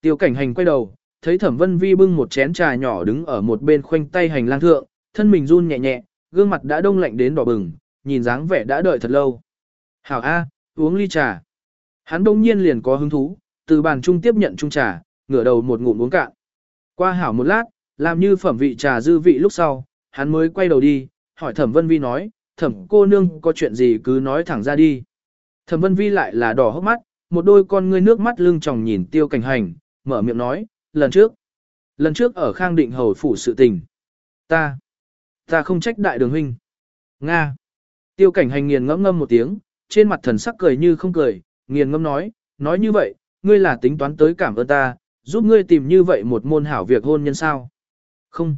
Tiêu cảnh hành quay đầu, thấy thẩm vân vi bưng một chén trà nhỏ đứng ở một bên khoanh tay hành lang thượng, thân mình run nhẹ nhẹ, gương mặt đã đông lạnh đến đỏ bừng, nhìn dáng vẻ đã đợi thật lâu. Hảo A, uống ly trà. Hắn đông nhiên liền có hứng thú, từ bàn trung tiếp nhận chung trà, ngửa đầu một ngụm uống cạn. Qua hảo một lát, làm như phẩm vị trà dư vị lúc sau, hắn mới quay đầu đi, hỏi thẩm vân vi nói, thẩm cô nương có chuyện gì cứ nói thẳng ra đi. Thẩm vân vi lại là đỏ hốc mắt, một đôi con ngươi nước mắt lưng tròng nhìn tiêu cảnh hành, mở miệng nói, lần trước, lần trước ở khang định hầu phủ sự tình. Ta, ta không trách đại đường huynh. Nga. Tiêu cảnh hành nghiền ngẫm ngâm một tiếng, trên mặt thần sắc cười như không cười, nghiền ngâm nói, nói như vậy, ngươi là tính toán tới cảm ơn ta, giúp ngươi tìm như vậy một môn hảo việc hôn nhân sao. Không.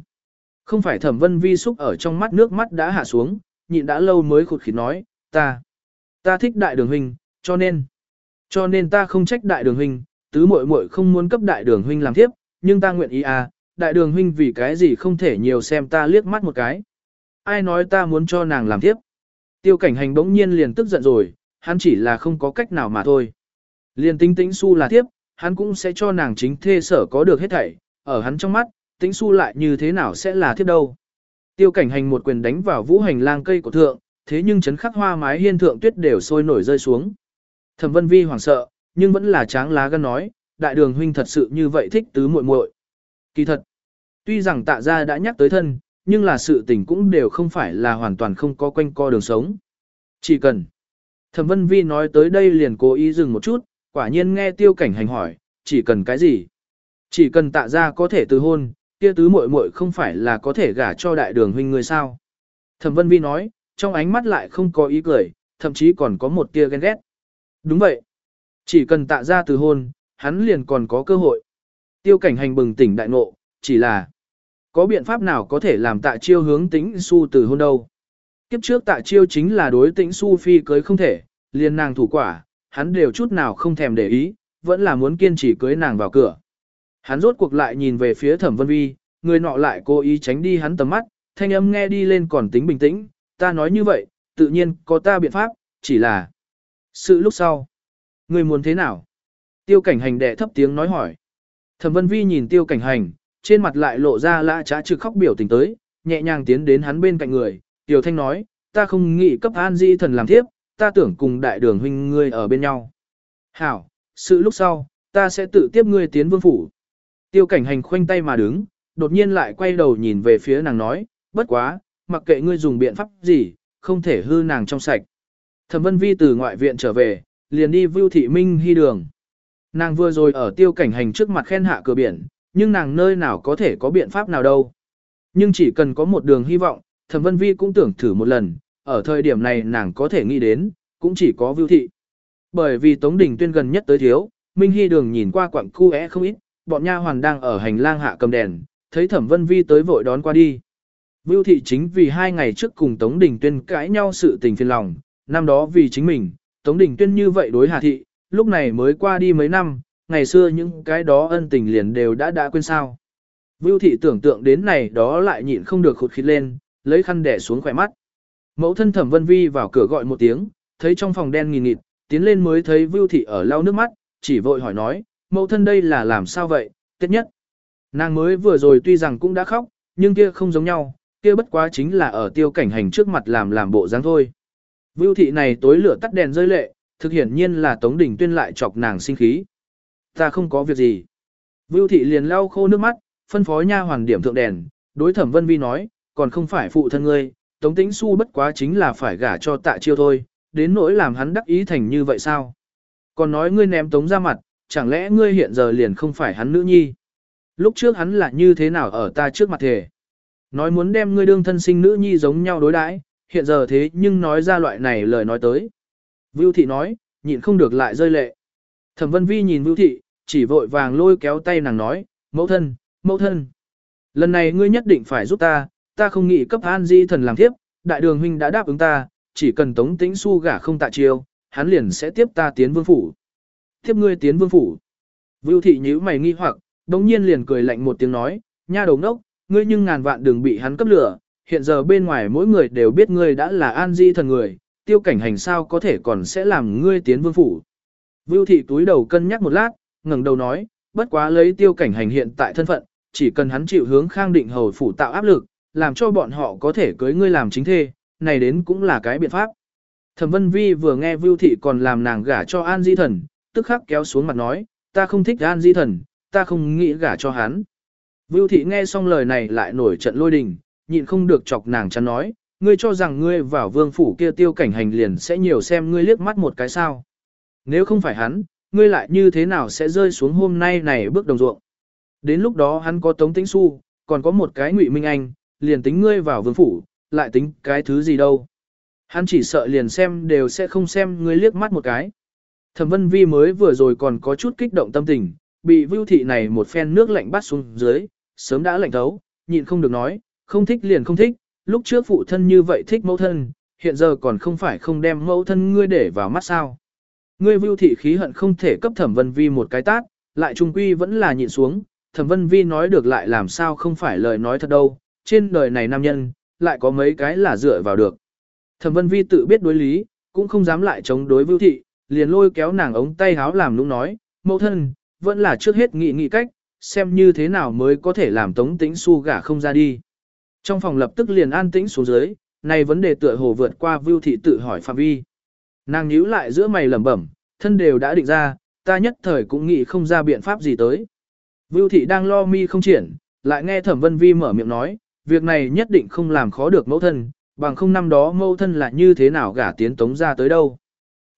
Không phải thẩm vân vi xúc ở trong mắt nước mắt đã hạ xuống, nhịn đã lâu mới khụt khịt nói, ta, ta thích đại đường huynh, cho nên, cho nên ta không trách đại đường huynh, tứ muội muội không muốn cấp đại đường huynh làm tiếp, nhưng ta nguyện ý à, đại đường huynh vì cái gì không thể nhiều xem ta liếc mắt một cái. Ai nói ta muốn cho nàng làm tiếp. Tiêu cảnh hành bỗng nhiên liền tức giận rồi, hắn chỉ là không có cách nào mà thôi. Liền tính tĩnh su là tiếp, hắn cũng sẽ cho nàng chính thê sở có được hết thảy, ở hắn trong mắt, tĩnh su lại như thế nào sẽ là thiếp đâu. Tiêu cảnh hành một quyền đánh vào vũ hành lang cây của thượng, thế nhưng chấn khắc hoa mái hiên thượng tuyết đều sôi nổi rơi xuống. Thẩm vân vi hoảng sợ, nhưng vẫn là tráng lá gan nói, đại đường huynh thật sự như vậy thích tứ muội muội. Kỳ thật, tuy rằng tạ gia đã nhắc tới thân, nhưng là sự tình cũng đều không phải là hoàn toàn không có quanh co đường sống. Chỉ cần, thẩm vân vi nói tới đây liền cố ý dừng một chút, quả nhiên nghe tiêu cảnh hành hỏi, chỉ cần cái gì? Chỉ cần tạ gia có thể từ hôn, kia tứ muội muội không phải là có thể gả cho đại đường huynh người sao? Thẩm vân vi nói, trong ánh mắt lại không có ý cười, thậm chí còn có một tia ghen ghét. Đúng vậy. Chỉ cần tạ ra từ hôn, hắn liền còn có cơ hội. Tiêu cảnh hành bừng tỉnh đại ngộ, chỉ là có biện pháp nào có thể làm tạ chiêu hướng tĩnh su từ hôn đâu. Kiếp trước tạ chiêu chính là đối tĩnh su phi cưới không thể, liền nàng thủ quả, hắn đều chút nào không thèm để ý, vẫn là muốn kiên trì cưới nàng vào cửa. Hắn rốt cuộc lại nhìn về phía thẩm vân vi, người nọ lại cố ý tránh đi hắn tầm mắt, thanh âm nghe đi lên còn tính bình tĩnh, ta nói như vậy, tự nhiên có ta biện pháp, chỉ là sự lúc sau. Người muốn thế nào? Tiêu cảnh hành đệ thấp tiếng nói hỏi. Thẩm vân vi nhìn tiêu cảnh hành, trên mặt lại lộ ra lã trá trực khóc biểu tình tới, nhẹ nhàng tiến đến hắn bên cạnh người, tiểu thanh nói, ta không nghĩ cấp an di thần làm thiếp, ta tưởng cùng đại đường huynh ngươi ở bên nhau. Hảo, sự lúc sau, ta sẽ tự tiếp ngươi tiến vương phủ. Tiêu cảnh hành khoanh tay mà đứng, đột nhiên lại quay đầu nhìn về phía nàng nói, bất quá, mặc kệ ngươi dùng biện pháp gì, không thể hư nàng trong sạch. Thẩm Vân Vi từ ngoại viện trở về, liền đi Vưu Thị Minh hy đường. Nàng vừa rồi ở tiêu cảnh hành trước mặt khen hạ cửa biển, nhưng nàng nơi nào có thể có biện pháp nào đâu. Nhưng chỉ cần có một đường hy vọng, Thẩm Vân Vi cũng tưởng thử một lần, ở thời điểm này nàng có thể nghĩ đến, cũng chỉ có Vưu Thị. Bởi vì Tống Đình Tuyên gần nhất tới thiếu, Minh Hy đường nhìn qua quặng khu é không ít, bọn nha hoàn đang ở hành lang hạ cầm đèn, thấy Thẩm Vân Vi tới vội đón qua đi. Vưu thị chính vì hai ngày trước cùng Tống Đình Tuyên cãi nhau sự tình phiền lòng, năm đó vì chính mình, Tống Đình Tuyên như vậy đối Hà thị, lúc này mới qua đi mấy năm, ngày xưa những cái đó ân tình liền đều đã đã quên sao. Vưu thị tưởng tượng đến này đó lại nhịn không được khụt khít lên, lấy khăn đẻ xuống khỏe mắt. Mẫu thân thẩm vân vi vào cửa gọi một tiếng, thấy trong phòng đen nghìn nghịt, tiến lên mới thấy Vưu thị ở lau nước mắt, chỉ vội hỏi nói, mẫu thân đây là làm sao vậy, tiết nhất. Nàng mới vừa rồi tuy rằng cũng đã khóc, nhưng kia không giống nhau, kia bất quá chính là ở tiêu cảnh hành trước mặt làm làm bộ dáng thôi. Vưu thị này tối lửa tắt đèn rơi lệ, thực hiển nhiên là Tống Đình Tuyên lại chọc nàng sinh khí. Ta không có việc gì. Vưu thị liền lau khô nước mắt, phân phó nha hoàn điểm thượng đèn, đối thẩm vân vi nói, còn không phải phụ thân ngươi, Tống Tĩnh Xu bất quá chính là phải gả cho tạ chiêu thôi, đến nỗi làm hắn đắc ý thành như vậy sao? Còn nói ngươi ném Tống ra mặt, chẳng lẽ ngươi hiện giờ liền không phải hắn nữ nhi? Lúc trước hắn là như thế nào ở ta trước mặt thể? Nói muốn đem ngươi đương thân sinh nữ nhi giống nhau đối đãi, hiện giờ thế nhưng nói ra loại này lời nói tới. Vưu thị nói, nhịn không được lại rơi lệ. Thẩm vân vi nhìn Vưu thị, chỉ vội vàng lôi kéo tay nàng nói, mẫu thân, mẫu thân. Lần này ngươi nhất định phải giúp ta, ta không nghĩ cấp an di thần làm tiếp, đại đường huynh đã đáp ứng ta, chỉ cần tống tĩnh su gả không tạ chiêu, hắn liền sẽ tiếp ta tiến vương phủ. Tiếp ngươi tiến vương phủ. Vưu thị nhíu mày nghi hoặc, đống nhiên liền cười lạnh một tiếng nói, nha đầu đốc, ngươi nhưng ngàn vạn đừng bị hắn cấp lửa, hiện giờ bên ngoài mỗi người đều biết ngươi đã là an di thần người, tiêu cảnh hành sao có thể còn sẽ làm ngươi tiến vương phủ. Vưu thị túi đầu cân nhắc một lát, ngẩng đầu nói, bất quá lấy tiêu cảnh hành hiện tại thân phận, chỉ cần hắn chịu hướng khang định hầu phủ tạo áp lực, làm cho bọn họ có thể cưới ngươi làm chính thê, này đến cũng là cái biện pháp. Thẩm Vân Vi vừa nghe Vưu Thị còn làm nàng gả cho An Di Thần, tức khắc kéo xuống mặt nói, ta không thích An Di Thần, ta không nghĩ gả cho hắn. Vưu Thị nghe xong lời này lại nổi trận lôi đình, nhịn không được chọc nàng chắn nói, ngươi cho rằng ngươi vào vương phủ kia tiêu cảnh hành liền sẽ nhiều xem ngươi liếc mắt một cái sao. Nếu không phải hắn, ngươi lại như thế nào sẽ rơi xuống hôm nay này bước đồng ruộng. Đến lúc đó hắn có tống tĩnh su, còn có một cái ngụy minh anh, liền tính ngươi vào vương phủ, lại tính cái thứ gì đâu. Hắn chỉ sợ liền xem đều sẽ không xem ngươi liếc mắt một cái. Thẩm Vân Vi mới vừa rồi còn có chút kích động tâm tình, bị Vưu thị này một phen nước lạnh bắt xuống dưới, sớm đã lạnh thấu, nhịn không được nói, không thích liền không thích, lúc trước phụ thân như vậy thích mẫu thân, hiện giờ còn không phải không đem mẫu thân ngươi để vào mắt sao. Ngươi Vưu thị khí hận không thể cấp Thẩm Vân Vi một cái tát, lại trung quy vẫn là nhịn xuống, Thẩm Vân Vi nói được lại làm sao không phải lời nói thật đâu, trên đời này nam nhân, lại có mấy cái là dựa vào được. Thẩm Vân Vi tự biết đối lý, cũng không dám lại chống đối Vưu Thị, liền lôi kéo nàng ống tay háo làm nũng nói, mẫu thân, vẫn là trước hết nghị nghị cách, xem như thế nào mới có thể làm tống tĩnh su gả không ra đi. Trong phòng lập tức liền an tĩnh xuống dưới, này vấn đề tựa hồ vượt qua Vưu Thị tự hỏi phạm vi. Nàng nhíu lại giữa mày lẩm bẩm, thân đều đã định ra, ta nhất thời cũng nghĩ không ra biện pháp gì tới. Vưu Thị đang lo mi không triển, lại nghe Thẩm Vân Vi mở miệng nói, việc này nhất định không làm khó được mẫu thân, bằng không năm đó mẫu thân là như thế nào gả tiến tống ra tới đâu.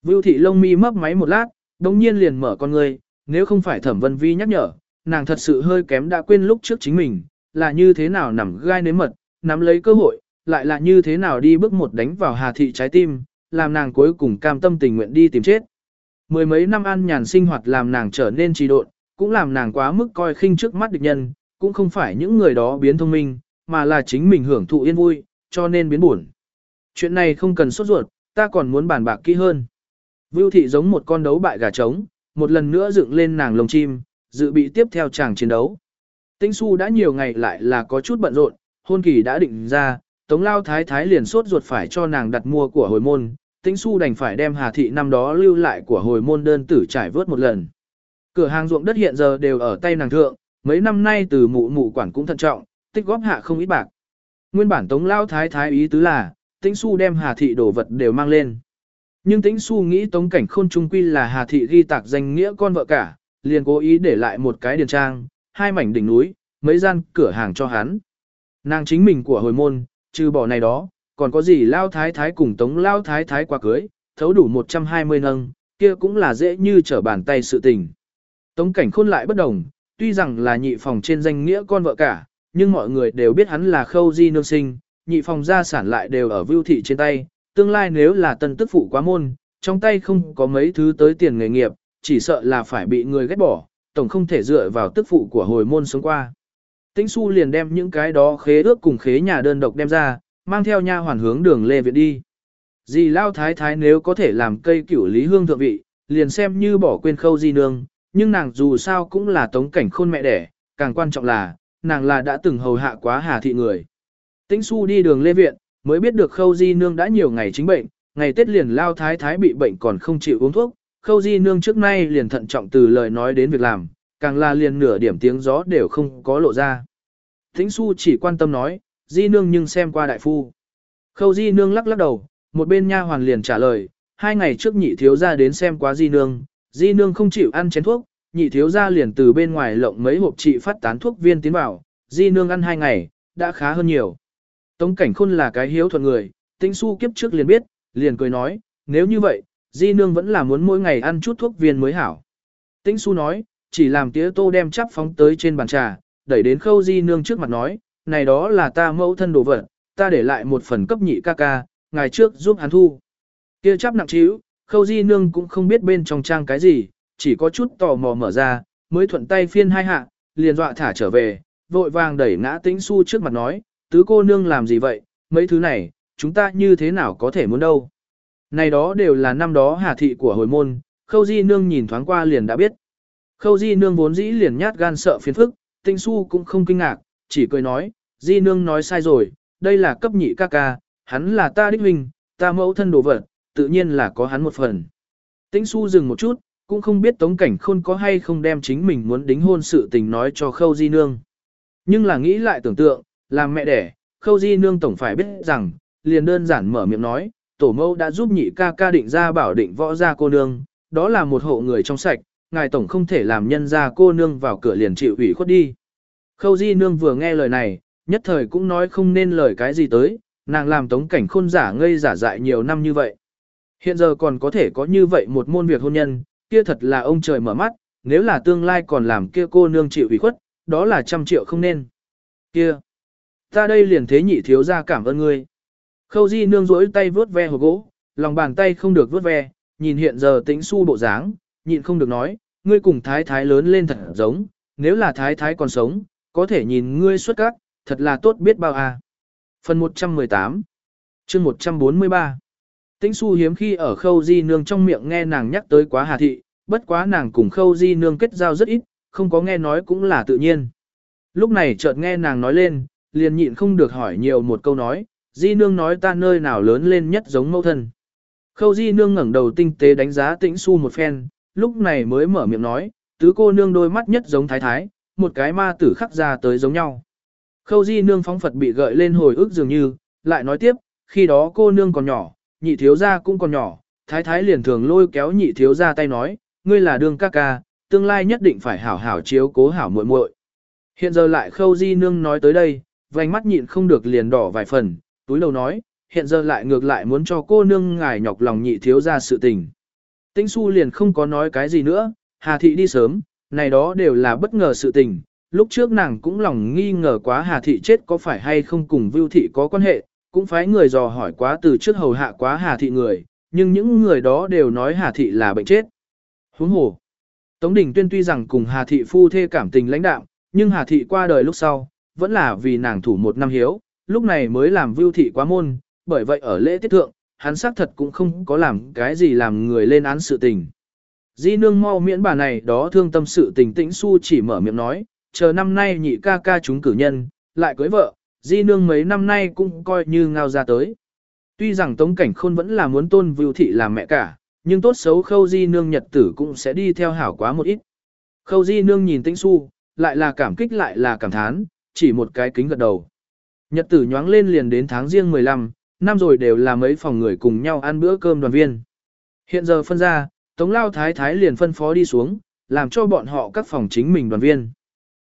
Vưu thị lông mi mấp máy một lát, đồng nhiên liền mở con người, nếu không phải thẩm vân vi nhắc nhở, nàng thật sự hơi kém đã quên lúc trước chính mình, là như thế nào nằm gai nếm mật, nắm lấy cơ hội, lại là như thế nào đi bước một đánh vào hà thị trái tim, làm nàng cuối cùng cam tâm tình nguyện đi tìm chết. Mười mấy năm ăn nhàn sinh hoạt làm nàng trở nên trì độn, cũng làm nàng quá mức coi khinh trước mắt địch nhân, cũng không phải những người đó biến thông minh, mà là chính mình hưởng thụ yên vui, cho nên biến buồn. Chuyện này không cần sốt ruột, ta còn muốn bàn bạc kỹ hơn. Vưu thị giống một con đấu bại gà trống, một lần nữa dựng lên nàng lồng chim, dự bị tiếp theo chàng chiến đấu. Tĩnh su đã nhiều ngày lại là có chút bận rộn, hôn kỳ đã định ra, tống lao thái thái liền sốt ruột phải cho nàng đặt mua của hồi môn, tĩnh su đành phải đem hà thị năm đó lưu lại của hồi môn đơn tử trải vớt một lần. Cửa hàng ruộng đất hiện giờ đều ở tay nàng thượng, mấy năm nay từ mụ mụ quản cũng thận trọng, tích góp hạ không ít bạc. Nguyên bản Tống Lao Thái Thái ý tứ là, Tĩnh Su đem Hà Thị đồ vật đều mang lên. Nhưng Tĩnh Su nghĩ Tống Cảnh Khôn trung quy là Hà Thị ghi tạc danh nghĩa con vợ cả, liền cố ý để lại một cái điền trang, hai mảnh đỉnh núi, mấy gian cửa hàng cho hắn. Nàng chính mình của hồi môn, trừ bỏ này đó, còn có gì Lao Thái Thái cùng Tống Lao Thái Thái qua cưới, thấu đủ 120 nâng, kia cũng là dễ như trở bàn tay sự tình. Tống Cảnh Khôn lại bất đồng, tuy rằng là nhị phòng trên danh nghĩa con vợ cả, nhưng mọi người đều biết hắn là khâu di nương sinh, nhị phòng gia sản lại đều ở vưu thị trên tay, tương lai nếu là tân tức phụ quá môn, trong tay không có mấy thứ tới tiền nghề nghiệp, chỉ sợ là phải bị người ghét bỏ, tổng không thể dựa vào tức phụ của hồi môn sống qua. Tĩnh su liền đem những cái đó khế ước cùng khế nhà đơn độc đem ra, mang theo nha hoàn hướng đường lê viện đi. Dì lao thái thái nếu có thể làm cây cửu lý hương thượng vị, liền xem như bỏ quên khâu di nương, nhưng nàng dù sao cũng là tống cảnh khôn mẹ đẻ, càng quan trọng là, nàng là đã từng hầu hạ quá hà thị người. Tĩnh su đi đường lê viện, mới biết được khâu di nương đã nhiều ngày chính bệnh, ngày Tết liền lao thái thái bị bệnh còn không chịu uống thuốc, khâu di nương trước nay liền thận trọng từ lời nói đến việc làm, càng là liền nửa điểm tiếng gió đều không có lộ ra. Thính su chỉ quan tâm nói, di nương nhưng xem qua đại phu. Khâu di nương lắc lắc đầu, một bên nha hoàn liền trả lời, hai ngày trước nhị thiếu ra đến xem quá di nương, di nương không chịu ăn chén thuốc, nhị thiếu gia liền từ bên ngoài lộng mấy hộp trị phát tán thuốc viên tiến vào, di nương ăn hai ngày, đã khá hơn nhiều. Tống cảnh khôn là cái hiếu thuận người, tĩnh su kiếp trước liền biết, liền cười nói, nếu như vậy, di nương vẫn là muốn mỗi ngày ăn chút thuốc viên mới hảo. Tĩnh su nói, chỉ làm tía tô đem chắp phóng tới trên bàn trà, đẩy đến khâu di nương trước mặt nói, này đó là ta mẫu thân đồ vật, ta để lại một phần cấp nhị ca ca, ngày trước giúp hắn thu. Kia chắp nặng chíu, khâu di nương cũng không biết bên trong trang cái gì, chỉ có chút tò mò mở ra, mới thuận tay phiên hai hạ, liền dọa thả trở về, vội vàng đẩy ngã tĩnh su trước mặt nói, tứ cô nương làm gì vậy, mấy thứ này, chúng ta như thế nào có thể muốn đâu. Này đó đều là năm đó hà thị của hồi môn, khâu di nương nhìn thoáng qua liền đã biết. Khâu di nương vốn dĩ liền nhát gan sợ phiền phức, tinh su cũng không kinh ngạc, chỉ cười nói, di nương nói sai rồi, đây là cấp nhị ca ca, hắn là ta đích huynh, ta mẫu thân đồ vật, tự nhiên là có hắn một phần. Tĩnh su dừng một chút, cũng không biết Tống Cảnh Khôn có hay không đem chính mình muốn đính hôn sự tình nói cho Khâu Di Nương. Nhưng là nghĩ lại tưởng tượng, làm mẹ đẻ, Khâu Di Nương tổng phải biết rằng, liền đơn giản mở miệng nói, tổ mẫu đã giúp nhị ca ca định ra bảo định võ gia cô nương, đó là một hộ người trong sạch, ngài tổng không thể làm nhân gia cô nương vào cửa liền chịu ủy khuất đi. Khâu Di Nương vừa nghe lời này, nhất thời cũng nói không nên lời cái gì tới, nàng làm tống cảnh khôn giả ngây giả dại nhiều năm như vậy. Hiện giờ còn có thể có như vậy một môn việc hôn nhân, kia thật là ông trời mở mắt, nếu là tương lai còn làm kia cô nương chịu ủy khuất, đó là trăm triệu không nên. Kia, ta đây liền thế nhị thiếu gia cảm ơn ngươi. Khâu di nương rỗi tay vớt ve hồ gỗ, lòng bàn tay không được vớt ve, nhìn hiện giờ tĩnh su bộ dáng, nhịn không được nói, ngươi cùng thái thái lớn lên thật giống, nếu là thái thái còn sống, có thể nhìn ngươi xuất các, thật là tốt biết bao à. Phần 118 chương 143 Tĩnh su hiếm khi ở khâu di nương trong miệng nghe nàng nhắc tới quá hà thị, bất quá nàng cùng khâu di nương kết giao rất ít, không có nghe nói cũng là tự nhiên. Lúc này chợt nghe nàng nói lên, liền nhịn không được hỏi nhiều một câu nói, di nương nói ta nơi nào lớn lên nhất giống mẫu thân. Khâu di nương ngẩng đầu tinh tế đánh giá tĩnh su một phen, lúc này mới mở miệng nói, tứ cô nương đôi mắt nhất giống thái thái, một cái ma tử khắc ra tới giống nhau. Khâu di nương phóng Phật bị gợi lên hồi ức dường như, lại nói tiếp, khi đó cô nương còn nhỏ, nhị thiếu gia cũng còn nhỏ, thái thái liền thường lôi kéo nhị thiếu gia tay nói, ngươi là đương ca ca, tương lai nhất định phải hảo hảo chiếu cố hảo muội muội. Hiện giờ lại khâu di nương nói tới đây, vành mắt nhịn không được liền đỏ vài phần, túi đầu nói, hiện giờ lại ngược lại muốn cho cô nương ngài nhọc lòng nhị thiếu ra sự tình. Tĩnh su liền không có nói cái gì nữa, Hà thị đi sớm, này đó đều là bất ngờ sự tình, lúc trước nàng cũng lòng nghi ngờ quá Hà Thị chết có phải hay không cùng Vưu Thị có quan hệ, cũng phải người dò hỏi quá từ trước hầu hạ quá Hà Thị người, nhưng những người đó đều nói Hà Thị là bệnh chết. Huống hồ, Tống Đình Tuyên tuy rằng cùng Hà Thị phu thê cảm tình lãnh đạo, nhưng Hà Thị qua đời lúc sau, vẫn là vì nàng thủ một năm hiếu, lúc này mới làm Vưu Thị quá môn, bởi vậy ở lễ tiết thượng, hắn xác thật cũng không có làm cái gì làm người lên án sự tình. Di nương mau miễn bà này đó thương tâm sự tình tĩnh su chỉ mở miệng nói, chờ năm nay nhị ca ca chúng cử nhân, lại cưới vợ, di nương mấy năm nay cũng coi như ngao ra tới. Tuy rằng tống cảnh khôn vẫn là muốn tôn vưu thị làm mẹ cả, nhưng tốt xấu khâu di nương nhật tử cũng sẽ đi theo hảo quá một ít. Khâu di nương nhìn tĩnh su, lại là cảm kích lại là cảm thán, chỉ một cái kính gật đầu. Nhật tử nhoáng lên liền đến tháng riêng 15, năm rồi đều là mấy phòng người cùng nhau ăn bữa cơm đoàn viên. Hiện giờ phân ra, Tống Lao Thái Thái liền phân phó đi xuống, làm cho bọn họ các phòng chính mình đoàn viên.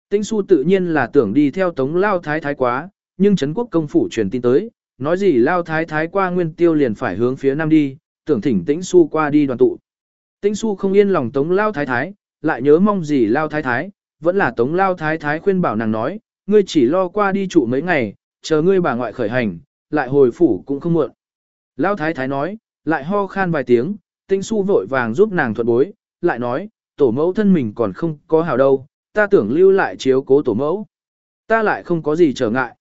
Tĩnh su tự nhiên là tưởng đi theo tống lao thái thái quá, nhưng Trấn quốc công phủ truyền tin tới, nói gì lao thái thái qua nguyên tiêu liền phải hướng phía nam đi, tưởng thỉnh tĩnh su qua đi đoàn tụ. Tĩnh su không yên lòng tống lao thái thái, lại nhớ mong gì lao thái thái, vẫn là tống lao thái thái khuyên bảo nàng nói, ngươi chỉ lo qua đi trụ mấy ngày, chờ ngươi bà ngoại khởi hành, lại hồi phủ cũng không muộn. Lão thái thái nói, lại ho khan vài tiếng, tĩnh su vội vàng giúp nàng thuận bối, lại nói, tổ mẫu thân mình còn không có hảo đâu, ta tưởng lưu lại chiếu cố tổ mẫu. Ta lại không có gì trở ngại.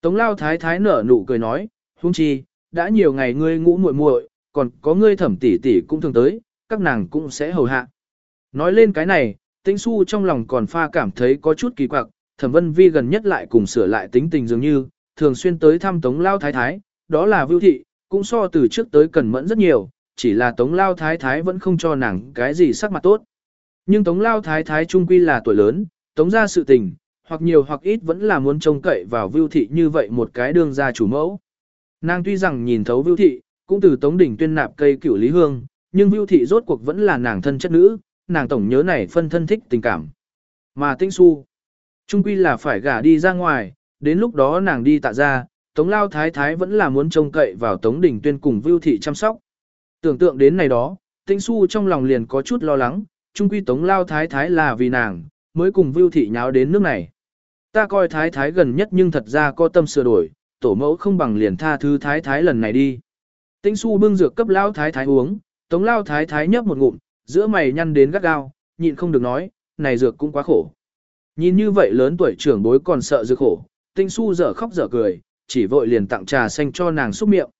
Tống lao thái thái nở nụ cười nói, huống chi, đã nhiều ngày ngươi ngủ muội muội, còn có ngươi thẩm tỷ tỷ cũng thường tới, các nàng cũng sẽ hầu hạ. Nói lên cái này, tĩnh su trong lòng còn pha cảm thấy có chút kỳ quặc, thẩm vân vi gần nhất lại cùng sửa lại tính tình dường như, thường xuyên tới thăm tống lao thái thái, đó là vưu thị, cũng so từ trước tới cẩn mẫn rất nhiều, chỉ là tống lao thái thái vẫn không cho nàng cái gì sắc mặt tốt. Nhưng Tống Lao Thái Thái trung quy là tuổi lớn, Tống ra sự tình, hoặc nhiều hoặc ít vẫn là muốn trông cậy vào Vưu Thị như vậy một cái đương gia chủ mẫu. Nàng tuy rằng nhìn thấu Vưu Thị, cũng từ Tống Đỉnh tuyên nạp cây cửu Lý Hương, nhưng Vưu Thị rốt cuộc vẫn là nàng thân chất nữ, nàng tổng nhớ này phân thân thích tình cảm. Mà Tinh Su, trung quy là phải gả đi ra ngoài, đến lúc đó nàng đi tạ ra, Tống Lao Thái Thái vẫn là muốn trông cậy vào Tống đình tuyên cùng Vưu Thị chăm sóc. Tưởng tượng đến này đó, Tinh xu trong lòng liền có chút lo lắng, trung quy tống lao thái thái là vì nàng, mới cùng Vưu Thị nháo đến nước này. Ta coi thái thái gần nhất nhưng thật ra có tâm sửa đổi, tổ mẫu không bằng liền tha thứ thái thái lần này đi. Tĩnh xu bưng dược cấp lao thái thái uống, tống lao thái thái nhấp một ngụm, giữa mày nhăn đến gắt gao, nhịn không được nói, này dược cũng quá khổ. Nhìn như vậy lớn tuổi trưởng bối còn sợ dược khổ, tinh su dở khóc dở cười, chỉ vội liền tặng trà xanh cho nàng xúc miệng.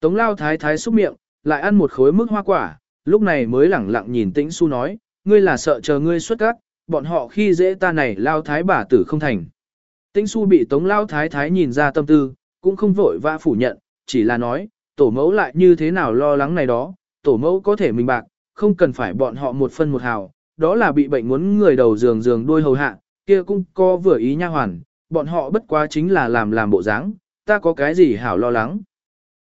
Tống lao thái thái xúc miệng, lại ăn một khối mức hoa quả, lúc này mới lẳng lặng nhìn tĩnh su nói, ngươi là sợ chờ ngươi xuất các, bọn họ khi dễ ta này lao thái bà tử không thành. Tĩnh su bị tống lao thái thái nhìn ra tâm tư, cũng không vội vã phủ nhận, chỉ là nói, tổ mẫu lại như thế nào lo lắng này đó, tổ mẫu có thể minh bạc, không cần phải bọn họ một phân một hào, đó là bị bệnh muốn người đầu giường giường đuôi hầu hạ, kia cũng có vừa ý nha hoàn, bọn họ bất quá chính là làm làm bộ dáng, ta có cái gì hảo lo lắng.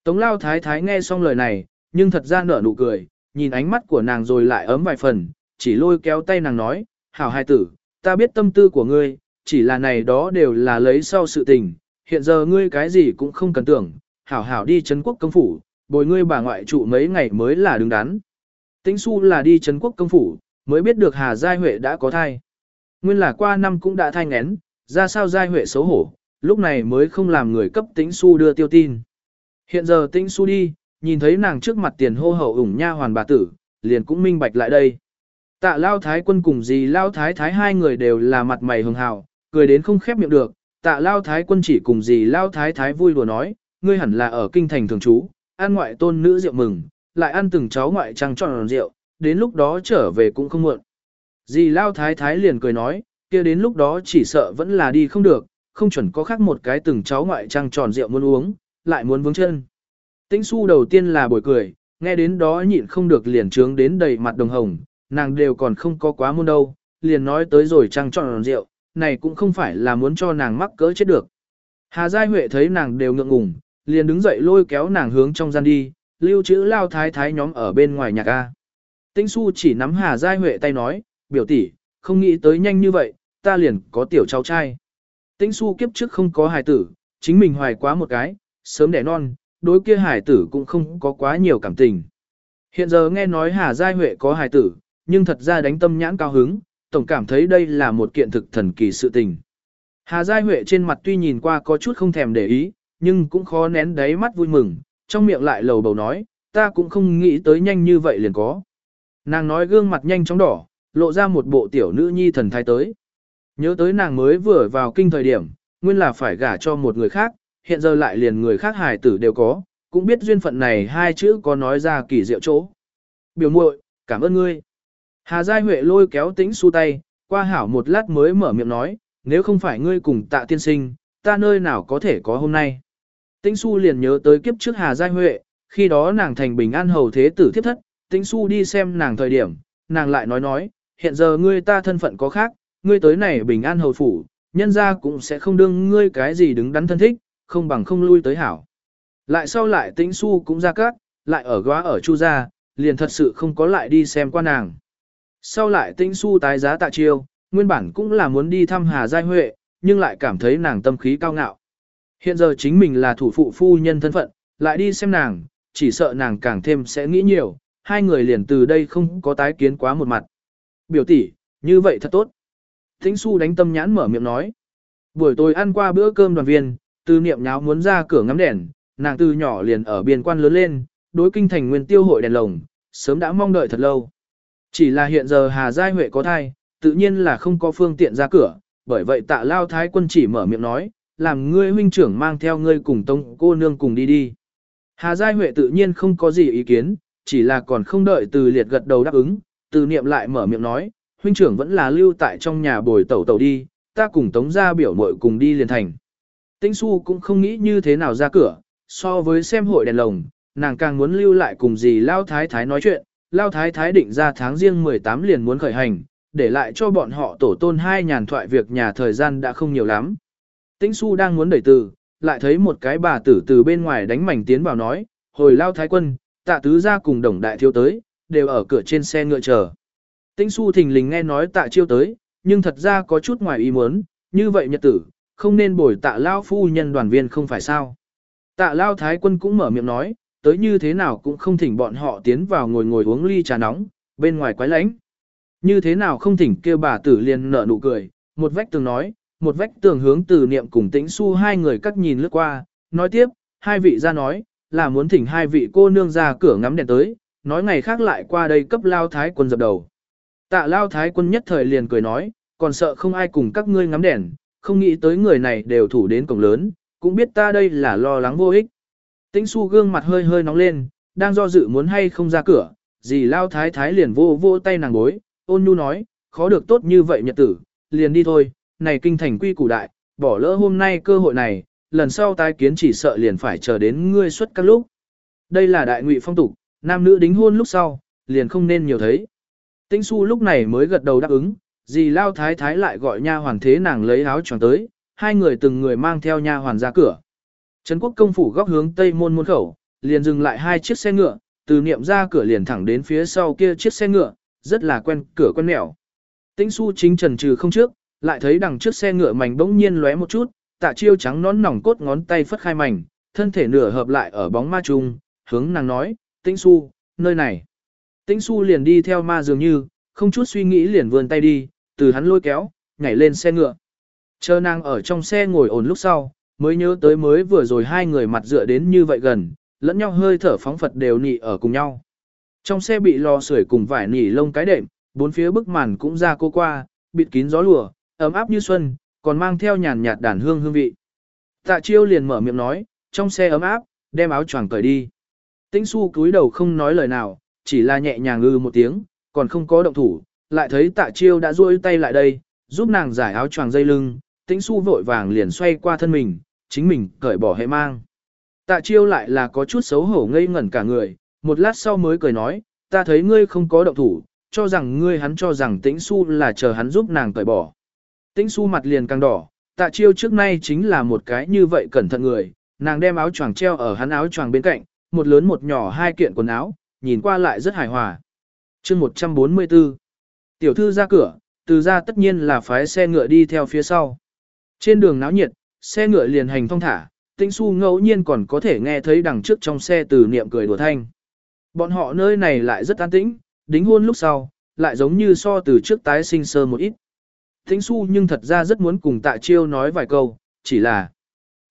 Tống lao thái thái nghe xong lời này, nhưng thật ra nở nụ cười, nhìn ánh mắt của nàng rồi lại ấm vài phần, chỉ lôi kéo tay nàng nói, hảo hai tử, ta biết tâm tư của ngươi, chỉ là này đó đều là lấy sau sự tình, hiện giờ ngươi cái gì cũng không cần tưởng, hảo hảo đi Trấn quốc công phủ, bồi ngươi bà ngoại trụ mấy ngày mới là đứng đắn. Tĩnh su là đi Trấn quốc công phủ, mới biết được Hà Giai Huệ đã có thai. Nguyên là qua năm cũng đã thai ngén, ra sao Giai Huệ xấu hổ, lúc này mới không làm người cấp Tĩnh su đưa tiêu tin. Hiện giờ Tĩnh su đi, nhìn thấy nàng trước mặt tiền hô hậu ủng nha hoàn bà tử, liền cũng minh bạch lại đây. Tạ Lao Thái quân cùng dì Lao Thái Thái hai người đều là mặt mày hường hào, cười đến không khép miệng được. Tạ Lao Thái quân chỉ cùng dì Lao Thái Thái vui đùa nói, ngươi hẳn là ở kinh thành thường trú, ăn ngoại tôn nữ rượu mừng, lại ăn từng cháu ngoại trăng tròn rượu, đến lúc đó trở về cũng không muộn. Dì Lao Thái Thái liền cười nói, kia đến lúc đó chỉ sợ vẫn là đi không được, không chuẩn có khác một cái từng cháu ngoại trăng tròn rượu muốn uống, lại muốn vướng chân. Tĩnh su đầu tiên là bồi cười, nghe đến đó nhịn không được liền trướng đến đầy mặt đồng hồng, nàng đều còn không có quá muôn đâu, liền nói tới rồi trăng tròn rượu, này cũng không phải là muốn cho nàng mắc cỡ chết được. Hà Giai Huệ thấy nàng đều ngượng ngùng, liền đứng dậy lôi kéo nàng hướng trong gian đi, lưu trữ lao thái thái nhóm ở bên ngoài nhà ca. Tĩnh su chỉ nắm Hà Giai Huệ tay nói, biểu tỷ, không nghĩ tới nhanh như vậy, ta liền có tiểu cháu trai. Tĩnh su kiếp trước không có hài tử, chính mình hoài quá một cái, sớm đẻ non, đối kia hài tử cũng không có quá nhiều cảm tình. Hiện giờ nghe nói Hà Giai Huệ có hài tử, nhưng thật ra đánh tâm nhãn cao hứng, tổng cảm thấy đây là một kiện thực thần kỳ sự tình. Hà Giai Huệ trên mặt tuy nhìn qua có chút không thèm để ý, nhưng cũng khó nén đáy mắt vui mừng, trong miệng lại lầu bầu nói, ta cũng không nghĩ tới nhanh như vậy liền có. Nàng nói gương mặt nhanh chóng đỏ, lộ ra một bộ tiểu nữ nhi thần thái tới. Nhớ tới nàng mới vừa vào kinh thời điểm, nguyên là phải gả cho một người khác, hiện giờ lại liền người khác hài tử đều có, cũng biết duyên phận này hai chữ có nói ra kỳ diệu chỗ. Biểu muội, cảm ơn ngươi. Hà Giai Huệ lôi kéo tĩnh su tay, qua hảo một lát mới mở miệng nói, nếu không phải ngươi cùng tạ tiên sinh, ta nơi nào có thể có hôm nay. Tĩnh su liền nhớ tới kiếp trước Hà Giai Huệ, khi đó nàng thành bình an hầu thế tử thiếp thất, tĩnh su đi xem nàng thời điểm, nàng lại nói nói, hiện giờ ngươi ta thân phận có khác, ngươi tới này bình an hầu phủ, nhân ra cũng sẽ không đương ngươi cái gì đứng đắn thân thích, không bằng không lui tới hảo. Lại sau lại tĩnh su cũng ra cát, lại ở góa ở chu gia, liền thật sự không có lại đi xem qua nàng. Sau lại tĩnh su tái giá tạ chiêu, nguyên bản cũng là muốn đi thăm Hà Giai Huệ, nhưng lại cảm thấy nàng tâm khí cao ngạo. Hiện giờ chính mình là thủ phụ phu nhân thân phận, lại đi xem nàng, chỉ sợ nàng càng thêm sẽ nghĩ nhiều, hai người liền từ đây không có tái kiến quá một mặt. Biểu tỷ, như vậy thật tốt. Thính su đánh tâm nhãn mở miệng nói. Buổi tối ăn qua bữa cơm đoàn viên, từ niệm nháo muốn ra cửa ngắm đèn, nàng từ nhỏ liền ở biên quan lớn lên, đối kinh thành nguyên tiêu hội đèn lồng, sớm đã mong đợi thật lâu. Chỉ là hiện giờ Hà Giai Huệ có thai, tự nhiên là không có phương tiện ra cửa, bởi vậy tạ lao thái quân chỉ mở miệng nói, làm ngươi huynh trưởng mang theo ngươi cùng tông cô nương cùng đi đi. Hà Giai Huệ tự nhiên không có gì ý kiến, chỉ là còn không đợi từ liệt gật đầu đáp ứng, từ niệm lại mở miệng nói, huynh trưởng vẫn là lưu tại trong nhà bồi tẩu tẩu đi, ta cùng tống ra biểu mội cùng đi liền thành. Tĩnh su cũng không nghĩ như thế nào ra cửa, so với xem hội đèn lồng, nàng càng muốn lưu lại cùng gì Lao Thái Thái nói chuyện, Lao Thái Thái định ra tháng riêng 18 liền muốn khởi hành, để lại cho bọn họ tổ tôn hai nhàn thoại việc nhà thời gian đã không nhiều lắm. Tĩnh su đang muốn đẩy từ, lại thấy một cái bà tử từ bên ngoài đánh mảnh tiến vào nói, hồi Lao Thái Quân, tạ tứ ra cùng đồng đại thiếu tới, đều ở cửa trên xe ngựa chờ. Tĩnh su thình lình nghe nói tạ chiêu tới, nhưng thật ra có chút ngoài ý muốn, như vậy nhật tử, không nên bồi tạ lao phu nhân đoàn viên không phải sao. Tạ lao thái quân cũng mở miệng nói, tới như thế nào cũng không thỉnh bọn họ tiến vào ngồi ngồi uống ly trà nóng, bên ngoài quái lánh. Như thế nào không thỉnh kêu bà tử liền nở nụ cười, một vách tường nói, một vách tường hướng từ niệm cùng tĩnh su hai người cắt nhìn lướt qua, nói tiếp, hai vị ra nói, là muốn thỉnh hai vị cô nương ra cửa ngắm đèn tới, nói ngày khác lại qua đây cấp lao thái quân dập đầu. Tạ lao thái quân nhất thời liền cười nói, còn sợ không ai cùng các ngươi ngắm đèn, không nghĩ tới người này đều thủ đến cổng lớn, cũng biết ta đây là lo lắng vô ích. Tĩnh su gương mặt hơi hơi nóng lên, đang do dự muốn hay không ra cửa, dì lao thái thái liền vô vô tay nàng bối, ôn nhu nói, khó được tốt như vậy nhật tử, liền đi thôi, này kinh thành quy củ đại, bỏ lỡ hôm nay cơ hội này, lần sau tái kiến chỉ sợ liền phải chờ đến ngươi xuất các lúc. Đây là đại ngụy phong tục, nam nữ đính hôn lúc sau, liền không nên nhiều thấy. Tĩnh su lúc này mới gật đầu đáp ứng, dì lao thái thái lại gọi nha hoàn thế nàng lấy áo choàng tới, hai người từng người mang theo nha hoàn ra cửa. Trấn quốc công phủ góc hướng tây môn môn khẩu, liền dừng lại hai chiếc xe ngựa, từ niệm ra cửa liền thẳng đến phía sau kia chiếc xe ngựa, rất là quen cửa quen mẹo. Tĩnh su chính trần trừ không trước, lại thấy đằng trước xe ngựa mảnh bỗng nhiên lóe một chút, tạ chiêu trắng nón nỏng cốt ngón tay phất khai mảnh, thân thể nửa hợp lại ở bóng ma trung, hướng nàng nói, tĩnh su, nơi này. Tĩnh su liền đi theo ma dường như, không chút suy nghĩ liền vươn tay đi, từ hắn lôi kéo, nhảy lên xe ngựa. Chờ nàng ở trong xe ngồi ổn lúc sau, mới nhớ tới mới vừa rồi hai người mặt dựa đến như vậy gần, lẫn nhau hơi thở phóng phật đều nị ở cùng nhau. Trong xe bị lò sưởi cùng vải nỉ lông cái đệm, bốn phía bức màn cũng ra cô qua, bịt kín gió lùa, ấm áp như xuân, còn mang theo nhàn nhạt đàn hương hương vị. Tạ chiêu liền mở miệng nói, trong xe ấm áp, đem áo choàng cởi đi. Tĩnh su cúi đầu không nói lời nào, chỉ là nhẹ nhàng ngư một tiếng, còn không có động thủ, lại thấy tạ chiêu đã duỗi tay lại đây, giúp nàng giải áo choàng dây lưng, tĩnh su vội vàng liền xoay qua thân mình, chính mình cởi bỏ hệ mang. Tạ chiêu lại là có chút xấu hổ ngây ngẩn cả người, một lát sau mới cười nói, ta thấy ngươi không có động thủ, cho rằng ngươi hắn cho rằng tĩnh su là chờ hắn giúp nàng cởi bỏ. Tĩnh su mặt liền càng đỏ, tạ chiêu trước nay chính là một cái như vậy cẩn thận người, nàng đem áo choàng treo ở hắn áo choàng bên cạnh, một lớn một nhỏ hai kiện quần áo, nhìn qua lại rất hài hòa. chương 144 Tiểu thư ra cửa, từ ra tất nhiên là phái xe ngựa đi theo phía sau. Trên đường náo nhiệt, xe ngựa liền hành thông thả, tĩnh su ngẫu nhiên còn có thể nghe thấy đằng trước trong xe từ niệm cười đùa thanh. Bọn họ nơi này lại rất an tĩnh, đính hôn lúc sau, lại giống như so từ trước tái sinh sơ một ít. Tĩnh su nhưng thật ra rất muốn cùng tạ chiêu nói vài câu, chỉ là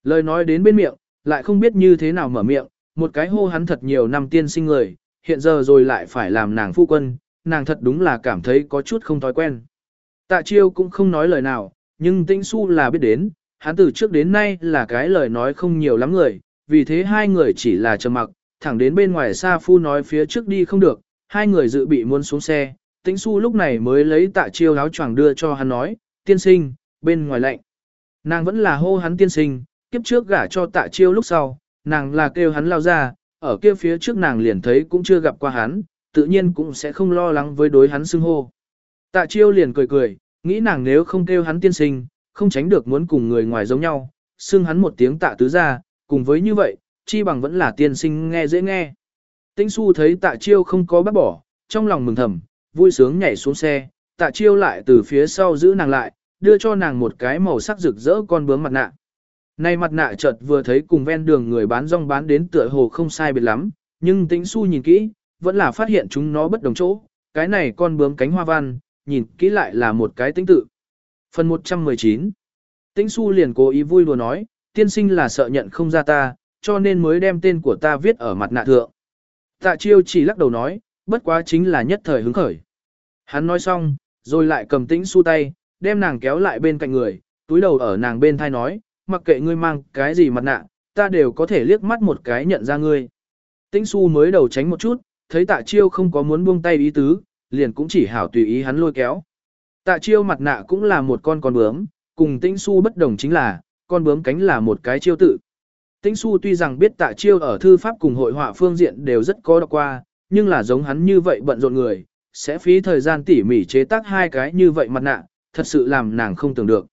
lời nói đến bên miệng, lại không biết như thế nào mở miệng, một cái hô hắn thật nhiều năm tiên sinh người, hiện giờ rồi lại phải làm nàng phu quân, nàng thật đúng là cảm thấy có chút không thói quen. Tạ chiêu cũng không nói lời nào, nhưng tĩnh su là biết đến, hắn từ trước đến nay là cái lời nói không nhiều lắm người, vì thế hai người chỉ là trầm mặc, thẳng đến bên ngoài xa phu nói phía trước đi không được, hai người dự bị muốn xuống xe, tĩnh su lúc này mới lấy tạ chiêu áo choàng đưa cho hắn nói, tiên sinh, bên ngoài lạnh. Nàng vẫn là hô hắn tiên sinh, kiếp trước gả cho tạ chiêu lúc sau, nàng là kêu hắn lao ra, ở kia phía trước nàng liền thấy cũng chưa gặp qua hắn, tự nhiên cũng sẽ không lo lắng với đối hắn xưng hô. Tạ chiêu liền cười cười, nghĩ nàng nếu không kêu hắn tiên sinh, không tránh được muốn cùng người ngoài giống nhau, xưng hắn một tiếng tạ tứ ra, cùng với như vậy, chi bằng vẫn là tiên sinh nghe dễ nghe. Tĩnh su thấy tạ chiêu không có bác bỏ, trong lòng mừng thầm, vui sướng nhảy xuống xe, tạ chiêu lại từ phía sau giữ nàng lại, đưa cho nàng một cái màu sắc rực rỡ con bướm mặt nạ nay mặt nạ chợt vừa thấy cùng ven đường người bán rong bán đến tựa hồ không sai biệt lắm, nhưng tĩnh su nhìn kỹ, vẫn là phát hiện chúng nó bất đồng chỗ, cái này con bướm cánh hoa văn, nhìn kỹ lại là một cái tính tự. Phần 119 Tĩnh su liền cố ý vui đùa nói, tiên sinh là sợ nhận không ra ta, cho nên mới đem tên của ta viết ở mặt nạ thượng. Tạ chiêu chỉ lắc đầu nói, bất quá chính là nhất thời hứng khởi. Hắn nói xong, rồi lại cầm tĩnh su tay, đem nàng kéo lại bên cạnh người, túi đầu ở nàng bên thai nói, mặc kệ ngươi mang cái gì mặt nạ, ta đều có thể liếc mắt một cái nhận ra ngươi. Tĩnh su mới đầu tránh một chút, thấy tạ chiêu không có muốn buông tay ý tứ, liền cũng chỉ hảo tùy ý hắn lôi kéo. Tạ chiêu mặt nạ cũng là một con con bướm, cùng tĩnh su bất đồng chính là, con bướm cánh là một cái chiêu tự. Tĩnh su tuy rằng biết tạ chiêu ở thư pháp cùng hội họa phương diện đều rất có đọc qua, nhưng là giống hắn như vậy bận rộn người, sẽ phí thời gian tỉ mỉ chế tác hai cái như vậy mặt nạ, thật sự làm nàng không tưởng được.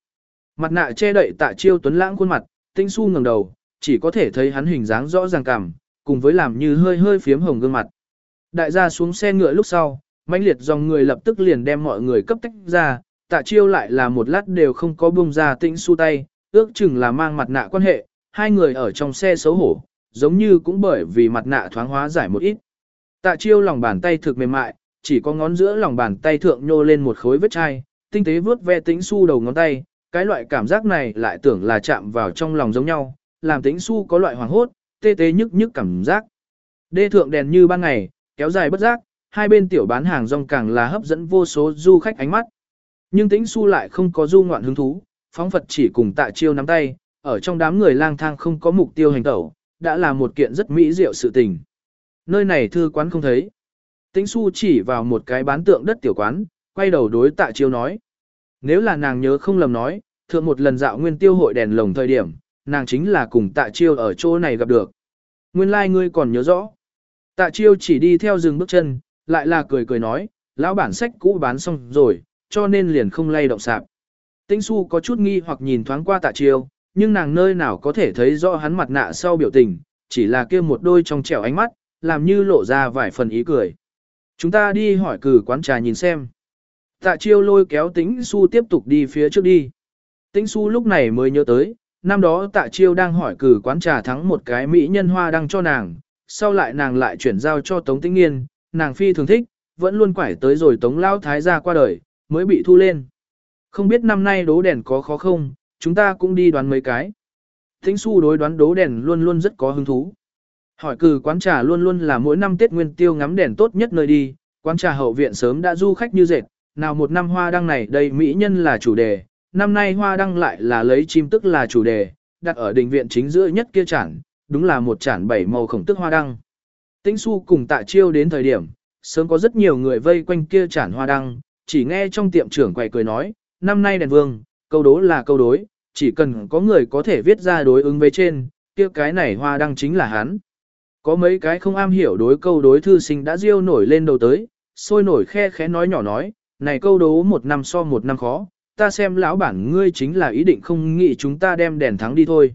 Mặt nạ che đậy tạ chiêu tuấn lãng khuôn mặt, tĩnh su ngẩng đầu, chỉ có thể thấy hắn hình dáng rõ ràng cảm, cùng với làm như hơi hơi phiếm hồng gương mặt. Đại gia xuống xe ngựa lúc sau, mãnh liệt dòng người lập tức liền đem mọi người cấp tách ra, tạ chiêu lại là một lát đều không có buông ra tĩnh su tay, ước chừng là mang mặt nạ quan hệ, hai người ở trong xe xấu hổ, giống như cũng bởi vì mặt nạ thoáng hóa giải một ít. Tạ chiêu lòng bàn tay thực mềm mại, chỉ có ngón giữa lòng bàn tay thượng nhô lên một khối vết chai, tinh tế vướt ve tĩnh su đầu ngón tay, cái loại cảm giác này lại tưởng là chạm vào trong lòng giống nhau, làm tĩnh su có loại hoàng hốt, tê tê nhức nhức cảm giác. Đê thượng đèn như ban ngày, kéo dài bất giác, hai bên tiểu bán hàng rong càng là hấp dẫn vô số du khách ánh mắt. Nhưng tĩnh su lại không có du ngoạn hứng thú, phóng Phật chỉ cùng tạ chiêu nắm tay, ở trong đám người lang thang không có mục tiêu hành tẩu, đã là một kiện rất mỹ diệu sự tình. Nơi này thư quán không thấy. Tĩnh su chỉ vào một cái bán tượng đất tiểu quán, quay đầu đối tạ chiêu nói. Nếu là nàng nhớ không lầm nói, thượng một lần dạo nguyên tiêu hội đèn lồng thời điểm, nàng chính là cùng tạ chiêu ở chỗ này gặp được. Nguyên lai like ngươi còn nhớ rõ. Tạ chiêu chỉ đi theo rừng bước chân, lại là cười cười nói, lão bản sách cũ bán xong rồi, cho nên liền không lay động sạp. Tĩnh su có chút nghi hoặc nhìn thoáng qua tạ chiêu, nhưng nàng nơi nào có thể thấy rõ hắn mặt nạ sau biểu tình, chỉ là kia một đôi trong trẻo ánh mắt, làm như lộ ra vài phần ý cười. Chúng ta đi hỏi cử quán trà nhìn xem. Tạ chiêu lôi kéo tĩnh su tiếp tục đi phía trước đi. Tĩnh su lúc này mới nhớ tới, năm đó tạ chiêu đang hỏi cử quán trà thắng một cái mỹ nhân hoa đăng cho nàng, sau lại nàng lại chuyển giao cho Tống Tĩnh Nghiên, nàng phi thường thích, vẫn luôn quải tới rồi Tống Lao Thái gia qua đời, mới bị thu lên. Không biết năm nay đố đèn có khó không, chúng ta cũng đi đoán mấy cái. Tĩnh su đối đoán đố đèn luôn luôn rất có hứng thú. Hỏi cử quán trà luôn luôn là mỗi năm Tết Nguyên Tiêu ngắm đèn tốt nhất nơi đi, quán trà hậu viện sớm đã du khách như dệt, nào một năm hoa đăng này đây mỹ nhân là chủ đề, năm nay hoa đăng lại là lấy chim tức là chủ đề, đặt ở đình viện chính giữa nhất kia chản, đúng là một chản bảy màu khổng tức hoa đăng. Tĩnh su cùng tạ chiêu đến thời điểm, sớm có rất nhiều người vây quanh kia chản hoa đăng, chỉ nghe trong tiệm trưởng quầy cười nói, năm nay đèn vương, câu đố là câu đối, chỉ cần có người có thể viết ra đối ứng với trên, kia cái này hoa đăng chính là hắn. Có mấy cái không am hiểu đối câu đối thư sinh đã riêu nổi lên đầu tới, sôi nổi khe khẽ nói nhỏ nói, này câu đố một năm so một năm khó, ta xem lão bản ngươi chính là ý định không nghĩ chúng ta đem đèn thắng đi thôi.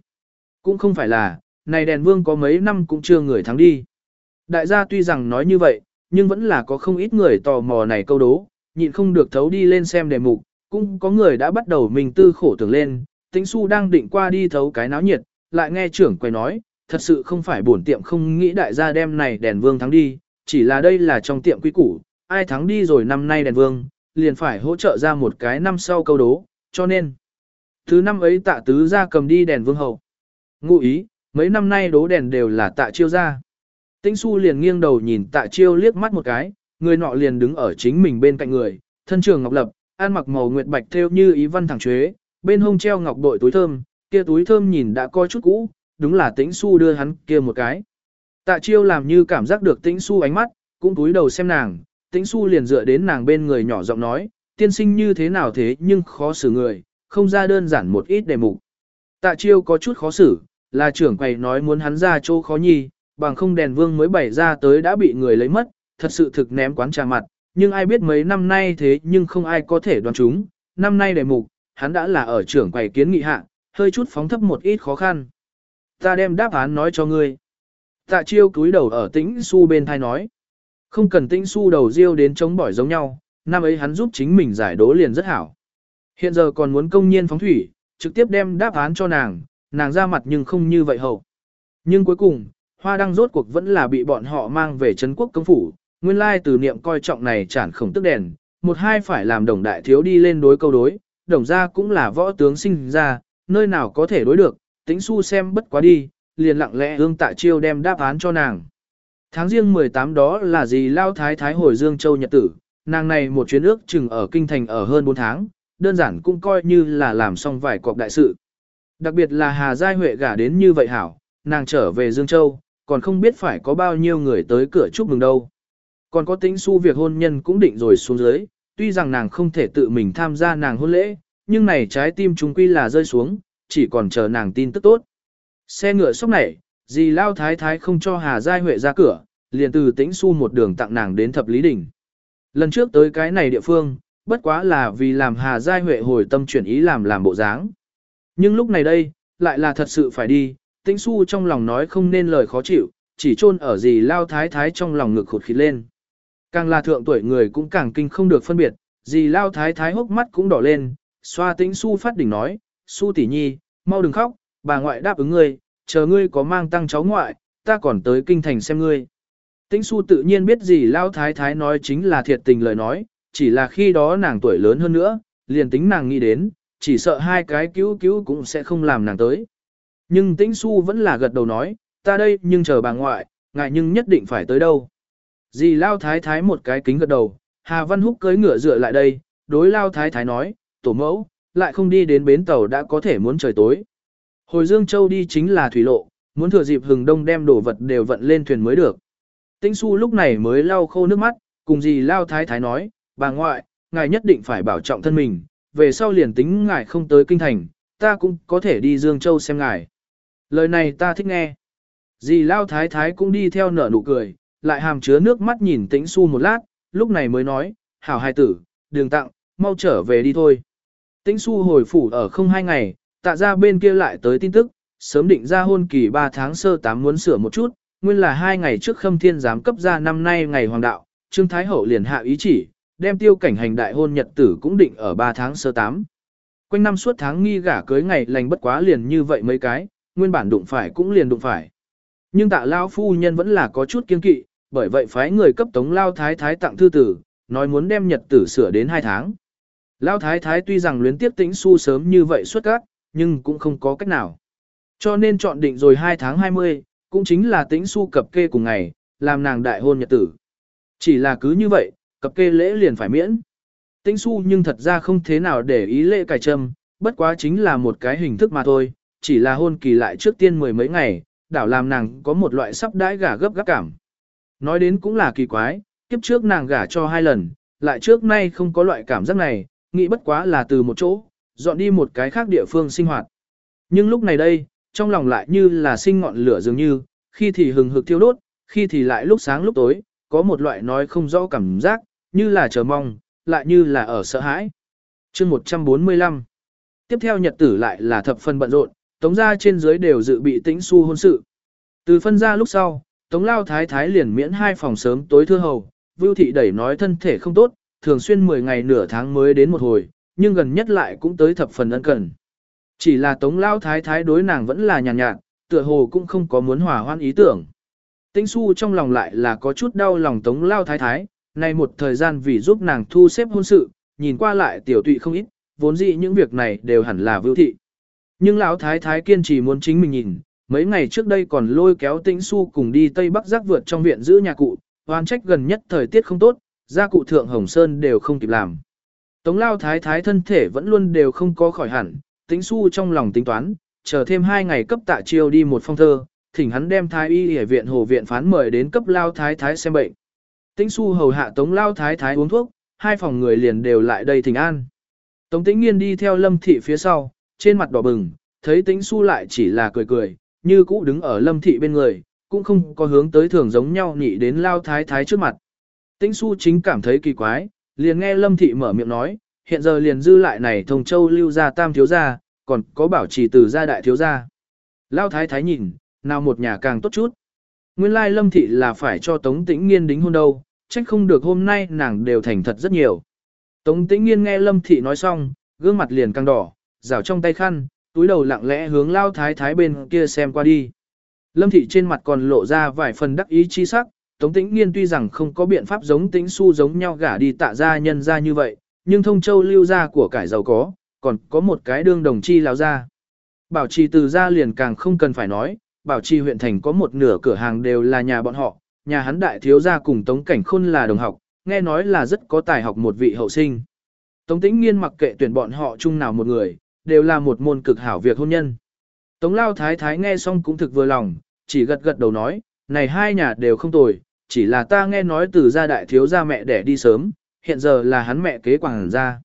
Cũng không phải là, này đèn vương có mấy năm cũng chưa người thắng đi. Đại gia tuy rằng nói như vậy, nhưng vẫn là có không ít người tò mò này câu đố, nhịn không được thấu đi lên xem đề mục, cũng có người đã bắt đầu mình tư khổ tưởng lên, tính su đang định qua đi thấu cái náo nhiệt, lại nghe trưởng quay nói, thật sự không phải bổn tiệm không nghĩ đại gia đem này đèn vương thắng đi, chỉ là đây là trong tiệm quý củ, ai thắng đi rồi năm nay đèn vương, liền phải hỗ trợ ra một cái năm sau câu đố, cho nên. Thứ năm ấy tạ tứ ra cầm đi đèn vương hậu. Ngụ ý, mấy năm nay đố đèn đều là tạ chiêu ra. Tĩnh su liền nghiêng đầu nhìn tạ chiêu liếc mắt một cái, người nọ liền đứng ở chính mình bên cạnh người, thân trường ngọc lập, ăn mặc màu nguyệt bạch theo như ý văn thẳng chuế, bên hông treo ngọc bội túi thơm, kia túi thơm nhìn đã coi chút cũ, đúng là tĩnh su đưa hắn kia một cái. Tạ chiêu làm như cảm giác được tĩnh su ánh mắt, cũng túi đầu xem nàng, tĩnh su liền dựa đến nàng bên người nhỏ giọng nói, tiên sinh như thế nào thế nhưng khó xử người, không ra đơn giản một ít đề mục. Tạ chiêu có chút khó xử, là trưởng quầy nói muốn hắn ra chỗ khó nhi, bằng không đèn vương mới bày ra tới đã bị người lấy mất, thật sự thực ném quán trà mặt, nhưng ai biết mấy năm nay thế nhưng không ai có thể đoán chúng, năm nay đề mục, hắn đã là ở trưởng quầy kiến nghị hạ, hơi chút phóng thấp một ít khó khăn. Ta đem đáp án nói cho ngươi. Tạ chiêu cúi đầu ở tĩnh su bên thai nói. Không cần tĩnh su đầu riêu đến chống bỏi giống nhau, năm ấy hắn giúp chính mình giải đố liền rất hảo. Hiện giờ còn muốn công nhiên phóng thủy, trực tiếp đem đáp án cho nàng, nàng ra mặt nhưng không như vậy hậu. Nhưng cuối cùng, hoa đăng rốt cuộc vẫn là bị bọn họ mang về Trấn quốc công phủ, nguyên lai từ niệm coi trọng này chản khổng tức đèn, một hai phải làm đồng đại thiếu đi lên đối câu đối, đồng ra cũng là võ tướng sinh ra, nơi nào có thể đối được, tính su xem bất quá đi, liền lặng lẽ hương tạ chiêu đem đáp án cho nàng. Tháng riêng 18 đó là gì lao thái thái hồi Dương Châu Nhật tử, nàng này một chuyến ước chừng ở kinh thành ở hơn 4 tháng, đơn giản cũng coi như là làm xong vài cọc đại sự. Đặc biệt là Hà Giai Huệ gả đến như vậy hảo, nàng trở về Dương Châu, còn không biết phải có bao nhiêu người tới cửa chúc mừng đâu. Còn có tính su việc hôn nhân cũng định rồi xuống dưới, tuy rằng nàng không thể tự mình tham gia nàng hôn lễ, nhưng này trái tim chúng quy là rơi xuống, chỉ còn chờ nàng tin tức tốt. Xe ngựa sốc này, dì Lao Thái Thái không cho Hà Giai Huệ ra cửa, liền từ tĩnh su một đường tặng nàng đến thập lý đỉnh. Lần trước tới cái này địa phương, bất quá là vì làm Hà Giai Huệ hồi tâm chuyển ý làm làm bộ dáng. Nhưng lúc này đây, lại là thật sự phải đi, tĩnh su trong lòng nói không nên lời khó chịu, chỉ chôn ở Dì Lao Thái Thái trong lòng ngực khụt khịt lên. Càng là thượng tuổi người cũng càng kinh không được phân biệt, dì lao thái thái hốc mắt cũng đỏ lên, xoa tĩnh su phát đỉnh nói, su tỷ nhi, mau đừng khóc, bà ngoại đáp ứng ngươi, chờ ngươi có mang tăng cháu ngoại, ta còn tới kinh thành xem ngươi. Tĩnh su tự nhiên biết gì lao thái thái nói chính là thiệt tình lời nói, chỉ là khi đó nàng tuổi lớn hơn nữa, liền tính nàng nghĩ đến, chỉ sợ hai cái cứu cứu cũng sẽ không làm nàng tới. Nhưng tĩnh su vẫn là gật đầu nói, ta đây nhưng chờ bà ngoại, ngại nhưng nhất định phải tới đâu. Dì Lao Thái Thái một cái kính gật đầu, Hà Văn Húc cưới ngựa dựa lại đây, đối Lao Thái Thái nói, tổ mẫu, lại không đi đến bến tàu đã có thể muốn trời tối. Hồi Dương Châu đi chính là thủy lộ, muốn thừa dịp hừng đông đem đồ vật đều vận lên thuyền mới được. Tĩnh su lúc này mới lau khô nước mắt, cùng dì Lao Thái Thái nói, bà ngoại, ngài nhất định phải bảo trọng thân mình, về sau liền tính ngài không tới kinh thành, ta cũng có thể đi Dương Châu xem ngài. Lời này ta thích nghe. Dì Lao Thái Thái cũng đi theo nở nụ cười, lại hàm chứa nước mắt nhìn tĩnh su một lát, lúc này mới nói, hảo hài tử, đường tặng, mau trở về đi thôi. Tĩnh su hồi phủ ở không hai ngày, tạ ra bên kia lại tới tin tức, sớm định ra hôn kỳ 3 tháng sơ 8 muốn sửa một chút, nguyên là hai ngày trước khâm thiên giám cấp ra năm nay ngày hoàng đạo, Trương Thái Hậu liền hạ ý chỉ, đem tiêu cảnh hành đại hôn nhật tử cũng định ở 3 tháng sơ 8. Quanh năm suốt tháng nghi gả cưới ngày lành bất quá liền như vậy mấy cái, nguyên bản đụng phải cũng liền đụng phải. Nhưng tạ lao phu nhân vẫn là có chút kiên kỵ, bởi vậy phái người cấp tống lao thái thái tặng thư tử, nói muốn đem nhật tử sửa đến 2 tháng. Lao thái thái tuy rằng luyến tiếp tĩnh su sớm như vậy xuất các, nhưng cũng không có cách nào. Cho nên chọn định rồi 2 tháng 20, cũng chính là tĩnh su cập kê cùng ngày, làm nàng đại hôn nhật tử. Chỉ là cứ như vậy, cập kê lễ liền phải miễn. Tĩnh su nhưng thật ra không thế nào để ý lễ cài trâm, bất quá chính là một cái hình thức mà thôi, chỉ là hôn kỳ lại trước tiên mười mấy ngày, đảo làm nàng có một loại sắp đãi gả gấp gáp cảm. Nói đến cũng là kỳ quái, kiếp trước nàng gả cho hai lần, lại trước nay không có loại cảm giác này, nghĩ bất quá là từ một chỗ, dọn đi một cái khác địa phương sinh hoạt. Nhưng lúc này đây, trong lòng lại như là sinh ngọn lửa dường như, khi thì hừng hực thiêu đốt, khi thì lại lúc sáng lúc tối, có một loại nói không rõ cảm giác, như là chờ mong, lại như là ở sợ hãi. chương 145 Tiếp theo nhật tử lại là thập phân bận rộn, tống gia trên dưới đều dự bị tĩnh su hôn sự. Từ phân ra lúc sau, tống lao thái thái liền miễn hai phòng sớm tối thưa hầu, vưu thị đẩy nói thân thể không tốt, thường xuyên 10 ngày nửa tháng mới đến một hồi, nhưng gần nhất lại cũng tới thập phần ân cần. Chỉ là tống lao thái thái đối nàng vẫn là nhàn nhạt, nhạt, tựa hồ cũng không có muốn hòa hoan ý tưởng. Tĩnh su trong lòng lại là có chút đau lòng tống lao thái thái, nay một thời gian vì giúp nàng thu xếp hôn sự, nhìn qua lại tiểu tụy không ít, vốn dĩ những việc này đều hẳn là vưu thị. Nhưng lão thái thái kiên trì muốn chính mình nhìn, mấy ngày trước đây còn lôi kéo tĩnh su cùng đi Tây Bắc giác vượt trong viện giữ nhà cụ, hoàn trách gần nhất thời tiết không tốt, gia cụ thượng Hồng Sơn đều không kịp làm. Tống lao thái thái thân thể vẫn luôn đều không có khỏi hẳn, tĩnh su trong lòng tính toán, chờ thêm hai ngày cấp tạ chiêu đi một phong thơ, thỉnh hắn đem thái y y viện hồ viện phán mời đến cấp lao thái thái xem bệnh. Tĩnh su hầu hạ tống lao thái thái uống thuốc, hai phòng người liền đều lại đây thỉnh an. Tống tĩnh nghiên đi theo lâm thị phía sau, trên mặt đỏ bừng, thấy tĩnh su lại chỉ là cười cười, như cũ đứng ở lâm thị bên người, cũng không có hướng tới thường giống nhau nhị đến lao thái thái trước mặt. Tĩnh su chính cảm thấy kỳ quái, liền nghe lâm thị mở miệng nói, hiện giờ liền dư lại này thông châu lưu gia tam thiếu gia, còn có bảo trì từ gia đại thiếu gia. Lao thái thái nhìn, nào một nhà càng tốt chút. Nguyên lai lâm thị là phải cho tống tĩnh nghiên đính hôn đâu, trách không được hôm nay nàng đều thành thật rất nhiều. Tống tĩnh nghiên nghe lâm thị nói xong, gương mặt liền căng đỏ, rảo trong tay khăn, túi đầu lặng lẽ hướng lao thái thái bên kia xem qua đi. Lâm thị trên mặt còn lộ ra vài phần đắc ý chi sắc, Tống Tĩnh Nghiên tuy rằng không có biện pháp giống Tĩnh Su giống nhau gả đi tạ gia nhân gia như vậy, nhưng thông châu lưu gia của cải giàu có, còn có một cái đương đồng chi lão gia Bảo trì từ gia liền càng không cần phải nói, bảo trì huyện thành có một nửa cửa hàng đều là nhà bọn họ, nhà hắn đại thiếu gia cùng Tống Cảnh Khôn là đồng học, nghe nói là rất có tài học một vị hậu sinh. Tống Tĩnh Nghiên mặc kệ tuyển bọn họ chung nào một người, đều là một môn cực hảo việc hôn nhân. Tống Lao Thái Thái nghe xong cũng thực vừa lòng, chỉ gật gật đầu nói, này hai nhà đều không tồi, chỉ là ta nghe nói từ gia đại thiếu gia mẹ đẻ đi sớm, hiện giờ là hắn mẹ kế quảng gia.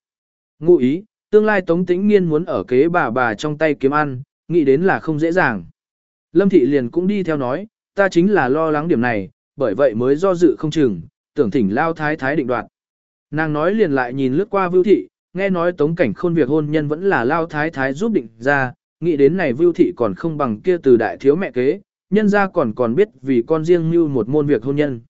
Ngụ ý, tương lai Tống Tĩnh Nghiên muốn ở kế bà bà trong tay kiếm ăn, nghĩ đến là không dễ dàng. Lâm Thị liền cũng đi theo nói, ta chính là lo lắng điểm này, bởi vậy mới do dự không chừng, tưởng thỉnh Lao Thái Thái định đoạt. Nàng nói liền lại nhìn lướt qua Vưu Thị, nghe nói Tống Cảnh Khôn việc hôn nhân vẫn là Lao Thái Thái giúp định ra, nghĩ đến này Vưu Thị còn không bằng kia từ đại thiếu mẹ kế, nhân ra còn còn biết vì con riêng như một môn việc hôn nhân.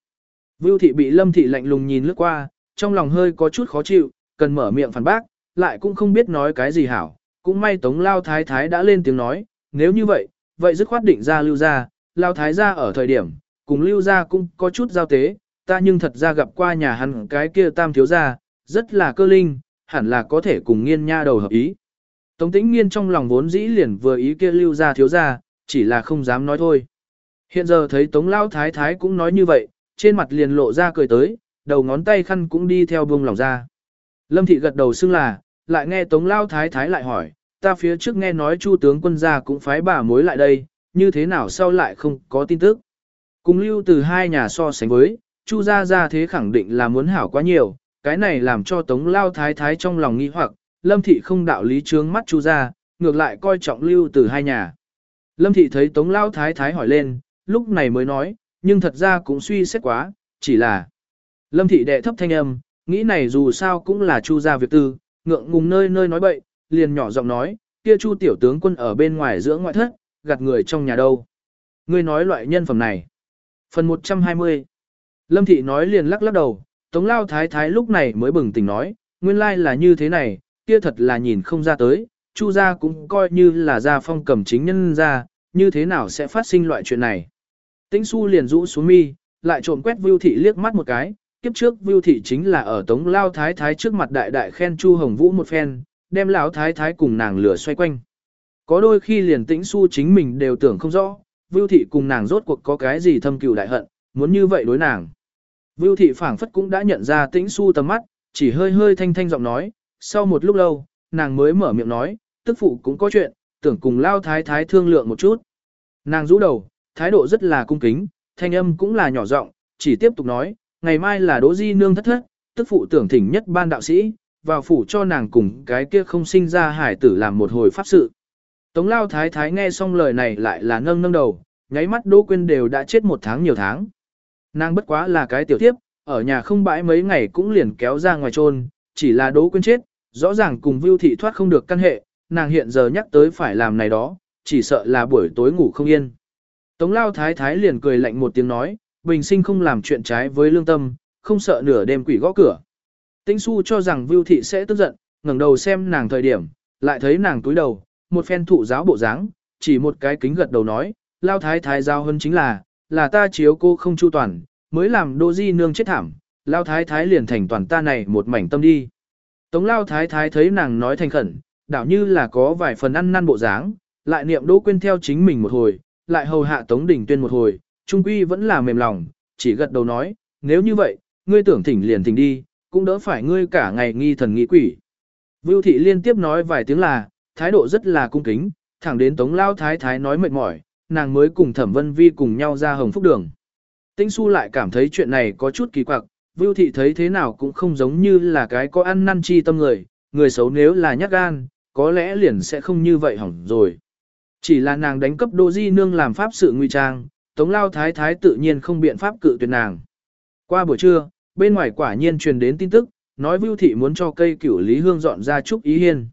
Vưu Thị bị Lâm Thị lạnh lùng nhìn lướt qua, trong lòng hơi có chút khó chịu, cần mở miệng phản bác, lại cũng không biết nói cái gì hảo. Cũng may Tống Lao Thái Thái đã lên tiếng nói, nếu như vậy, vậy dứt khoát định ra lưu ra, Lao Thái ra ở thời điểm, cùng lưu ra cũng có chút giao tế, ta nhưng thật ra gặp qua nhà hắn cái kia tam thiếu ra, rất là cơ linh, hẳn là có thể cùng nghiên nha đầu hợp ý. Tống tĩnh nghiên trong lòng vốn dĩ liền vừa ý kia lưu ra thiếu ra, chỉ là không dám nói thôi. Hiện giờ thấy Tống Lao Thái Thái cũng nói như vậy, trên mặt liền lộ ra cười tới, đầu ngón tay khăn cũng đi theo buông lòng ra. Lâm thị gật đầu xưng là, lại nghe Tống Lao Thái Thái lại hỏi, ta phía trước nghe nói Chu tướng quân gia cũng phái bà mối lại đây, như thế nào sau lại không có tin tức. Cùng lưu từ hai nhà so sánh với, Chu gia gia thế khẳng định là muốn hảo quá nhiều, cái này làm cho Tống Lao Thái Thái trong lòng nghi hoặc, Lâm thị không đạo lý trướng mắt Chu gia, ngược lại coi trọng lưu từ hai nhà. Lâm thị thấy Tống Lao Thái Thái hỏi lên, lúc này mới nói, nhưng thật ra cũng suy xét quá, chỉ là Lâm thị đệ thấp thanh âm, nghĩ này dù sao cũng là chu gia việc tư, ngượng ngùng nơi nơi nói bậy, liền nhỏ giọng nói, kia chu tiểu tướng quân ở bên ngoài giữa ngoại thất, gạt người trong nhà đâu. Ngươi nói loại nhân phẩm này. Phần 120 Lâm thị nói liền lắc lắc đầu, Tống Lao Thái Thái lúc này mới bừng tỉnh nói, nguyên lai là như thế này, kia thật là nhìn không ra tới, Chu gia cũng coi như là gia phong cầm chính nhân gia như thế nào sẽ phát sinh loại chuyện này. Tĩnh su liền rũ xuống mi, lại trộm quét Vưu Thị liếc mắt một cái, kiếp trước Vưu Thị chính là ở Tống Lao Thái Thái trước mặt đại đại khen Chu Hồng Vũ một phen, đem Lão Thái Thái cùng nàng lửa xoay quanh. Có đôi khi liền tĩnh su chính mình đều tưởng không rõ, Vưu Thị cùng nàng rốt cuộc có cái gì thâm cừu đại hận, muốn như vậy đối nàng. Vưu Thị phảng phất cũng đã nhận ra tĩnh su tầm mắt, chỉ hơi hơi thanh thanh giọng nói, sau một lúc lâu, nàng mới mở miệng nói, tức phụ cũng có chuyện, tưởng cùng lao thái thái thương lượng một chút. Nàng rũ đầu, thái độ rất là cung kính, thanh âm cũng là nhỏ giọng, chỉ tiếp tục nói, ngày mai là đỗ di nương thất thất, tức phụ tưởng thỉnh nhất ban đạo sĩ, vào phủ cho nàng cùng cái kia không sinh ra hải tử làm một hồi pháp sự. Tống lao thái thái nghe xong lời này lại là nâng nâng đầu, nháy mắt đỗ quên đều đã chết một tháng nhiều tháng. Nàng bất quá là cái tiểu tiếp, ở nhà không bãi mấy ngày cũng liền kéo ra ngoài trôn, chỉ là đỗ quên chết, rõ ràng cùng Vưu Thị thoát không được căn hệ, nàng hiện giờ nhắc tới phải làm này đó, chỉ sợ là buổi tối ngủ không yên. Tống lao thái thái liền cười lạnh một tiếng nói, bình sinh không làm chuyện trái với lương tâm, không sợ nửa đêm quỷ gõ cửa. Tĩnh su cho rằng Vưu Thị sẽ tức giận, ngẩng đầu xem nàng thời điểm, lại thấy nàng túi đầu, một phen thụ giáo bộ dáng, chỉ một cái kính gật đầu nói, lao thái thái giao hơn chính là, là ta chiếu cô không chu toàn, mới làm đô di nương chết thảm, lao thái thái liền thành toàn ta này một mảnh tâm đi. Tống lao thái thái thấy nàng nói thành khẩn, đảo như là có vài phần ăn năn bộ dáng, lại niệm đỗ quên theo chính mình một hồi, lại hầu hạ tống đỉnh tuyên một hồi, trung quy vẫn là mềm lòng, chỉ gật đầu nói, nếu như vậy, ngươi tưởng thỉnh liền thỉnh đi, cũng đỡ phải ngươi cả ngày nghi thần nghi quỷ. Vưu thị liên tiếp nói vài tiếng là, thái độ rất là cung kính, thẳng đến tống lao thái thái nói mệt mỏi, nàng mới cùng thẩm vân vi cùng nhau ra hồng phúc đường. Tĩnh su lại cảm thấy chuyện này có chút kỳ quặc, Vưu thị thấy thế nào cũng không giống như là cái có ăn năn chi tâm người, người xấu nếu là nhát gan, có lẽ liền sẽ không như vậy hỏng rồi. Chỉ là nàng đánh cấp Đỗ Di Nương làm pháp sự nguy trang, Tống Lao Thái Thái tự nhiên không biện pháp cự tuyệt nàng. Qua buổi trưa, bên ngoài quả nhiên truyền đến tin tức, nói Vưu Thị muốn cho cây cửu Lý Hương dọn ra trúc ý hiên.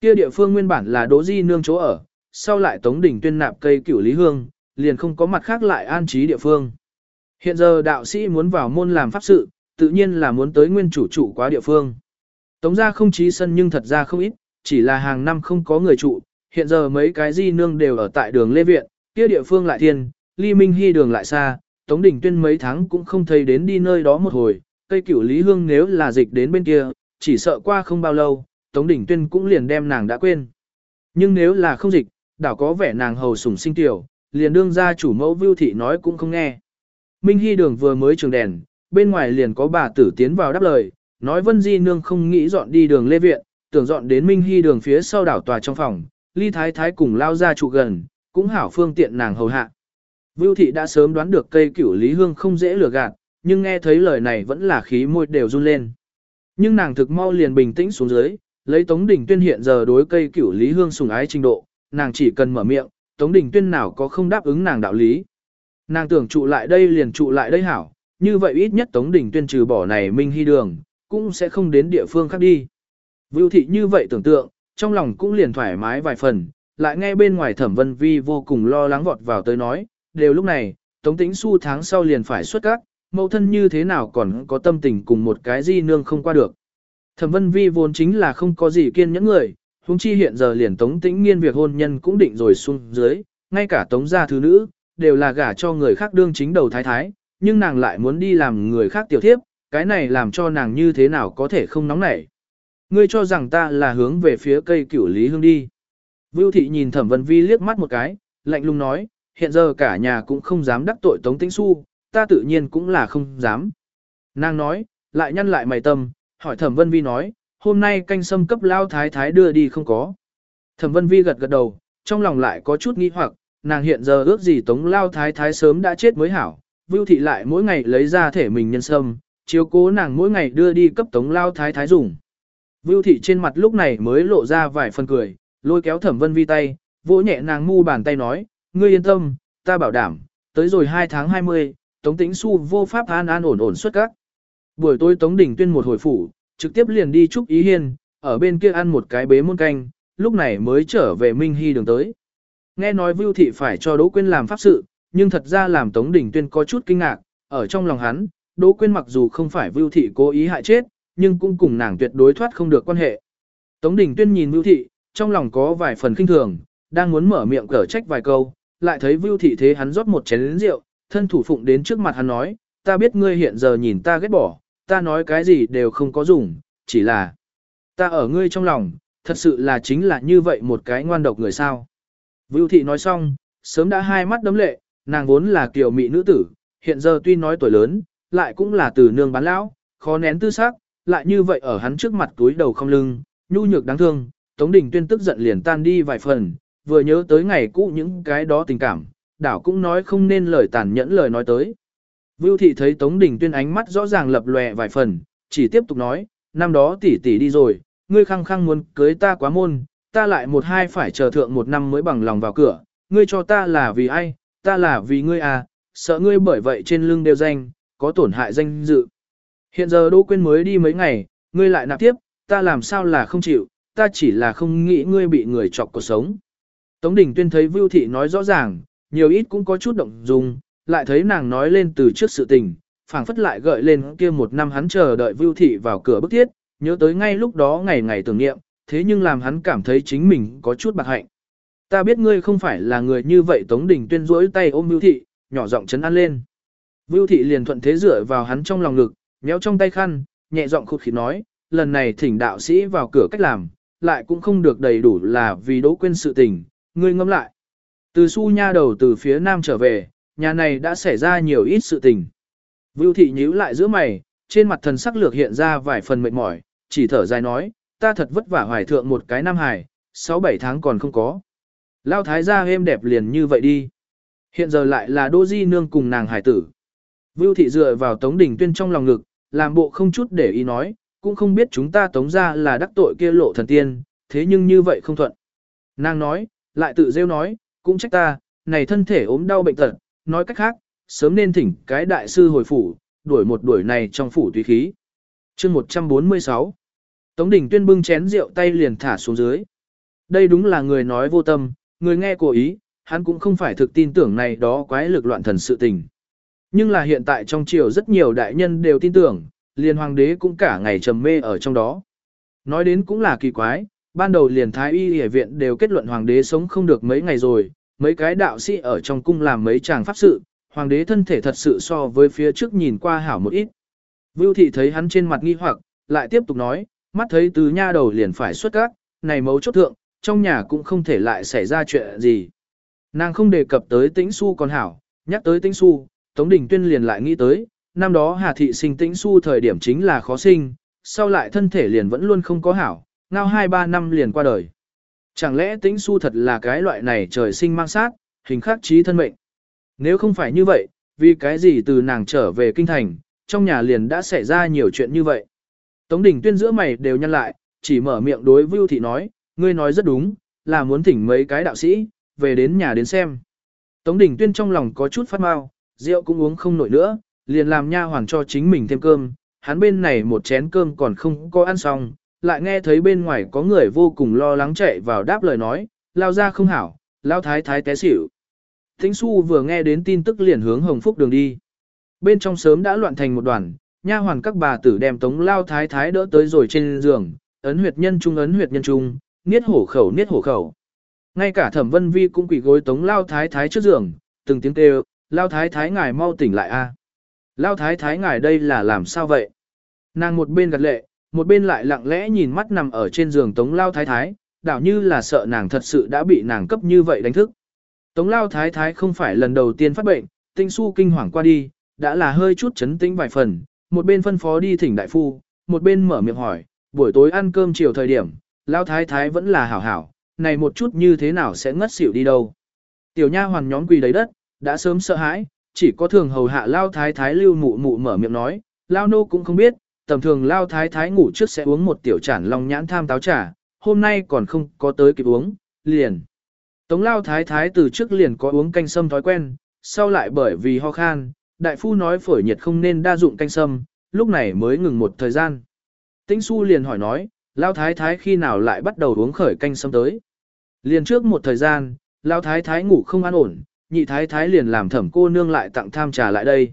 Kia địa phương nguyên bản là Đỗ Di Nương chỗ ở, sau lại Tống Đình tuyên nạp cây cửu Lý Hương, liền không có mặt khác lại an trí địa phương. Hiện giờ đạo sĩ muốn vào môn làm pháp sự, tự nhiên là muốn tới nguyên chủ trụ quá địa phương. Tống ra không trí sân nhưng thật ra không ít, chỉ là hàng năm không có người trụ, hiện giờ mấy cái di nương đều ở tại đường Lê Viện, kia địa phương lại thiên, ly minh hy đường lại xa, Tống Đình Tuyên mấy tháng cũng không thấy đến đi nơi đó một hồi, cây cửu Lý Hương nếu là dịch đến bên kia, chỉ sợ qua không bao lâu, Tống Đình Tuyên cũng liền đem nàng đã quên. Nhưng nếu là không dịch, đảo có vẻ nàng hầu sủng sinh tiểu, liền đương ra chủ mẫu Vưu Thị nói cũng không nghe. Minh Hy đường vừa mới trường đèn, bên ngoài liền có bà tử tiến vào đáp lời, nói Vân Di Nương không nghĩ dọn đi đường Lê Viện, tưởng dọn đến Minh Hy đường phía sau đảo tòa trong phòng, ly thái thái cùng lao ra trụ gần, cũng hảo phương tiện nàng hầu hạ. Vưu thị đã sớm đoán được cây cửu Lý Hương không dễ lừa gạt, nhưng nghe thấy lời này vẫn là khí môi đều run lên. Nhưng nàng thực mau liền bình tĩnh xuống dưới, lấy Tống Đình Tuyên hiện giờ đối cây cửu Lý Hương sùng ái trình độ, nàng chỉ cần mở miệng, Tống Đình Tuyên nào có không đáp ứng nàng đạo lý. Nàng tưởng trụ lại đây liền trụ lại đây hảo, như vậy ít nhất Tống Đình Tuyên trừ bỏ này Minh Hy đường, cũng sẽ không đến địa phương khác đi. Vưu thị như vậy tưởng tượng, trong lòng cũng liền thoải mái vài phần, lại nghe bên ngoài thẩm vân vi vô cùng lo lắng vọt vào tới nói, đều lúc này, Tống Tĩnh su tháng sau liền phải xuất các, mẫu thân như thế nào còn có tâm tình cùng một cái di nương không qua được. Thẩm vân vi vốn chính là không có gì kiên nhẫn người, huống chi hiện giờ liền Tống Tĩnh nghiên việc hôn nhân cũng định rồi xuống dưới, ngay cả Tống gia thứ nữ, đều là gả cho người khác đương chính đầu thái thái, nhưng nàng lại muốn đi làm người khác tiểu thiếp, cái này làm cho nàng như thế nào có thể không nóng nảy. Ngươi cho rằng ta là hướng về phía cây cửu lý hương đi. Vưu thị nhìn thẩm vân vi liếc mắt một cái, lạnh lùng nói, hiện giờ cả nhà cũng không dám đắc tội tống tĩnh su, ta tự nhiên cũng là không dám. Nàng nói, lại nhăn lại mày tâm, hỏi thẩm vân vi nói, hôm nay canh sâm cấp lao thái thái đưa đi không có. Thẩm vân vi gật gật đầu, trong lòng lại có chút nghi hoặc, nàng hiện giờ ước gì tống lao thái thái sớm đã chết mới hảo, vưu thị lại mỗi ngày lấy ra thể mình nhân sâm, chiếu cố nàng mỗi ngày đưa đi cấp tống lao thái thái dùng. Vưu thị trên mặt lúc này mới lộ ra vài phần cười, lôi kéo thẩm vân vi tay, vỗ nhẹ nàng mu bàn tay nói, ngươi yên tâm, ta bảo đảm, tới rồi 2 tháng 20, Tống Tĩnh Xu vô pháp an an ổn ổn xuất các. Buổi tối Tống Đình Tuyên một hồi phủ, trực tiếp liền đi chúc ý hiên, ở bên kia ăn một cái bế muôn canh, lúc này mới trở về Minh Hy đường tới. Nghe nói Vưu Thị phải cho Đỗ Quyên làm pháp sự, nhưng thật ra làm Tống Đình Tuyên có chút kinh ngạc, ở trong lòng hắn, Đỗ Quyên mặc dù không phải Vưu Thị cố ý hại chết, nhưng cũng cùng nàng tuyệt đối thoát không được quan hệ. Tống Đình Tuyên nhìn Vưu Thị, trong lòng có vài phần kinh thường, đang muốn mở miệng cở trách vài câu, lại thấy Vưu Thị thế hắn rót một chén rượu, thân thủ phụng đến trước mặt hắn nói, ta biết ngươi hiện giờ nhìn ta ghét bỏ, ta nói cái gì đều không có dùng, chỉ là ta ở ngươi trong lòng, thật sự là chính là như vậy một cái ngoan độc người sao. Vưu Thị nói xong, sớm đã hai mắt đấm lệ, nàng vốn là kiều mị nữ tử, hiện giờ tuy nói tuổi lớn, lại cũng là từ nương bán lão, khó nén tư xác, lại như vậy ở hắn trước mặt túi đầu không lưng, nhu nhược đáng thương, Tống Đình Tuyên tức giận liền tan đi vài phần, vừa nhớ tới ngày cũ những cái đó tình cảm, đảo cũng nói không nên lời tàn nhẫn lời nói tới. Vưu thị thấy Tống Đình Tuyên ánh mắt rõ ràng lập lòe vài phần, chỉ tiếp tục nói, năm đó tỷ tỷ đi rồi, ngươi khăng khăng muốn cưới ta quá môn, ta lại một hai phải chờ thượng một năm mới bằng lòng vào cửa, ngươi cho ta là vì ai, ta là vì ngươi à, sợ ngươi bởi vậy trên lưng đều danh, có tổn hại danh dự. Hiện giờ Đỗ Quyên mới đi mấy ngày, ngươi lại nạp tiếp, ta làm sao là không chịu, ta chỉ là không nghĩ ngươi bị người chọc cuộc sống. Tống Đình Tuyên thấy Vưu Thị nói rõ ràng, nhiều ít cũng có chút động dung, lại thấy nàng nói lên từ trước sự tình, phảng phất lại gợi lên kia một năm hắn chờ đợi Vưu Thị vào cửa bức thiết, nhớ tới ngay lúc đó ngày ngày tưởng niệm, thế nhưng làm hắn cảm thấy chính mình có chút bạc hạnh. Ta biết ngươi không phải là người như vậy Tống Đình Tuyên duỗi tay ôm Vưu Thị, nhỏ giọng chấn an lên. Vưu Thị liền thuận thế dựa vào hắn trong lòng ngực, méo trong tay khăn, nhẹ giọng khụt khịt nói, lần này thỉnh đạo sĩ vào cửa cách làm, lại cũng không được đầy đủ là vì đỗ quên sự tình, ngươi ngâm lại. Từ su nha đầu từ phía nam trở về, nhà này đã xảy ra nhiều ít sự tình. Vưu thị nhíu lại giữa mày, trên mặt thần sắc lược hiện ra vài phần mệt mỏi, chỉ thở dài nói, ta thật vất vả hoài thượng một cái nam hài, 6-7 tháng còn không có. Lao thái gia êm đẹp liền như vậy đi. Hiện giờ lại là Đô Di Nương cùng nàng hải tử. Vưu thị dựa vào Tống Đình Tuyên trong lòng ngực, làm bộ không chút để ý nói, cũng không biết chúng ta Tống ra là đắc tội kia lộ thần tiên, thế nhưng như vậy không thuận. Nàng nói, lại tự rêu nói, cũng trách ta, này thân thể ốm đau bệnh tật, nói cách khác, sớm nên thỉnh cái đại sư hồi phủ, đuổi một đuổi này trong phủ tùy khí. chương 146 Tống Đình Tuyên bưng chén rượu tay liền thả xuống dưới. Đây đúng là người nói vô tâm, người nghe cố ý, hắn cũng không phải thực tin tưởng này đó quái lực loạn thần sự tình. Nhưng là hiện tại trong triều rất nhiều đại nhân đều tin tưởng, liền hoàng đế cũng cả ngày trầm mê ở trong đó. Nói đến cũng là kỳ quái, ban đầu liền thái y y viện đều kết luận hoàng đế sống không được mấy ngày rồi, mấy cái đạo sĩ ở trong cung làm mấy chàng pháp sự, hoàng đế thân thể thật sự so với phía trước nhìn qua hảo một ít. Vưu thị thấy hắn trên mặt nghi hoặc, lại tiếp tục nói, mắt thấy từ nha đầu liền phải xuất các, này mấu chốt thượng, trong nhà cũng không thể lại xảy ra chuyện gì. Nàng không đề cập tới tĩnh su còn hảo, nhắc tới tĩnh su, Tống Đình Tuyên liền lại nghĩ tới, năm đó Hà Thị sinh tĩnh su thời điểm chính là khó sinh, sau lại thân thể liền vẫn luôn không có hảo, ngao 2-3 năm liền qua đời. Chẳng lẽ tĩnh su thật là cái loại này trời sinh mang sát, hình khắc trí thân mệnh. Nếu không phải như vậy, vì cái gì từ nàng trở về kinh thành, trong nhà liền đã xảy ra nhiều chuyện như vậy. Tống Đình Tuyên giữa mày đều nhăn lại, chỉ mở miệng đối Vưu Thị nói, ngươi nói rất đúng, là muốn thỉnh mấy cái đạo sĩ, về đến nhà đến xem. Tống Đình Tuyên trong lòng có chút phát mau, rượu cũng uống không nổi nữa, liền làm nha hoàn cho chính mình thêm cơm, hắn bên này một chén cơm còn không có ăn xong, lại nghe thấy bên ngoài có người vô cùng lo lắng chạy vào đáp lời nói, lao ra không hảo, lao thái thái té xỉu. Thính su vừa nghe đến tin tức liền hướng hồng phúc đường đi. Bên trong sớm đã loạn thành một đoàn, nha hoàn các bà tử đem tống lao thái thái đỡ tới rồi trên giường, ấn huyệt nhân trung ấn huyệt nhân trung, niết hổ khẩu niết hổ khẩu. Ngay cả thẩm vân vi cũng quỳ gối tống lao thái thái trước giường, từng tiếng kêu, lao thái thái ngài mau tỉnh lại a. Lao thái thái ngài đây là làm sao vậy? Nàng một bên gật lệ, một bên lại lặng lẽ nhìn mắt nằm ở trên giường tống lao thái thái, đảo như là sợ nàng thật sự đã bị nàng cấp như vậy đánh thức. Tống lao thái thái không phải lần đầu tiên phát bệnh, tinh su kinh hoàng qua đi, đã là hơi chút chấn tĩnh vài phần, một bên phân phó đi thỉnh đại phu, một bên mở miệng hỏi, buổi tối ăn cơm chiều thời điểm, lao thái thái vẫn là hảo hảo, này một chút như thế nào sẽ ngất xỉu đi đâu. Tiểu nha hoàn nhóm quỳ đầy đất, đã sớm sợ hãi, chỉ có thường hầu hạ lao thái thái lưu mụ mụ mở miệng nói, lao nô cũng không biết, tầm thường lao thái thái ngủ trước sẽ uống một tiểu chản long nhãn tham táo trà, hôm nay còn không có tới kịp uống, liền. Tống lao thái thái từ trước liền có uống canh sâm thói quen, sau lại bởi vì ho khan, đại phu nói phổi nhiệt không nên đa dụng canh sâm, lúc này mới ngừng một thời gian. Tĩnh su liền hỏi nói, Lao Thái Thái khi nào lại bắt đầu uống khởi canh sâm tới. Liền trước một thời gian, Lao Thái Thái ngủ không an ổn, nhị Thái Thái liền làm thẩm cô nương lại tặng tham trà lại đây.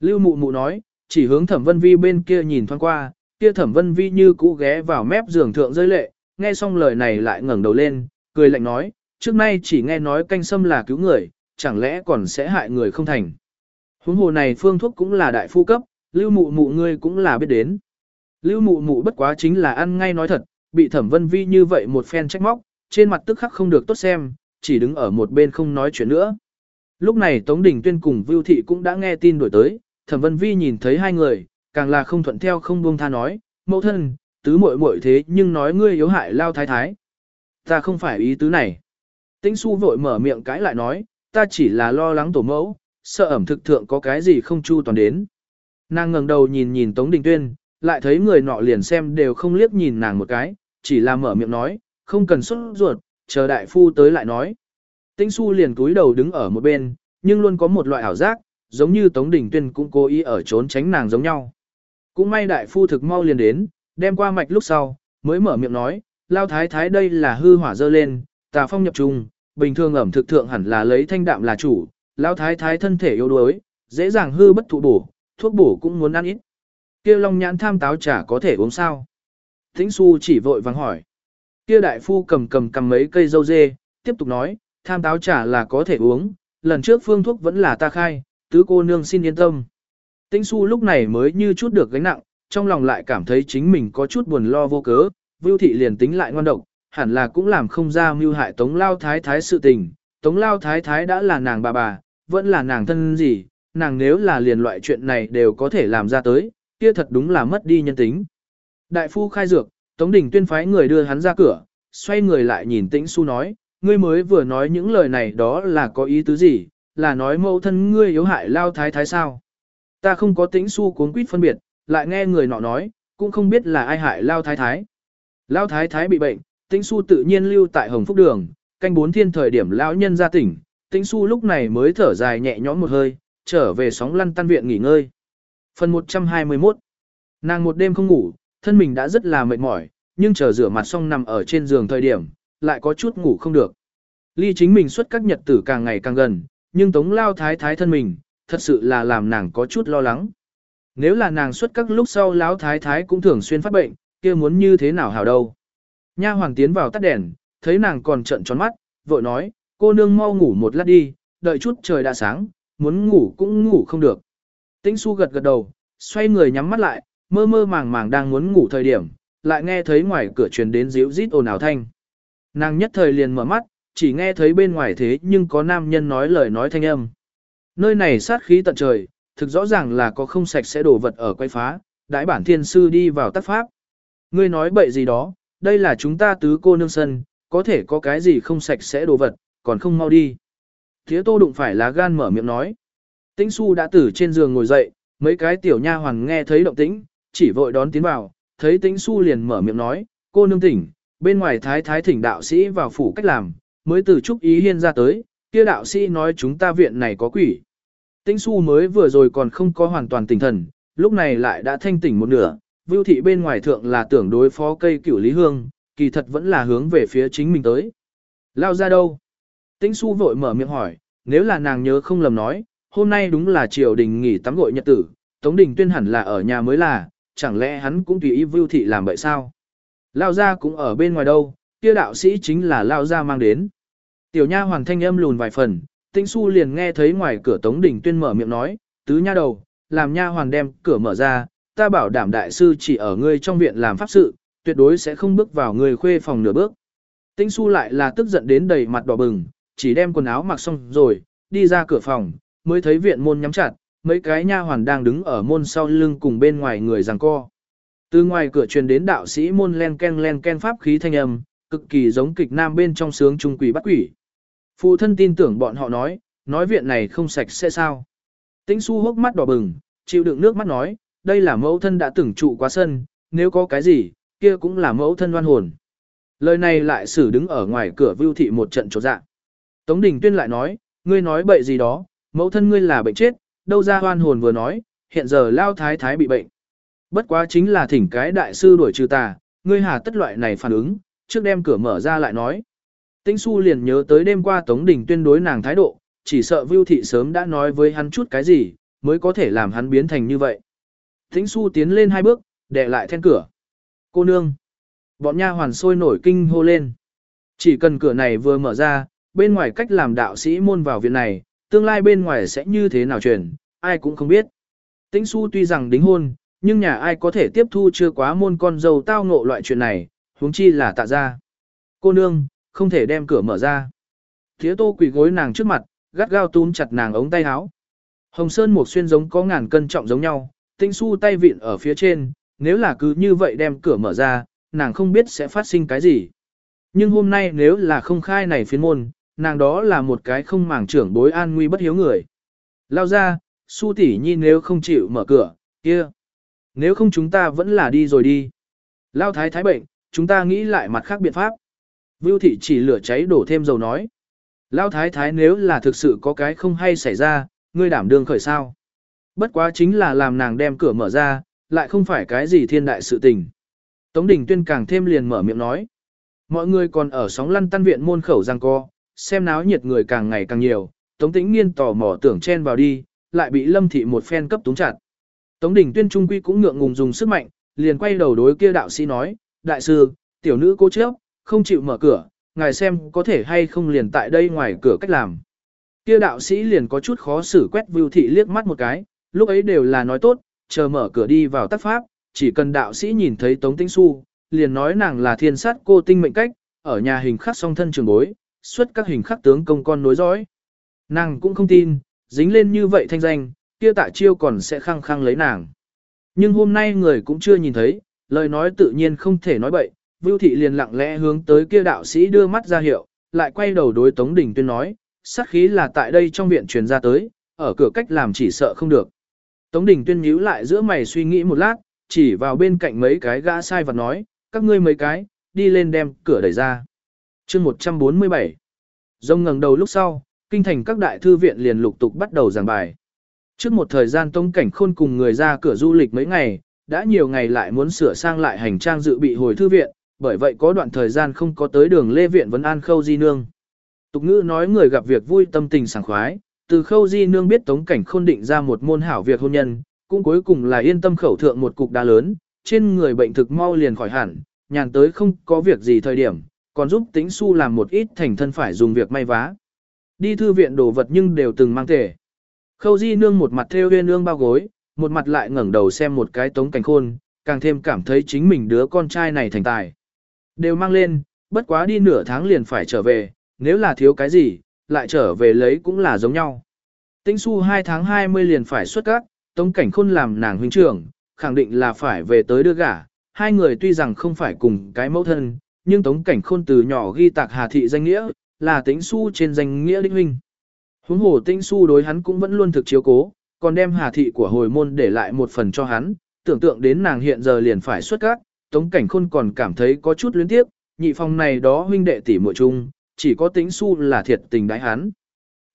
Lưu mụ mụ nói, chỉ hướng thẩm vân vi bên kia nhìn thoáng qua, kia thẩm vân vi như cũ ghé vào mép giường thượng rơi lệ, nghe xong lời này lại ngẩng đầu lên, cười lạnh nói, trước nay chỉ nghe nói canh sâm là cứu người, chẳng lẽ còn sẽ hại người không thành. Huống hồ này phương thuốc cũng là đại phu cấp, lưu mụ mụ ngươi cũng là biết đến. Lưu mụ mụ bất quá chính là ăn ngay nói thật, bị thẩm vân vi như vậy một phen trách móc, trên mặt tức khắc không được tốt xem, chỉ đứng ở một bên không nói chuyện nữa. Lúc này Tống Đình Tuyên cùng Vưu Thị cũng đã nghe tin đổi tới, thẩm vân vi nhìn thấy hai người, càng là không thuận theo không buông tha nói, mẫu thân, tứ muội muội thế nhưng nói ngươi yếu hại lao thái thái. Ta không phải ý tứ này. Tĩnh su vội mở miệng cãi lại nói, ta chỉ là lo lắng tổ mẫu, sợ ẩm thực thượng có cái gì không chu toàn đến. Nàng ngẩng đầu nhìn nhìn Tống Đình Tuyên, lại thấy người nọ liền xem đều không liếc nhìn nàng một cái, chỉ là mở miệng nói, không cần xuất ruột, chờ đại phu tới lại nói. Tĩnh su liền cúi đầu đứng ở một bên, nhưng luôn có một loại ảo giác, giống như Tống Đình Tuyên cũng cố ý ở trốn tránh nàng giống nhau. Cũng may đại phu thực mau liền đến, đem qua mạch lúc sau, mới mở miệng nói, lao thái thái đây là hư hỏa dơ lên, tà phong nhập trùng, bình thường ẩm thực thượng hẳn là lấy thanh đạm là chủ, lao thái thái thân thể yếu đuối, dễ dàng hư bất thụ bổ, thuốc bổ cũng muốn ăn ít. Kia long nhãn tham táo chả có thể uống sao? Tĩnh su chỉ vội vàng hỏi. Kia đại phu cầm cầm cầm mấy cây dâu dê, tiếp tục nói, tham táo chả là có thể uống, lần trước phương thuốc vẫn là ta khai, tứ cô nương xin yên tâm. Tĩnh su lúc này mới như chút được gánh nặng, trong lòng lại cảm thấy chính mình có chút buồn lo vô cớ, Vưu thị liền tính lại ngoan độc, hẳn là cũng làm không ra mưu hại Tống Lao Thái Thái sự tình. Tống Lao Thái Thái đã là nàng bà bà, vẫn là nàng thân gì, nàng nếu là liền loại chuyện này đều có thể làm ra tới, kia thật đúng là mất đi nhân tính. Đại phu khai dược, Tống Đình tuyên phái người đưa hắn ra cửa, xoay người lại nhìn Tĩnh Su nói, ngươi mới vừa nói những lời này đó là có ý tứ gì, là nói mẫu thân ngươi yếu hại Lao Thái Thái sao. Ta không có Tĩnh Su cuốn quýt phân biệt, lại nghe người nọ nói, cũng không biết là ai hại Lao Thái Thái. Lao Thái Thái bị bệnh, Tĩnh Su tự nhiên lưu tại Hồng Phúc Đường, canh bốn thiên thời điểm lão nhân ra tỉnh, Tĩnh Su lúc này mới thở dài nhẹ nhõm một hơi, trở về sóng lăn tan viện nghỉ ngơi. Phần 121 Nàng một đêm không ngủ, thân mình đã rất là mệt mỏi, nhưng chờ rửa mặt xong nằm ở trên giường thời điểm, lại có chút ngủ không được. Ly chính mình xuất các nhật tử càng ngày càng gần, nhưng Tống Lao Thái Thái thân mình, thật sự là làm nàng có chút lo lắng. Nếu là nàng xuất các lúc sau lão thái thái cũng thường xuyên phát bệnh, kia muốn như thế nào hảo đâu. Nha hoàng tiến vào tắt đèn, thấy nàng còn trợn tròn mắt, vội nói, cô nương mau ngủ một lát đi, đợi chút trời đã sáng, muốn ngủ cũng ngủ không được. Tĩnh su gật gật đầu, xoay người nhắm mắt lại, mơ mơ màng màng đang muốn ngủ thời điểm, lại nghe thấy ngoài cửa truyền đến ríu rít ồn ào thanh. Nàng nhất thời liền mở mắt, chỉ nghe thấy bên ngoài thế nhưng có nam nhân nói lời nói thanh âm. Nơi này sát khí tận trời, thực rõ ràng là có không sạch sẽ đổ vật ở quay phá, đại bản thiên sư đi vào tác pháp. Ngươi nói bậy gì đó, đây là chúng ta tứ cô nương sân, có thể có cái gì không sạch sẽ đồ vật, còn không mau đi. Thía tô đụng phải lá gan mở miệng nói. Tĩnh su đã từ trên giường ngồi dậy, mấy cái tiểu nha hoàng nghe thấy động tĩnh, chỉ vội đón tiến vào, thấy tĩnh su liền mở miệng nói, cô nương tỉnh, bên ngoài thái thái thỉnh đạo sĩ vào phủ cách làm, mới từ chúc ý hiên ra tới, kia đạo sĩ nói chúng ta viện này có quỷ. Tĩnh su mới vừa rồi còn không có hoàn toàn tỉnh thần, lúc này lại đã thanh tỉnh một nửa, vưu thị bên ngoài thượng là tưởng đối phó cây cửu lý hương, kỳ thật vẫn là hướng về phía chính mình tới. Lao ra đâu? Tĩnh su vội mở miệng hỏi, nếu là nàng nhớ không lầm nói, hôm nay đúng là triều đình nghỉ tắm gội nhật tử, Tống Đình Tuyên hẳn là ở nhà mới là, chẳng lẽ hắn cũng tùy ý vưu thị làm vậy sao? Lao ra cũng ở bên ngoài đâu, kia đạo sĩ chính là Lao ra mang đến. Tiểu nha hoàng thanh âm lùn vài phần, Tĩnh Su liền nghe thấy ngoài cửa Tống đỉnh Tuyên mở miệng nói, tứ nha đầu, làm nha hoàn đem cửa mở ra, ta bảo đảm đại sư chỉ ở ngươi trong viện làm pháp sự, tuyệt đối sẽ không bước vào người khuê phòng nửa bước. Tĩnh Su lại là tức giận đến đầy mặt đỏ bừng, chỉ đem quần áo mặc xong rồi, đi ra cửa phòng, mới thấy viện môn nhắm chặt, mấy cái nha hoàn đang đứng ở môn sau lưng cùng bên ngoài người giằng co. Từ ngoài cửa truyền đến đạo sĩ môn len ken len ken pháp khí thanh âm, cực kỳ giống kịch nam bên trong sướng trung quỷ bắt quỷ. Phụ thân tin tưởng bọn họ nói, nói viện này không sạch sẽ sao. Tĩnh su hốc mắt đỏ bừng, chịu đựng nước mắt nói, đây là mẫu thân đã từng trụ quá sân, nếu có cái gì, kia cũng là mẫu thân đoan hồn. Lời này lại xử đứng ở ngoài cửa vưu thị một trận trột dạ. Tống Đình Tuyên lại nói, ngươi nói bậy gì đó, mẫu thân ngươi là bệnh chết, đâu ra hoan hồn vừa nói, hiện giờ lao thái thái bị bệnh. Bất quá chính là thỉnh cái đại sư đuổi trừ tà, ngươi hà tất loại này phản ứng, trước đem cửa mở ra lại nói. Tĩnh su liền nhớ tới đêm qua Tống Đình tuyên đối nàng thái độ, chỉ sợ Vưu Thị sớm đã nói với hắn chút cái gì, mới có thể làm hắn biến thành như vậy. Tĩnh su tiến lên hai bước, đè lại then cửa. Cô nương. Bọn nha hoàn sôi nổi kinh hô lên. Chỉ cần cửa này vừa mở ra, bên ngoài cách làm đạo sĩ môn vào viện này, tương lai bên ngoài sẽ như thế nào truyền, ai cũng không biết. Tĩnh su tuy rằng đính hôn, nhưng nhà ai có thể tiếp thu chưa quá môn con dâu tao ngộ loại chuyện này, huống chi là tạ ra. Cô nương, không thể đem cửa mở ra. Thía tô quỳ gối nàng trước mặt, gắt gao túm chặt nàng ống tay áo. Hồng Sơn một xuyên giống có ngàn cân trọng giống nhau, tinh su tay vịn ở phía trên, nếu là cứ như vậy đem cửa mở ra, nàng không biết sẽ phát sinh cái gì. Nhưng hôm nay nếu là không khai này phiến môn, nàng đó là một cái không màng trưởng bối an nguy bất hiếu người. Lao ra, su tỷ nhi nếu không chịu mở cửa, kia. Nếu không chúng ta vẫn là đi rồi đi. Lao thái thái bệnh, chúng ta nghĩ lại mặt khác biện pháp. Vưu thị chỉ lửa cháy đổ thêm dầu nói. Lao thái thái nếu là thực sự có cái không hay xảy ra, ngươi đảm đương khởi sao. Bất quá chính là làm nàng đem cửa mở ra, lại không phải cái gì thiên đại sự tình. Tống Đình Tuyên càng thêm liền mở miệng nói. Mọi người còn ở sóng lăn tan viện môn khẩu giang co, xem náo nhiệt người càng ngày càng nhiều, Tống Tĩnh Nghiên tò mò tưởng chen vào đi, lại bị Lâm Thị một phen cấp túng chặt. Tống Đình Tuyên Trung Quy cũng ngượng ngùng dùng sức mạnh, liền quay đầu đối kia đạo sĩ nói, Đại sư, tiểu nữ cố chấp, không chịu mở cửa, ngài xem có thể hay không liền tại đây ngoài cửa cách làm. Kia đạo sĩ liền có chút khó xử quét Vưu Thị liếc mắt một cái, lúc ấy đều là nói tốt, chờ mở cửa đi vào tác pháp, chỉ cần đạo sĩ nhìn thấy Tống Tĩnh Xu, liền nói nàng là thiên sát cô tinh mệnh cách, ở nhà hình khắc song thân trường bối, xuất các hình khắc tướng công con nối dõi. Nàng cũng không tin, dính lên như vậy thanh danh, kia tạ chiêu còn sẽ khăng khăng lấy nàng. Nhưng hôm nay người cũng chưa nhìn thấy, lời nói tự nhiên không thể nói bậy, Vưu Thị liền lặng lẽ hướng tới kia đạo sĩ đưa mắt ra hiệu, lại quay đầu đối Tống Đình Tuyên nói, sát khí là tại đây trong viện truyền ra tới, ở cửa cách làm chỉ sợ không được. Tống Đình Tuyên nhíu lại giữa mày suy nghĩ một lát, chỉ vào bên cạnh mấy cái gã sai vật nói, các ngươi mấy cái, đi lên đem cửa đẩy ra. chương 147 Rông ngẩng đầu lúc sau, kinh thành các đại thư viện liền lục tục bắt đầu giảng bài. Trước một thời gian Tống Cảnh Khôn cùng người ra cửa du lịch mấy ngày, đã nhiều ngày lại muốn sửa sang lại hành trang dự bị hồi thư viện, bởi vậy có đoạn thời gian không có tới đường Lê Viện vẫn an khâu di nương. Tục ngữ nói người gặp việc vui tâm tình sảng khoái, từ khâu di nương biết Tống Cảnh Khôn định ra một môn hảo việc hôn nhân, cũng cuối cùng là yên tâm khẩu thượng một cục đá lớn, trên người bệnh thực mau liền khỏi hẳn, nhàn tới không có việc gì thời điểm, còn giúp tính su làm một ít thành thân phải dùng việc may vá. Đi thư viện đồ vật nhưng đều từng mang thể. Khâu di nương một mặt theo huyên nương bao gối, một mặt lại ngẩng đầu xem một cái tống cảnh khôn, càng thêm cảm thấy chính mình đứa con trai này thành tài. Đều mang lên, bất quá đi nửa tháng liền phải trở về, nếu là thiếu cái gì, lại trở về lấy cũng là giống nhau. Tĩnh su 2 tháng 20 liền phải xuất các, tống cảnh khôn làm nàng huynh trưởng, khẳng định là phải về tới đưa gả. Hai người tuy rằng không phải cùng cái mẫu thân, nhưng tống cảnh khôn từ nhỏ ghi tạc hà thị danh nghĩa, là tĩnh su trên danh nghĩa đích huynh. Huống hồ tinh su đối hắn cũng vẫn luôn thực chiếu cố, còn đem hà thị của hồi môn để lại một phần cho hắn, tưởng tượng đến nàng hiện giờ liền phải xuất các, tống cảnh khôn còn cảm thấy có chút luyến tiếc, nhị phòng này đó huynh đệ tỷ muội chung, chỉ có tinh su là thiệt tình đái hắn.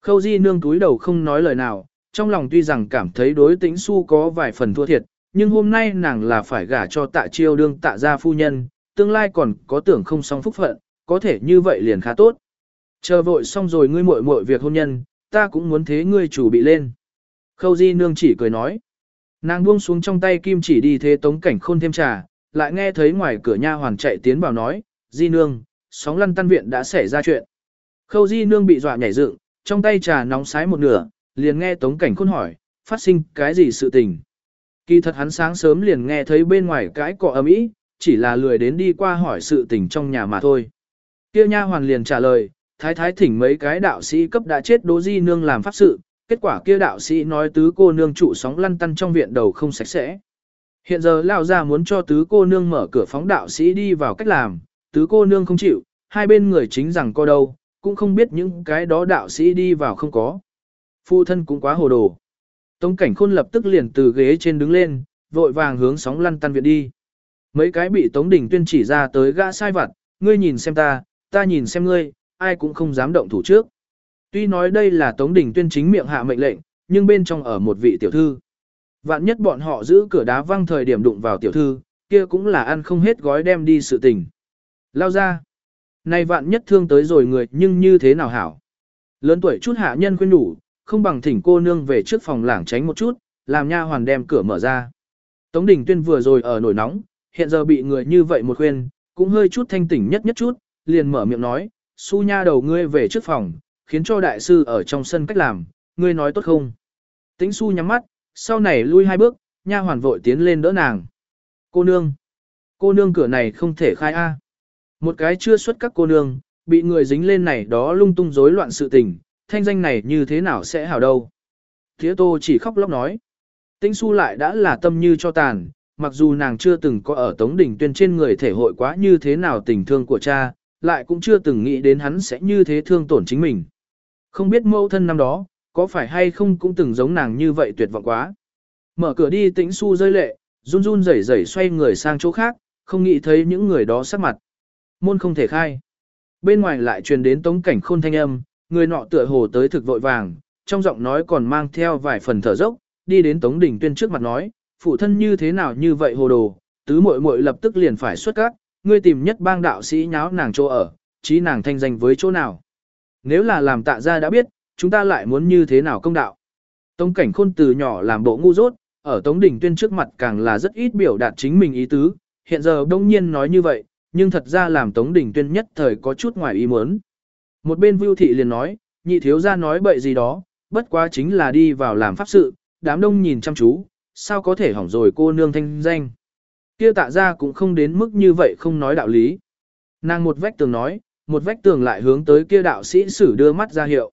Khâu di nương túi đầu không nói lời nào, trong lòng tuy rằng cảm thấy đối tinh su có vài phần thua thiệt, nhưng hôm nay nàng là phải gả cho tạ chiêu đương tạ gia phu nhân, tương lai còn có tưởng không xong phúc phận, có thể như vậy liền khá tốt. Chờ vội xong rồi ngươi muội muội việc hôn nhân, ta cũng muốn thế ngươi chủ bị lên. Khâu di nương chỉ cười nói. Nàng buông xuống trong tay kim chỉ đi thế tống cảnh khôn thêm trà, lại nghe thấy ngoài cửa nha hoàn chạy tiến vào nói, di nương, sóng lăn tan viện đã xảy ra chuyện. Khâu di nương bị dọa nhảy dựng, trong tay trà nóng sái một nửa, liền nghe tống cảnh khôn hỏi, phát sinh cái gì sự tình. Kỳ thật hắn sáng sớm liền nghe thấy bên ngoài cái cọ ầm ĩ, chỉ là lười đến đi qua hỏi sự tình trong nhà mà thôi. Kia nha hoàn liền trả lời, thái thái thỉnh mấy cái đạo sĩ cấp đã chết đố di nương làm pháp sự, kết quả kia đạo sĩ nói tứ cô nương trụ sóng lăn tăn trong viện đầu không sạch sẽ. Hiện giờ lão gia muốn cho tứ cô nương mở cửa phóng đạo sĩ đi vào cách làm, tứ cô nương không chịu, hai bên người chính rằng co đâu, cũng không biết những cái đó đạo sĩ đi vào không có. Phu thân cũng quá hồ đồ. Tống cảnh khôn lập tức liền từ ghế trên đứng lên, vội vàng hướng sóng lăn tăn viện đi. Mấy cái bị Tống Đình Tuyên chỉ ra tới gã sai vặt, ngươi nhìn xem ta, ta nhìn xem ngươi, ai cũng không dám động thủ trước. Tuy nói đây là Tống Đình Tuyên chính miệng hạ mệnh lệnh, nhưng bên trong ở một vị tiểu thư. Vạn nhất bọn họ giữ cửa đá văng thời điểm đụng vào tiểu thư, kia cũng là ăn không hết gói đem đi sự tình. Lao ra. Này vạn nhất thương tới rồi người nhưng như thế nào hảo. Lớn tuổi chút hạ nhân khuyên đủ, không bằng thỉnh cô nương về trước phòng lảng tránh một chút, làm nha hoàn đem cửa mở ra. Tống Đình Tuyên vừa rồi ở nổi nóng, hiện giờ bị người như vậy một khuyên, cũng hơi chút thanh tỉnh nhất nhất chút, liền mở miệng nói, su nha đầu ngươi về trước phòng, khiến cho đại sư ở trong sân cách làm, ngươi nói tốt không? Tĩnh su nhắm mắt, sau này lui hai bước, nha hoàn vội tiến lên đỡ nàng. Cô nương, cô nương cửa này không thể khai a. Một cái chưa xuất các cô nương, bị người dính lên này đó lung tung rối loạn sự tình, thanh danh này như thế nào sẽ hảo đâu. Thế tô chỉ khóc lóc nói. Tĩnh su lại đã là tâm như cho tàn, mặc dù nàng chưa từng có ở Tống Đình Tuyên trên người thể hội quá như thế nào tình thương của cha, lại cũng chưa từng nghĩ đến hắn sẽ như thế thương tổn chính mình. Không biết mẫu thân năm đó, có phải hay không cũng từng giống nàng như vậy tuyệt vọng quá. Mở cửa đi tĩnh su rơi lệ, run run rẩy rẩy xoay người sang chỗ khác, không nghĩ thấy những người đó sắc mặt. Môn không thể khai. Bên ngoài lại truyền đến tống cảnh khôn thanh âm, người nọ tựa hồ tới thực vội vàng, trong giọng nói còn mang theo vài phần thở dốc, đi đến tống đỉnh tuyên trước mặt nói, phụ thân như thế nào như vậy hồ đồ, tứ muội muội lập tức liền phải xuất các, ngươi tìm nhất bang đạo sĩ nháo nàng chỗ ở, trí nàng thanh danh với chỗ nào. Nếu là làm tạ ra đã biết, chúng ta lại muốn như thế nào công đạo. Tống cảnh khôn từ nhỏ làm bộ ngu dốt, ở Tống Đình Tuyên trước mặt càng là rất ít biểu đạt chính mình ý tứ, hiện giờ đông nhiên nói như vậy, nhưng thật ra làm Tống Đình Tuyên nhất thời có chút ngoài ý muốn. Một bên Vưu Thị liền nói, nhị thiếu ra nói bậy gì đó, bất quá chính là đi vào làm pháp sự, đám đông nhìn chăm chú, sao có thể hỏng rồi cô nương thanh danh. Kia tạ ra cũng không đến mức như vậy không nói đạo lý. Nàng một vách tường nói, một vách tường lại hướng tới kia đạo sĩ sử đưa mắt ra hiệu.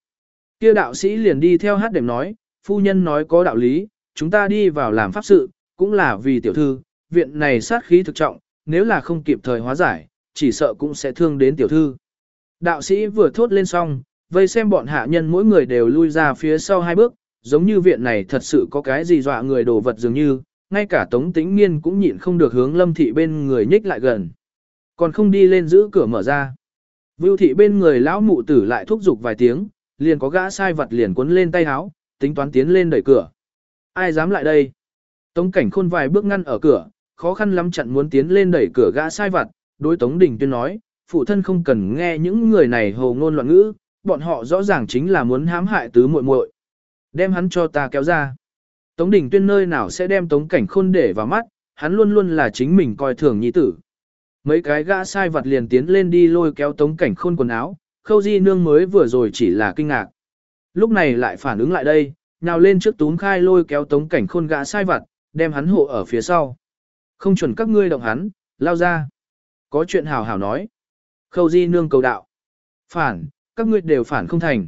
Kia đạo sĩ liền đi theo hát đệm nói, phu nhân nói có đạo lý, chúng ta đi vào làm pháp sự, cũng là vì tiểu thư, viện này sát khí thực trọng, nếu là không kịp thời hóa giải, chỉ sợ cũng sẽ thương đến tiểu thư. Đạo sĩ vừa thốt lên xong, vây xem bọn hạ nhân mỗi người đều lui ra phía sau hai bước, giống như viện này thật sự có cái gì dọa người đồ vật dường như, ngay cả Tống Tĩnh Nghiên cũng nhịn không được hướng Lâm Thị bên người nhích lại gần. Còn không đi lên giữ cửa mở ra. Vưu Thị bên người lão mụ tử lại thúc giục vài tiếng, liền có gã sai vật liền cuốn lên tay háo, tính toán tiến lên đẩy cửa. Ai dám lại đây? Tống cảnh khôn vài bước ngăn ở cửa, khó khăn lắm chặn muốn tiến lên đẩy cửa gã sai vật, đối Tống Đình Tuyên nói, phụ thân không cần nghe những người này hồ ngôn loạn ngữ, bọn họ rõ ràng chính là muốn hãm hại tứ muội muội. Đem hắn cho ta kéo ra. Tống Đình Tuyên nơi nào sẽ đem Tống Cảnh Khôn để vào mắt, hắn luôn luôn là chính mình coi thường nhi tử. Mấy cái gã sai vật liền tiến lên đi lôi kéo Tống Cảnh Khôn quần áo, Khâu Di Nương mới vừa rồi chỉ là kinh ngạc. Lúc này lại phản ứng lại đây, nào lên trước túm khai lôi kéo Tống Cảnh Khôn gã sai vật, đem hắn hộ ở phía sau. Không chuẩn các ngươi động hắn, lao ra. Có chuyện hào hào nói. Khâu Di Nương cầu đạo. Phản, các ngươi đều phản không thành.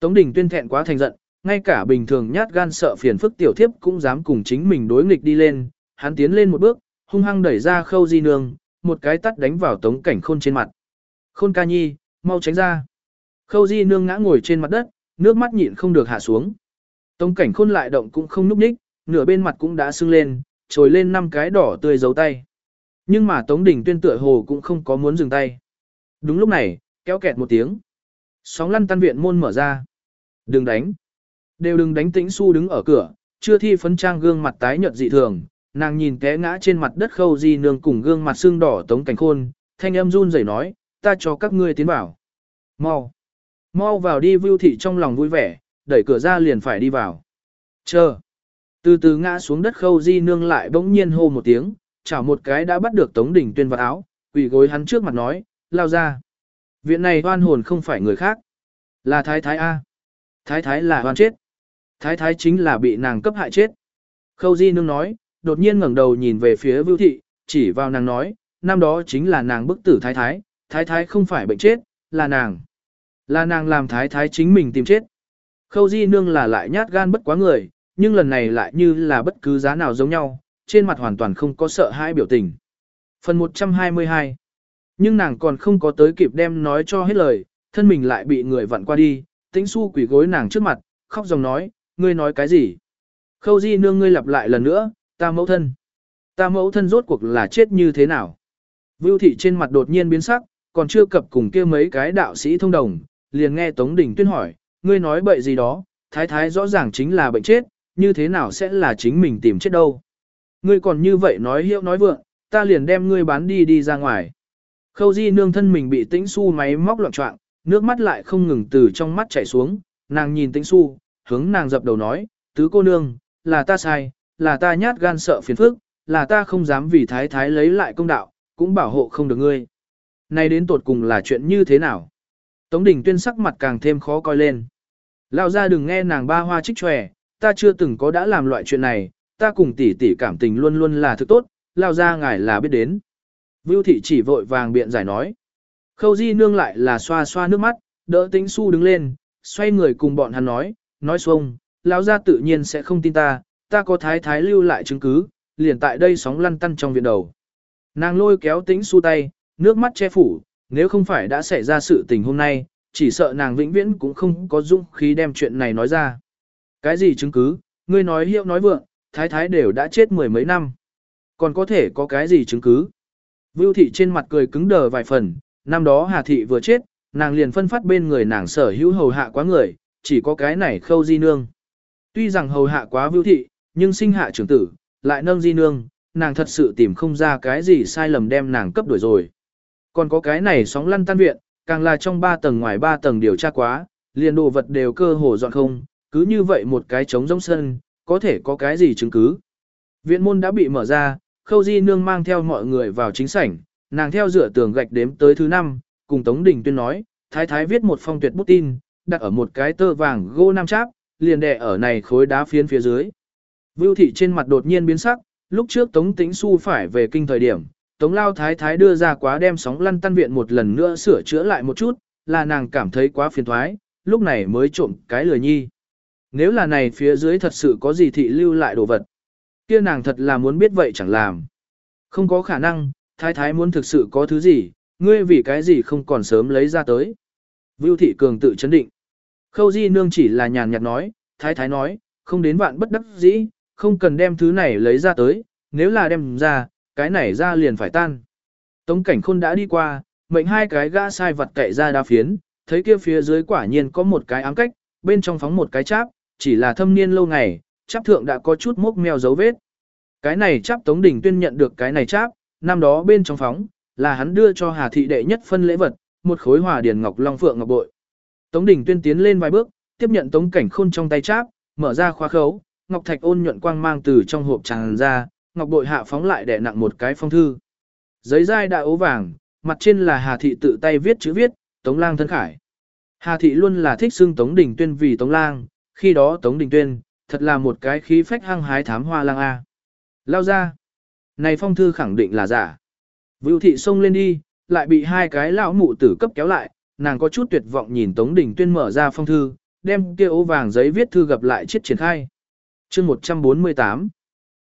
Tống Đình tuyên thẹn quá thành giận, ngay cả bình thường nhát gan sợ phiền phức tiểu thiếp cũng dám cùng chính mình đối nghịch đi lên, hắn tiến lên một bước, hung hăng đẩy ra khâu di nương, một cái tắt đánh vào tống cảnh khôn trên mặt. Khôn ca nhi, mau tránh ra. Khâu di nương ngã ngồi trên mặt đất, nước mắt nhịn không được hạ xuống. Tống cảnh khôn lại động cũng không núp ních, nửa bên mặt cũng đã sưng lên, trồi lên năm cái đỏ tươi dấu tay. Nhưng mà tống đỉnh tuyên tựa hồ cũng không có muốn dừng tay. Đúng lúc này, kéo kẹt một tiếng. Sóng lăn tan viện môn mở ra. Đừng đánh. Đều đừng đánh tĩnh su đứng ở cửa, chưa thi phấn trang gương mặt tái nhợt dị thường, nàng nhìn té ngã trên mặt đất khâu di nương cùng gương mặt xương đỏ tống cảnh khôn, thanh âm run rẩy nói, ta cho các ngươi tiến vào. Mau. Mau vào đi vưu thị trong lòng vui vẻ, đẩy cửa ra liền phải đi vào. Chờ. Từ từ ngã xuống đất khâu di nương lại bỗng nhiên hô một tiếng, chảo một cái đã bắt được tống đỉnh tuyên vào áo, quỳ gối hắn trước mặt nói, lao ra. Viện này hoan hồn không phải người khác. Là thái thái A. Thái thái là hoan chết. Thái thái chính là bị nàng cấp hại chết. Khâu Di Nương nói, đột nhiên ngẩng đầu nhìn về phía Vưu Thị, chỉ vào nàng nói, năm đó chính là nàng bức tử thái thái, thái thái không phải bệnh chết, là nàng. Là nàng làm thái thái chính mình tìm chết. Khâu Di Nương là lại nhát gan bất quá người, nhưng lần này lại như là bất cứ giá nào giống nhau, trên mặt hoàn toàn không có sợ hãi biểu tình. Phần 122 Nhưng nàng còn không có tới kịp đem nói cho hết lời, thân mình lại bị người vặn qua đi, tĩnh su quỷ gối nàng trước mặt, khóc dòng nói, ngươi nói cái gì? Khâu di nương ngươi lặp lại lần nữa, ta mẫu thân. Ta mẫu thân rốt cuộc là chết như thế nào? Vưu thị trên mặt đột nhiên biến sắc, còn chưa cập cùng kia mấy cái đạo sĩ thông đồng, liền nghe Tống Đình tuyên hỏi, ngươi nói bậy gì đó, thái thái rõ ràng chính là bệnh chết, như thế nào sẽ là chính mình tìm chết đâu. Ngươi còn như vậy nói hiệu nói vượng, ta liền đem ngươi bán đi đi ra ngoài. Khâu di nương thân mình bị tĩnh su máy móc loạn trọng, nước mắt lại không ngừng từ trong mắt chảy xuống, nàng nhìn tĩnh su, hướng nàng dập đầu nói, tứ cô nương, là ta sai, là ta nhát gan sợ phiền phức, là ta không dám vì thái thái lấy lại công đạo, cũng bảo hộ không được ngươi. nay đến tột cùng là chuyện như thế nào? Tống Đình Tuyên sắc mặt càng thêm khó coi lên. Lao ra đừng nghe nàng ba hoa trích tròe, ta chưa từng có đã làm loại chuyện này, ta cùng tỷ tỷ cảm tình luôn luôn là thứ tốt, lao ra ngài là biết đến. Vưu thị chỉ vội vàng biện giải nói. Khâu di nương lại là xoa xoa nước mắt, đỡ tính su đứng lên, xoay người cùng bọn hắn nói, nói xuông, lão gia tự nhiên sẽ không tin ta, ta có thái thái lưu lại chứng cứ, liền tại đây sóng lăn tăn trong viện đầu. Nàng lôi kéo tĩnh su tay, nước mắt che phủ, nếu không phải đã xảy ra sự tình hôm nay, chỉ sợ nàng vĩnh viễn cũng không có dũng khí đem chuyện này nói ra. Cái gì chứng cứ, ngươi nói hiệu nói vượng, thái thái đều đã chết mười mấy năm. Còn có thể có cái gì chứng cứ? Vưu thị trên mặt cười cứng đờ vài phần, năm đó Hà thị vừa chết, nàng liền phân phát bên người nàng sở hữu hầu hạ quá người, chỉ có cái này khâu di nương. Tuy rằng hầu hạ quá vưu thị, nhưng sinh hạ trưởng tử, lại nâng di nương, nàng thật sự tìm không ra cái gì sai lầm đem nàng cấp đuổi rồi. Còn có cái này sóng lăn tan viện, càng là trong ba tầng ngoài ba tầng điều tra quá, liền đồ vật đều cơ hồ dọn không, cứ như vậy một cái trống rỗng sân, có thể có cái gì chứng cứ. Viện môn đã bị mở ra, khâu di nương mang theo mọi người vào chính sảnh, nàng theo dựa tường gạch đếm tới thứ năm, cùng Tống Đình Tuyên nói, thái thái viết một phong tuyệt bút tin, đặt ở một cái tơ vàng gỗ nam cháp, liền đè ở này khối đá phiến phía dưới. Vưu thị trên mặt đột nhiên biến sắc, lúc trước Tống Tĩnh Xu phải về kinh thời điểm, Tống Lao Thái Thái đưa ra quá đem sóng lăn tan viện một lần nữa sửa chữa lại một chút, là nàng cảm thấy quá phiền thoái, lúc này mới trộm cái lười nhi. Nếu là này phía dưới thật sự có gì thị lưu lại đồ vật, kia nàng thật là muốn biết vậy chẳng làm. Không có khả năng, Thái Thái muốn thực sự có thứ gì, ngươi vì cái gì không còn sớm lấy ra tới. Vưu Thị Cường tự chấn định. Khâu Di Nương chỉ là nhàn nhạt nói, Thái Thái nói, không đến vạn bất đắc dĩ, không cần đem thứ này lấy ra tới, nếu là đem ra, cái này ra liền phải tan. Tống cảnh khôn đã đi qua, mệnh hai cái gã sai vật cậy ra đa phiến, thấy kia phía dưới quả nhiên có một cái ám cách, bên trong phóng một cái cháp, chỉ là thâm niên lâu ngày, cháp thượng đã có chút mốc mèo dấu vết. Cái này cháp Tống Đình Tuyên nhận được cái này cháp, năm đó bên trong phóng, là hắn đưa cho Hà Thị đệ nhất phân lễ vật, một khối hòa điền ngọc long phượng ngọc bội. Tống Đình Tuyên tiến lên vài bước, tiếp nhận Tống Cảnh Khôn trong tay cháp, mở ra khóa khấu, ngọc thạch ôn nhuận quang mang từ trong hộp tràn ra, ngọc bội hạ phóng lại để nặng một cái phong thư. Giấy dai đã ố vàng, mặt trên là Hà Thị tự tay viết chữ viết, Tống Lang thân khải. Hà Thị luôn là thích xưng Tống Đình Tuyên vì Tống Lang, khi đó Tống Đình Tuyên, thật là một cái khí phách hăng hái thám hoa lang A. Lao ra. Này phong thư khẳng định là giả. Vưu Thị xông lên đi, lại bị hai cái lão mụ tử cấp kéo lại, nàng có chút tuyệt vọng nhìn Tống Đình Tuyên mở ra phong thư, đem kia ố vàng giấy viết thư gặp lại chiết triển khai. chương 148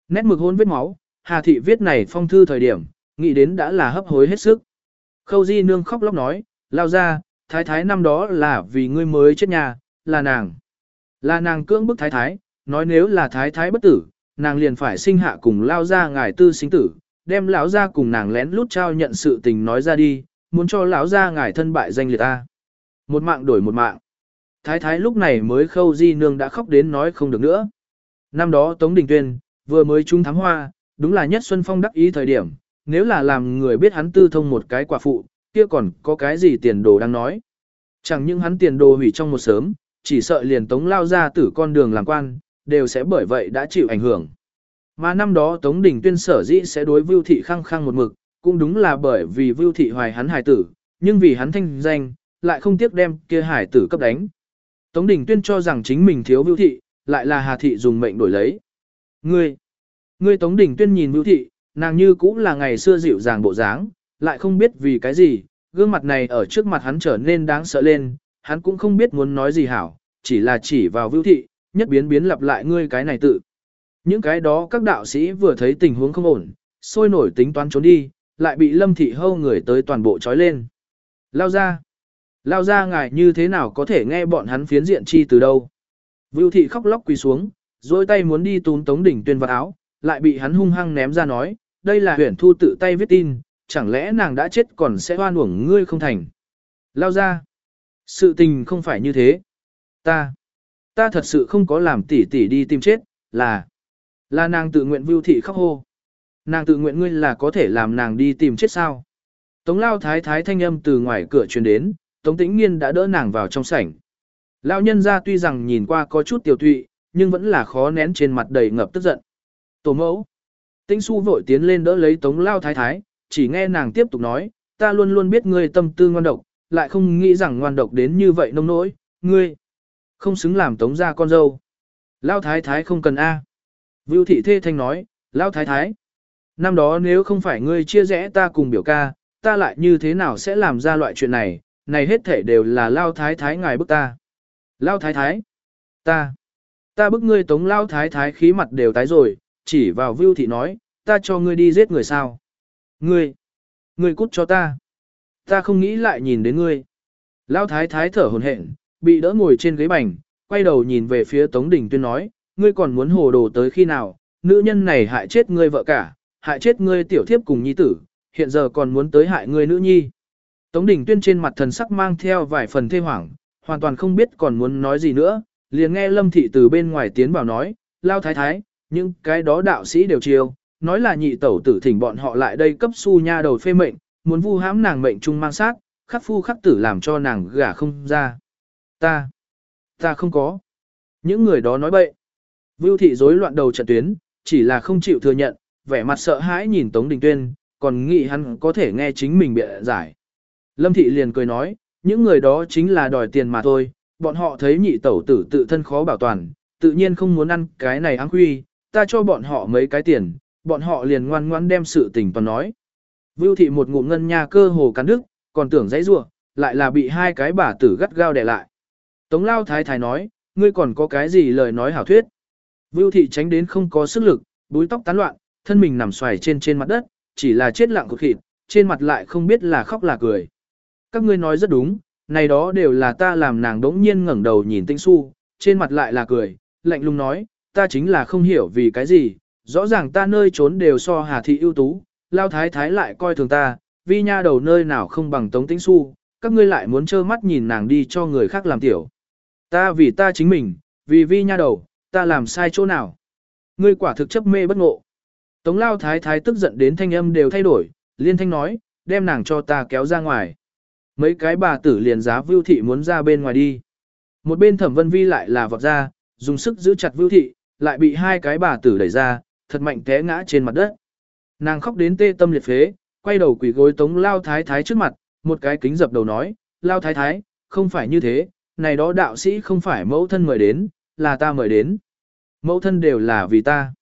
Nét mực hôn vết máu, Hà Thị viết này phong thư thời điểm, nghĩ đến đã là hấp hối hết sức. Khâu Di Nương khóc lóc nói, lao ra, thái thái năm đó là vì ngươi mới chết nhà, là nàng. Là nàng cưỡng bức thái thái, nói nếu là thái thái bất tử, nàng liền phải sinh hạ cùng lao ra ngài tư sinh tử, đem lão ra cùng nàng lén lút trao nhận sự tình nói ra đi, muốn cho lão ra ngài thân bại danh liệt ta. Một mạng đổi một mạng. Thái thái lúc này mới khâu di nương đã khóc đến nói không được nữa. Năm đó Tống Đình Tuyên, vừa mới trúng thám hoa, đúng là nhất Xuân Phong đắc ý thời điểm, nếu là làm người biết hắn tư thông một cái quả phụ, kia còn có cái gì tiền đồ đang nói. Chẳng những hắn tiền đồ hủy trong một sớm, chỉ sợ liền Tống lao ra tử con đường làm quan, đều sẽ bởi vậy đã chịu ảnh hưởng. Mà năm đó Tống Đình Tuyên sở dĩ sẽ đối Vưu Thị khăng khăng một mực, cũng đúng là bởi vì Vưu Thị hoài hắn hài tử, nhưng vì hắn thanh danh, lại không tiếc đem kia hài tử cấp đánh. Tống Đình Tuyên cho rằng chính mình thiếu Vưu Thị, lại là Hà Thị dùng mệnh đổi lấy. Ngươi, ngươi Tống Đình Tuyên nhìn Vưu Thị, nàng như cũng là ngày xưa dịu dàng bộ dáng, lại không biết vì cái gì, gương mặt này ở trước mặt hắn trở nên đáng sợ lên, hắn cũng không biết muốn nói gì hảo, chỉ là chỉ vào Vưu Thị, nhất biến biến lặp lại ngươi cái này tự. Những cái đó các đạo sĩ vừa thấy tình huống không ổn, sôi nổi tính toán trốn đi, lại bị lâm thị hâu người tới toàn bộ trói lên. Lao ra. Lao ra ngài như thế nào có thể nghe bọn hắn phiến diện chi từ đâu. Vưu thị khóc lóc quỳ xuống, dôi tay muốn đi túm tống đỉnh tuyên vào áo, lại bị hắn hung hăng ném ra nói, đây là huyển thu tự tay viết tin, chẳng lẽ nàng đã chết còn sẽ hoan uổng ngươi không thành. Lao ra. Sự tình không phải như thế. Ta. Ta thật sự không có làm tỷ tỷ đi tìm chết, là, là nàng tự nguyện vưu thị khóc hô. Nàng tự nguyện ngươi là có thể làm nàng đi tìm chết sao. Tống lao thái thái thanh âm từ ngoài cửa truyền đến, Tống tĩnh nghiên đã đỡ nàng vào trong sảnh. Lão nhân ra tuy rằng nhìn qua có chút tiểu thụy, nhưng vẫn là khó nén trên mặt đầy ngập tức giận. Tổ mẫu. Tĩnh su vội tiến lên đỡ lấy tống lao thái thái, chỉ nghe nàng tiếp tục nói, ta luôn luôn biết ngươi tâm tư ngoan độc, lại không nghĩ rằng ngoan độc đến như vậy nông nỗi, ngươi không xứng làm tống gia con dâu. Lao thái thái không cần A. Vưu thị thê thanh nói, Lao thái thái. Năm đó nếu không phải ngươi chia rẽ ta cùng biểu ca, ta lại như thế nào sẽ làm ra loại chuyện này, này hết thể đều là Lao thái thái ngài bức ta. Lao thái thái. Ta. Ta bức ngươi tống Lao thái thái khí mặt đều tái rồi, chỉ vào Vưu thị nói, ta cho ngươi đi giết người sao. Ngươi. Ngươi cút cho ta. Ta không nghĩ lại nhìn đến ngươi. Lao thái thái thở hồn hển, bị đỡ ngồi trên ghế bành, quay đầu nhìn về phía Tống Đình Tuyên nói, ngươi còn muốn hồ đồ tới khi nào, nữ nhân này hại chết ngươi vợ cả, hại chết ngươi tiểu thiếp cùng nhi tử, hiện giờ còn muốn tới hại ngươi nữ nhi. Tống Đình Tuyên trên mặt thần sắc mang theo vài phần thê hoảng, hoàn toàn không biết còn muốn nói gì nữa, liền nghe Lâm Thị từ bên ngoài tiến vào nói, lao thái thái, những cái đó đạo sĩ đều chiêu, nói là nhị tẩu tử thỉnh bọn họ lại đây cấp su nha đầu phê mệnh, muốn vu hãm nàng mệnh trung mang sát, khắc phu khắc tử làm cho nàng gả không ra. Ta, ta không có. Những người đó nói bậy. Vưu thị rối loạn đầu trận tuyến, chỉ là không chịu thừa nhận, vẻ mặt sợ hãi nhìn Tống Đình Tuyên, còn nghĩ hắn có thể nghe chính mình bịa giải. Lâm thị liền cười nói, những người đó chính là đòi tiền mà thôi, bọn họ thấy nhị tẩu tử tự thân khó bảo toàn, tự nhiên không muốn ăn cái này áng huy, ta cho bọn họ mấy cái tiền, bọn họ liền ngoan ngoan đem sự tình toàn nói. Vưu thị một ngụm ngân nha cơ hồ cắn đứt, còn tưởng dãy rủa, lại là bị hai cái bà tử gắt gao đè lại. Tống lao thái thái nói, ngươi còn có cái gì lời nói hảo thuyết. Vưu thị tránh đến không có sức lực, búi tóc tán loạn, thân mình nằm xoài trên trên mặt đất, chỉ là chết lặng cực thịt, trên mặt lại không biết là khóc là cười. Các ngươi nói rất đúng, này đó đều là ta làm nàng đống nhiên ngẩng đầu nhìn tinh su, trên mặt lại là cười, lạnh lùng nói, ta chính là không hiểu vì cái gì, rõ ràng ta nơi trốn đều so hà thị ưu tú, lao thái thái lại coi thường ta, vi nha đầu nơi nào không bằng tống tĩnh su, các ngươi lại muốn trơ mắt nhìn nàng đi cho người khác làm tiểu. Ta vì ta chính mình, vì vi nha đầu, ta làm sai chỗ nào. Ngươi quả thực chấp mê bất ngộ. Tống lao thái thái tức giận đến thanh âm đều thay đổi, liên thanh nói, đem nàng cho ta kéo ra ngoài. Mấy cái bà tử liền giá vưu thị muốn ra bên ngoài đi. Một bên thẩm vân vi lại là vọt ra, dùng sức giữ chặt vưu thị, lại bị hai cái bà tử đẩy ra, thật mạnh té ngã trên mặt đất. Nàng khóc đến tê tâm liệt phế, quay đầu quỳ gối tống lao thái thái trước mặt, một cái kính dập đầu nói, lao thái thái, không phải như thế, này đó đạo sĩ không phải mẫu thân mời đến, là ta mời đến. Mẫu thân đều là vì ta.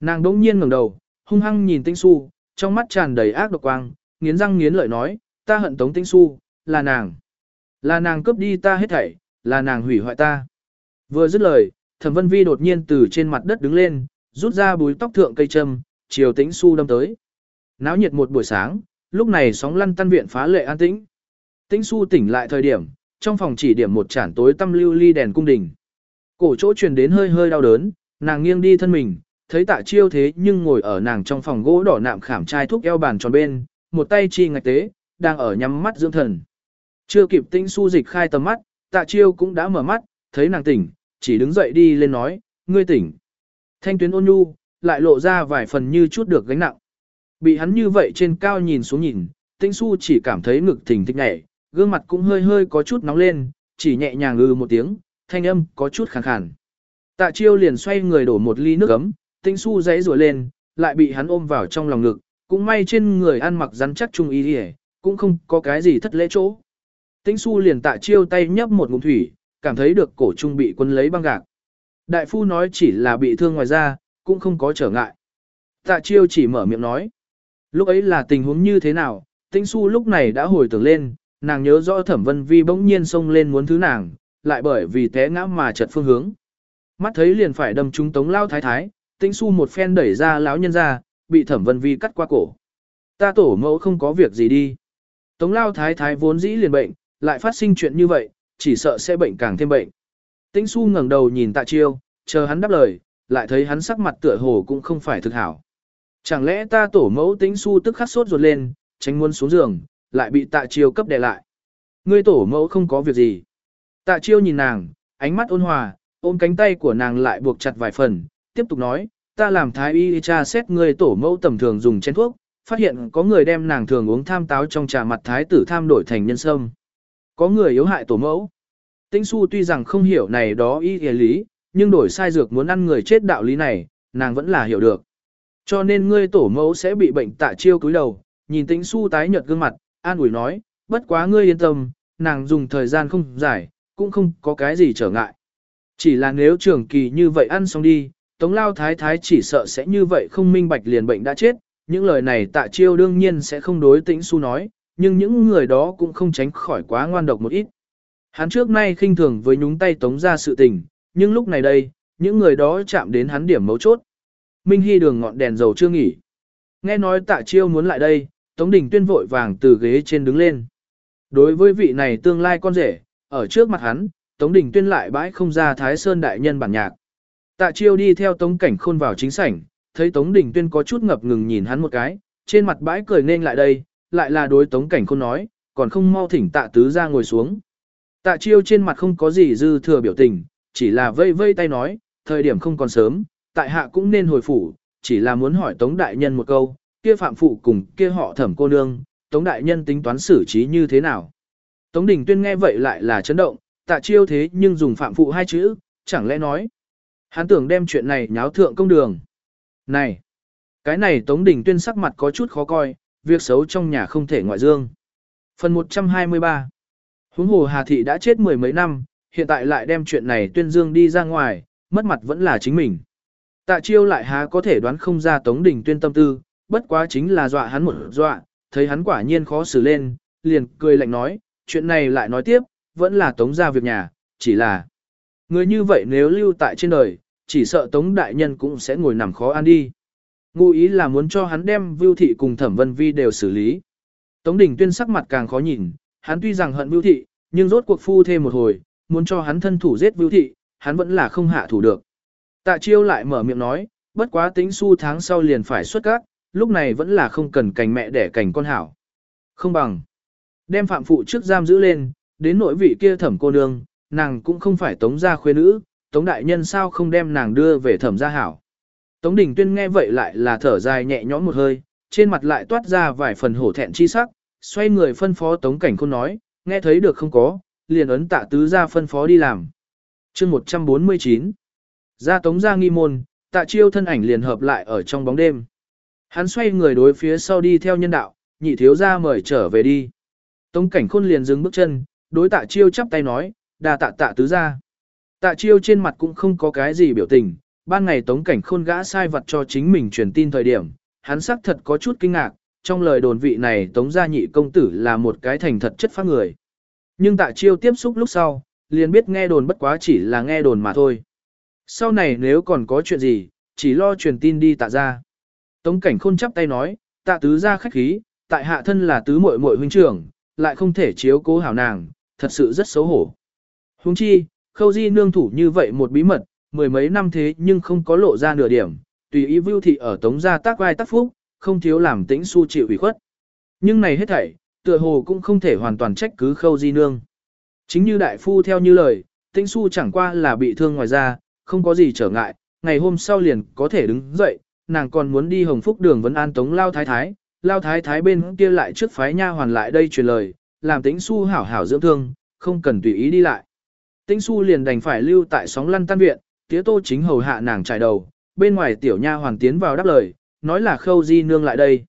Nàng đỗng nhiên ngẩng đầu, hung hăng nhìn Tĩnh Xu, trong mắt tràn đầy ác độc quang, nghiến răng nghiến lợi nói, ta hận Tống Tĩnh Xu, là nàng. Là nàng cướp đi ta hết thảy, là nàng hủy hoại ta. Vừa dứt lời, Thẩm Vân Vi đột nhiên từ trên mặt đất đứng lên, rút ra búi tóc thượng cây châm, chiều Tĩnh Xu đâm tới. Náo nhiệt một buổi sáng, lúc này sóng lăn tan viện phá lệ an tĩnh. Tĩnh Xu tỉnh lại thời điểm, trong phòng chỉ điểm một chản tối tăm lưu ly đèn cung đình. Cổ chỗ truyền đến hơi hơi đau đớn, nàng nghiêng đi thân mình, thấy tạ chiêu thế nhưng ngồi ở nàng trong phòng gỗ đỏ nạm khảm chai thuốc eo bàn tròn bên, một tay chi ngạch tế, đang ở nhắm mắt dưỡng thần. Chưa kịp tĩnh su dịch khai tầm mắt, tạ chiêu cũng đã mở mắt, thấy nàng tỉnh, chỉ đứng dậy đi lên nói, ngươi tỉnh. Thanh tuyến ôn nhu, lại lộ ra vài phần như chút được gánh nặng. Bị hắn như vậy trên cao nhìn xuống nhìn, tĩnh su chỉ cảm thấy ngực thình thịch nhẹ, gương mặt cũng hơi hơi có chút nóng lên, chỉ nhẹ nhàng ư một tiếng, thanh âm có chút khàn khàn. Tạ chiêu liền xoay người đổ một ly nước ấm, tinh su giấy rủa lên, lại bị hắn ôm vào trong lòng ngực, cũng may trên người ăn mặc rắn chắc trung ý hề, cũng không có cái gì thất lễ chỗ. Tinh su liền tạ chiêu tay nhấp một ngụm thủy, cảm thấy được cổ trung bị quân lấy băng gạc. Đại phu nói chỉ là bị thương ngoài da, cũng không có trở ngại. Tạ chiêu chỉ mở miệng nói. Lúc ấy là tình huống như thế nào, tinh su lúc này đã hồi tưởng lên, nàng nhớ rõ thẩm vân vi bỗng nhiên xông lên muốn thứ nàng, lại bởi vì té ngã mà chật phương hướng. Mắt thấy liền phải đâm trúng tống lao thái thái, tĩnh su một phen đẩy ra lão nhân ra, bị thẩm vân vi cắt qua cổ. Ta tổ mẫu không có việc gì đi. Tống lao thái thái vốn dĩ liền bệnh, lại phát sinh chuyện như vậy, chỉ sợ sẽ bệnh càng thêm bệnh. Tĩnh su ngẩng đầu nhìn tạ chiêu, chờ hắn đáp lời, lại thấy hắn sắc mặt tựa hồ cũng không phải thực hảo. Chẳng lẽ ta tổ mẫu tĩnh su tức khắc sốt ruột lên, tránh muốn xuống giường, lại bị tạ chiêu cấp đè lại. Ngươi tổ mẫu không có việc gì. Tạ chiêu nhìn nàng, ánh mắt ôn hòa, ôm cánh tay của nàng lại buộc chặt vài phần, tiếp tục nói, ta làm thái y cha xét người tổ mẫu tầm thường dùng chén thuốc, phát hiện có người đem nàng thường uống tham táo trong trà mặt thái tử tham đổi thành nhân sâm. Có người yếu hại tổ mẫu. Tĩnh su tuy rằng không hiểu này đó y y lý, nhưng đổi sai dược muốn ăn người chết đạo lý này, nàng vẫn là hiểu được. Cho nên ngươi tổ mẫu sẽ bị bệnh tạ chiêu cúi đầu, nhìn tĩnh su tái nhợt gương mặt, an ủi nói, bất quá ngươi yên tâm, nàng dùng thời gian không dài, cũng không có cái gì trở ngại. Chỉ là nếu trường kỳ như vậy ăn xong đi, Tống Lao Thái Thái chỉ sợ sẽ như vậy không minh bạch liền bệnh đã chết, những lời này tạ chiêu đương nhiên sẽ không đối tĩnh su nói, nhưng những người đó cũng không tránh khỏi quá ngoan độc một ít. Hắn trước nay khinh thường với nhúng tay tống ra sự tình, nhưng lúc này đây, những người đó chạm đến hắn điểm mấu chốt. Minh Hy đường ngọn đèn dầu chưa nghỉ. Nghe nói tạ chiêu muốn lại đây, Tống Đình Tuyên vội vàng từ ghế trên đứng lên. Đối với vị này tương lai con rể, ở trước mặt hắn, Tống Đình Tuyên lại bãi không ra Thái Sơn Đại Nhân bản nhạc. Tạ chiêu đi theo Tống Cảnh Khôn vào chính sảnh, thấy Tống Đình Tuyên có chút ngập ngừng nhìn hắn một cái, trên mặt bãi cười nên lại đây, lại là đối Tống Cảnh Khôn nói, còn không mau thỉnh tạ tứ ra ngồi xuống. Tạ chiêu trên mặt không có gì dư thừa biểu tình, chỉ là vây vây tay nói, thời điểm không còn sớm, tại hạ cũng nên hồi phủ, chỉ là muốn hỏi Tống Đại Nhân một câu, kia phạm phụ cùng kia họ thẩm cô nương, Tống Đại Nhân tính toán xử trí như thế nào. Tống Đình Tuyên nghe vậy lại là chấn động, tạ chiêu thế nhưng dùng phạm phụ hai chữ, chẳng lẽ nói. Hắn tưởng đem chuyện này nháo thượng công đường. Này! Cái này Tống Đình Tuyên sắc mặt có chút khó coi, việc xấu trong nhà không thể ngoại dương. Phần 123 Huống hồ Hà Thị đã chết mười mấy năm, hiện tại lại đem chuyện này tuyên dương đi ra ngoài, mất mặt vẫn là chính mình. Tạ chiêu lại há có thể đoán không ra Tống Đình Tuyên tâm tư, bất quá chính là dọa hắn một dọa, thấy hắn quả nhiên khó xử lên, liền cười lạnh nói, chuyện này lại nói tiếp, vẫn là Tống ra việc nhà, chỉ là người như vậy nếu lưu tại trên đời, chỉ sợ Tống Đại Nhân cũng sẽ ngồi nằm khó ăn đi. Ngụ ý là muốn cho hắn đem Vưu Thị cùng Thẩm Vân Vi đều xử lý. Tống Đình Tuyên sắc mặt càng khó nhìn, hắn tuy rằng hận Vưu Thị, nhưng rốt cuộc phu thêm một hồi, muốn cho hắn thân thủ giết Vưu Thị, hắn vẫn là không hạ thủ được. Tạ Chiêu lại mở miệng nói, bất quá tính su tháng sau liền phải xuất các, lúc này vẫn là không cần cành mẹ để cành con hảo. Không bằng. Đem phạm phụ trước giam giữ lên, đến nội vị kia thẩm cô nương, nàng cũng không phải tống gia khuê nữ, tống đại nhân sao không đem nàng đưa về thẩm gia hảo. Tống Đình Tuyên nghe vậy lại là thở dài nhẹ nhõm một hơi, trên mặt lại toát ra vài phần hổ thẹn chi sắc, xoay người phân phó Tống Cảnh Khôn nói, nghe thấy được không có, liền ấn tạ tứ ra phân phó đi làm. chương 149 Ra Tống ra nghi môn, tạ chiêu thân ảnh liền hợp lại ở trong bóng đêm. Hắn xoay người đối phía sau đi theo nhân đạo, nhị thiếu ra mời trở về đi. Tống Cảnh Khôn liền dừng bước chân, đối tạ chiêu chắp tay nói, đà tạ tạ tứ ra. Tạ chiêu trên mặt cũng không có cái gì biểu tình, ban ngày tống cảnh khôn gã sai vật cho chính mình truyền tin thời điểm, hắn xác thật có chút kinh ngạc, trong lời đồn vị này tống gia nhị công tử là một cái thành thật chất phát người. Nhưng tạ chiêu tiếp xúc lúc sau, liền biết nghe đồn bất quá chỉ là nghe đồn mà thôi. Sau này nếu còn có chuyện gì, chỉ lo truyền tin đi tạ ra. Tống cảnh khôn chắp tay nói, tạ tứ ra khách khí, tại hạ thân là tứ muội muội huynh trưởng, lại không thể chiếu cố hảo nàng, thật sự rất xấu hổ. Huống chi, khâu di nương thủ như vậy một bí mật, mười mấy năm thế nhưng không có lộ ra nửa điểm, tùy ý vưu thị ở tống gia tác vai tác phúc, không thiếu làm tĩnh su chịu ủy khuất. Nhưng này hết thảy, tựa hồ cũng không thể hoàn toàn trách cứ khâu di nương. Chính như đại phu theo như lời, tĩnh su chẳng qua là bị thương ngoài ra, không có gì trở ngại, ngày hôm sau liền có thể đứng dậy, nàng còn muốn đi hồng phúc đường vấn an tống lao thái thái, lao thái thái bên kia lại trước phái nha hoàn lại đây truyền lời, làm tĩnh su hảo hảo dưỡng thương, không cần tùy ý đi lại. Tĩnh su liền đành phải lưu tại sóng lăn tan viện, tía tô chính hầu hạ nàng trải đầu, bên ngoài tiểu nha hoàng tiến vào đáp lời, nói là khâu di nương lại đây.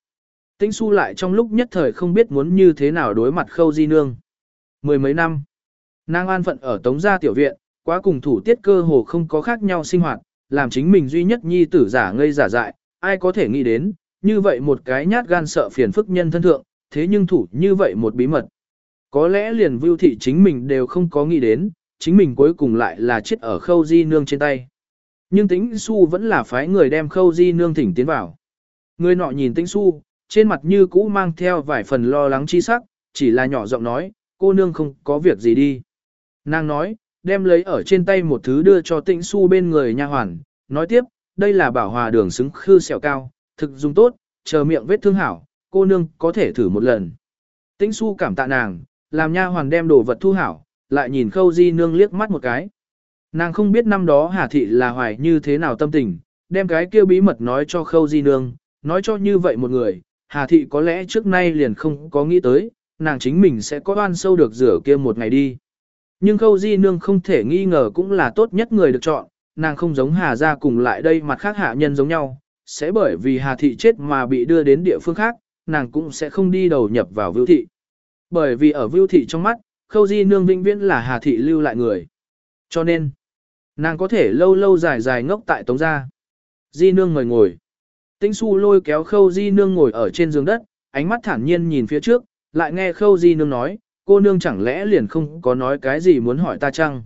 Tĩnh su lại trong lúc nhất thời không biết muốn như thế nào đối mặt khâu di nương. Mười mấy năm, nàng an phận ở tống gia tiểu viện, quá cùng thủ tiết cơ hồ không có khác nhau sinh hoạt, làm chính mình duy nhất nhi tử giả ngây giả dại, ai có thể nghĩ đến, như vậy một cái nhát gan sợ phiền phức nhân thân thượng, thế nhưng thủ như vậy một bí mật. Có lẽ liền vưu thị chính mình đều không có nghĩ đến, chính mình cuối cùng lại là chết ở khâu di nương trên tay. Nhưng tĩnh su vẫn là phái người đem khâu di nương thỉnh tiến vào. Người nọ nhìn tĩnh su, trên mặt như cũ mang theo vài phần lo lắng chi sắc, chỉ là nhỏ giọng nói, cô nương không có việc gì đi. Nàng nói, đem lấy ở trên tay một thứ đưa cho tĩnh su bên người nha hoàn, nói tiếp, đây là bảo hòa đường xứng khư sẹo cao, thực dùng tốt, chờ miệng vết thương hảo, cô nương có thể thử một lần. Tĩnh su cảm tạ nàng, làm nha hoàn đem đồ vật thu hảo, lại nhìn khâu di nương liếc mắt một cái. Nàng không biết năm đó Hà Thị là hoài như thế nào tâm tình, đem cái kia bí mật nói cho Khâu Di Nương, nói cho như vậy một người, Hà Thị có lẽ trước nay liền không có nghĩ tới, nàng chính mình sẽ có oan sâu được rửa kia một ngày đi. Nhưng Khâu Di Nương không thể nghi ngờ cũng là tốt nhất người được chọn, nàng không giống Hà gia cùng lại đây mặt khác hạ nhân giống nhau, sẽ bởi vì Hà Thị chết mà bị đưa đến địa phương khác, nàng cũng sẽ không đi đầu nhập vào Vưu Thị. Bởi vì ở Vưu Thị trong mắt, Khâu Di Nương vĩnh viễn là Hà Thị lưu lại người. Cho nên, nàng có thể lâu lâu dài dài ngốc tại Tống gia. Di Nương ngồi ngồi. Tĩnh Su lôi kéo Khâu Di Nương ngồi ở trên giường đất, ánh mắt thản nhiên nhìn phía trước, lại nghe Khâu Di Nương nói, cô nương chẳng lẽ liền không có nói cái gì muốn hỏi ta chăng?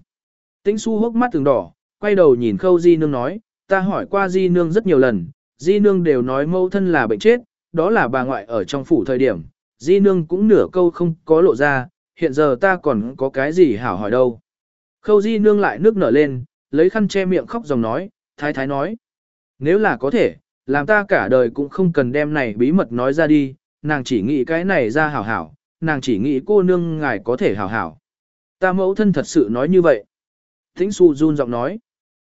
Tĩnh Su hốc mắt từng đỏ, quay đầu nhìn Khâu Di Nương nói, ta hỏi qua Di Nương rất nhiều lần, Di Nương đều nói mâu thân là bệnh chết, đó là bà ngoại ở trong phủ thời điểm, Di Nương cũng nửa câu không có lộ ra, hiện giờ ta còn có cái gì hảo hỏi đâu. Khâu Di Nương lại nước nở lên, lấy khăn che miệng khóc dòng nói, thái thái nói. Nếu là có thể, làm ta cả đời cũng không cần đem này bí mật nói ra đi, nàng chỉ nghĩ cái này ra hảo hảo, nàng chỉ nghĩ cô nương ngài có thể hảo hảo. Ta mẫu thân thật sự nói như vậy. Thính su run giọng nói.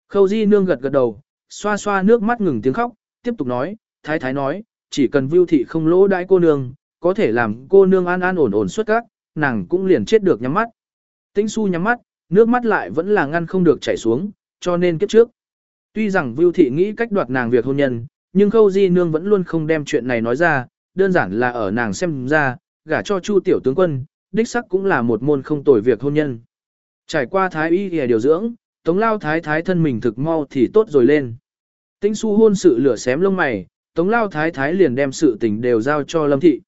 Khâu Di Nương gật gật đầu, xoa xoa nước mắt ngừng tiếng khóc, tiếp tục nói, thái thái nói, chỉ cần vưu thị không lỗ đãi cô nương, có thể làm cô nương an an ổn ổn suốt các, nàng cũng liền chết được nhắm mắt. Tĩnh su nhắm mắt, nước mắt lại vẫn là ngăn không được chảy xuống, cho nên kiếp trước. Tuy rằng vưu thị nghĩ cách đoạt nàng việc hôn nhân, nhưng khâu di nương vẫn luôn không đem chuyện này nói ra, đơn giản là ở nàng xem ra, gả cho chu tiểu tướng quân, đích sắc cũng là một môn không tồi việc hôn nhân. Trải qua thái y và điều dưỡng, tống lao thái thái thân mình thực mau thì tốt rồi lên. Tĩnh su hôn sự lửa xém lông mày, Tống Lao Thái Thái liền đem sự tình đều giao cho Lâm Thị.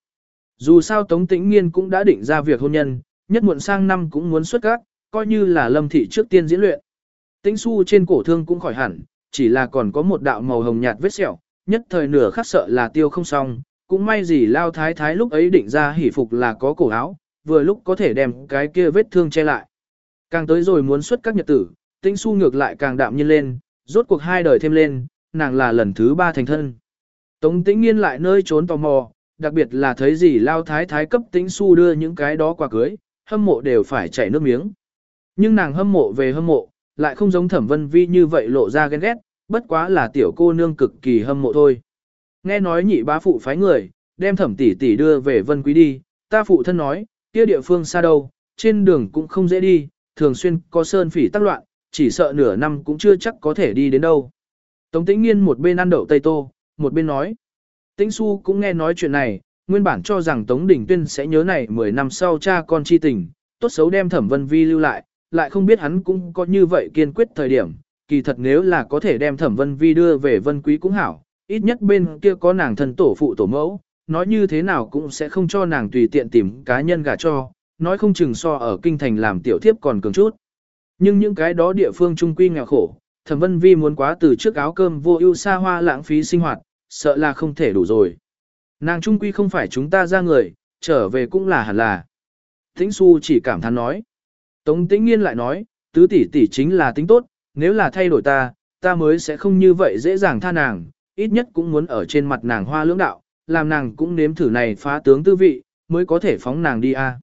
Dù sao Tống Tĩnh Nghiên cũng đã định ra việc hôn nhân, nhất muộn sang năm cũng muốn xuất các, coi như là Lâm Thị trước tiên diễn luyện. Tĩnh su trên cổ thương cũng khỏi hẳn, chỉ là còn có một đạo màu hồng nhạt vết sẹo, nhất thời nửa khắc sợ là tiêu không xong, cũng may gì Lao Thái Thái lúc ấy định ra hỉ phục là có cổ áo, vừa lúc có thể đem cái kia vết thương che lại. Càng tới rồi muốn xuất các nhật tử, Tĩnh su ngược lại càng đạm nhiên lên, rốt cuộc hai đời thêm lên, nàng là lần thứ ba thành thân. Tống tĩnh nghiên lại nơi trốn tò mò, đặc biệt là thấy gì lao thái thái cấp tĩnh su đưa những cái đó quà cưới, hâm mộ đều phải chảy nước miếng. Nhưng nàng hâm mộ về hâm mộ, lại không giống thẩm vân vi như vậy lộ ra ghen ghét, bất quá là tiểu cô nương cực kỳ hâm mộ thôi. Nghe nói nhị bá phụ phái người, đem thẩm tỷ tỷ đưa về vân quý đi, ta phụ thân nói, kia địa phương xa đâu, trên đường cũng không dễ đi, thường xuyên có sơn phỉ tác loạn, chỉ sợ nửa năm cũng chưa chắc có thể đi đến đâu. Tống tĩnh nghiên một bên ăn đậu tây tô, một bên nói. Tĩnh su cũng nghe nói chuyện này, nguyên bản cho rằng Tống Đình Tuyên sẽ nhớ này 10 năm sau cha con chi tình, tốt xấu đem thẩm vân vi lưu lại, lại không biết hắn cũng có như vậy kiên quyết thời điểm, kỳ thật nếu là có thể đem thẩm vân vi đưa về vân quý cũng hảo, ít nhất bên kia có nàng thân tổ phụ tổ mẫu, nói như thế nào cũng sẽ không cho nàng tùy tiện tìm cá nhân gả cho, nói không chừng so ở kinh thành làm tiểu thiếp còn cường chút. Nhưng những cái đó địa phương trung quy nghèo khổ, thẩm vân vi muốn quá từ trước áo cơm vô ưu xa hoa lãng phí sinh hoạt, sợ là không thể đủ rồi. Nàng trung quy không phải chúng ta ra người, trở về cũng là hẳn là. Tĩnh su chỉ cảm thán nói. Tống tĩnh nghiên lại nói, tứ tỷ tỷ chính là tính tốt, nếu là thay đổi ta, ta mới sẽ không như vậy dễ dàng tha nàng, ít nhất cũng muốn ở trên mặt nàng hoa lưỡng đạo, làm nàng cũng nếm thử này phá tướng tư vị, mới có thể phóng nàng đi a.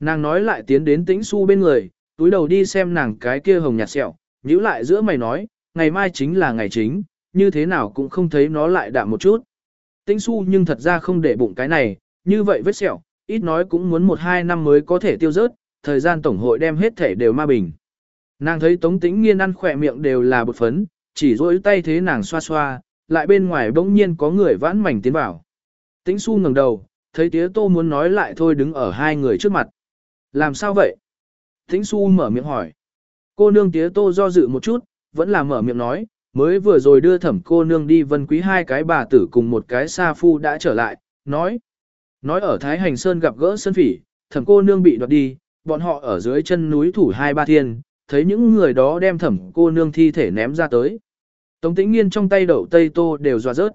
Nàng nói lại tiến đến tĩnh su bên người, túi đầu đi xem nàng cái kia hồng nhạt sẹo, nhíu lại giữa mày nói, ngày mai chính là ngày chính, như thế nào cũng không thấy nó lại đạm một chút. Tĩnh su nhưng thật ra không để bụng cái này, như vậy vết sẹo, ít nói cũng muốn một hai năm mới có thể tiêu rớt, thời gian tổng hội đem hết thể đều ma bình. Nàng thấy tống tĩnh nghiên ăn khỏe miệng đều là bột phấn, chỉ rỗi tay thế nàng xoa xoa, lại bên ngoài bỗng nhiên có người vãn mảnh tiến vào. Tĩnh su ngẩng đầu, thấy tía tô muốn nói lại thôi đứng ở hai người trước mặt. Làm sao vậy? Tĩnh su mở miệng hỏi. Cô nương tía tô do dự một chút, vẫn là mở miệng nói, mới vừa rồi đưa thẩm cô nương đi vân quý hai cái bà tử cùng một cái sa phu đã trở lại, nói. Nói ở Thái Hành Sơn gặp gỡ sơn phỉ, thẩm cô nương bị đoạt đi, bọn họ ở dưới chân núi thủ hai ba thiên, thấy những người đó đem thẩm cô nương thi thể ném ra tới. Tống tĩnh nghiên trong tay đậu tây tô đều dọa rớt.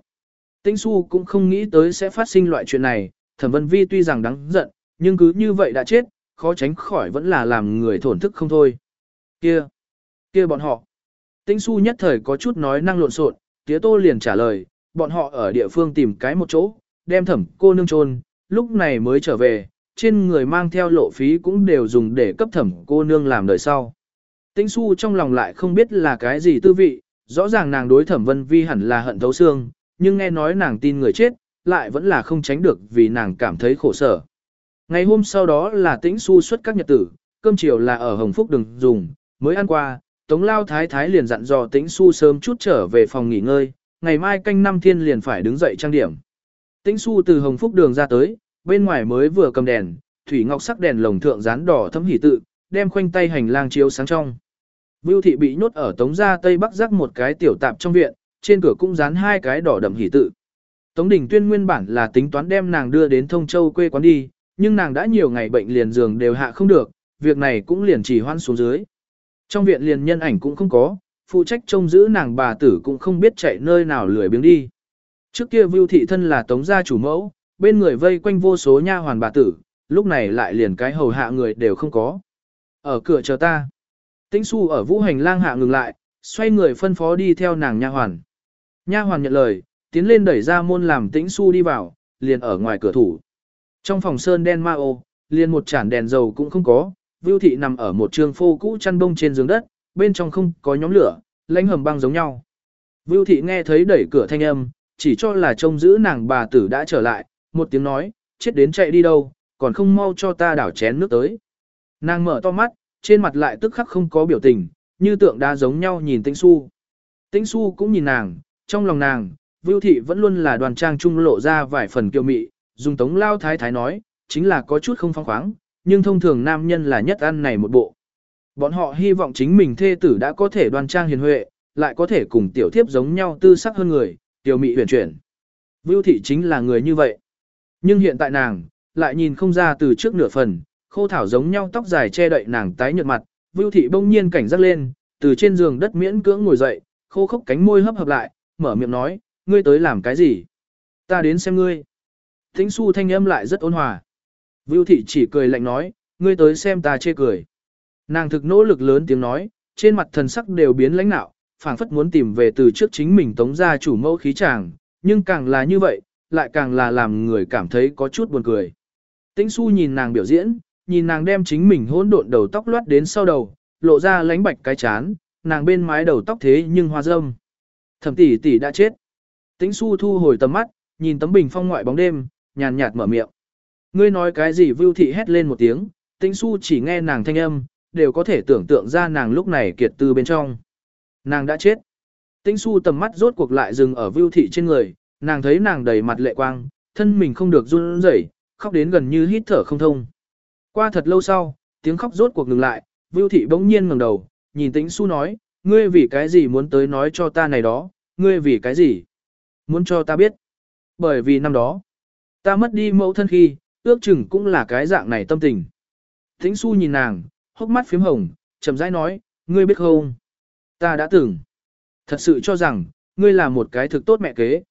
Tĩnh su cũng không nghĩ tới sẽ phát sinh loại chuyện này, thẩm vân vi tuy rằng đáng giận, nhưng cứ như vậy đã chết, khó tránh khỏi vẫn là làm người thổn thức không thôi. Kia, kia bọn họ. Tĩnh su nhất thời có chút nói năng lộn xộn, tía tô liền trả lời, bọn họ ở địa phương tìm cái một chỗ, đem thẩm cô nương trôn, lúc này mới trở về, trên người mang theo lộ phí cũng đều dùng để cấp thẩm cô nương làm đời sau. Tĩnh su trong lòng lại không biết là cái gì tư vị, rõ ràng nàng đối thẩm vân vi hẳn là hận thấu xương, nhưng nghe nói nàng tin người chết, lại vẫn là không tránh được vì nàng cảm thấy khổ sở. Ngày hôm sau đó là tĩnh su xuất các nhật tử, cơm chiều là ở Hồng Phúc đừng dùng, mới ăn qua, Tống Lao Thái Thái liền dặn dò tĩnh su sớm chút trở về phòng nghỉ ngơi, ngày mai canh năm thiên liền phải đứng dậy trang điểm. Tĩnh su từ Hồng Phúc đường ra tới, bên ngoài mới vừa cầm đèn, thủy ngọc sắc đèn lồng thượng dán đỏ thấm hỉ tự, đem khoanh tay hành lang chiếu sáng trong. Vưu thị bị nhốt ở tống gia tây bắc rắc một cái tiểu tạp trong viện, trên cửa cũng dán hai cái đỏ đậm hỉ tự. Tống Đình Tuyên nguyên bản là tính toán đem nàng đưa đến Thông Châu quê quán đi, nhưng nàng đã nhiều ngày bệnh liền giường đều hạ không được, việc này cũng liền chỉ hoan xuống dưới. Trong viện liền nhân ảnh cũng không có, phụ trách trông giữ nàng bà tử cũng không biết chạy nơi nào lười biếng đi. Trước kia Vưu thị thân là tống gia chủ mẫu, bên người vây quanh vô số nha hoàn bà tử, lúc này lại liền cái hầu hạ người đều không có. Ở cửa chờ ta. Tĩnh su ở vũ hành lang hạ ngừng lại, xoay người phân phó đi theo nàng nha hoàn. Nha hoàn nhận lời, tiến lên đẩy ra môn làm tĩnh su đi vào, liền ở ngoài cửa thủ. Trong phòng sơn đen ma ô, liền một chản đèn dầu cũng không có, Vưu thị nằm ở một trường phô cũ chăn bông trên giường đất, bên trong không có nhóm lửa, lãnh hầm băng giống nhau. Vưu thị nghe thấy đẩy cửa thanh âm, chỉ cho là trông giữ nàng bà tử đã trở lại, một tiếng nói, chết đến chạy đi đâu, còn không mau cho ta đảo chén nước tới. Nàng mở to mắt, trên mặt lại tức khắc không có biểu tình, như tượng đá giống nhau nhìn Tĩnh Xu. Tĩnh Xu cũng nhìn nàng, trong lòng nàng, Vưu Thị vẫn luôn là đoàn trang trung lộ ra vài phần kiêu mị, dùng tống lao thái thái nói, chính là có chút không phong khoáng, nhưng thông thường nam nhân là nhất ăn này một bộ. Bọn họ hy vọng chính mình thê tử đã có thể đoan trang hiền huệ, lại có thể cùng tiểu thiếp giống nhau tư sắc hơn người, tiểu mị huyền chuyển. Vưu Thị chính là người như vậy. Nhưng hiện tại nàng, lại nhìn không ra từ trước nửa phần, khô thảo giống nhau tóc dài che đậy nàng tái nhợt mặt, Vưu thị bỗng nhiên cảnh giác lên, từ trên giường đất miễn cưỡng ngồi dậy, khô khốc cánh môi hấp hợp lại, mở miệng nói, ngươi tới làm cái gì? Ta đến xem ngươi. Thính su thanh âm lại rất ôn hòa. Vưu thị chỉ cười lạnh nói, ngươi tới xem ta chê cười. Nàng thực nỗ lực lớn tiếng nói, trên mặt thần sắc đều biến lãnh nạo, phảng phất muốn tìm về từ trước chính mình tống ra chủ mẫu khí chàng, nhưng càng là như vậy, lại càng là làm người cảm thấy có chút buồn cười. Tĩnh su nhìn nàng biểu diễn, nhìn nàng đem chính mình hỗn độn đầu tóc loát đến sau đầu, lộ ra lánh bạch cái chán, nàng bên mái đầu tóc thế nhưng hoa râm. Thẩm tỷ tỷ đã chết. Tĩnh su thu hồi tầm mắt, nhìn tấm bình phong ngoại bóng đêm, nhàn nhạt mở miệng. Ngươi nói cái gì vưu thị hét lên một tiếng, tĩnh su chỉ nghe nàng thanh âm, đều có thể tưởng tượng ra nàng lúc này kiệt tư bên trong. Nàng đã chết. Tĩnh su tầm mắt rốt cuộc lại dừng ở vưu thị trên người, nàng thấy nàng đầy mặt lệ quang, thân mình không được run rẩy, khóc đến gần như hít thở không thông. Qua thật lâu sau, tiếng khóc rốt cuộc ngừng lại, Vưu Thị bỗng nhiên ngẩng đầu, nhìn Tĩnh Xu nói, ngươi vì cái gì muốn tới nói cho ta này đó, ngươi vì cái gì? Muốn cho ta biết. Bởi vì năm đó, ta mất đi mẫu thân khi, ước chừng cũng là cái dạng này tâm tình. Tĩnh su nhìn nàng, hốc mắt phím hồng, chậm rãi nói, ngươi biết không? Ta đã từng. Thật sự cho rằng, ngươi là một cái thực tốt mẹ kế.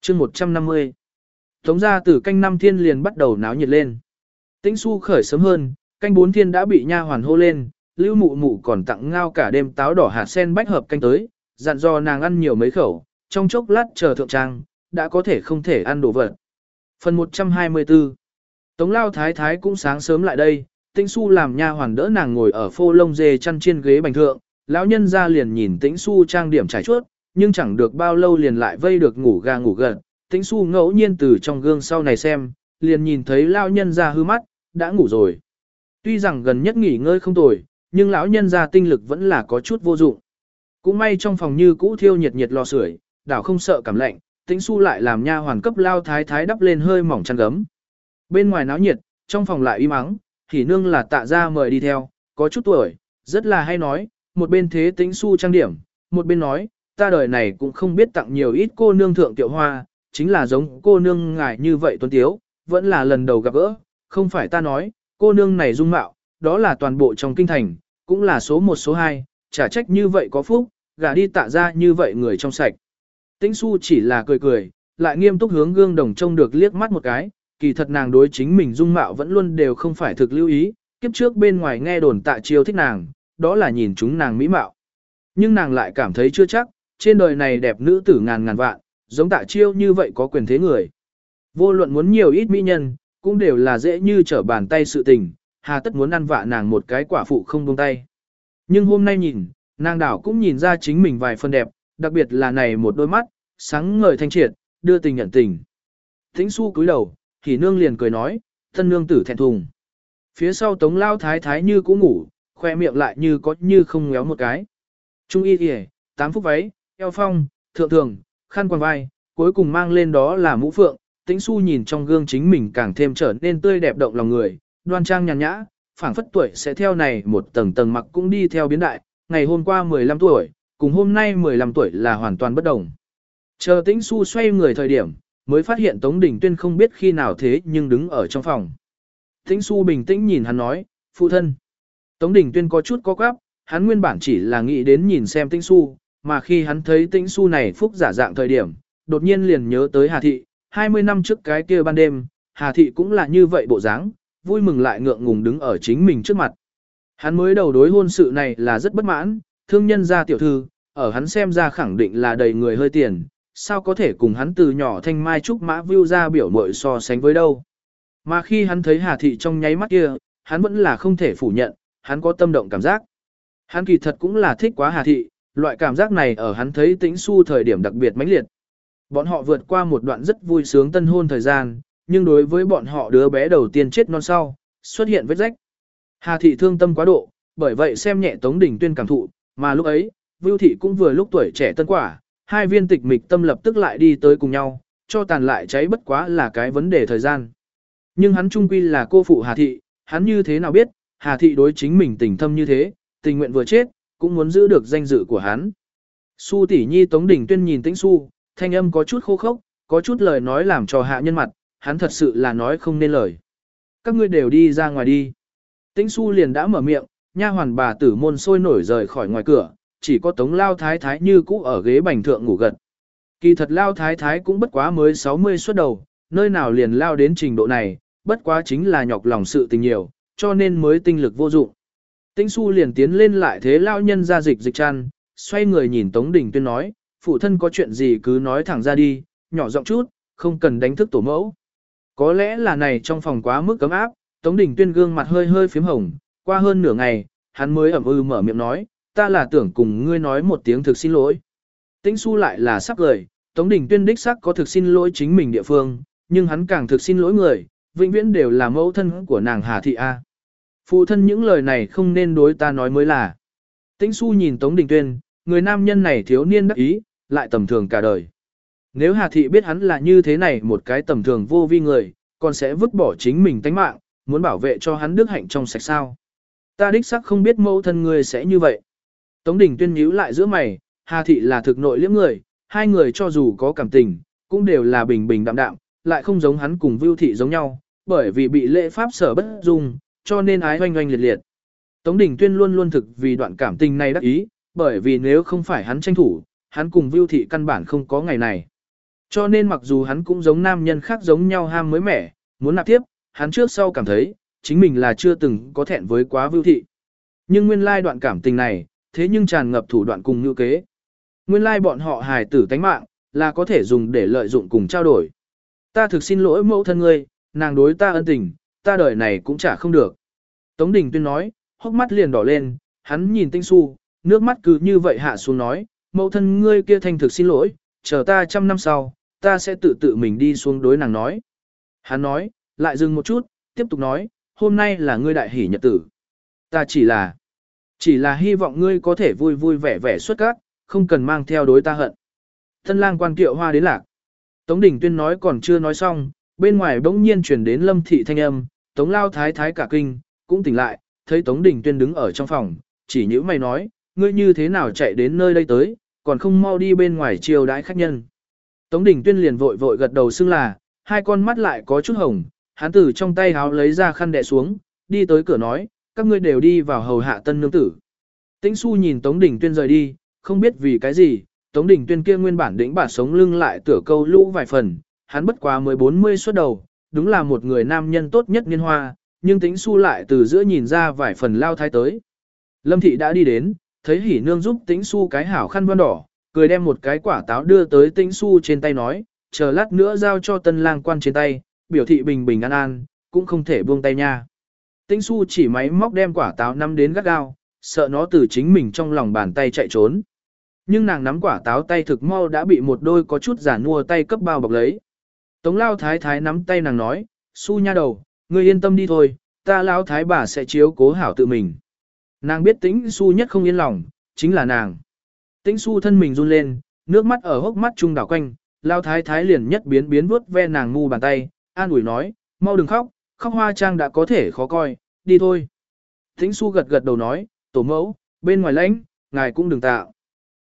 chương 150. Tống ra từ canh năm thiên liền bắt đầu náo nhiệt lên. Tĩnh su khởi sớm hơn, canh bốn thiên đã bị nha hoàn hô lên, lưu mụ mụ còn tặng ngao cả đêm táo đỏ hạt sen bách hợp canh tới, dặn dò nàng ăn nhiều mấy khẩu, trong chốc lát chờ thượng trang, đã có thể không thể ăn đồ vật. Phần 124 Tống lao thái thái cũng sáng sớm lại đây, tĩnh su làm nha hoàn đỡ nàng ngồi ở phô lông dê chăn trên ghế bành thượng, lão nhân ra liền nhìn tĩnh su trang điểm trải chuốt, nhưng chẳng được bao lâu liền lại vây được ngủ gà ngủ gật, tĩnh su ngẫu nhiên từ trong gương sau này xem, liền nhìn thấy lão nhân ra hư mắt, đã ngủ rồi. Tuy rằng gần nhất nghỉ ngơi không tồi, nhưng lão nhân ra tinh lực vẫn là có chút vô dụng. Cũng may trong phòng như cũ thiêu nhiệt nhiệt lò sưởi, đảo không sợ cảm lạnh, tĩnh su lại làm nha hoàn cấp lao thái thái đắp lên hơi mỏng chăn gấm. Bên ngoài náo nhiệt, trong phòng lại im ắng, thì nương là tạ ra mời đi theo, có chút tuổi, rất là hay nói, một bên thế tĩnh su trang điểm, một bên nói, ta đời này cũng không biết tặng nhiều ít cô nương thượng tiểu hoa, chính là giống cô nương ngài như vậy tuấn tiếu, vẫn là lần đầu gặp gỡ, không phải ta nói, cô nương này dung mạo, đó là toàn bộ trong kinh thành, cũng là số một số hai, trả trách như vậy có phúc, gả đi tạ ra như vậy người trong sạch. Tĩnh su chỉ là cười cười, lại nghiêm túc hướng gương đồng trông được liếc mắt một cái, kỳ thật nàng đối chính mình dung mạo vẫn luôn đều không phải thực lưu ý, kiếp trước bên ngoài nghe đồn tạ chiêu thích nàng, đó là nhìn chúng nàng mỹ mạo. Nhưng nàng lại cảm thấy chưa chắc, trên đời này đẹp nữ tử ngàn ngàn vạn, giống tạ chiêu như vậy có quyền thế người. Vô luận muốn nhiều ít mỹ nhân, cũng đều là dễ như trở bàn tay sự tình, hà tất muốn ăn vạ nàng một cái quả phụ không buông tay. Nhưng hôm nay nhìn, nàng đảo cũng nhìn ra chính mình vài phần đẹp, đặc biệt là này một đôi mắt, sáng ngời thanh triệt, đưa tình nhận tình. Tĩnh su cúi đầu, thì nương liền cười nói, thân nương tử thẹn thùng. Phía sau tống lao thái thái như cũ ngủ, khoe miệng lại như có như không ngéo một cái. Trung y kìa, tám phút váy, eo phong, thượng thường, khăn quàng vai, cuối cùng mang lên đó là mũ phượng. Tĩnh su nhìn trong gương chính mình càng thêm trở nên tươi đẹp động lòng người, đoan trang nhàn nhã, phảng phất tuổi sẽ theo này một tầng tầng mặc cũng đi theo biến đại, ngày hôm qua 15 tuổi, cùng hôm nay 15 tuổi là hoàn toàn bất đồng. Chờ tĩnh su xoay người thời điểm, mới phát hiện Tống Đình Tuyên không biết khi nào thế nhưng đứng ở trong phòng. Tĩnh su bình tĩnh nhìn hắn nói, phụ thân. Tống Đình Tuyên có chút có quáp, hắn nguyên bản chỉ là nghĩ đến nhìn xem tĩnh su, mà khi hắn thấy tĩnh su này phúc giả dạng thời điểm, đột nhiên liền nhớ tới Hà Thị, 20 năm trước cái kia ban đêm, Hà Thị cũng là như vậy bộ dáng, vui mừng lại ngượng ngùng đứng ở chính mình trước mặt. Hắn mới đầu đối hôn sự này là rất bất mãn, thương nhân gia tiểu thư, ở hắn xem ra khẳng định là đầy người hơi tiền, sao có thể cùng hắn từ nhỏ thanh mai trúc mã view ra biểu mội so sánh với đâu. Mà khi hắn thấy Hà Thị trong nháy mắt kia, hắn vẫn là không thể phủ nhận, hắn có tâm động cảm giác. Hắn kỳ thật cũng là thích quá Hà Thị, loại cảm giác này ở hắn thấy tĩnh su thời điểm đặc biệt mãnh liệt. Bọn họ vượt qua một đoạn rất vui sướng tân hôn thời gian, nhưng đối với bọn họ đứa bé đầu tiên chết non sau, xuất hiện vết rách. Hà thị thương tâm quá độ, bởi vậy xem nhẹ Tống Đình Tuyên cảm thụ, mà lúc ấy, Vưu thị cũng vừa lúc tuổi trẻ tân quả, hai viên tịch mịch tâm lập tức lại đi tới cùng nhau, cho tàn lại cháy bất quá là cái vấn đề thời gian. Nhưng hắn trung quy là cô phụ Hà thị, hắn như thế nào biết, Hà thị đối chính mình tình thâm như thế, tình nguyện vừa chết, cũng muốn giữ được danh dự của hắn. Su tỷ nhi Tống Đình Tuyên nhìn Tĩnh Su, thanh âm có chút khô khốc, có chút lời nói làm cho hạ nhân mặt, hắn thật sự là nói không nên lời. Các ngươi đều đi ra ngoài đi. Tĩnh su liền đã mở miệng, nha hoàn bà tử môn sôi nổi rời khỏi ngoài cửa, chỉ có tống lao thái thái như cũ ở ghế bành thượng ngủ gật. Kỳ thật lao thái thái cũng bất quá mới 60 xuất đầu, nơi nào liền lao đến trình độ này, bất quá chính là nhọc lòng sự tình nhiều, cho nên mới tinh lực vô dụng. Tĩnh su liền tiến lên lại thế lao nhân ra dịch dịch chăn, xoay người nhìn Tống Đình Tuyên nói, phụ thân có chuyện gì cứ nói thẳng ra đi, nhỏ giọng chút, không cần đánh thức tổ mẫu. Có lẽ là này trong phòng quá mức cấm áp, Tống Đình Tuyên gương mặt hơi hơi phím hồng, qua hơn nửa ngày, hắn mới ẩm ư mở miệng nói, ta là tưởng cùng ngươi nói một tiếng thực xin lỗi. Tĩnh su lại là sắc lời, Tống Đình Tuyên đích sắc có thực xin lỗi chính mình địa phương, nhưng hắn càng thực xin lỗi người, vĩnh viễn đều là mẫu thân của nàng Hà Thị A. Phụ thân những lời này không nên đối ta nói mới là. Tĩnh su nhìn Tống Đình Tuyên, người nam nhân này thiếu niên đắc ý, lại tầm thường cả đời. Nếu Hà Thị biết hắn là như thế này một cái tầm thường vô vi người, còn sẽ vứt bỏ chính mình tánh mạng, muốn bảo vệ cho hắn đức hạnh trong sạch sao. Ta đích sắc không biết mẫu thân người sẽ như vậy. Tống Đình tuyên nhíu lại giữa mày, Hà Thị là thực nội liễm người, hai người cho dù có cảm tình, cũng đều là bình bình đạm đạm, lại không giống hắn cùng Vưu Thị giống nhau, bởi vì bị lễ pháp sở bất dung, cho nên ái hoanh hoanh liệt liệt. Tống Đình Tuyên luôn luôn thực vì đoạn cảm tình này đắc ý, bởi vì nếu không phải hắn tranh thủ, hắn cùng Vưu Thị căn bản không có ngày này. Cho nên mặc dù hắn cũng giống nam nhân khác giống nhau ham mới mẻ, muốn nạp tiếp, hắn trước sau cảm thấy, chính mình là chưa từng có thẹn với quá vưu thị. Nhưng nguyên lai đoạn cảm tình này, thế nhưng tràn ngập thủ đoạn cùng ngữ kế. Nguyên lai bọn họ hài tử tánh mạng, là có thể dùng để lợi dụng cùng trao đổi. Ta thực xin lỗi mẫu thân ngươi, nàng đối ta ân tình, ta đời này cũng trả không được. Tống Đình Tuyên nói, hốc mắt liền đỏ lên, hắn nhìn tinh su, nước mắt cứ như vậy hạ xuống nói, mẫu thân ngươi kia thành thực xin lỗi, chờ ta trăm năm sau, ta sẽ tự tự mình đi xuống đối nàng nói. Hắn nói, lại dừng một chút, tiếp tục nói, hôm nay là ngươi đại hỷ nhật tử. Ta chỉ là, chỉ là hy vọng ngươi có thể vui vui vẻ vẻ xuất các, không cần mang theo đối ta hận. Thân lang quan kiệu hoa đến lạc. Tống Đình Tuyên nói còn chưa nói xong, bên ngoài bỗng nhiên chuyển đến lâm thị thanh âm, Tống Lao Thái Thái cả kinh, cũng tỉnh lại, thấy Tống Đình Tuyên đứng ở trong phòng, chỉ như mày nói, ngươi như thế nào chạy đến nơi đây tới, còn không mau đi bên ngoài chiều đãi khách nhân. Tống Đình Tuyên liền vội vội gật đầu xưng là, hai con mắt lại có chút hồng, hắn từ trong tay háo lấy ra khăn đè xuống, đi tới cửa nói, các ngươi đều đi vào hầu hạ tân nương tử. Tĩnh su nhìn Tống Đình Tuyên rời đi, không biết vì cái gì, Tống Đình Tuyên kia nguyên bản đỉnh bà sống lưng lại tửa câu lũ vài phần, hắn bất quá mới 40 xuất đầu, đúng là một người nam nhân tốt nhất niên hoa, nhưng Tĩnh su lại từ giữa nhìn ra vài phần lao thái tới. Lâm thị đã đi đến, thấy hỉ nương giúp Tĩnh su cái hảo khăn vân đỏ, cười đem một cái quả táo đưa tới Tĩnh su trên tay nói, chờ lát nữa giao cho tân lang quan trên tay, biểu thị bình bình an an, cũng không thể buông tay nha. Tĩnh su chỉ máy móc đem quả táo nắm đến gắt gao, sợ nó từ chính mình trong lòng bàn tay chạy trốn. Nhưng nàng nắm quả táo tay thực mau đã bị một đôi có chút giả mua tay cấp bao bọc lấy. Tống lao thái thái nắm tay nàng nói, su nha đầu, ngươi yên tâm đi thôi, ta lao thái bà sẽ chiếu cố hảo tự mình. Nàng biết tĩnh su nhất không yên lòng, chính là nàng. Tĩnh su thân mình run lên, nước mắt ở hốc mắt trung đảo quanh, lao thái thái liền nhất biến biến vuốt ve nàng ngu bàn tay, an ủi nói, mau đừng khóc, khóc hoa trang đã có thể khó coi, đi thôi. Tĩnh su gật gật đầu nói, tổ mẫu, bên ngoài lãnh, ngài cũng đừng tạo.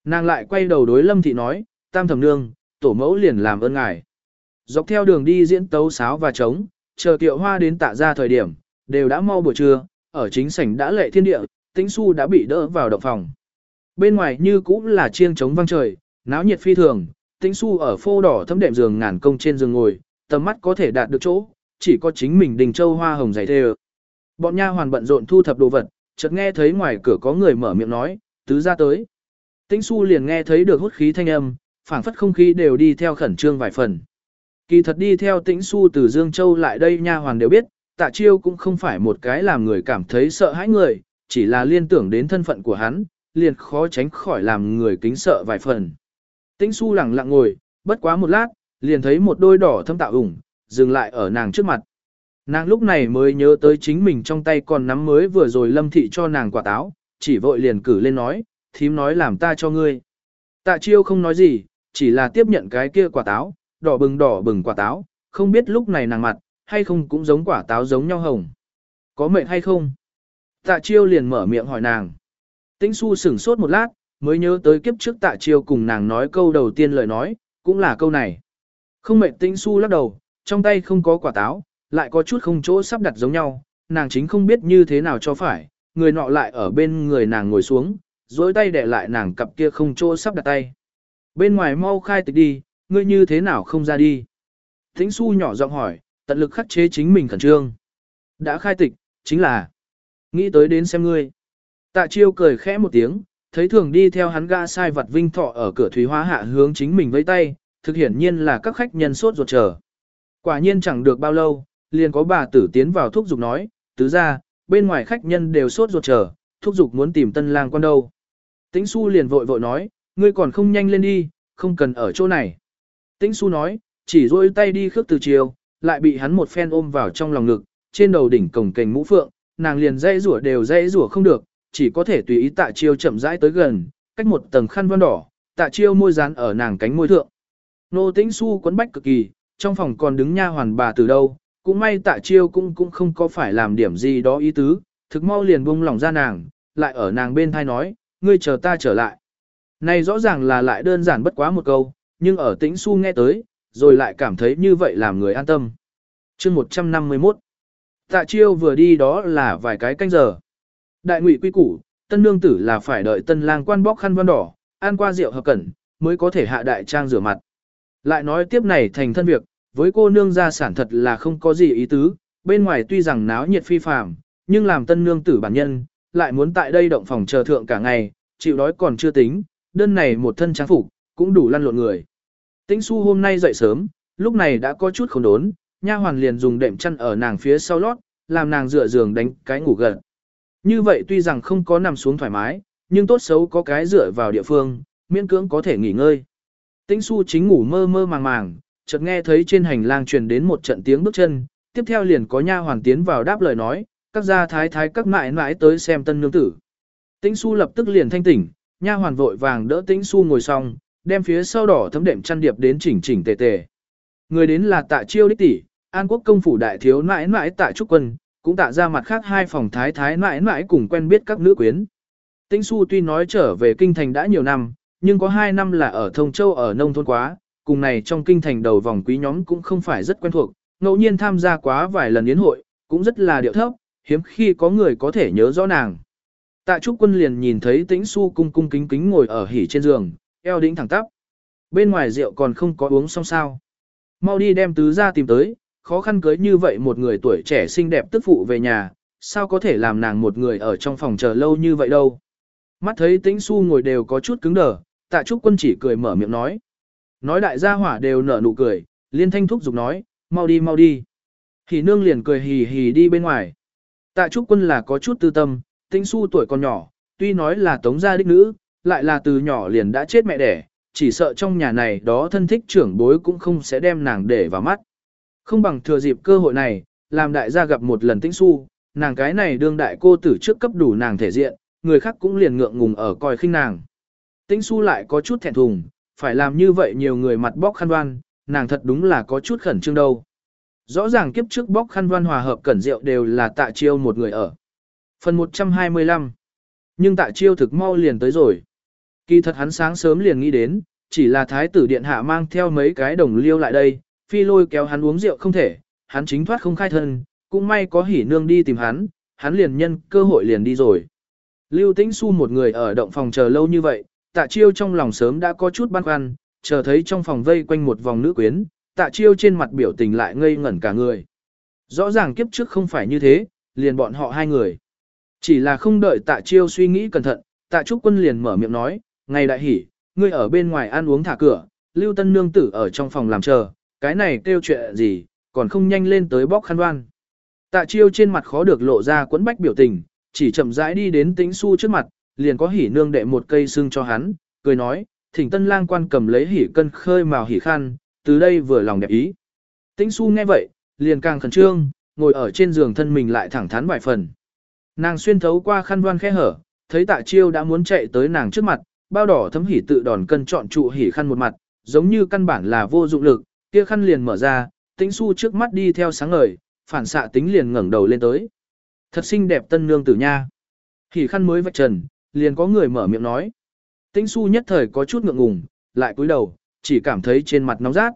Nàng lại quay đầu đối lâm thị nói, tam thẩm nương, tổ mẫu liền làm ơn ngài. Dọc theo đường đi diễn tấu sáo và trống, chờ tiệu hoa đến tạ ra thời điểm, đều đã mau buổi trưa, ở chính sảnh đã lệ thiên địa, tĩnh su đã bị đỡ vào động phòng. Bên ngoài như cũng là chiêng trống vang trời, náo nhiệt phi thường, tĩnh su ở phô đỏ thấm đệm giường ngàn công trên giường ngồi, tầm mắt có thể đạt được chỗ, chỉ có chính mình đình châu hoa hồng dày thê Bọn nha hoàn bận rộn thu thập đồ vật, chợt nghe thấy ngoài cửa có người mở miệng nói, tứ ra tới. Tĩnh su liền nghe thấy được hút khí thanh âm, phảng phất không khí đều đi theo khẩn trương vài phần. Kỳ thật đi theo tĩnh su từ Dương Châu lại đây nha hoàn đều biết, tạ chiêu cũng không phải một cái làm người cảm thấy sợ hãi người, chỉ là liên tưởng đến thân phận của hắn, liền khó tránh khỏi làm người kính sợ vài phần. Tĩnh su lặng lặng ngồi, bất quá một lát, liền thấy một đôi đỏ thâm tạo ủng, dừng lại ở nàng trước mặt. Nàng lúc này mới nhớ tới chính mình trong tay còn nắm mới vừa rồi lâm thị cho nàng quả táo, chỉ vội liền cử lên nói, thím nói làm ta cho ngươi. Tạ chiêu không nói gì, chỉ là tiếp nhận cái kia quả táo, đỏ bừng đỏ bừng quả táo, không biết lúc này nàng mặt, hay không cũng giống quả táo giống nhau hồng. Có mệt hay không? Tạ chiêu liền mở miệng hỏi nàng. Tĩnh su sửng sốt một lát, mới nhớ tới kiếp trước tạ chiêu cùng nàng nói câu đầu tiên lời nói, cũng là câu này. Không mệt tĩnh su lắc đầu, trong tay không có quả táo, lại có chút không chỗ sắp đặt giống nhau, nàng chính không biết như thế nào cho phải, người nọ lại ở bên người nàng ngồi xuống, dối tay để lại nàng cặp kia không chỗ sắp đặt tay. Bên ngoài mau khai tịch đi, ngươi như thế nào không ra đi. Thính su nhỏ giọng hỏi, tận lực khắc chế chính mình khẩn trương. Đã khai tịch, chính là nghĩ tới đến xem ngươi. Tạ chiêu cười khẽ một tiếng, thấy thường đi theo hắn ga sai vật vinh thọ ở cửa thủy hóa hạ hướng chính mình với tay, thực hiển nhiên là các khách nhân sốt ruột chờ. Quả nhiên chẳng được bao lâu, liền có bà tử tiến vào thúc giục nói, tứ ra, bên ngoài khách nhân đều sốt ruột chờ, thúc giục muốn tìm tân lang quan đâu. Tĩnh su liền vội vội nói, ngươi còn không nhanh lên đi, không cần ở chỗ này. Tĩnh su nói, chỉ rôi tay đi khước từ chiều, lại bị hắn một phen ôm vào trong lòng ngực, trên đầu đỉnh cổng cành mũ phượng, nàng liền dây rủa đều dây rủa không được, chỉ có thể tùy ý tạ chiêu chậm rãi tới gần, cách một tầng khăn vân đỏ, tạ chiêu môi dán ở nàng cánh môi thượng. Nô tĩnh su quấn bách cực kỳ, trong phòng còn đứng nha hoàn bà từ đâu, cũng may tạ chiêu cũng cũng không có phải làm điểm gì đó ý tứ, thực mau liền buông lỏng ra nàng, lại ở nàng bên thai nói, ngươi chờ ta trở lại. Này rõ ràng là lại đơn giản bất quá một câu, nhưng ở tĩnh su nghe tới, rồi lại cảm thấy như vậy làm người an tâm. chương 151 Tạ chiêu vừa đi đó là vài cái canh giờ. Đại ngụy quy củ, tân nương tử là phải đợi tân lang quan bóc khăn văn đỏ, ăn qua rượu hợp cẩn, mới có thể hạ đại trang rửa mặt. Lại nói tiếp này thành thân việc, với cô nương gia sản thật là không có gì ý tứ, bên ngoài tuy rằng náo nhiệt phi phàm, nhưng làm tân nương tử bản nhân, lại muốn tại đây động phòng chờ thượng cả ngày, chịu đói còn chưa tính, đơn này một thân trang phục cũng đủ lăn lộn người. Tĩnh su hôm nay dậy sớm, lúc này đã có chút không đốn, nha hoàn liền dùng đệm chăn ở nàng phía sau lót, làm nàng dựa giường đánh cái ngủ gần. Như vậy tuy rằng không có nằm xuống thoải mái, nhưng tốt xấu có cái dựa vào địa phương, miễn cưỡng có thể nghỉ ngơi. Tĩnh su chính ngủ mơ mơ màng màng, chợt nghe thấy trên hành lang truyền đến một trận tiếng bước chân, tiếp theo liền có nha hoàn tiến vào đáp lời nói, các gia thái thái các mãi mãi tới xem tân nương tử. Tĩnh su lập tức liền thanh tỉnh, nha hoàn vội vàng đỡ tĩnh su ngồi xong, đem phía sau đỏ thấm đệm chăn điệp đến chỉnh chỉnh tề tề. Người đến là tạ chiêu đích tỷ, an quốc công phủ đại thiếu mãi mãi tạ trúc quân, cũng tạ ra mặt khác hai phòng thái thái mãi mãi cùng quen biết các nữ quyến. Tĩnh su tuy nói trở về kinh thành đã nhiều năm, nhưng có hai năm là ở Thông Châu ở nông thôn quá, cùng này trong kinh thành đầu vòng quý nhóm cũng không phải rất quen thuộc, ngẫu nhiên tham gia quá vài lần yến hội, cũng rất là điệu thấp, hiếm khi có người có thể nhớ rõ nàng. Tạ Trúc Quân liền nhìn thấy Tĩnh Xu cung cung kính kính ngồi ở hỉ trên giường, eo đĩnh thẳng tắp. Bên ngoài rượu còn không có uống xong sao. Mau đi đem tứ gia tìm tới, khó khăn cưới như vậy một người tuổi trẻ xinh đẹp tức phụ về nhà, sao có thể làm nàng một người ở trong phòng chờ lâu như vậy đâu. Mắt thấy Tĩnh Xu ngồi đều có chút cứng đờ, Tạ Trúc Quân chỉ cười mở miệng nói. Nói đại gia hỏa đều nở nụ cười, liên thanh thúc giục nói, mau đi mau đi. Hỉ nương liền cười hì hì đi bên ngoài. Tạ trúc quân là có chút tư tâm, tinh su tuổi còn nhỏ, tuy nói là tống gia đích nữ, lại là từ nhỏ liền đã chết mẹ đẻ, chỉ sợ trong nhà này đó thân thích trưởng bối cũng không sẽ đem nàng để vào mắt. Không bằng thừa dịp cơ hội này, làm đại gia gặp một lần tĩnh su, nàng cái này đương đại cô tử trước cấp đủ nàng thể diện, người khác cũng liền ngượng ngùng ở coi khinh nàng. Tĩnh su lại có chút thẹn thùng, phải làm như vậy nhiều người mặt bóc khăn đoan, nàng thật đúng là có chút khẩn trương đâu. Rõ ràng kiếp trước bóc khăn Đoan hòa hợp cẩn rượu đều là tạ chiêu một người ở. Phần 125 Nhưng tạ chiêu thực mau liền tới rồi. Kỳ thật hắn sáng sớm liền nghĩ đến, chỉ là thái tử điện hạ mang theo mấy cái đồng liêu lại đây, phi lôi kéo hắn uống rượu không thể, hắn chính thoát không khai thân, cũng may có hỉ nương đi tìm hắn, hắn liền nhân cơ hội liền đi rồi. Lưu Tĩnh Xu một người ở động phòng chờ lâu như vậy, tạ chiêu trong lòng sớm đã có chút băn khoăn, chờ thấy trong phòng vây quanh một vòng nữ quyến, tạ chiêu trên mặt biểu tình lại ngây ngẩn cả người. Rõ ràng kiếp trước không phải như thế, liền bọn họ hai người. Chỉ là không đợi tạ chiêu suy nghĩ cẩn thận, tạ trúc quân liền mở miệng nói, ngày đại hỉ, ngươi ở bên ngoài ăn uống thả cửa, lưu tân nương tử ở trong phòng làm chờ, cái này kêu chuyện gì, còn không nhanh lên tới bóc khăn đoan. Tạ chiêu trên mặt khó được lộ ra quấn bách biểu tình, chỉ chậm rãi đi đến tĩnh su trước mặt, liền có hỉ nương đệ một cây xương cho hắn, cười nói, thỉnh tân lang quan cầm lấy hỉ cân khơi màu hỉ khăn, từ đây vừa lòng đẹp ý. Tĩnh su nghe vậy, liền càng khẩn trương, ngồi ở trên giường thân mình lại thẳng thắn vài phần. Nàng xuyên thấu qua khăn đoan khe hở, thấy tạ chiêu đã muốn chạy tới nàng trước mặt, bao đỏ thấm hỉ tự đòn cân chọn trụ hỉ khăn một mặt, giống như căn bản là vô dụng lực, kia khăn liền mở ra, tĩnh su trước mắt đi theo sáng ngời, phản xạ tính liền ngẩng đầu lên tới. Thật xinh đẹp tân nương tử nha. Hỉ khăn mới vạch trần, liền có người mở miệng nói. Tĩnh su nhất thời có chút ngượng ngùng, lại cúi đầu, chỉ cảm thấy trên mặt nóng rát.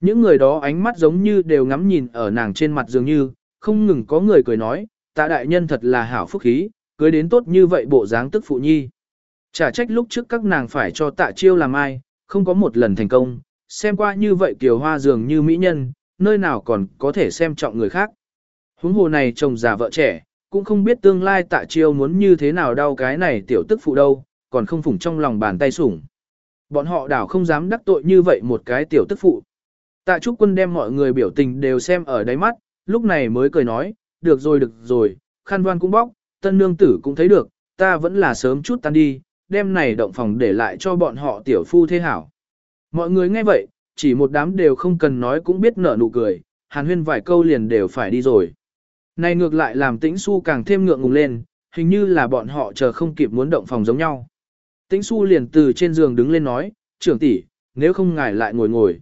Những người đó ánh mắt giống như đều ngắm nhìn ở nàng trên mặt dường như, không ngừng có người cười nói, tạ đại nhân thật là hảo phúc khí, cưới đến tốt như vậy bộ dáng tức phụ nhi. Chả trách lúc trước các nàng phải cho tạ chiêu làm ai, không có một lần thành công, xem qua như vậy kiều hoa dường như mỹ nhân, nơi nào còn có thể xem trọng người khác. Huống hồ này chồng già vợ trẻ, cũng không biết tương lai tạ chiêu muốn như thế nào đau cái này tiểu tức phụ đâu, còn không phủng trong lòng bàn tay sủng. Bọn họ đảo không dám đắc tội như vậy một cái tiểu tức phụ. Tạ Trúc Quân đem mọi người biểu tình đều xem ở đáy mắt, lúc này mới cười nói, được rồi được rồi, khăn văn cũng bóc, tân nương tử cũng thấy được, ta vẫn là sớm chút tan đi, đem này động phòng để lại cho bọn họ tiểu phu thế hảo. Mọi người nghe vậy, chỉ một đám đều không cần nói cũng biết nở nụ cười, hàn huyên vài câu liền đều phải đi rồi. Này ngược lại làm tĩnh su càng thêm ngượng ngùng lên, hình như là bọn họ chờ không kịp muốn động phòng giống nhau. Tĩnh su liền từ trên giường đứng lên nói, trưởng tỷ, nếu không ngài lại ngồi ngồi.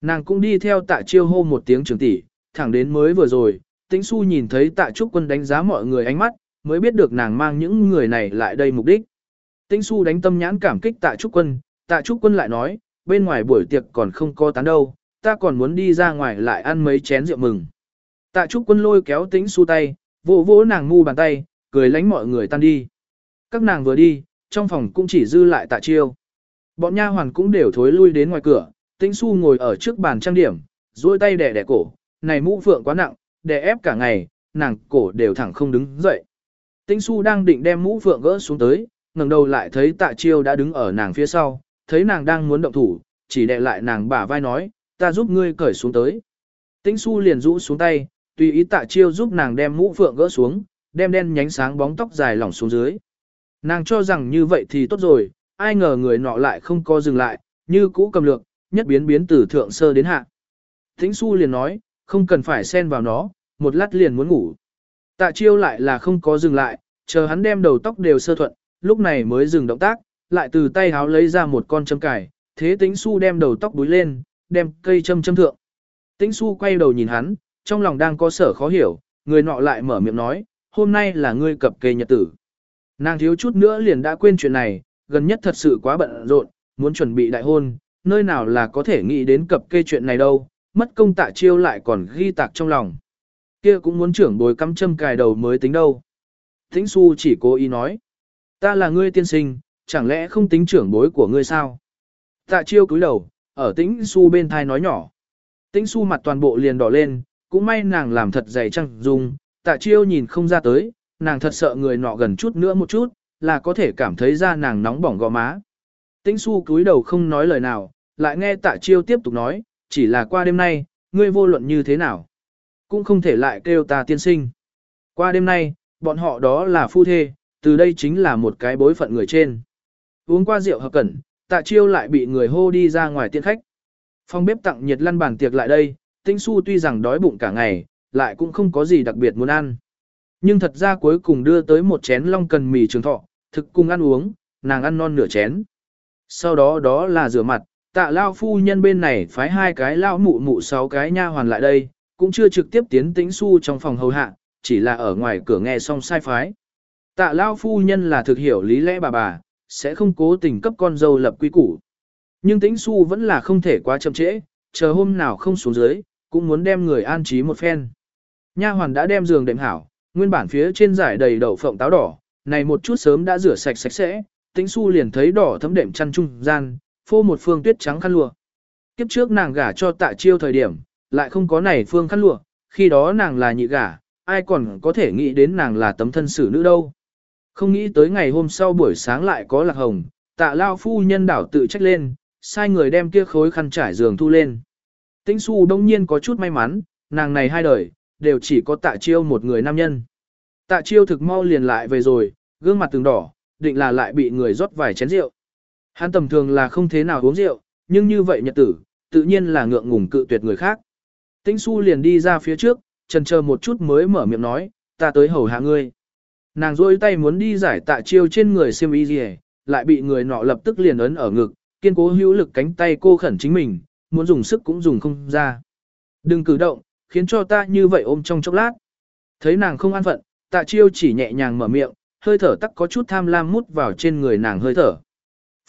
Nàng cũng đi theo tạ chiêu hô một tiếng trưởng tỷ, thẳng đến mới vừa rồi, tĩnh su nhìn thấy tạ trúc quân đánh giá mọi người ánh mắt, mới biết được nàng mang những người này lại đây mục đích. Tĩnh su đánh tâm nhãn cảm kích tạ trúc quân, tạ trúc quân lại nói, bên ngoài buổi tiệc còn không có tán đâu, ta còn muốn đi ra ngoài lại ăn mấy chén rượu mừng. Tạ trúc quân lôi kéo tĩnh su tay, vỗ vỗ nàng ngu bàn tay, cười lánh mọi người tan đi. Các nàng vừa đi, trong phòng cũng chỉ dư lại tạ chiêu. Bọn nha hoàn cũng đều thối lui đến ngoài cửa, tĩnh su ngồi ở trước bàn trang điểm, duỗi tay đẻ đẻ cổ, này mũ phượng quá nặng, đè ép cả ngày, nàng cổ đều thẳng không đứng dậy. Tĩnh su đang định đem mũ phượng gỡ xuống tới, ngẩng đầu lại thấy tạ chiêu đã đứng ở nàng phía sau, thấy nàng đang muốn động thủ, chỉ đè lại nàng bả vai nói, ta giúp ngươi cởi xuống tới. Tĩnh su liền rũ xuống tay, tùy ý tạ chiêu giúp nàng đem mũ phượng gỡ xuống, đem đen nhánh sáng bóng tóc dài lỏng xuống dưới. Nàng cho rằng như vậy thì tốt rồi, ai ngờ người nọ lại không co dừng lại, như cũ cầm lược, nhất biến biến từ thượng sơ đến hạ. Thính su liền nói, không cần phải xen vào nó, một lát liền muốn ngủ. Tạ chiêu lại là không có dừng lại, chờ hắn đem đầu tóc đều sơ thuận, lúc này mới dừng động tác, lại từ tay háo lấy ra một con châm cải, thế tính su đem đầu tóc búi lên, đem cây châm châm thượng. Tính su quay đầu nhìn hắn, trong lòng đang có sở khó hiểu, người nọ lại mở miệng nói, hôm nay là ngươi cập kê nhật tử. Nàng thiếu chút nữa liền đã quên chuyện này, gần nhất thật sự quá bận rộn, muốn chuẩn bị đại hôn, nơi nào là có thể nghĩ đến cập kê chuyện này đâu, mất công tạ chiêu lại còn ghi tạc trong lòng. Kia cũng muốn trưởng bồi cắm châm cài đầu mới tính đâu. Tĩnh su chỉ cố ý nói, ta là ngươi tiên sinh, chẳng lẽ không tính trưởng bối của ngươi sao? Tạ chiêu cúi đầu, ở tĩnh su bên thai nói nhỏ. Tĩnh su mặt toàn bộ liền đỏ lên, cũng may nàng làm thật dày trăng dung, tạ chiêu nhìn không ra tới, nàng thật sợ người nọ gần chút nữa một chút, là có thể cảm thấy ra nàng nóng bỏng gò má. Tĩnh su cúi đầu không nói lời nào, lại nghe tạ chiêu tiếp tục nói, chỉ là qua đêm nay, ngươi vô luận như thế nào. Cũng không thể lại kêu ta tiên sinh. Qua đêm nay, bọn họ đó là phu thê, từ đây chính là một cái bối phận người trên. Uống qua rượu hợp cẩn, tạ chiêu lại bị người hô đi ra ngoài tiện khách. Phong bếp tặng nhiệt lăn bàn tiệc lại đây, Tĩnh Xu tuy rằng đói bụng cả ngày, lại cũng không có gì đặc biệt muốn ăn. Nhưng thật ra cuối cùng đưa tới một chén long cần mì trường thọ, thực cùng ăn uống, nàng ăn non nửa chén. Sau đó đó là rửa mặt, tạ lao phu nhân bên này phái hai cái lao mụ mụ sáu cái nha hoàn lại đây, cũng chưa trực tiếp tiến tĩnh su trong phòng hầu hạ, chỉ là ở ngoài cửa nghe xong sai phái. Tạ lao phu nhân là thực hiểu lý lẽ bà bà, sẽ không cố tình cấp con dâu lập quy củ. Nhưng tĩnh su vẫn là không thể quá chậm trễ, chờ hôm nào không xuống dưới, cũng muốn đem người an trí một phen. Nha hoàn đã đem giường đệm hảo, nguyên bản phía trên giải đầy đậu phộng táo đỏ, này một chút sớm đã rửa sạch sạch sẽ, tĩnh su liền thấy đỏ thấm đệm chăn trung gian, phô một phương tuyết trắng khăn lụa. Kiếp trước nàng gả cho tạ chiêu thời điểm, lại không có này phương khăn lụa, khi đó nàng là nhị gả, ai còn có thể nghĩ đến nàng là tấm thân xử nữ đâu. Không nghĩ tới ngày hôm sau buổi sáng lại có lạc hồng, tạ lao phu nhân đảo tự trách lên, sai người đem kia khối khăn trải giường thu lên. Tĩnh su đông nhiên có chút may mắn, nàng này hai đời, đều chỉ có tạ chiêu một người nam nhân. Tạ chiêu thực mau liền lại về rồi, gương mặt từng đỏ, định là lại bị người rót vài chén rượu. Hắn tầm thường là không thế nào uống rượu, nhưng như vậy nhật tử, tự nhiên là ngượng ngùng cự tuyệt người khác. Tĩnh su liền đi ra phía trước, trần chờ một chút mới mở miệng nói, ta tới hầu hạ ngươi. Nàng rôi tay muốn đi giải tạ chiêu trên người xiêm y gì, lại bị người nọ lập tức liền ấn ở ngực, kiên cố hữu lực cánh tay cô khẩn chính mình, muốn dùng sức cũng dùng không ra. Đừng cử động, khiến cho ta như vậy ôm trong chốc lát. Thấy nàng không an phận, tạ chiêu chỉ nhẹ nhàng mở miệng, hơi thở tắc có chút tham lam mút vào trên người nàng hơi thở.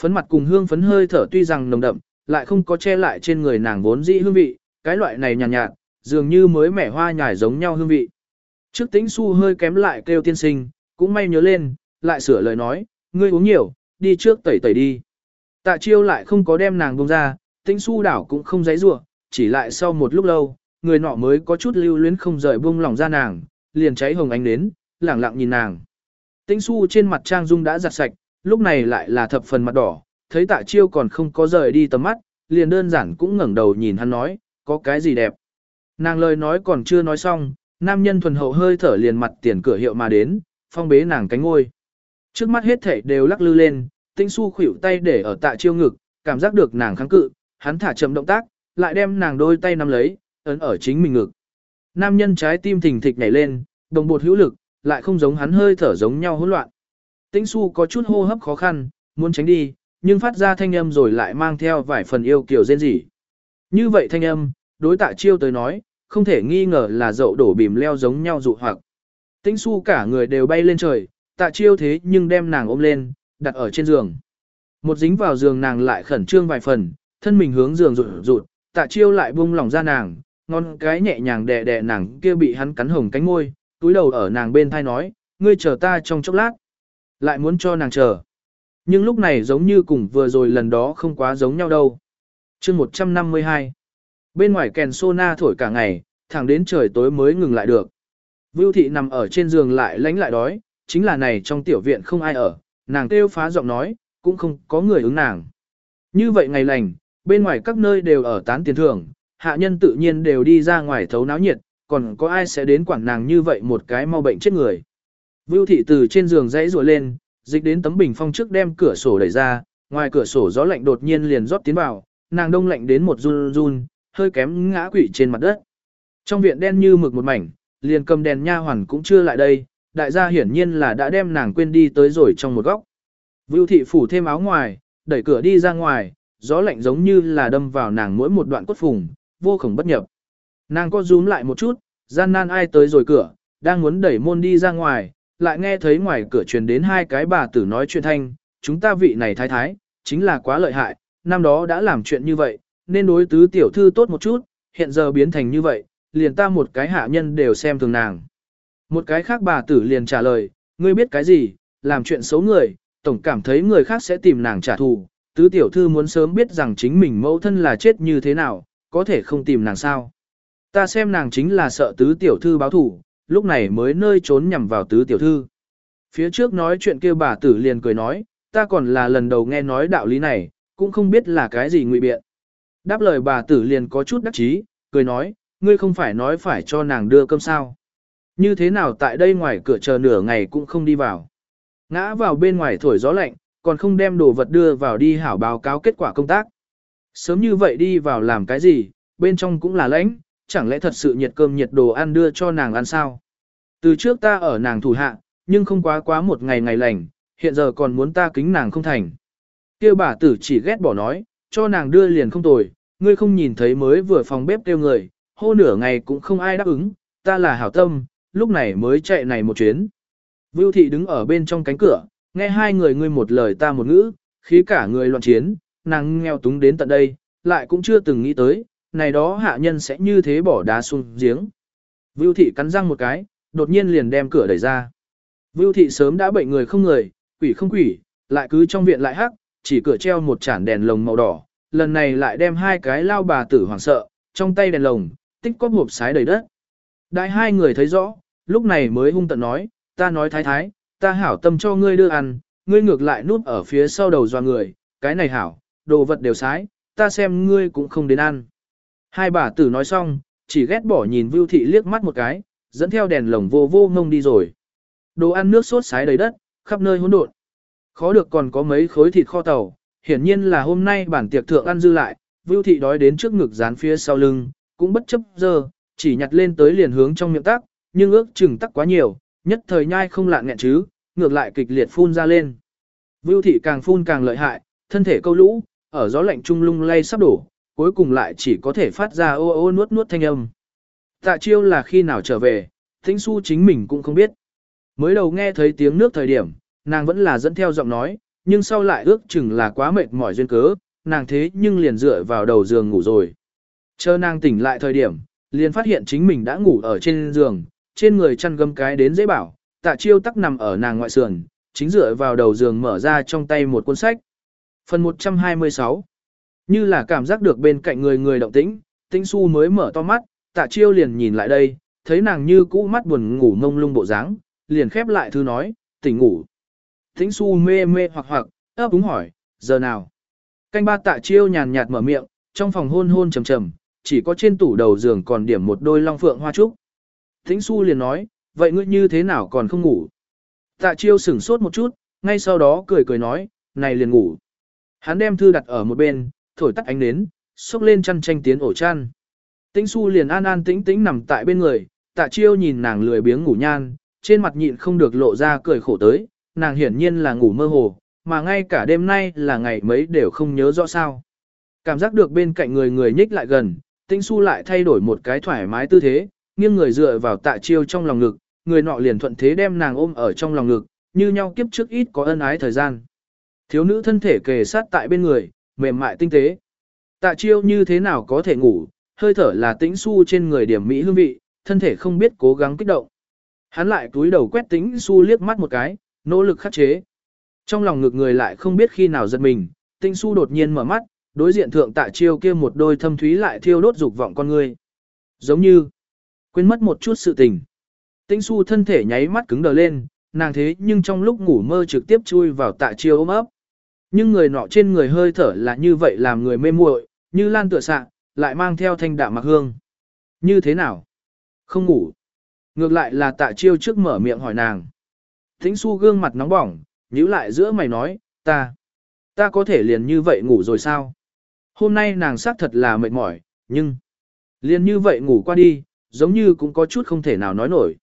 Phấn mặt cùng hương phấn hơi thở tuy rằng nồng đậm, lại không có che lại trên người nàng vốn dĩ hương vị, cái loại này nhàn nhạt, nhạt, dường như mới mẻ hoa nhài giống nhau hương vị. Trước tính su hơi kém lại kêu tiên sinh, cũng may nhớ lên, lại sửa lời nói, ngươi uống nhiều, đi trước tẩy tẩy đi. Tạ chiêu lại không có đem nàng bông ra, tĩnh su đảo cũng không dãy rủa chỉ lại sau một lúc lâu, người nọ mới có chút lưu luyến không rời buông lỏng ra nàng, liền cháy hồng ánh đến, lẳng lặng nhìn nàng. Tĩnh su trên mặt trang dung đã giặt sạch, lúc này lại là thập phần mặt đỏ, thấy tạ chiêu còn không có rời đi tầm mắt, liền đơn giản cũng ngẩng đầu nhìn hắn nói, có cái gì đẹp. Nàng lời nói còn chưa nói xong, nam nhân thuần hậu hơi thở liền mặt tiền cửa hiệu mà đến, phong bế nàng cánh ngôi. Trước mắt hết thảy đều lắc lư lên, tĩnh su khuỷu tay để ở tạ chiêu ngực, cảm giác được nàng kháng cự, hắn thả chậm động tác, lại đem nàng đôi tay nắm lấy, ấn ở chính mình ngực. Nam nhân trái tim thình thịch nhảy lên, đồng bột hữu lực, lại không giống hắn hơi thở giống nhau hỗn loạn. Tĩnh su có chút hô hấp khó khăn, muốn tránh đi, nhưng phát ra thanh âm rồi lại mang theo vài phần yêu kiều rên rỉ. Như vậy thanh âm, đối tạ chiêu tới nói, không thể nghi ngờ là dậu đổ bìm leo giống nhau dụ hoặc. Tĩnh su cả người đều bay lên trời, tạ chiêu thế nhưng đem nàng ôm lên, đặt ở trên giường. Một dính vào giường nàng lại khẩn trương vài phần, thân mình hướng giường rụt rụt, tạ chiêu lại buông lỏng ra nàng, ngon cái nhẹ nhàng đè đè nàng kia bị hắn cắn hồng cánh môi, túi đầu ở nàng bên thai nói, ngươi chờ ta trong chốc lát. Lại muốn cho nàng chờ. Nhưng lúc này giống như cùng vừa rồi lần đó không quá giống nhau đâu. chương 152. Bên ngoài kèn sona thổi cả ngày, thẳng đến trời tối mới ngừng lại được. Vưu thị nằm ở trên giường lại lánh lại đói, chính là này trong tiểu viện không ai ở, nàng kêu phá giọng nói, cũng không có người ứng nàng. Như vậy ngày lành, bên ngoài các nơi đều ở tán tiền thưởng, hạ nhân tự nhiên đều đi ra ngoài thấu náo nhiệt, còn có ai sẽ đến quảng nàng như vậy một cái mau bệnh chết người. Vưu thị từ trên giường dãy rùa lên, dịch đến tấm bình phong trước đem cửa sổ đẩy ra, ngoài cửa sổ gió lạnh đột nhiên liền rót tiến vào, nàng đông lạnh đến một run run, hơi kém ngã quỵ trên mặt đất. Trong viện đen như mực một mảnh, liền cầm đèn nha hoàn cũng chưa lại đây, đại gia hiển nhiên là đã đem nàng quên đi tới rồi trong một góc. Vưu thị phủ thêm áo ngoài, đẩy cửa đi ra ngoài, gió lạnh giống như là đâm vào nàng mỗi một đoạn cốt phùng, vô khổng bất nhập. Nàng có rúm lại một chút, gian nan ai tới rồi cửa, đang muốn đẩy môn đi ra ngoài, lại nghe thấy ngoài cửa truyền đến hai cái bà tử nói chuyện thanh, chúng ta vị này thái thái, chính là quá lợi hại, năm đó đã làm chuyện như vậy, nên đối tứ tiểu thư tốt một chút, hiện giờ biến thành như vậy, liền ta một cái hạ nhân đều xem thường nàng. Một cái khác bà tử liền trả lời, ngươi biết cái gì, làm chuyện xấu người, tổng cảm thấy người khác sẽ tìm nàng trả thù, tứ tiểu thư muốn sớm biết rằng chính mình mẫu thân là chết như thế nào, có thể không tìm nàng sao. Ta xem nàng chính là sợ tứ tiểu thư báo thủ, lúc này mới nơi trốn nhằm vào tứ tiểu thư. Phía trước nói chuyện kia bà tử liền cười nói, ta còn là lần đầu nghe nói đạo lý này, cũng không biết là cái gì ngụy biện. Đáp lời bà tử liền có chút đắc chí, cười nói, ngươi không phải nói phải cho nàng đưa cơm sao. Như thế nào tại đây ngoài cửa chờ nửa ngày cũng không đi vào. Ngã vào bên ngoài thổi gió lạnh, còn không đem đồ vật đưa vào đi hảo báo cáo kết quả công tác. Sớm như vậy đi vào làm cái gì, bên trong cũng là lãnh, chẳng lẽ thật sự nhiệt cơm nhiệt đồ ăn đưa cho nàng ăn sao? Từ trước ta ở nàng thủ hạ, nhưng không quá quá một ngày ngày lành, hiện giờ còn muốn ta kính nàng không thành. Kêu bà tử chỉ ghét bỏ nói, cho nàng đưa liền không tồi, ngươi không nhìn thấy mới vừa phòng bếp kêu người, hô nửa ngày cũng không ai đáp ứng, ta là hảo tâm, lúc này mới chạy này một chuyến. Vưu thị đứng ở bên trong cánh cửa, nghe hai người ngươi một lời ta một ngữ, khí cả người loạn chiến, nàng nghèo túng đến tận đây, lại cũng chưa từng nghĩ tới, này đó hạ nhân sẽ như thế bỏ đá xuống giếng. Vưu thị cắn răng một cái, đột nhiên liền đem cửa đẩy ra. Vưu thị sớm đã bệnh người không người, quỷ không quỷ, lại cứ trong viện lại hắc, chỉ cửa treo một chản đèn lồng màu đỏ, lần này lại đem hai cái lao bà tử hoảng sợ, trong tay đèn lồng, tích có hộp sái đầy đất. Đại hai người thấy rõ, lúc này mới hung tận nói, ta nói thái thái, ta hảo tâm cho ngươi đưa ăn, ngươi ngược lại núp ở phía sau đầu doa người, cái này hảo, đồ vật đều sái, ta xem ngươi cũng không đến ăn. Hai bà tử nói xong, chỉ ghét bỏ nhìn Vưu Thị liếc mắt một cái, dẫn theo đèn lồng vô vô ngông đi rồi. Đồ ăn nước sốt sái đầy đất, khắp nơi hỗn độn. Khó được còn có mấy khối thịt kho tàu, hiển nhiên là hôm nay bản tiệc thượng ăn dư lại, Vưu Thị đói đến trước ngực dán phía sau lưng, cũng bất chấp giờ, chỉ nhặt lên tới liền hướng trong miệng tắc, nhưng ước chừng tắc quá nhiều, nhất thời nhai không lạ nghẹn chứ, ngược lại kịch liệt phun ra lên. Vưu Thị càng phun càng lợi hại, thân thể câu lũ, ở gió lạnh trung lung lay sắp đổ, cuối cùng lại chỉ có thể phát ra ô ô nuốt nuốt thanh âm. Tạ chiêu là khi nào trở về, thính su chính mình cũng không biết. Mới đầu nghe thấy tiếng nước thời điểm, nàng vẫn là dẫn theo giọng nói, nhưng sau lại ước chừng là quá mệt mỏi duyên cớ, nàng thế nhưng liền dựa vào đầu giường ngủ rồi. Chờ nàng tỉnh lại thời điểm, liền phát hiện chính mình đã ngủ ở trên giường, trên người chăn gấm cái đến dễ bảo, tạ chiêu tắc nằm ở nàng ngoại sườn, chính dựa vào đầu giường mở ra trong tay một cuốn sách. Phần 126 Như là cảm giác được bên cạnh người người động tĩnh, tĩnh su mới mở to mắt, tạ chiêu liền nhìn lại đây, thấy nàng như cũ mắt buồn ngủ mông lung bộ dáng, liền khép lại thư nói, tỉnh ngủ. Tĩnh su mê mê hoặc hoặc, ấp úng hỏi, giờ nào? Canh ba tạ chiêu nhàn nhạt mở miệng, trong phòng hôn hôn trầm trầm, chỉ có trên tủ đầu giường còn điểm một đôi long phượng hoa trúc. Tĩnh su liền nói, vậy ngươi như thế nào còn không ngủ? Tạ chiêu sửng sốt một chút, ngay sau đó cười cười nói, này liền ngủ. Hắn đem thư đặt ở một bên, thổi tắt ánh nến, xốc lên chăn tranh tiến ổ chăn. Tĩnh su liền an an tĩnh tĩnh nằm tại bên người, tạ chiêu nhìn nàng lười biếng ngủ nhan, trên mặt nhịn không được lộ ra cười khổ tới, nàng hiển nhiên là ngủ mơ hồ, mà ngay cả đêm nay là ngày mấy đều không nhớ rõ sao. Cảm giác được bên cạnh người người nhích lại gần, tĩnh su lại thay đổi một cái thoải mái tư thế, nghiêng người dựa vào tạ chiêu trong lòng ngực, người nọ liền thuận thế đem nàng ôm ở trong lòng ngực, như nhau kiếp trước ít có ân ái thời gian. Thiếu nữ thân thể kề sát tại bên người, mềm mại tinh tế. Tạ chiêu như thế nào có thể ngủ, hơi thở là tĩnh su trên người điểm mỹ hương vị, thân thể không biết cố gắng kích động. Hắn lại túi đầu quét tĩnh su liếc mắt một cái, nỗ lực khắc chế. Trong lòng ngực người lại không biết khi nào giật mình, tĩnh su đột nhiên mở mắt, đối diện thượng tạ chiêu kia một đôi thâm thúy lại thiêu đốt dục vọng con người. Giống như, quên mất một chút sự tình. Tĩnh su thân thể nháy mắt cứng đờ lên, nàng thế nhưng trong lúc ngủ mơ trực tiếp chui vào tạ chiêu ôm ấp. Nhưng người nọ trên người hơi thở là như vậy làm người mê muội, như lan tựa sạng, lại mang theo thanh đạm mặc hương. Như thế nào? Không ngủ. Ngược lại là tạ chiêu trước mở miệng hỏi nàng. Thính su gương mặt nóng bỏng, nhíu lại giữa mày nói, ta, ta có thể liền như vậy ngủ rồi sao? Hôm nay nàng xác thật là mệt mỏi, nhưng, liền như vậy ngủ qua đi, giống như cũng có chút không thể nào nói nổi.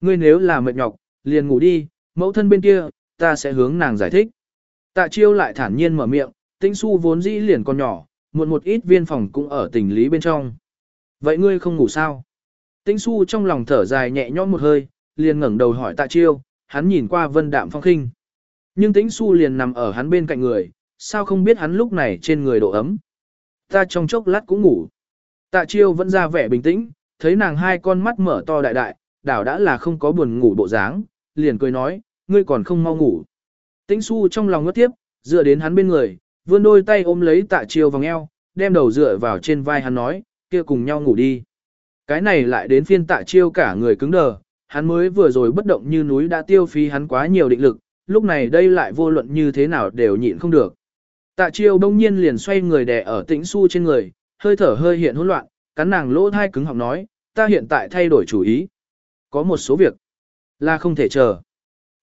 Ngươi nếu là mệt nhọc, liền ngủ đi, mẫu thân bên kia, ta sẽ hướng nàng giải thích. Tạ chiêu lại thản nhiên mở miệng, tĩnh su vốn dĩ liền còn nhỏ, một một ít viên phòng cũng ở tình lý bên trong. Vậy ngươi không ngủ sao? Tĩnh su trong lòng thở dài nhẹ nhõm một hơi, liền ngẩng đầu hỏi tạ chiêu, hắn nhìn qua vân đạm phong khinh. Nhưng tĩnh su liền nằm ở hắn bên cạnh người, sao không biết hắn lúc này trên người độ ấm. Ta trong chốc lát cũng ngủ. Tạ chiêu vẫn ra vẻ bình tĩnh, thấy nàng hai con mắt mở to đại đại, đảo đã là không có buồn ngủ bộ dáng, liền cười nói, ngươi còn không mau ngủ. Tĩnh su trong lòng ngất tiếp, dựa đến hắn bên người, vươn đôi tay ôm lấy tạ chiều vòng eo, đem đầu dựa vào trên vai hắn nói, kia cùng nhau ngủ đi. Cái này lại đến phiên tạ chiêu cả người cứng đờ, hắn mới vừa rồi bất động như núi đã tiêu phí hắn quá nhiều định lực, lúc này đây lại vô luận như thế nào đều nhịn không được. Tạ chiêu đông nhiên liền xoay người đè ở tĩnh su trên người, hơi thở hơi hiện hỗn loạn, cắn nàng lỗ thai cứng họng nói, ta hiện tại thay đổi chủ ý. Có một số việc là không thể chờ.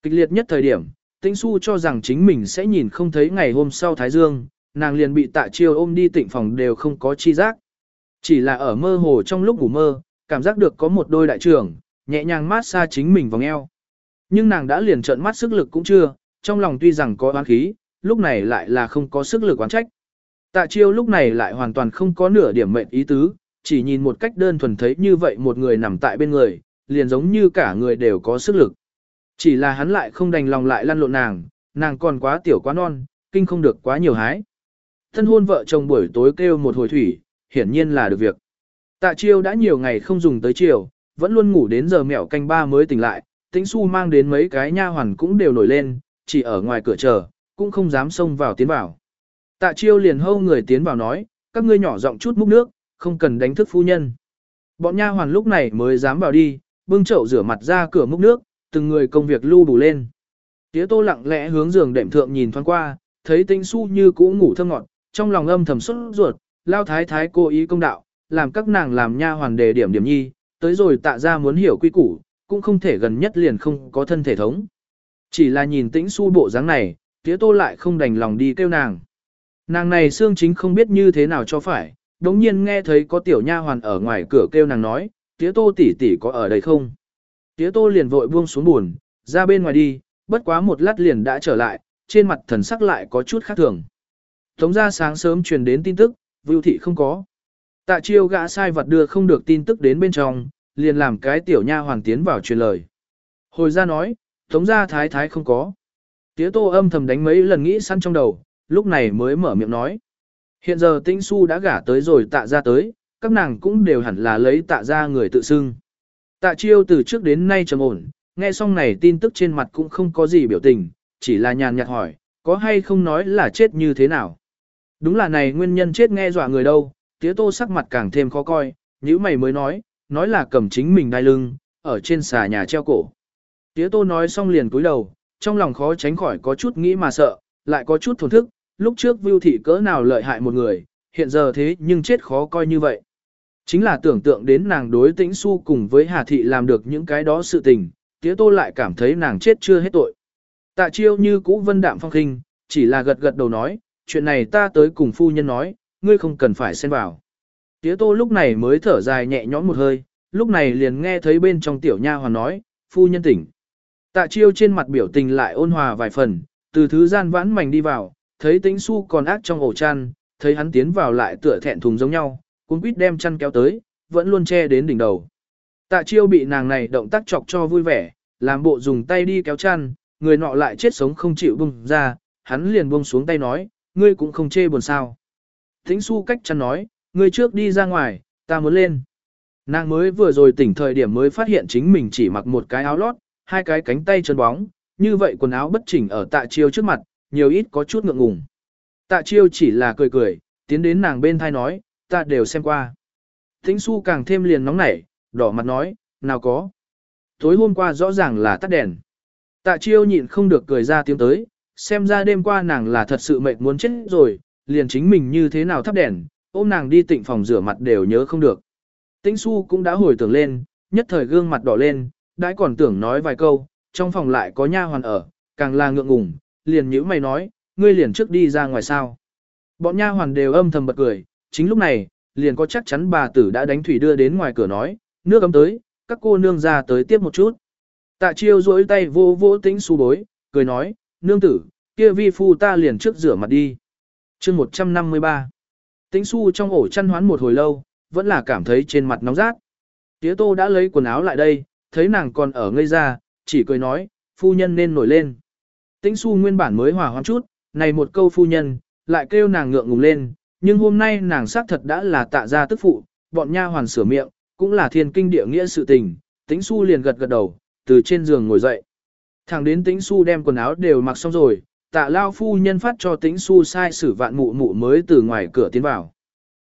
Kịch liệt nhất thời điểm, Tĩnh Xu cho rằng chính mình sẽ nhìn không thấy ngày hôm sau Thái Dương, nàng liền bị tạ chiêu ôm đi tịnh phòng đều không có chi giác. Chỉ là ở mơ hồ trong lúc ngủ mơ, cảm giác được có một đôi đại trưởng, nhẹ nhàng mát xa chính mình vòng eo. Nhưng nàng đã liền trợn mắt sức lực cũng chưa, trong lòng tuy rằng có oán khí, lúc này lại là không có sức lực oán trách. Tạ chiêu lúc này lại hoàn toàn không có nửa điểm mệnh ý tứ, chỉ nhìn một cách đơn thuần thấy như vậy một người nằm tại bên người, liền giống như cả người đều có sức lực. Chỉ là hắn lại không đành lòng lại lăn lộn nàng, nàng còn quá tiểu quá non, kinh không được quá nhiều hái. Thân hôn vợ chồng buổi tối kêu một hồi thủy, hiển nhiên là được việc. Tạ chiêu đã nhiều ngày không dùng tới chiều, vẫn luôn ngủ đến giờ mẹo canh ba mới tỉnh lại, tĩnh su mang đến mấy cái nha hoàn cũng đều nổi lên, chỉ ở ngoài cửa chờ, cũng không dám xông vào tiến vào. Tạ chiêu liền hâu người tiến vào nói, các ngươi nhỏ giọng chút múc nước, không cần đánh thức phu nhân. Bọn nha hoàn lúc này mới dám vào đi, bưng chậu rửa mặt ra cửa múc nước, từng người công việc lưu đủ lên. Tía tô lặng lẽ hướng giường đệm thượng nhìn thoáng qua, thấy tinh su như cũ ngủ thơ ngọt, trong lòng âm thầm xuất ruột, lao thái thái cố ý công đạo, làm các nàng làm nha hoàn đề điểm điểm nhi, tới rồi tạ ra muốn hiểu quy củ, cũng không thể gần nhất liền không có thân thể thống. Chỉ là nhìn tĩnh su bộ dáng này, tía tô lại không đành lòng đi kêu nàng. Nàng này xương chính không biết như thế nào cho phải, đống nhiên nghe thấy có tiểu nha hoàn ở ngoài cửa kêu nàng nói, tía tô tỷ tỷ có ở đây không? Tía tô liền vội buông xuống buồn, ra bên ngoài đi, bất quá một lát liền đã trở lại, trên mặt thần sắc lại có chút khác thường. Tống ra sáng sớm truyền đến tin tức, vưu thị không có. Tạ chiêu gã sai vật đưa không được tin tức đến bên trong, liền làm cái tiểu nha hoàn tiến vào truyền lời. Hồi ra nói, tống ra thái thái không có. Tía tô âm thầm đánh mấy lần nghĩ săn trong đầu, lúc này mới mở miệng nói. Hiện giờ tĩnh su đã gả tới rồi tạ ra tới, các nàng cũng đều hẳn là lấy tạ ra người tự xưng. Tạ chiêu từ trước đến nay trầm ổn, nghe xong này tin tức trên mặt cũng không có gì biểu tình, chỉ là nhàn nhạt hỏi, có hay không nói là chết như thế nào. Đúng là này nguyên nhân chết nghe dọa người đâu, tía tô sắc mặt càng thêm khó coi, như mày mới nói, nói là cầm chính mình đai lưng, ở trên xà nhà treo cổ. Tía tô nói xong liền cúi đầu, trong lòng khó tránh khỏi có chút nghĩ mà sợ, lại có chút thổn thức, lúc trước vưu thị cỡ nào lợi hại một người, hiện giờ thế nhưng chết khó coi như vậy. Chính là tưởng tượng đến nàng đối tĩnh su cùng với Hà Thị làm được những cái đó sự tình, tía tô lại cảm thấy nàng chết chưa hết tội. Tạ chiêu như cũ vân đạm phong khinh, chỉ là gật gật đầu nói, chuyện này ta tới cùng phu nhân nói, ngươi không cần phải xen vào. Tía tô lúc này mới thở dài nhẹ nhõm một hơi, lúc này liền nghe thấy bên trong tiểu nha hoàn nói, phu nhân tỉnh. Tạ chiêu trên mặt biểu tình lại ôn hòa vài phần, từ thứ gian vãn mảnh đi vào, thấy tĩnh su còn ác trong ổ chăn, thấy hắn tiến vào lại tựa thẹn thùng giống nhau, cuốn quýt đem chăn kéo tới, vẫn luôn che đến đỉnh đầu. Tạ chiêu bị nàng này động tác chọc cho vui vẻ, làm bộ dùng tay đi kéo chăn, người nọ lại chết sống không chịu bung ra, hắn liền buông xuống tay nói, ngươi cũng không chê buồn sao. Thính su cách chăn nói, ngươi trước đi ra ngoài, ta muốn lên. Nàng mới vừa rồi tỉnh thời điểm mới phát hiện chính mình chỉ mặc một cái áo lót, hai cái cánh tay chân bóng, như vậy quần áo bất chỉnh ở tạ chiêu trước mặt, nhiều ít có chút ngượng ngùng. Tạ chiêu chỉ là cười cười, tiến đến nàng bên thai nói, ta đều xem qua. Thính su càng thêm liền nóng nảy, đỏ mặt nói, nào có. Tối hôm qua rõ ràng là tắt đèn. Tạ chiêu nhịn không được cười ra tiếng tới, xem ra đêm qua nàng là thật sự mệt muốn chết rồi, liền chính mình như thế nào thắp đèn, ôm nàng đi tịnh phòng rửa mặt đều nhớ không được. Tĩnh su cũng đã hồi tưởng lên, nhất thời gương mặt đỏ lên, đãi còn tưởng nói vài câu, trong phòng lại có nha hoàn ở, càng là ngượng ngùng, liền nhữ mày nói, ngươi liền trước đi ra ngoài sao. Bọn nha hoàn đều âm thầm bật cười, chính lúc này, liền có chắc chắn bà tử đã đánh thủy đưa đến ngoài cửa nói, nước ấm tới, các cô nương ra tới tiếp một chút. Tạ chiêu duỗi tay vô vô tính su bối, cười nói, nương tử, kia vi phu ta liền trước rửa mặt đi. chương 153 Tính su trong ổ chăn hoán một hồi lâu, vẫn là cảm thấy trên mặt nóng rát. Tía tô đã lấy quần áo lại đây, thấy nàng còn ở ngây ra, chỉ cười nói, phu nhân nên nổi lên. Tĩnh su nguyên bản mới hòa hoãn chút, này một câu phu nhân, lại kêu nàng ngượng ngùng lên, nhưng hôm nay nàng xác thật đã là tạ gia tức phụ, bọn nha hoàn sửa miệng, cũng là thiên kinh địa nghĩa sự tình, tĩnh su liền gật gật đầu, từ trên giường ngồi dậy. Thẳng đến tĩnh su đem quần áo đều mặc xong rồi, tạ lao phu nhân phát cho tĩnh su sai sử vạn mụ mụ mới từ ngoài cửa tiến vào.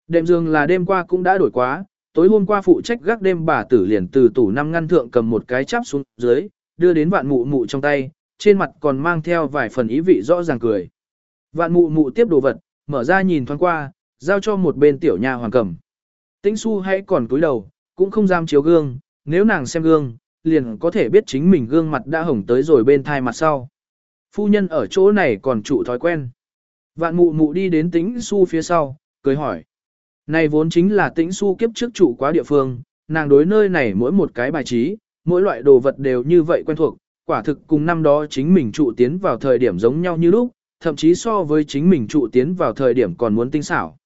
Đêm giường là đêm qua cũng đã đổi quá, tối hôm qua phụ trách gác đêm bà tử liền từ tủ năm ngăn thượng cầm một cái chắp xuống dưới, đưa đến vạn mụ mụ trong tay, trên mặt còn mang theo vài phần ý vị rõ ràng cười. Vạn mụ mụ tiếp đồ vật, mở ra nhìn thoáng qua, giao cho một bên tiểu nha hoàng cầm. Tĩnh su hãy còn cúi đầu, cũng không dám chiếu gương, nếu nàng xem gương, liền có thể biết chính mình gương mặt đã hồng tới rồi bên thai mặt sau. Phu nhân ở chỗ này còn trụ thói quen. Vạn mụ mụ đi đến tĩnh su phía sau, cười hỏi. Này vốn chính là tĩnh su kiếp trước trụ quá địa phương, nàng đối nơi này mỗi một cái bài trí, mỗi loại đồ vật đều như vậy quen thuộc, quả thực cùng năm đó chính mình trụ tiến vào thời điểm giống nhau như lúc, thậm chí so với chính mình trụ tiến vào thời điểm còn muốn tinh xảo.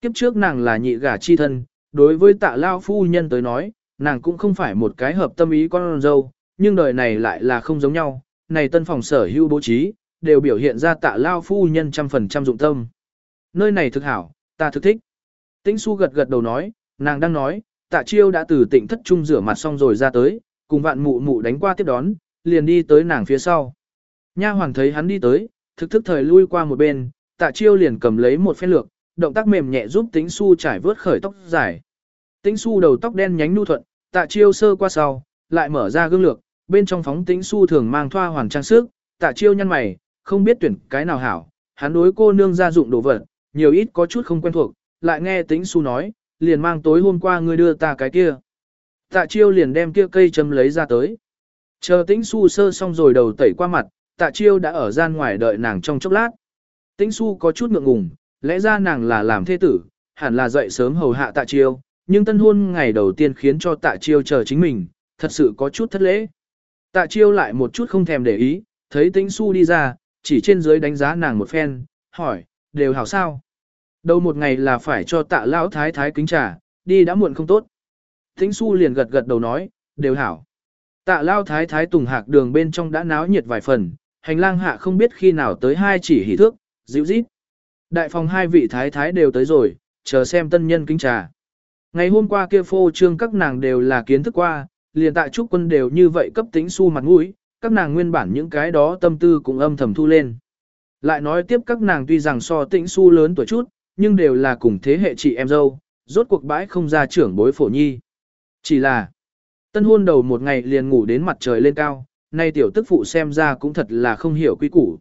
Kiếp trước nàng là nhị gả chi thân, đối với tạ lao phu nhân tới nói, nàng cũng không phải một cái hợp tâm ý con dâu, nhưng đời này lại là không giống nhau, này tân phòng sở hữu bố trí, đều biểu hiện ra tạ lao phu nhân trăm phần trăm dụng tâm. Nơi này thực hảo, ta thực thích. Tĩnh su gật gật đầu nói, nàng đang nói, tạ chiêu đã từ tỉnh thất trung rửa mặt xong rồi ra tới, cùng vạn mụ mụ đánh qua tiếp đón, liền đi tới nàng phía sau. Nha hoàng thấy hắn đi tới, thực thức thời lui qua một bên, tạ chiêu liền cầm lấy một phen lược, động tác mềm nhẹ giúp tĩnh su trải vớt khởi tóc dài. Tĩnh su đầu tóc đen nhánh nu thuận, tạ chiêu sơ qua sau, lại mở ra gương lược, bên trong phóng tĩnh su thường mang thoa hoàn trang sức, tạ chiêu nhăn mày, không biết tuyển cái nào hảo, hắn đối cô nương gia dụng đồ vật, nhiều ít có chút không quen thuộc, lại nghe tĩnh su nói, liền mang tối hôm qua ngươi đưa ta cái kia. Tạ chiêu liền đem kia cây châm lấy ra tới. Chờ tĩnh su sơ xong rồi đầu tẩy qua mặt, tạ chiêu đã ở gian ngoài đợi nàng trong chốc lát. Tĩnh su có chút ngượng ngùng, lẽ ra nàng là làm thê tử, hẳn là dậy sớm hầu hạ tạ chiêu, nhưng tân hôn ngày đầu tiên khiến cho tạ chiêu chờ chính mình, thật sự có chút thất lễ. Tạ chiêu lại một chút không thèm để ý, thấy tĩnh su đi ra, chỉ trên dưới đánh giá nàng một phen, hỏi, đều hảo sao. Đầu một ngày là phải cho tạ lão thái thái kính trả đi đã muộn không tốt. Tĩnh su liền gật gật đầu nói, đều hảo. Tạ lao thái thái tùng hạc đường bên trong đã náo nhiệt vài phần, hành lang hạ không biết khi nào tới hai chỉ hỉ thước, dịu rít. Đại phòng hai vị thái thái đều tới rồi, chờ xem tân nhân kính trà. Ngày hôm qua kia phô trương các nàng đều là kiến thức qua, liền tại trúc quân đều như vậy cấp tính su mặt mũi, các nàng nguyên bản những cái đó tâm tư cũng âm thầm thu lên. Lại nói tiếp các nàng tuy rằng so tĩnh su lớn tuổi chút, nhưng đều là cùng thế hệ chị em dâu, rốt cuộc bãi không ra trưởng bối phổ nhi. Chỉ là, tân hôn đầu một ngày liền ngủ đến mặt trời lên cao, nay tiểu tức phụ xem ra cũng thật là không hiểu quy củ.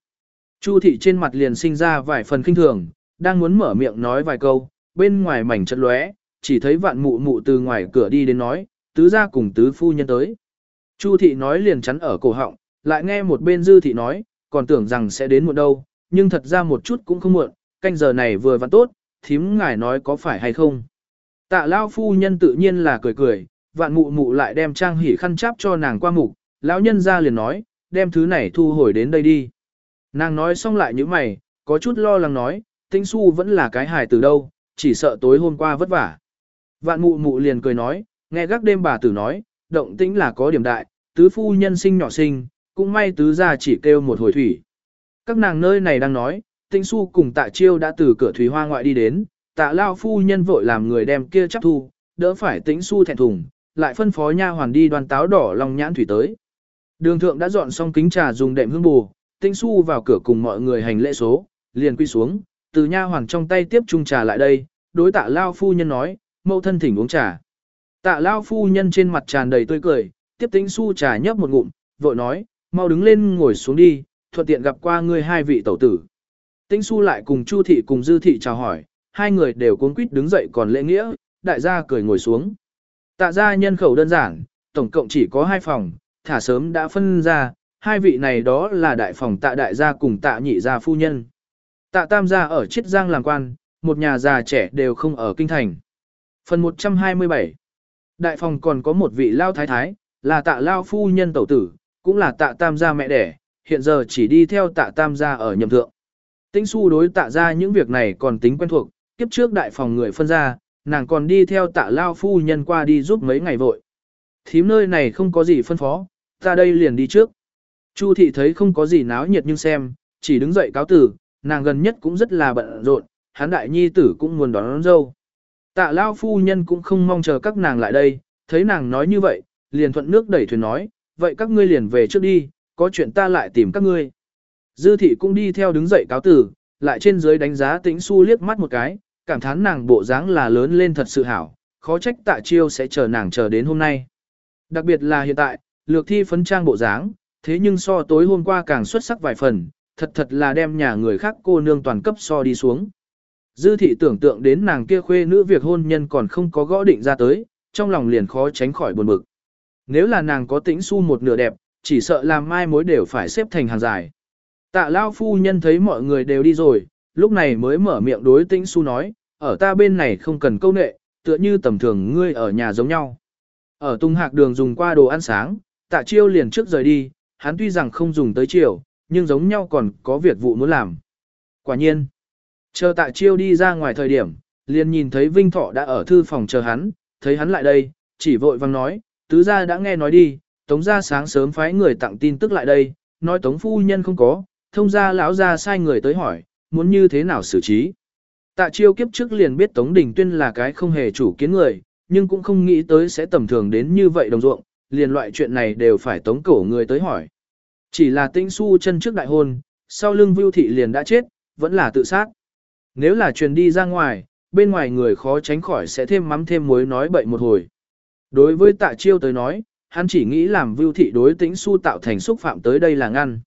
Chu thị trên mặt liền sinh ra vài phần kinh thường, đang muốn mở miệng nói vài câu, bên ngoài mảnh chất lóe, chỉ thấy vạn mụ mụ từ ngoài cửa đi đến nói, tứ ra cùng tứ phu nhân tới. Chu thị nói liền chắn ở cổ họng, lại nghe một bên dư thị nói, còn tưởng rằng sẽ đến muộn đâu, nhưng thật ra một chút cũng không muộn, canh giờ này vừa vặn tốt, thím ngài nói có phải hay không. Tạ lao phu nhân tự nhiên là cười cười, vạn mụ mụ lại đem trang hỉ khăn cháp cho nàng qua mục, lão nhân ra liền nói, đem thứ này thu hồi đến đây đi. Nàng nói xong lại như mày, có chút lo lắng nói, tinh su vẫn là cái hài từ đâu, chỉ sợ tối hôm qua vất vả. Vạn mụ mụ liền cười nói, nghe gác đêm bà tử nói, động tĩnh là có điểm đại, tứ phu nhân sinh nhỏ sinh, cũng may tứ ra chỉ kêu một hồi thủy. Các nàng nơi này đang nói, tinh su cùng tạ chiêu đã từ cửa thủy hoa ngoại đi đến, tạ lao phu nhân vội làm người đem kia chắp thu, đỡ phải tĩnh su thẹn thùng, lại phân phó nha hoàn đi đoàn táo đỏ lòng nhãn thủy tới. Đường thượng đã dọn xong kính trà dùng đệm hương bù, tinh su vào cửa cùng mọi người hành lễ số, liền quy xuống, từ nha hoàn trong tay tiếp chung trà lại đây, đối tạ lao phu nhân nói, mẫu thân thỉnh uống trà. Tạ lao phu nhân trên mặt tràn đầy tươi cười, tiếp tinh su trà nhấp một ngụm, vội nói, mau đứng lên ngồi xuống đi, thuận tiện gặp qua ngươi hai vị tẩu tử. Tinh su lại cùng Chu thị cùng Dư thị chào hỏi, hai người đều cuốn quýt đứng dậy còn lễ nghĩa, đại gia cười ngồi xuống. Tạ gia nhân khẩu đơn giản, tổng cộng chỉ có hai phòng, thả sớm đã phân ra, hai vị này đó là đại phòng tạ đại gia cùng tạ nhị gia phu nhân. Tạ tam gia ở Chiết Giang làm quan, một nhà già trẻ đều không ở kinh thành. Phần 127 Đại phòng còn có một vị lao thái thái, là tạ lao phu nhân tẩu tử, cũng là tạ tam gia mẹ đẻ, hiện giờ chỉ đi theo tạ tam gia ở nhậm thượng. Tĩnh su đối tạ ra những việc này còn tính quen thuộc, kiếp trước đại phòng người phân ra, nàng còn đi theo tạ lao phu nhân qua đi giúp mấy ngày vội. Thím nơi này không có gì phân phó, ta đây liền đi trước. Chu thị thấy không có gì náo nhiệt nhưng xem, chỉ đứng dậy cáo tử, nàng gần nhất cũng rất là bận rộn, hắn đại nhi tử cũng muốn đón, đón dâu. Tạ lao phu nhân cũng không mong chờ các nàng lại đây, thấy nàng nói như vậy, liền thuận nước đẩy thuyền nói, vậy các ngươi liền về trước đi, có chuyện ta lại tìm các ngươi. Dư thị cũng đi theo đứng dậy cáo tử, lại trên dưới đánh giá tĩnh su liếc mắt một cái, cảm thán nàng bộ dáng là lớn lên thật sự hảo, khó trách tạ chiêu sẽ chờ nàng chờ đến hôm nay. Đặc biệt là hiện tại, lược thi phấn trang bộ dáng, thế nhưng so tối hôm qua càng xuất sắc vài phần, thật thật là đem nhà người khác cô nương toàn cấp so đi xuống. Dư thị tưởng tượng đến nàng kia khuê nữ việc hôn nhân còn không có gõ định ra tới, trong lòng liền khó tránh khỏi buồn bực. Nếu là nàng có tĩnh su một nửa đẹp, chỉ sợ làm mai mối đều phải xếp thành hàng dài. Tạ Lao phu nhân thấy mọi người đều đi rồi, lúc này mới mở miệng đối tĩnh su nói, ở ta bên này không cần câu nệ, tựa như tầm thường ngươi ở nhà giống nhau. Ở tung hạc đường dùng qua đồ ăn sáng, tạ chiêu liền trước rời đi, hắn tuy rằng không dùng tới chiều, nhưng giống nhau còn có việc vụ muốn làm. Quả nhiên, chờ tạ chiêu đi ra ngoài thời điểm, liền nhìn thấy Vinh Thọ đã ở thư phòng chờ hắn, thấy hắn lại đây, chỉ vội vang nói, tứ gia đã nghe nói đi, tống gia sáng sớm phái người tặng tin tức lại đây, nói tống phu nhân không có, thông gia lão gia sai người tới hỏi, muốn như thế nào xử trí. Tạ chiêu kiếp trước liền biết Tống Đình Tuyên là cái không hề chủ kiến người, nhưng cũng không nghĩ tới sẽ tầm thường đến như vậy đồng ruộng, liền loại chuyện này đều phải tống cổ người tới hỏi. Chỉ là tinh su chân trước đại hôn, sau lưng vưu thị liền đã chết, vẫn là tự sát. Nếu là truyền đi ra ngoài, bên ngoài người khó tránh khỏi sẽ thêm mắm thêm muối nói bậy một hồi. Đối với tạ chiêu tới nói, hắn chỉ nghĩ làm vưu thị đối tĩnh su tạo thành xúc phạm tới đây là ngăn.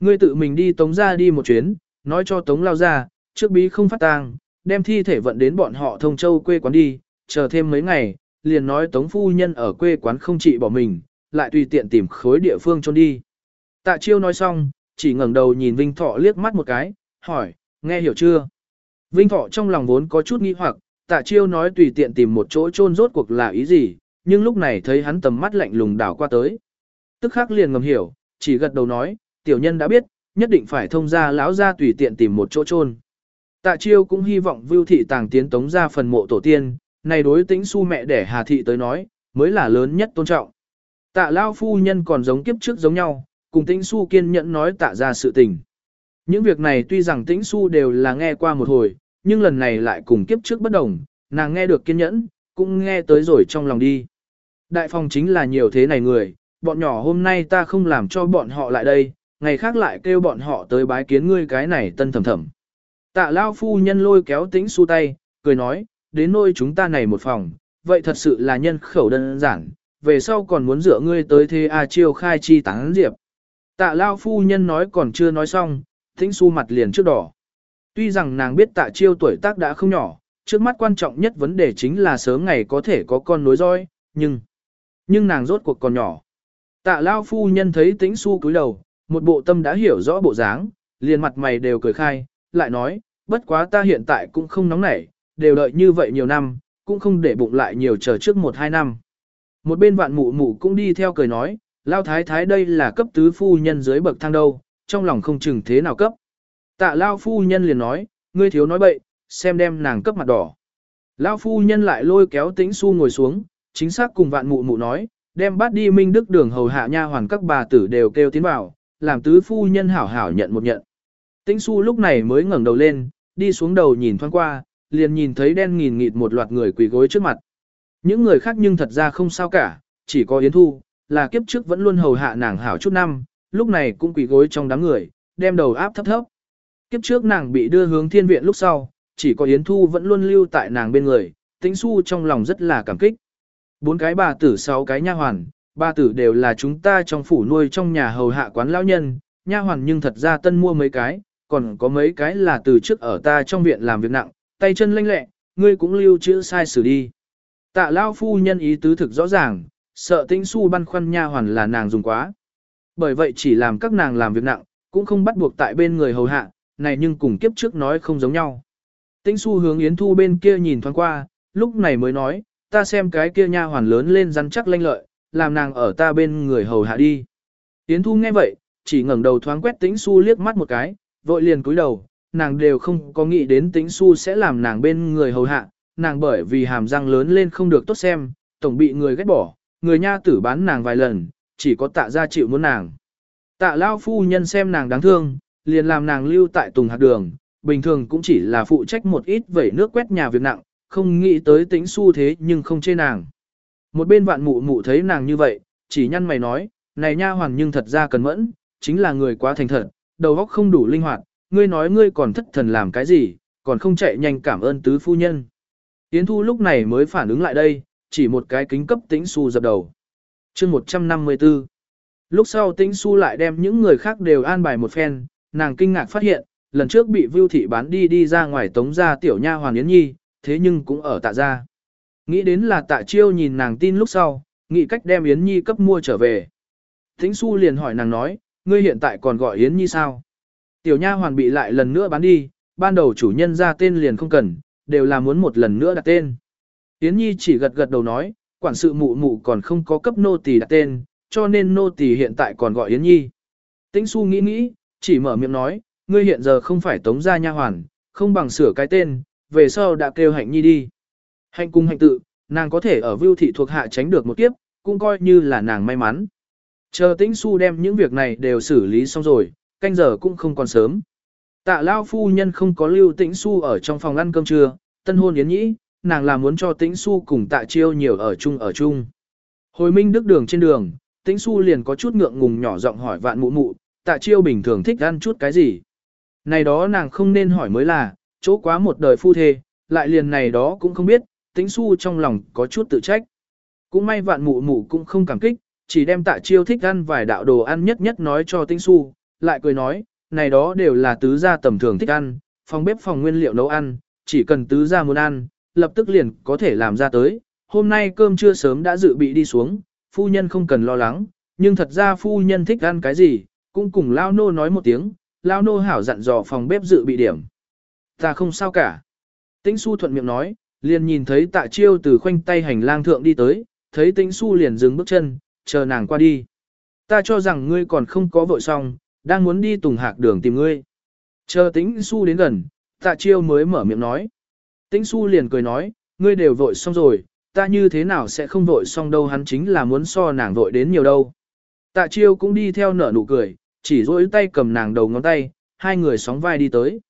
Ngươi tự mình đi tống ra đi một chuyến, nói cho tống lao ra, trước bí không phát tang, đem thi thể vận đến bọn họ thông châu quê quán đi, chờ thêm mấy ngày, liền nói tống phu nhân ở quê quán không trị bỏ mình, lại tùy tiện tìm khối địa phương trôn đi. Tạ chiêu nói xong, chỉ ngẩng đầu nhìn Vinh Thọ liếc mắt một cái, hỏi, nghe hiểu chưa? Vinh Thọ trong lòng vốn có chút nghi hoặc, tạ chiêu nói tùy tiện tìm một chỗ trôn rốt cuộc là ý gì, nhưng lúc này thấy hắn tầm mắt lạnh lùng đảo qua tới. Tức khắc liền ngầm hiểu, chỉ gật đầu nói, tiểu nhân đã biết, nhất định phải thông ra lão ra tùy tiện tìm một chỗ trôn. Tạ chiêu cũng hy vọng vưu thị tàng tiến tống ra phần mộ tổ tiên, này đối tĩnh su mẹ đẻ hà thị tới nói, mới là lớn nhất tôn trọng. Tạ lao phu nhân còn giống kiếp trước giống nhau, cùng tĩnh su kiên nhẫn nói tạ ra sự tình. Những việc này tuy rằng tĩnh su đều là nghe qua một hồi, nhưng lần này lại cùng kiếp trước bất đồng, nàng nghe được kiên nhẫn, cũng nghe tới rồi trong lòng đi. Đại phòng chính là nhiều thế này người, bọn nhỏ hôm nay ta không làm cho bọn họ lại đây, ngày khác lại kêu bọn họ tới bái kiến ngươi cái này tân thầm thầm. Tạ lao phu nhân lôi kéo tĩnh su tay, cười nói, đến nôi chúng ta này một phòng, vậy thật sự là nhân khẩu đơn giản, về sau còn muốn dựa ngươi tới thế A chiêu khai chi tán diệp. Tạ lao phu nhân nói còn chưa nói xong, tĩnh su mặt liền trước đỏ. Tuy rằng nàng biết tạ chiêu tuổi tác đã không nhỏ, trước mắt quan trọng nhất vấn đề chính là sớm ngày có thể có con nối roi, nhưng, nhưng nàng rốt cuộc còn nhỏ. Tạ lao phu nhân thấy tĩnh su cúi đầu, một bộ tâm đã hiểu rõ bộ dáng, liền mặt mày đều cười khai, lại nói, bất quá ta hiện tại cũng không nóng nảy, đều đợi như vậy nhiều năm, cũng không để bụng lại nhiều chờ trước một hai năm. Một bên vạn mụ mụ cũng đi theo cười nói, lao thái thái đây là cấp tứ phu nhân dưới bậc thang đâu, trong lòng không chừng thế nào cấp. Tạ lao phu nhân liền nói, ngươi thiếu nói bậy, xem đem nàng cấp mặt đỏ. Lao phu nhân lại lôi kéo tĩnh su ngồi xuống, chính xác cùng vạn mụ mụ nói, đem bắt đi minh đức đường hầu hạ nha hoàn các bà tử đều kêu tiến vào, làm tứ phu nhân hảo hảo nhận một nhận. Tĩnh su lúc này mới ngẩng đầu lên, đi xuống đầu nhìn thoáng qua, liền nhìn thấy đen nghìn nghịt một loạt người quỳ gối trước mặt. Những người khác nhưng thật ra không sao cả, chỉ có Yến Thu, là kiếp trước vẫn luôn hầu hạ nàng hảo chút năm, lúc này cũng quỳ gối trong đám người, đem đầu áp thấp thấp. Kiếp trước nàng bị đưa hướng thiên viện lúc sau, chỉ có Yến Thu vẫn luôn lưu tại nàng bên người, tĩnh su trong lòng rất là cảm kích. Bốn cái bà tử sáu cái nha hoàn, bà tử đều là chúng ta trong phủ nuôi trong nhà hầu hạ quán lão nhân, nha hoàn nhưng thật ra tân mua mấy cái, còn có mấy cái là từ trước ở ta trong viện làm việc nặng, tay chân lanh lẹ, ngươi cũng lưu chữ sai xử đi. Tạ lao phu nhân ý tứ thực rõ ràng, sợ Tĩnh su băn khoăn nha hoàn là nàng dùng quá. Bởi vậy chỉ làm các nàng làm việc nặng, cũng không bắt buộc tại bên người hầu hạ, này nhưng cùng kiếp trước nói không giống nhau. Tĩnh su hướng Yến Thu bên kia nhìn thoáng qua, lúc này mới nói, ta xem cái kia nha hoàn lớn lên rắn chắc lanh lợi, làm nàng ở ta bên người hầu hạ đi. Yến Thu nghe vậy, chỉ ngẩng đầu thoáng quét Tĩnh Su liếc mắt một cái, vội liền cúi đầu, nàng đều không có nghĩ đến Tĩnh Su sẽ làm nàng bên người hầu hạ, nàng bởi vì hàm răng lớn lên không được tốt xem, tổng bị người ghét bỏ, người nha tử bán nàng vài lần, chỉ có tạ gia chịu muốn nàng. Tạ lao phu nhân xem nàng đáng thương, liền làm nàng lưu tại Tùng hạt Đường, bình thường cũng chỉ là phụ trách một ít vẩy nước quét nhà việc nặng, không nghĩ tới Tĩnh Su thế nhưng không chê nàng. Một bên vạn mụ mụ thấy nàng như vậy, chỉ nhăn mày nói, này nha hoàng nhưng thật ra cần mẫn, chính là người quá thành thật, đầu óc không đủ linh hoạt, ngươi nói ngươi còn thất thần làm cái gì, còn không chạy nhanh cảm ơn tứ phu nhân. Yến Thu lúc này mới phản ứng lại đây, chỉ một cái kính cấp tĩnh su dập đầu. chương 154 Lúc sau tĩnh su lại đem những người khác đều an bài một phen, nàng kinh ngạc phát hiện, lần trước bị Vưu Thị bán đi đi ra ngoài tống ra tiểu nha hoàng Yến Nhi, thế nhưng cũng ở tạ gia. Nghĩ đến là tạ chiêu nhìn nàng tin lúc sau, nghĩ cách đem Yến Nhi cấp mua trở về. Tĩnh su liền hỏi nàng nói, ngươi hiện tại còn gọi Yến Nhi sao? Tiểu nha hoàn bị lại lần nữa bán đi, ban đầu chủ nhân ra tên liền không cần, đều là muốn một lần nữa đặt tên. Yến Nhi chỉ gật gật đầu nói, quản sự mụ mụ còn không có cấp nô tỳ đặt tên, cho nên nô tỳ hiện tại còn gọi Yến Nhi. Tĩnh Xu nghĩ nghĩ, chỉ mở miệng nói, ngươi hiện giờ không phải tống gia nha hoàn, không bằng sửa cái tên, về sau đã kêu hạnh nhi đi. Hạnh cung hạnh tự, nàng có thể ở vưu thị thuộc hạ tránh được một kiếp, cũng coi như là nàng may mắn. Chờ tĩnh su đem những việc này đều xử lý xong rồi, canh giờ cũng không còn sớm. Tạ lao phu nhân không có lưu tĩnh su ở trong phòng ăn cơm trưa, tân hôn yến nhĩ, nàng là muốn cho tĩnh su cùng tạ chiêu nhiều ở chung ở chung. Hồi minh đức đường trên đường, tĩnh su liền có chút ngượng ngùng nhỏ giọng hỏi vạn mụ mụ, tạ chiêu bình thường thích ăn chút cái gì. Này đó nàng không nên hỏi mới là, chỗ quá một đời phu thê, lại liền này đó cũng không biết, tĩnh su trong lòng có chút tự trách. Cũng may vạn mụ mụ cũng không cảm kích, chỉ đem tạ chiêu thích ăn vài đạo đồ ăn nhất nhất nói cho tĩnh su, lại cười nói, này đó đều là tứ gia tầm thường thích ăn, phòng bếp phòng nguyên liệu nấu ăn, chỉ cần tứ gia muốn ăn, lập tức liền có thể làm ra tới. Hôm nay cơm trưa sớm đã dự bị đi xuống, phu nhân không cần lo lắng, nhưng thật ra phu nhân thích ăn cái gì, cũng cùng lao nô nói một tiếng, lao nô hảo dặn dò phòng bếp dự bị điểm. Ta không sao cả. Tĩnh su thuận miệng nói, liền nhìn thấy tạ chiêu từ khoanh tay hành lang thượng đi tới, thấy tĩnh su liền dừng bước chân, chờ nàng qua đi. Ta cho rằng ngươi còn không có vội xong, đang muốn đi tùng hạc đường tìm ngươi. Chờ tĩnh su đến gần, tạ chiêu mới mở miệng nói. Tĩnh su liền cười nói, ngươi đều vội xong rồi, ta như thế nào sẽ không vội xong đâu hắn chính là muốn so nàng vội đến nhiều đâu. Tạ chiêu cũng đi theo nở nụ cười, chỉ rỗi tay cầm nàng đầu ngón tay, hai người sóng vai đi tới.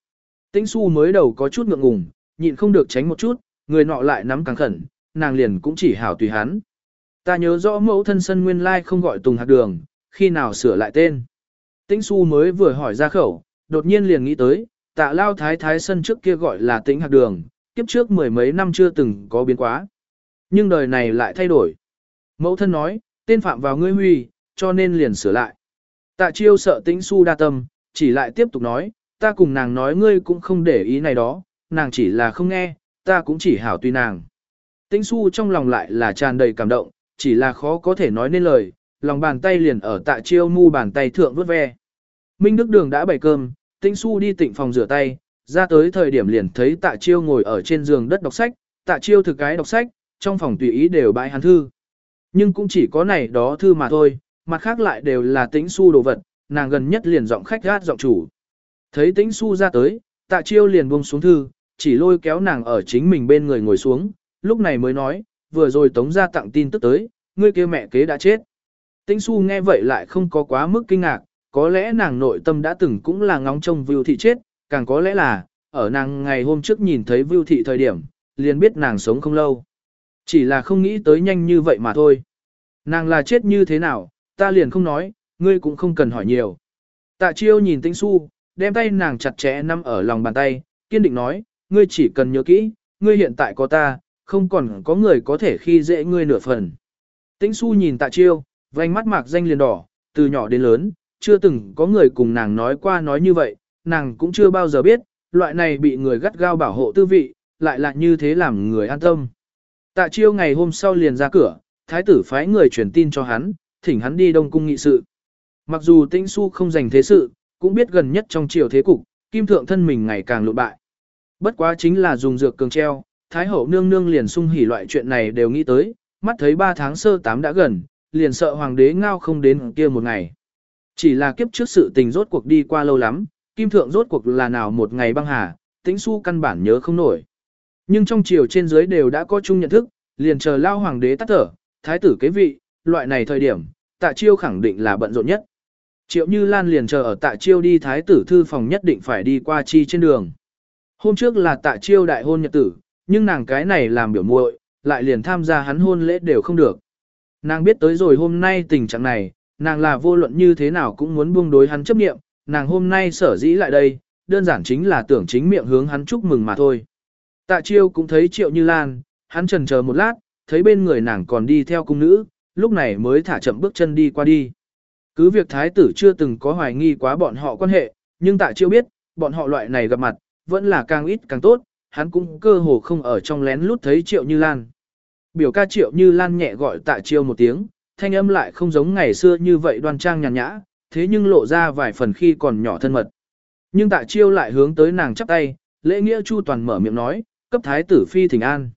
Tĩnh su mới đầu có chút ngượng ngùng, nhịn không được tránh một chút, người nọ lại nắm càng khẩn, nàng liền cũng chỉ hảo tùy hắn. Ta nhớ rõ mẫu thân sân nguyên lai không gọi Tùng Hạc Đường, khi nào sửa lại tên. Tĩnh su mới vừa hỏi ra khẩu, đột nhiên liền nghĩ tới, tạ lao thái thái sân trước kia gọi là tĩnh Hạc Đường, kiếp trước mười mấy năm chưa từng có biến quá. Nhưng đời này lại thay đổi. Mẫu thân nói, tên phạm vào ngươi huy, cho nên liền sửa lại. Tạ chiêu sợ tĩnh su đa tâm, chỉ lại tiếp tục nói, ta cùng nàng nói ngươi cũng không để ý này đó, nàng chỉ là không nghe, ta cũng chỉ hảo tùy nàng. Tĩnh su trong lòng lại là tràn đầy cảm động, chỉ là khó có thể nói nên lời, lòng bàn tay liền ở tạ chiêu mu bàn tay thượng vớt ve. Minh Đức Đường đã bày cơm, Tĩnh su đi tịnh phòng rửa tay, ra tới thời điểm liền thấy tạ chiêu ngồi ở trên giường đất đọc sách, tạ chiêu thực cái đọc sách, trong phòng tùy ý đều bãi hắn thư. Nhưng cũng chỉ có này đó thư mà thôi, mặt khác lại đều là tĩnh su đồ vật, nàng gần nhất liền giọng khách gát giọng chủ. Thấy tĩnh su ra tới, tạ chiêu liền buông xuống thư, chỉ lôi kéo nàng ở chính mình bên người ngồi xuống, lúc này mới nói, vừa rồi tống ra tặng tin tức tới, ngươi kia mẹ kế đã chết. Tĩnh su nghe vậy lại không có quá mức kinh ngạc, có lẽ nàng nội tâm đã từng cũng là ngóng trông Vưu Thị chết, càng có lẽ là, ở nàng ngày hôm trước nhìn thấy Vưu Thị thời điểm, liền biết nàng sống không lâu. Chỉ là không nghĩ tới nhanh như vậy mà thôi. Nàng là chết như thế nào, ta liền không nói, ngươi cũng không cần hỏi nhiều. Tạ chiêu nhìn tĩnh su, đem tay nàng chặt chẽ nắm ở lòng bàn tay, kiên định nói, ngươi chỉ cần nhớ kỹ, ngươi hiện tại có ta, không còn có người có thể khi dễ ngươi nửa phần. Tĩnh su nhìn tạ chiêu, vành mắt mạc danh liền đỏ, từ nhỏ đến lớn, chưa từng có người cùng nàng nói qua nói như vậy, nàng cũng chưa bao giờ biết, loại này bị người gắt gao bảo hộ tư vị, lại là như thế làm người an tâm. Tạ chiêu ngày hôm sau liền ra cửa, thái tử phái người truyền tin cho hắn, thỉnh hắn đi Đông Cung nghị sự. Mặc dù Tĩnh Su không giành thế sự, cũng biết gần nhất trong triều thế cục, kim thượng thân mình ngày càng lụt bại. Bất quá chính là dùng dược cường treo, Thái hậu nương nương liền sung hỉ loại chuyện này đều nghĩ tới, mắt thấy 3 tháng sơ tám đã gần, liền sợ hoàng đế ngao không đến kia một ngày. Chỉ là kiếp trước sự tình rốt cuộc đi qua lâu lắm, kim thượng rốt cuộc là nào một ngày băng hà, Tĩnh su căn bản nhớ không nổi. Nhưng trong triều trên dưới đều đã có chung nhận thức, liền chờ lao hoàng đế tắt thở, thái tử kế vị, loại này thời điểm, tạ chiêu khẳng định là bận rộn nhất. Triệu Như Lan liền chờ ở tạ chiêu đi thái tử thư phòng nhất định phải đi qua chi trên đường. Hôm trước là tạ chiêu đại hôn nhật tử, nhưng nàng cái này làm biểu muội, lại liền tham gia hắn hôn lễ đều không được. Nàng biết tới rồi hôm nay tình trạng này, nàng là vô luận như thế nào cũng muốn buông đối hắn chấp nghiệm, nàng hôm nay sở dĩ lại đây, đơn giản chính là tưởng chính miệng hướng hắn chúc mừng mà thôi. Tạ chiêu cũng thấy triệu như lan, hắn trần chờ một lát, thấy bên người nàng còn đi theo cung nữ, lúc này mới thả chậm bước chân đi qua đi. Cứ việc thái tử chưa từng có hoài nghi quá bọn họ quan hệ, nhưng tạ chiêu biết, bọn họ loại này gặp mặt, vẫn là càng ít càng tốt, hắn cũng cơ hồ không ở trong lén lút thấy triệu như lan. Biểu ca triệu như lan nhẹ gọi tạ chiêu một tiếng, thanh âm lại không giống ngày xưa như vậy đoan trang nhàn nhã, thế nhưng lộ ra vài phần khi còn nhỏ thân mật. Nhưng tạ chiêu lại hướng tới nàng chắp tay, lễ nghĩa chu toàn mở miệng nói, cấp thái tử phi thỉnh an.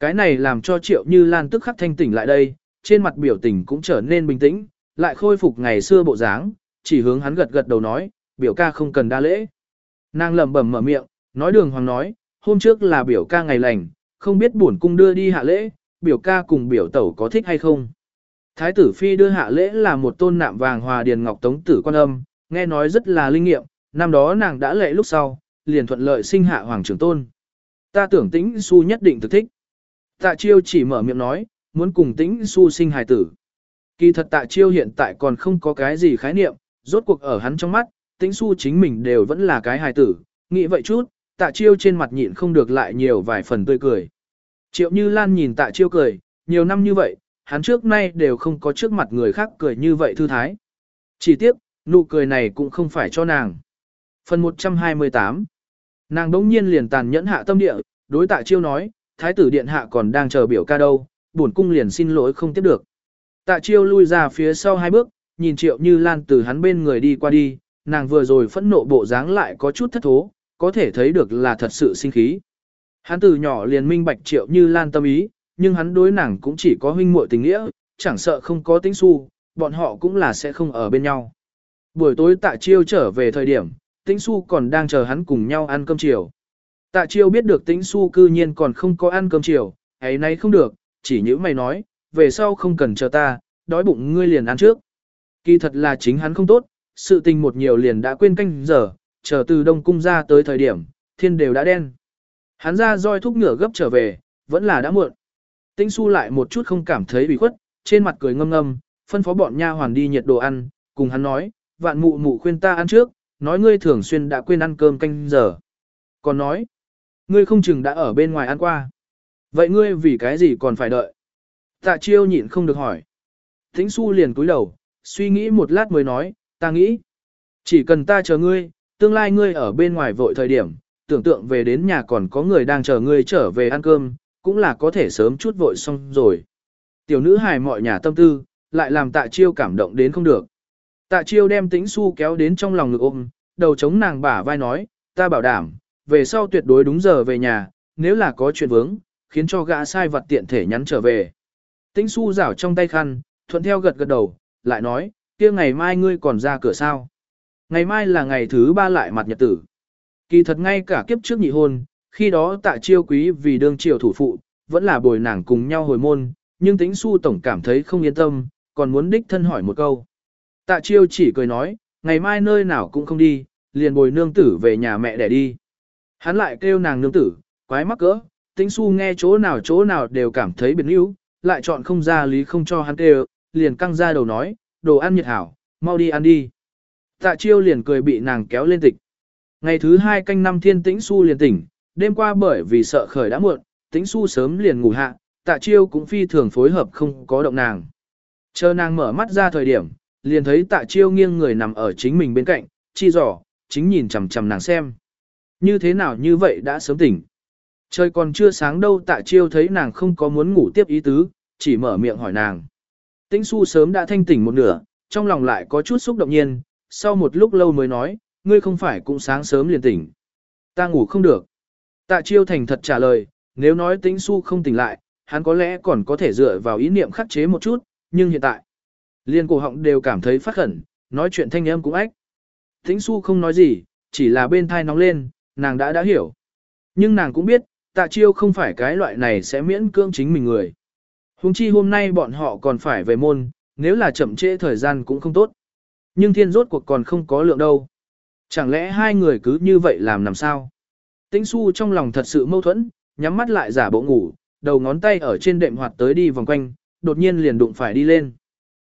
Cái này làm cho triệu như lan tức khắc thanh tỉnh lại đây, trên mặt biểu tình cũng trở nên bình tĩnh, lại khôi phục ngày xưa bộ dáng, chỉ hướng hắn gật gật đầu nói, biểu ca không cần đa lễ. Nàng lẩm bẩm mở miệng, nói đường hoàng nói, hôm trước là biểu ca ngày lành, không biết bổn cung đưa đi hạ lễ, biểu ca cùng biểu tẩu có thích hay không. Thái tử phi đưa hạ lễ là một tôn nạm vàng hòa điền ngọc tống tử quan âm, nghe nói rất là linh nghiệm, năm đó nàng đã lệ lúc sau, liền thuận lợi sinh hạ hoàng trưởng tôn. Ta tưởng tĩnh su nhất định thực thích. Tạ chiêu chỉ mở miệng nói, muốn cùng tĩnh su sinh hài tử. Kỳ thật tạ chiêu hiện tại còn không có cái gì khái niệm, rốt cuộc ở hắn trong mắt, tĩnh su chính mình đều vẫn là cái hài tử, nghĩ vậy chút, tạ chiêu trên mặt nhịn không được lại nhiều vài phần tươi cười. Triệu Như Lan nhìn tạ chiêu cười, nhiều năm như vậy, hắn trước nay đều không có trước mặt người khác cười như vậy thư thái. Chỉ tiếc, nụ cười này cũng không phải cho nàng. Phần 128 Nàng đống nhiên liền tàn nhẫn hạ tâm địa, đối tạ chiêu nói, thái tử điện hạ còn đang chờ biểu ca đâu, bổn cung liền xin lỗi không tiếp được. Tạ chiêu lui ra phía sau hai bước, nhìn triệu như lan từ hắn bên người đi qua đi, nàng vừa rồi phẫn nộ bộ dáng lại có chút thất thố, có thể thấy được là thật sự sinh khí. Hắn từ nhỏ liền minh bạch triệu như lan tâm ý, nhưng hắn đối nàng cũng chỉ có huynh muội tình nghĩa, chẳng sợ không có tính su, bọn họ cũng là sẽ không ở bên nhau. Buổi tối tạ chiêu trở về thời điểm, tĩnh su còn đang chờ hắn cùng nhau ăn cơm chiều. Tạ chiêu biết được tĩnh su cư nhiên còn không có ăn cơm chiều, ấy nay không được, chỉ những mày nói, về sau không cần chờ ta, đói bụng ngươi liền ăn trước. Kỳ thật là chính hắn không tốt, sự tình một nhiều liền đã quên canh giờ, chờ từ đông cung ra tới thời điểm, thiên đều đã đen. Hắn ra roi thúc ngựa gấp trở về, vẫn là đã muộn. Tĩnh su lại một chút không cảm thấy bị khuất, trên mặt cười ngâm ngâm, phân phó bọn nha hoàn đi nhiệt đồ ăn, cùng hắn nói, vạn mụ mụ khuyên ta ăn trước, nói ngươi thường xuyên đã quên ăn cơm canh giờ. Còn nói, ngươi không chừng đã ở bên ngoài ăn qua. Vậy ngươi vì cái gì còn phải đợi? Tạ chiêu nhịn không được hỏi. Tĩnh su liền cúi đầu, suy nghĩ một lát mới nói, ta nghĩ. Chỉ cần ta chờ ngươi, tương lai ngươi ở bên ngoài vội thời điểm, tưởng tượng về đến nhà còn có người đang chờ ngươi trở về ăn cơm, cũng là có thể sớm chút vội xong rồi. Tiểu nữ hài mọi nhà tâm tư, lại làm tạ chiêu cảm động đến không được. Tạ chiêu đem tĩnh su kéo đến trong lòng ngực ôm, đầu chống nàng bả vai nói, ta bảo đảm, về sau tuyệt đối đúng giờ về nhà, nếu là có chuyện vướng, khiến cho gã sai vật tiện thể nhắn trở về. Tĩnh su rảo trong tay khăn, thuận theo gật gật đầu, lại nói, kia ngày mai ngươi còn ra cửa sao. Ngày mai là ngày thứ ba lại mặt nhật tử. Kỳ thật ngay cả kiếp trước nhị hôn, khi đó tạ chiêu quý vì đương triều thủ phụ, vẫn là bồi nàng cùng nhau hồi môn, nhưng tính su tổng cảm thấy không yên tâm, còn muốn đích thân hỏi một câu. Tạ chiêu chỉ cười nói, ngày mai nơi nào cũng không đi, liền bồi nương tử về nhà mẹ để đi. Hắn lại kêu nàng nương tử, quái mắc cỡ, tính su nghe chỗ nào chỗ nào đều cảm thấy biến níu, lại chọn không ra lý không cho hắn kêu, liền căng ra đầu nói, đồ ăn nhiệt hảo, mau đi ăn đi. Tạ chiêu liền cười bị nàng kéo lên tịch. Ngày thứ hai canh năm thiên tĩnh su liền tỉnh, đêm qua bởi vì sợ khởi đã muộn, tĩnh su sớm liền ngủ hạ, tạ chiêu cũng phi thường phối hợp không có động nàng. Chờ nàng mở mắt ra thời điểm, liền thấy tạ chiêu nghiêng người nằm ở chính mình bên cạnh, chi giỏ, chính nhìn chằm chằm nàng xem. Như thế nào như vậy đã sớm tỉnh. Trời còn chưa sáng đâu tạ chiêu thấy nàng không có muốn ngủ tiếp ý tứ, chỉ mở miệng hỏi nàng. Tĩnh su sớm đã thanh tỉnh một nửa, trong lòng lại có chút xúc động nhiên, sau một lúc lâu mới nói, ngươi không phải cũng sáng sớm liền tỉnh. Ta ngủ không được. Tạ chiêu thành thật trả lời, nếu nói tĩnh su không tỉnh lại, hắn có lẽ còn có thể dựa vào ý niệm khắc chế một chút, nhưng hiện tại, liên cổ họng đều cảm thấy phát khẩn, nói chuyện thanh âm cũng ách. Tĩnh su không nói gì, chỉ là bên thai nóng lên, nàng đã đã hiểu. Nhưng nàng cũng biết, tạ chiêu không phải cái loại này sẽ miễn cưỡng chính mình người. Hùng chi hôm nay bọn họ còn phải về môn, nếu là chậm trễ thời gian cũng không tốt. Nhưng thiên rốt cuộc còn không có lượng đâu. Chẳng lẽ hai người cứ như vậy làm làm sao? Tĩnh su trong lòng thật sự mâu thuẫn, nhắm mắt lại giả bộ ngủ, đầu ngón tay ở trên đệm hoạt tới đi vòng quanh, đột nhiên liền đụng phải đi lên.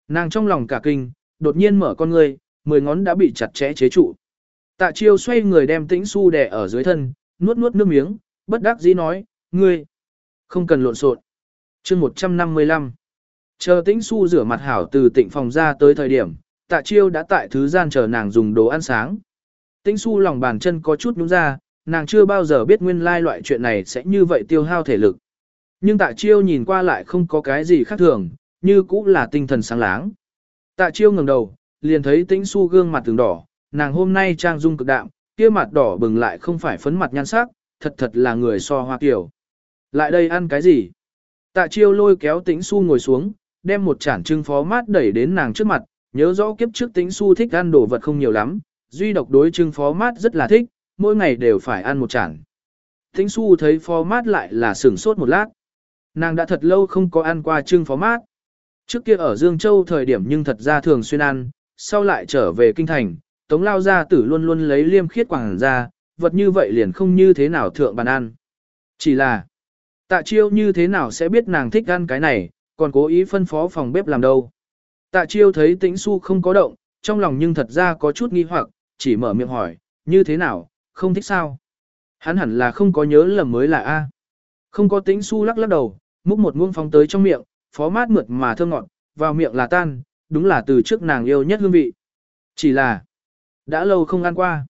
Nàng trong lòng cả kinh, đột nhiên mở con người, mười ngón đã bị chặt chẽ chế trụ. Tạ chiêu xoay người đem tĩnh su đè ở dưới thân, nuốt nuốt nước miếng, bất đắc dĩ nói, ngươi, không cần lộn xộn. chương 155 Chờ tĩnh su rửa mặt hảo từ tịnh phòng ra tới thời điểm, tạ chiêu đã tại thứ gian chờ nàng dùng đồ ăn sáng. Tĩnh su lòng bàn chân có chút nhúng ra, nàng chưa bao giờ biết nguyên lai loại chuyện này sẽ như vậy tiêu hao thể lực. Nhưng tạ chiêu nhìn qua lại không có cái gì khác thường, như cũng là tinh thần sáng láng. Tạ chiêu ngẩng đầu, liền thấy tĩnh su gương mặt từng đỏ, nàng hôm nay trang dung cực đạm, kia mặt đỏ bừng lại không phải phấn mặt nhan sắc, thật thật là người so hoa kiểu. Lại đây ăn cái gì? Tạ chiêu lôi kéo tĩnh su ngồi xuống, đem một chản trưng phó mát đẩy đến nàng trước mặt, nhớ rõ kiếp trước tính su thích ăn đồ vật không nhiều lắm, duy độc đối trưng phó mát rất là thích, mỗi ngày đều phải ăn một chản. Tính su thấy phó mát lại là sửng sốt một lát. Nàng đã thật lâu không có ăn qua trưng phó mát. Trước kia ở Dương Châu thời điểm nhưng thật ra thường xuyên ăn, sau lại trở về kinh thành, tống lao gia tử luôn luôn lấy liêm khiết quảng ra, vật như vậy liền không như thế nào thượng bàn ăn. Chỉ là, tạ chiêu như thế nào sẽ biết nàng thích ăn cái này, còn cố ý phân phó phòng bếp làm đâu. Tạ chiêu thấy tĩnh su không có động, trong lòng nhưng thật ra có chút nghi hoặc, chỉ mở miệng hỏi, như thế nào, không thích sao? Hắn hẳn là không có nhớ lầm mới là A. Không có tĩnh su lắc lắc đầu, múc một muỗng phóng tới trong miệng, phó mát mượt mà thơm ngọt, vào miệng là tan, đúng là từ trước nàng yêu nhất hương vị. Chỉ là, đã lâu không ăn qua.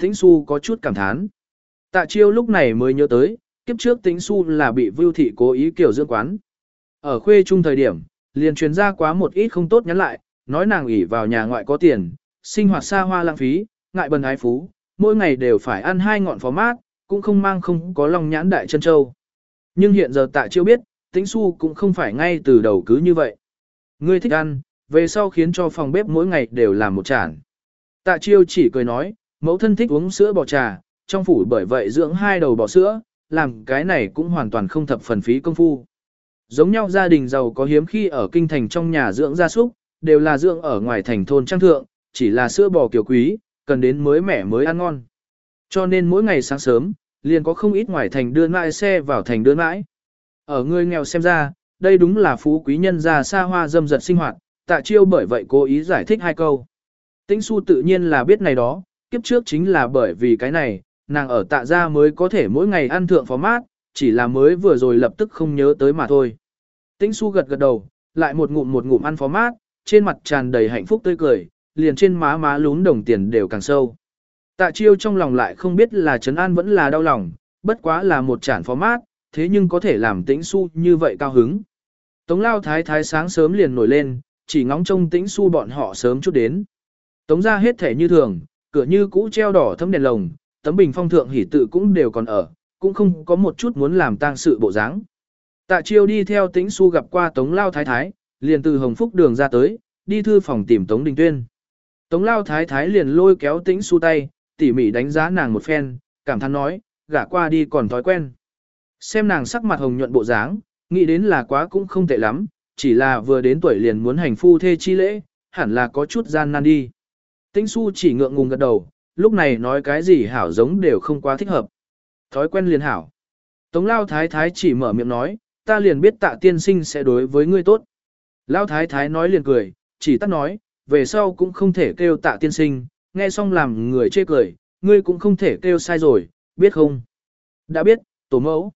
Tĩnh su có chút cảm thán. Tạ chiêu lúc này mới nhớ tới, kiếp trước tĩnh su là bị vưu thị cố ý kiểu dưỡng quán. Ở khuê trung thời điểm, liền truyền ra quá một ít không tốt nhắn lại, nói nàng ủy vào nhà ngoại có tiền, sinh hoạt xa hoa lãng phí, ngại bần ái phú, mỗi ngày đều phải ăn hai ngọn phó mát, cũng không mang không có lòng nhãn đại chân châu. Nhưng hiện giờ tạ chiêu biết, tĩnh su cũng không phải ngay từ đầu cứ như vậy. Ngươi thích ăn, về sau khiến cho phòng bếp mỗi ngày đều làm một chản. Tạ chiêu chỉ cười nói, mẫu thân thích uống sữa bò trà, trong phủ bởi vậy dưỡng hai đầu bò sữa, làm cái này cũng hoàn toàn không thập phần phí công phu. Giống nhau gia đình giàu có hiếm khi ở kinh thành trong nhà dưỡng gia súc, đều là dưỡng ở ngoài thành thôn trang thượng, chỉ là sữa bò kiểu quý, cần đến mới mẻ mới ăn ngon. Cho nên mỗi ngày sáng sớm, liền có không ít ngoài thành đưa mãi xe vào thành đưa mãi. Ở người nghèo xem ra, đây đúng là phú quý nhân gia xa hoa dâm dật sinh hoạt, tạ chiêu bởi vậy cố ý giải thích hai câu. Tĩnh su tự nhiên là biết này đó, kiếp trước chính là bởi vì cái này, nàng ở tạ gia mới có thể mỗi ngày ăn thượng phó mát, chỉ là mới vừa rồi lập tức không nhớ tới mà thôi. Tĩnh su gật gật đầu, lại một ngụm một ngụm ăn phó mát, trên mặt tràn đầy hạnh phúc tươi cười, liền trên má má lún đồng tiền đều càng sâu. Tạ chiêu trong lòng lại không biết là trấn an vẫn là đau lòng, bất quá là một chản phó mát, thế nhưng có thể làm tĩnh su như vậy cao hứng. Tống lao thái thái sáng sớm liền nổi lên, chỉ ngóng trông tĩnh su bọn họ sớm chút đến. Tống ra hết thể như thường, cửa như cũ treo đỏ thấm đèn lồng, tấm bình phong thượng hỉ tự cũng đều còn ở, cũng không có một chút muốn làm tang sự bộ dáng. Tạ chiêu đi theo tĩnh su gặp qua tống lao thái thái, liền từ hồng phúc đường ra tới, đi thư phòng tìm tống đình tuyên. Tống lao thái thái liền lôi kéo tĩnh su tay, tỉ mỉ đánh giá nàng một phen, cảm thán nói, gả qua đi còn thói quen. Xem nàng sắc mặt hồng nhuận bộ dáng, nghĩ đến là quá cũng không tệ lắm, chỉ là vừa đến tuổi liền muốn hành phu thê chi lễ, hẳn là có chút gian nan đi. Tĩnh su chỉ ngượng ngùng gật đầu, lúc này nói cái gì hảo giống đều không quá thích hợp. Thói quen liền hảo. Tống lao thái thái chỉ mở miệng nói, ta liền biết tạ tiên sinh sẽ đối với ngươi tốt. Lao thái thái nói liền cười, chỉ tắt nói, về sau cũng không thể kêu tạ tiên sinh, nghe xong làm người chê cười, ngươi cũng không thể kêu sai rồi, biết không? Đã biết, tổ mẫu.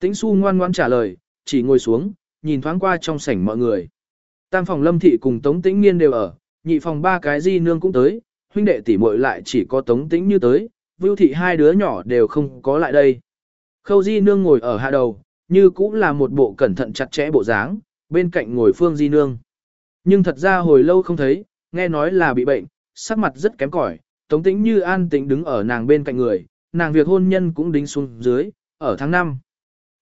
Tĩnh su ngoan ngoan trả lời, chỉ ngồi xuống, nhìn thoáng qua trong sảnh mọi người. Tam phòng lâm thị cùng Tống Tĩnh Nghiên đều ở, nhị phòng ba cái di nương cũng tới, huynh đệ tỷ muội lại chỉ có Tống Tĩnh như tới, Vưu thị hai đứa nhỏ đều không có lại đây. Khâu di nương ngồi ở hạ đầu, như cũng là một bộ cẩn thận chặt chẽ bộ dáng, bên cạnh ngồi phương di nương. Nhưng thật ra hồi lâu không thấy, nghe nói là bị bệnh, sắc mặt rất kém cỏi. Tống tĩnh như an tĩnh đứng ở nàng bên cạnh người, nàng việc hôn nhân cũng đính xuống dưới, ở tháng 5.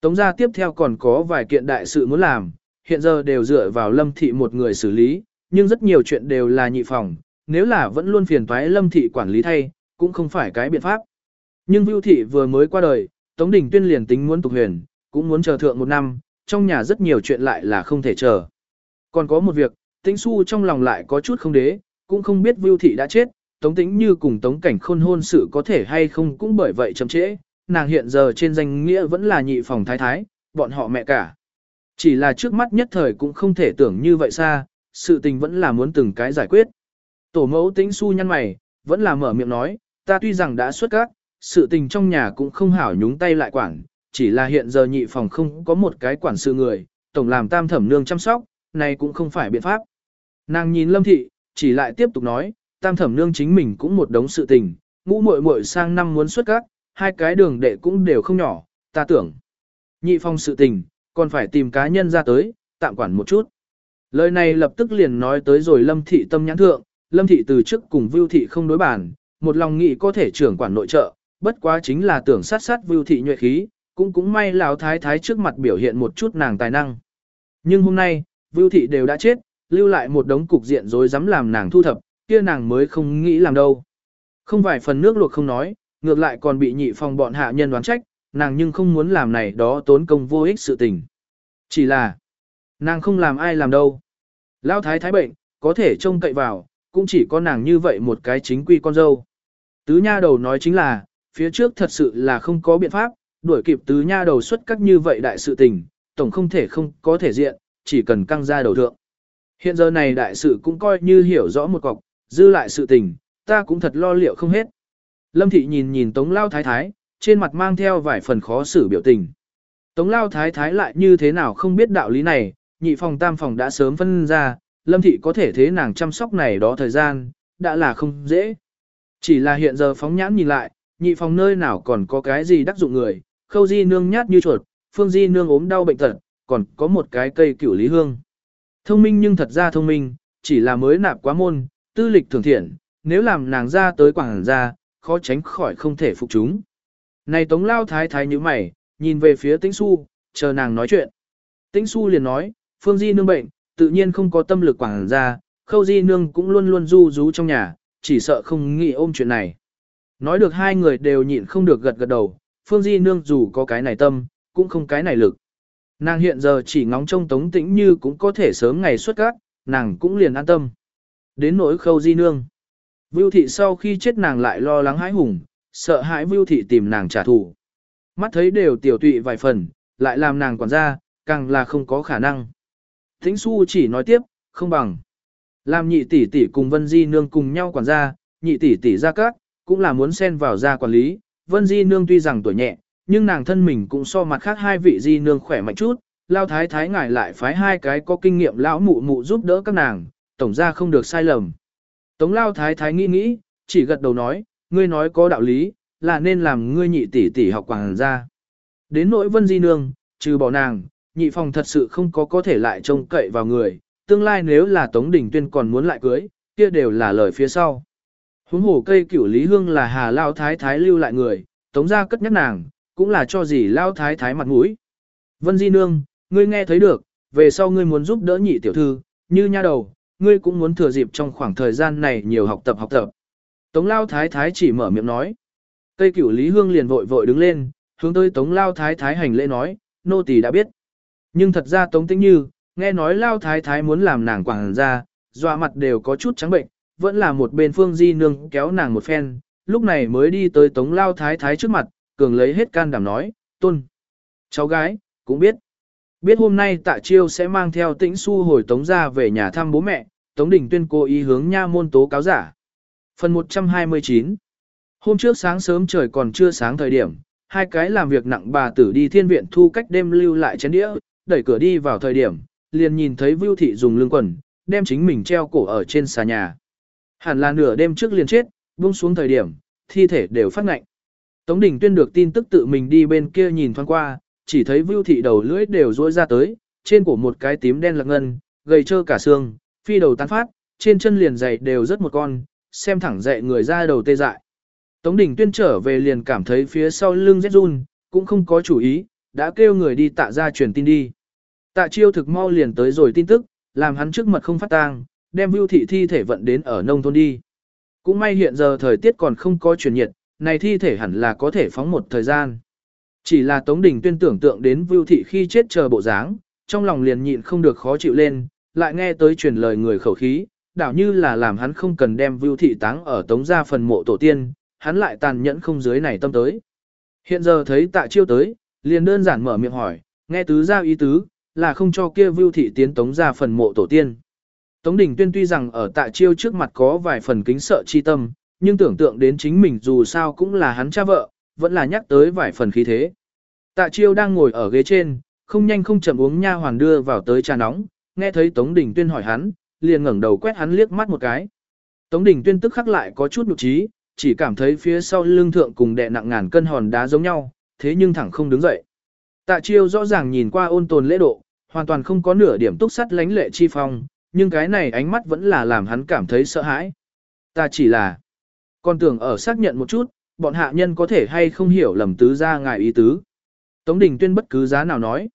Tống gia tiếp theo còn có vài kiện đại sự muốn làm, hiện giờ đều dựa vào lâm thị một người xử lý, nhưng rất nhiều chuyện đều là nhị phòng, nếu là vẫn luôn phiền toái lâm thị quản lý thay, cũng không phải cái biện pháp. Nhưng Vưu thị vừa mới qua đời, Tống Đình Tuyên liền tính muốn tục huyền, cũng muốn chờ thượng một năm, trong nhà rất nhiều chuyện lại là không thể chờ. Còn có một việc, Tĩnh Xu trong lòng lại có chút không đế, cũng không biết Vưu Thị đã chết, Tống Tĩnh Như cùng Tống Cảnh Khôn hôn sự có thể hay không cũng bởi vậy chậm trễ, nàng hiện giờ trên danh nghĩa vẫn là nhị phòng thái thái, bọn họ mẹ cả. Chỉ là trước mắt nhất thời cũng không thể tưởng như vậy xa, sự tình vẫn là muốn từng cái giải quyết. Tổ mẫu Tĩnh Xu nhăn mày, vẫn là mở miệng nói, ta tuy rằng đã xuất các, sự tình trong nhà cũng không hảo nhúng tay lại quản, chỉ là hiện giờ nhị phòng không có một cái quản sự người, tổng làm tam thẩm nương chăm sóc, này cũng không phải biện pháp. Nàng nhìn lâm thị, chỉ lại tiếp tục nói, tam thẩm nương chính mình cũng một đống sự tình, ngũ muội muội sang năm muốn xuất các, hai cái đường đệ cũng đều không nhỏ, ta tưởng. Nhị phòng sự tình, còn phải tìm cá nhân ra tới, tạm quản một chút. Lời này lập tức liền nói tới rồi lâm thị tâm nhãn thượng, lâm thị từ trước cùng vưu thị không đối bản, một lòng nghị có thể trưởng quản nội trợ, bất quá chính là tưởng sát sát vưu thị nhuệ khí, cũng cũng may lão thái thái trước mặt biểu hiện một chút nàng tài năng. Nhưng hôm nay, vưu thị đều đã chết, lưu lại một đống cục diện rồi dám làm nàng thu thập, kia nàng mới không nghĩ làm đâu. Không vài phần nước luộc không nói, ngược lại còn bị nhị phòng bọn hạ nhân đoán trách, nàng nhưng không muốn làm này đó tốn công vô ích sự tình. Chỉ là, nàng không làm ai làm đâu. Lão thái thái bệnh, có thể trông cậy vào, cũng chỉ có nàng như vậy một cái chính quy con dâu. Tứ nha đầu nói chính là, phía trước thật sự là không có biện pháp, đuổi kịp tứ nha đầu xuất các như vậy đại sự tình, tổng không thể không có thể diện, chỉ cần căng ra đầu thượng. Hiện giờ này đại sự cũng coi như hiểu rõ một cọc, dư lại sự tình, ta cũng thật lo liệu không hết. Lâm thị nhìn nhìn Tống Lao Thái Thái, trên mặt mang theo vài phần khó xử biểu tình. Tống Lao Thái Thái lại như thế nào không biết đạo lý này, nhị phòng tam phòng đã sớm phân ra, Lâm thị có thể thế nàng chăm sóc này đó thời gian, đã là không dễ. Chỉ là hiện giờ phóng nhãn nhìn lại, nhị phòng nơi nào còn có cái gì đắc dụng người, khâu di nương nhát như chuột, phương di nương ốm đau bệnh tật, còn có một cái cây cửu lý hương. Thông minh nhưng thật ra thông minh, chỉ là mới nạp quá môn, tư lịch thường thiện, nếu làm nàng ra tới quảng ra, khó tránh khỏi không thể phục chúng. Này tống lao thái thái như mày, nhìn về phía tĩnh su, chờ nàng nói chuyện. Tĩnh su liền nói, phương di nương bệnh, tự nhiên không có tâm lực quảng ra, khâu di nương cũng luôn luôn du rú trong nhà, chỉ sợ không nghĩ ôm chuyện này. Nói được hai người đều nhịn không được gật gật đầu, phương di nương dù có cái này tâm, cũng không cái này lực. Nàng hiện giờ chỉ ngóng trông tống tĩnh như cũng có thể sớm ngày xuất các, nàng cũng liền an tâm. Đến nỗi khâu di nương. Vưu thị sau khi chết nàng lại lo lắng hãi hùng, sợ hãi Vưu thị tìm nàng trả thù. Mắt thấy đều tiểu tụy vài phần, lại làm nàng quản gia, càng là không có khả năng. Thính su chỉ nói tiếp, không bằng. Làm nhị tỷ tỷ cùng Vân Di Nương cùng nhau quản gia, nhị tỷ tỷ ra các, cũng là muốn xen vào gia quản lý. Vân Di Nương tuy rằng tuổi nhẹ, nhưng nàng thân mình cũng so mặt khác hai vị Di Nương khỏe mạnh chút. Lao thái thái ngài lại phái hai cái có kinh nghiệm lão mụ mụ giúp đỡ các nàng, tổng ra không được sai lầm. Tống Lao thái thái nghĩ nghĩ, chỉ gật đầu nói, ngươi nói có đạo lý, là nên làm ngươi nhị tỷ tỷ học quảng gia. Đến nỗi Vân Di Nương, trừ bỏ nàng, nhị phòng thật sự không có có thể lại trông cậy vào người, tương lai nếu là Tống Đình Tuyên còn muốn lại cưới, kia đều là lời phía sau. Huống hồ cây cửu Lý Hương là Hà Lao Thái Thái lưu lại người, Tống gia cất nhắc nàng, cũng là cho gì Lao Thái Thái mặt mũi. Vân Di Nương, ngươi nghe thấy được, về sau ngươi muốn giúp đỡ nhị tiểu thư, như nha đầu, ngươi cũng muốn thừa dịp trong khoảng thời gian này nhiều học tập học tập. Tống Lao Thái Thái chỉ mở miệng nói. Cây cửu Lý Hương liền vội vội đứng lên, hướng tới Tống Lao Thái Thái hành lễ nói, nô tỳ đã biết. Nhưng thật ra Tống Tĩnh Như, nghe nói Lao Thái Thái muốn làm nàng quảng ra, dọa mặt đều có chút trắng bệnh, vẫn là một bên Phương Di Nương kéo nàng một phen, lúc này mới đi tới Tống Lao Thái Thái trước mặt, cường lấy hết can đảm nói, tôn. Cháu gái, cũng biết. Biết hôm nay tạ chiêu sẽ mang theo tĩnh su hồi Tống ra về nhà thăm bố mẹ, Tống Đình Tuyên cố ý hướng nha môn tố cáo giả. Phần 129 Hôm trước sáng sớm trời còn chưa sáng thời điểm, hai cái làm việc nặng bà tử đi thiên viện thu cách đêm lưu lại chén đĩa, đẩy cửa đi vào thời điểm, liền nhìn thấy Vưu Thị dùng lưng quần, đem chính mình treo cổ ở trên xà nhà. Hẳn là nửa đêm trước liền chết, buông xuống thời điểm, thi thể đều phát ngạnh. Tống Đình Tuyên được tin tức tự mình đi bên kia nhìn thoáng qua, chỉ thấy Vưu Thị đầu lưỡi đều rỗi ra tới, trên cổ một cái tím đen lạc ngân, gầy trơ cả xương, phi đầu tán phát, trên chân liền dày đều rất một con, xem thẳng dậy người ra đầu tê dại. Tống Đình Tuyên trở về liền cảm thấy phía sau lưng rét run, cũng không có chủ ý, đã kêu người đi tạ ra truyền tin đi. Tạ chiêu thực mau liền tới rồi tin tức, làm hắn trước mật không phát tang, đem vưu thị thi thể vận đến ở nông thôn đi. Cũng may hiện giờ thời tiết còn không có chuyển nhiệt, này thi thể hẳn là có thể phóng một thời gian. Chỉ là Tống Đình Tuyên tưởng tượng đến vưu thị khi chết chờ bộ dáng, trong lòng liền nhịn không được khó chịu lên, lại nghe tới truyền lời người khẩu khí, đảo như là làm hắn không cần đem vưu thị táng ở tống gia phần mộ tổ tiên, hắn lại tàn nhẫn không dưới này tâm tới. Hiện giờ thấy tạ chiêu tới, liền đơn giản mở miệng hỏi, nghe tứ gia ý tứ, là không cho kia vưu thị tiến tống ra phần mộ tổ tiên. Tống Đình Tuyên tuy rằng ở tạ chiêu trước mặt có vài phần kính sợ chi tâm, nhưng tưởng tượng đến chính mình dù sao cũng là hắn cha vợ, vẫn là nhắc tới vài phần khí thế. Tạ chiêu đang ngồi ở ghế trên, không nhanh không chậm uống nha hoàn đưa vào tới trà nóng, nghe thấy Tống Đình Tuyên hỏi hắn, liền ngẩng đầu quét hắn liếc mắt một cái. Tống Đình Tuyên tức khắc lại có chút nhục trí, chỉ cảm thấy phía sau lưng thượng cùng đè nặng ngàn cân hòn đá giống nhau, thế nhưng thẳng không đứng dậy. Tạ chiêu rõ ràng nhìn qua ôn tồn lễ độ, hoàn toàn không có nửa điểm túc sắt lánh lệ chi phong, nhưng cái này ánh mắt vẫn là làm hắn cảm thấy sợ hãi. Ta chỉ là Còn tưởng ở xác nhận một chút, bọn hạ nhân có thể hay không hiểu lầm tứ ra ngài ý tứ. Tống Đình Tuyên bất cứ giá nào nói.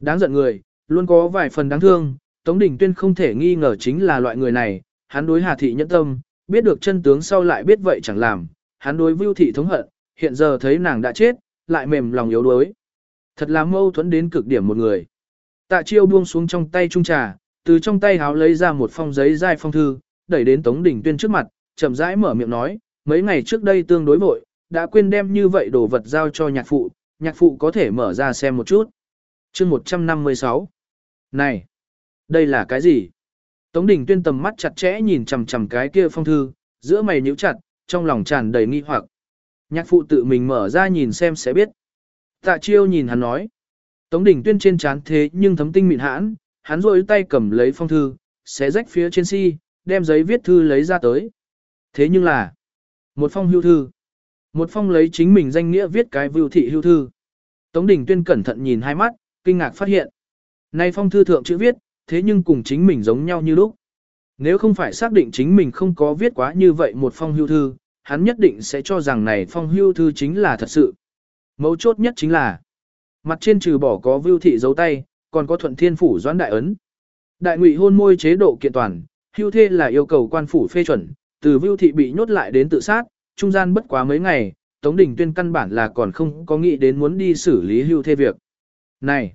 Đáng giận người, luôn có vài phần đáng thương, Tống Đình Tuyên không thể nghi ngờ chính là loại người này, hắn đối Hà Thị nhẫn tâm, biết được chân tướng sau lại biết vậy chẳng làm, hắn đối Vưu Thị thống hận, hiện giờ thấy nàng đã chết, lại mềm lòng yếu đuối. Thật là mâu thuẫn đến cực điểm một người. Tạ chiêu buông xuống trong tay trung trà, từ trong tay háo lấy ra một phong giấy dai phong thư, đẩy đến Tống Đình Tuyên trước mặt, chậm rãi mở miệng nói, mấy ngày trước đây tương đối vội, đã quên đem như vậy đồ vật giao cho nhạc phụ, nhạc phụ có thể mở ra xem một chút. chương 156 Này, đây là cái gì? Tống Đình Tuyên tầm mắt chặt chẽ nhìn chằm chằm cái kia phong thư, giữa mày nhíu chặt, trong lòng tràn đầy nghi hoặc. Nhạc phụ tự mình mở ra nhìn xem sẽ biết. Tạ chiêu nhìn hắn nói. Tống Đình Tuyên trên chán thế nhưng thấm tinh mịn hãn, hắn rôi tay cầm lấy phong thư, xé rách phía trên si, đem giấy viết thư lấy ra tới. Thế nhưng là, một phong hưu thư. Một phong lấy chính mình danh nghĩa viết cái vưu thị hưu thư. Tống Đình Tuyên cẩn thận nhìn hai mắt, kinh ngạc phát hiện. Nay phong thư thượng chữ viết, thế nhưng cùng chính mình giống nhau như lúc. Nếu không phải xác định chính mình không có viết quá như vậy một phong hưu thư, hắn nhất định sẽ cho rằng này phong hưu thư chính là thật sự. Mấu chốt nhất chính là, mặt trên trừ bỏ có vưu thị dấu tay, còn có thuận thiên phủ doãn đại ấn. Đại ngụy hôn môi chế độ kiện toàn, hưu thê là yêu cầu quan phủ phê chuẩn, từ vưu thị bị nhốt lại đến tự sát, trung gian bất quá mấy ngày, Tống Đình Tuyên căn bản là còn không có nghĩ đến muốn đi xử lý hưu thê việc. Này!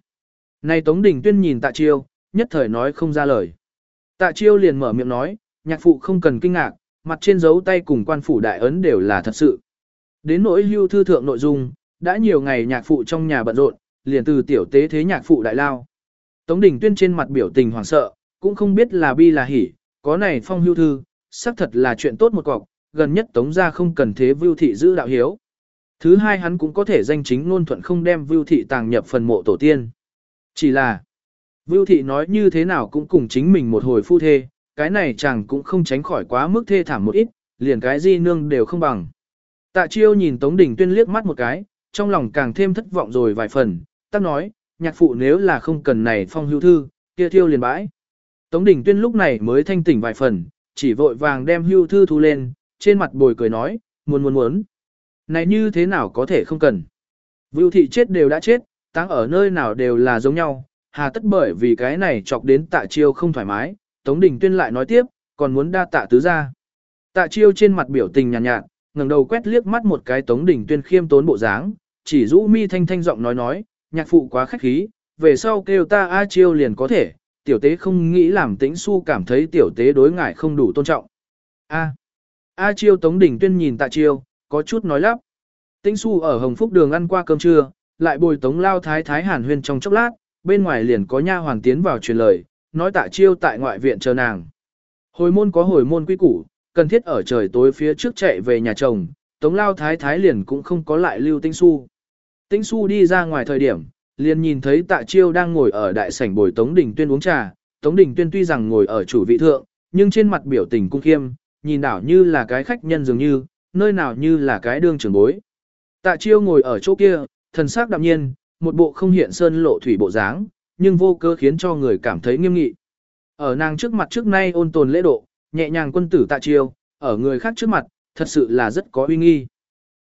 Này Tống Đình Tuyên nhìn tạ chiêu, nhất thời nói không ra lời. Tạ chiêu liền mở miệng nói, nhạc phụ không cần kinh ngạc, mặt trên dấu tay cùng quan phủ đại ấn đều là thật sự. Đến nỗi hưu thư thượng nội dung, đã nhiều ngày nhạc phụ trong nhà bận rộn, liền từ tiểu tế thế nhạc phụ đại lao. Tống Đình Tuyên trên mặt biểu tình hoảng sợ, cũng không biết là bi là hỉ, có này phong hưu thư, xác thật là chuyện tốt một cọc, gần nhất Tống gia không cần thế vưu thị giữ đạo hiếu. Thứ hai hắn cũng có thể danh chính ngôn thuận không đem vưu thị tàng nhập phần mộ tổ tiên. Chỉ là, vưu thị nói như thế nào cũng cùng chính mình một hồi phu thê, cái này chàng cũng không tránh khỏi quá mức thê thảm một ít, liền cái di nương đều không bằng. Tạ chiêu nhìn Tống Đình Tuyên liếc mắt một cái, trong lòng càng thêm thất vọng rồi vài phần, tắc nói, nhạc phụ nếu là không cần này phong hưu thư, kia thiêu liền bãi. Tống Đình Tuyên lúc này mới thanh tỉnh vài phần, chỉ vội vàng đem hưu thư thu lên, trên mặt bồi cười nói, muốn muốn muốn. Này như thế nào có thể không cần. Vưu thị chết đều đã chết, táng ở nơi nào đều là giống nhau, hà tất bởi vì cái này chọc đến tạ chiêu không thoải mái, Tống Đình Tuyên lại nói tiếp, còn muốn đa tạ tứ ra. Tạ chiêu trên mặt biểu tình nhàn nhạt, nhạt ngẩng đầu quét liếc mắt một cái Tống Đình Tuyên khiêm tốn bộ dáng, chỉ rũ mi thanh thanh giọng nói nói, nhạc phụ quá khách khí, về sau kêu ta A chiêu liền có thể, tiểu tế không nghĩ làm tĩnh su cảm thấy tiểu tế đối ngại không đủ tôn trọng. A. A chiêu Tống Đình Tuyên nhìn tạ chiêu, có chút nói lắp. Tĩnh su ở Hồng Phúc đường ăn qua cơm trưa, lại bồi Tống Lao Thái Thái Hàn Huyên trong chốc lát, bên ngoài liền có nha hoàn tiến vào truyền lời, nói tạ chiêu tại ngoại viện chờ nàng. Hồi môn có hồi môn quy củ, cần thiết ở trời tối phía trước chạy về nhà chồng, Tống Lao Thái Thái liền cũng không có lại lưu Tĩnh su. Tĩnh su đi ra ngoài thời điểm, liền nhìn thấy tạ chiêu đang ngồi ở đại sảnh bồi Tống Đình Tuyên uống trà. Tống Đình Tuyên tuy rằng ngồi ở chủ vị thượng, nhưng trên mặt biểu tình cung khiêm, nhìn đảo như là cái khách nhân dường như, nơi nào như là cái đương trưởng bối. Tạ chiêu ngồi ở chỗ kia, thần sắc đạm nhiên, một bộ không hiện sơn lộ thủy bộ dáng, nhưng vô cơ khiến cho người cảm thấy nghiêm nghị. Ở nàng trước mặt trước nay ôn tồn lễ độ, nhẹ nhàng quân tử tạ chiêu, ở người khác trước mặt, thật sự là rất có uy nghi.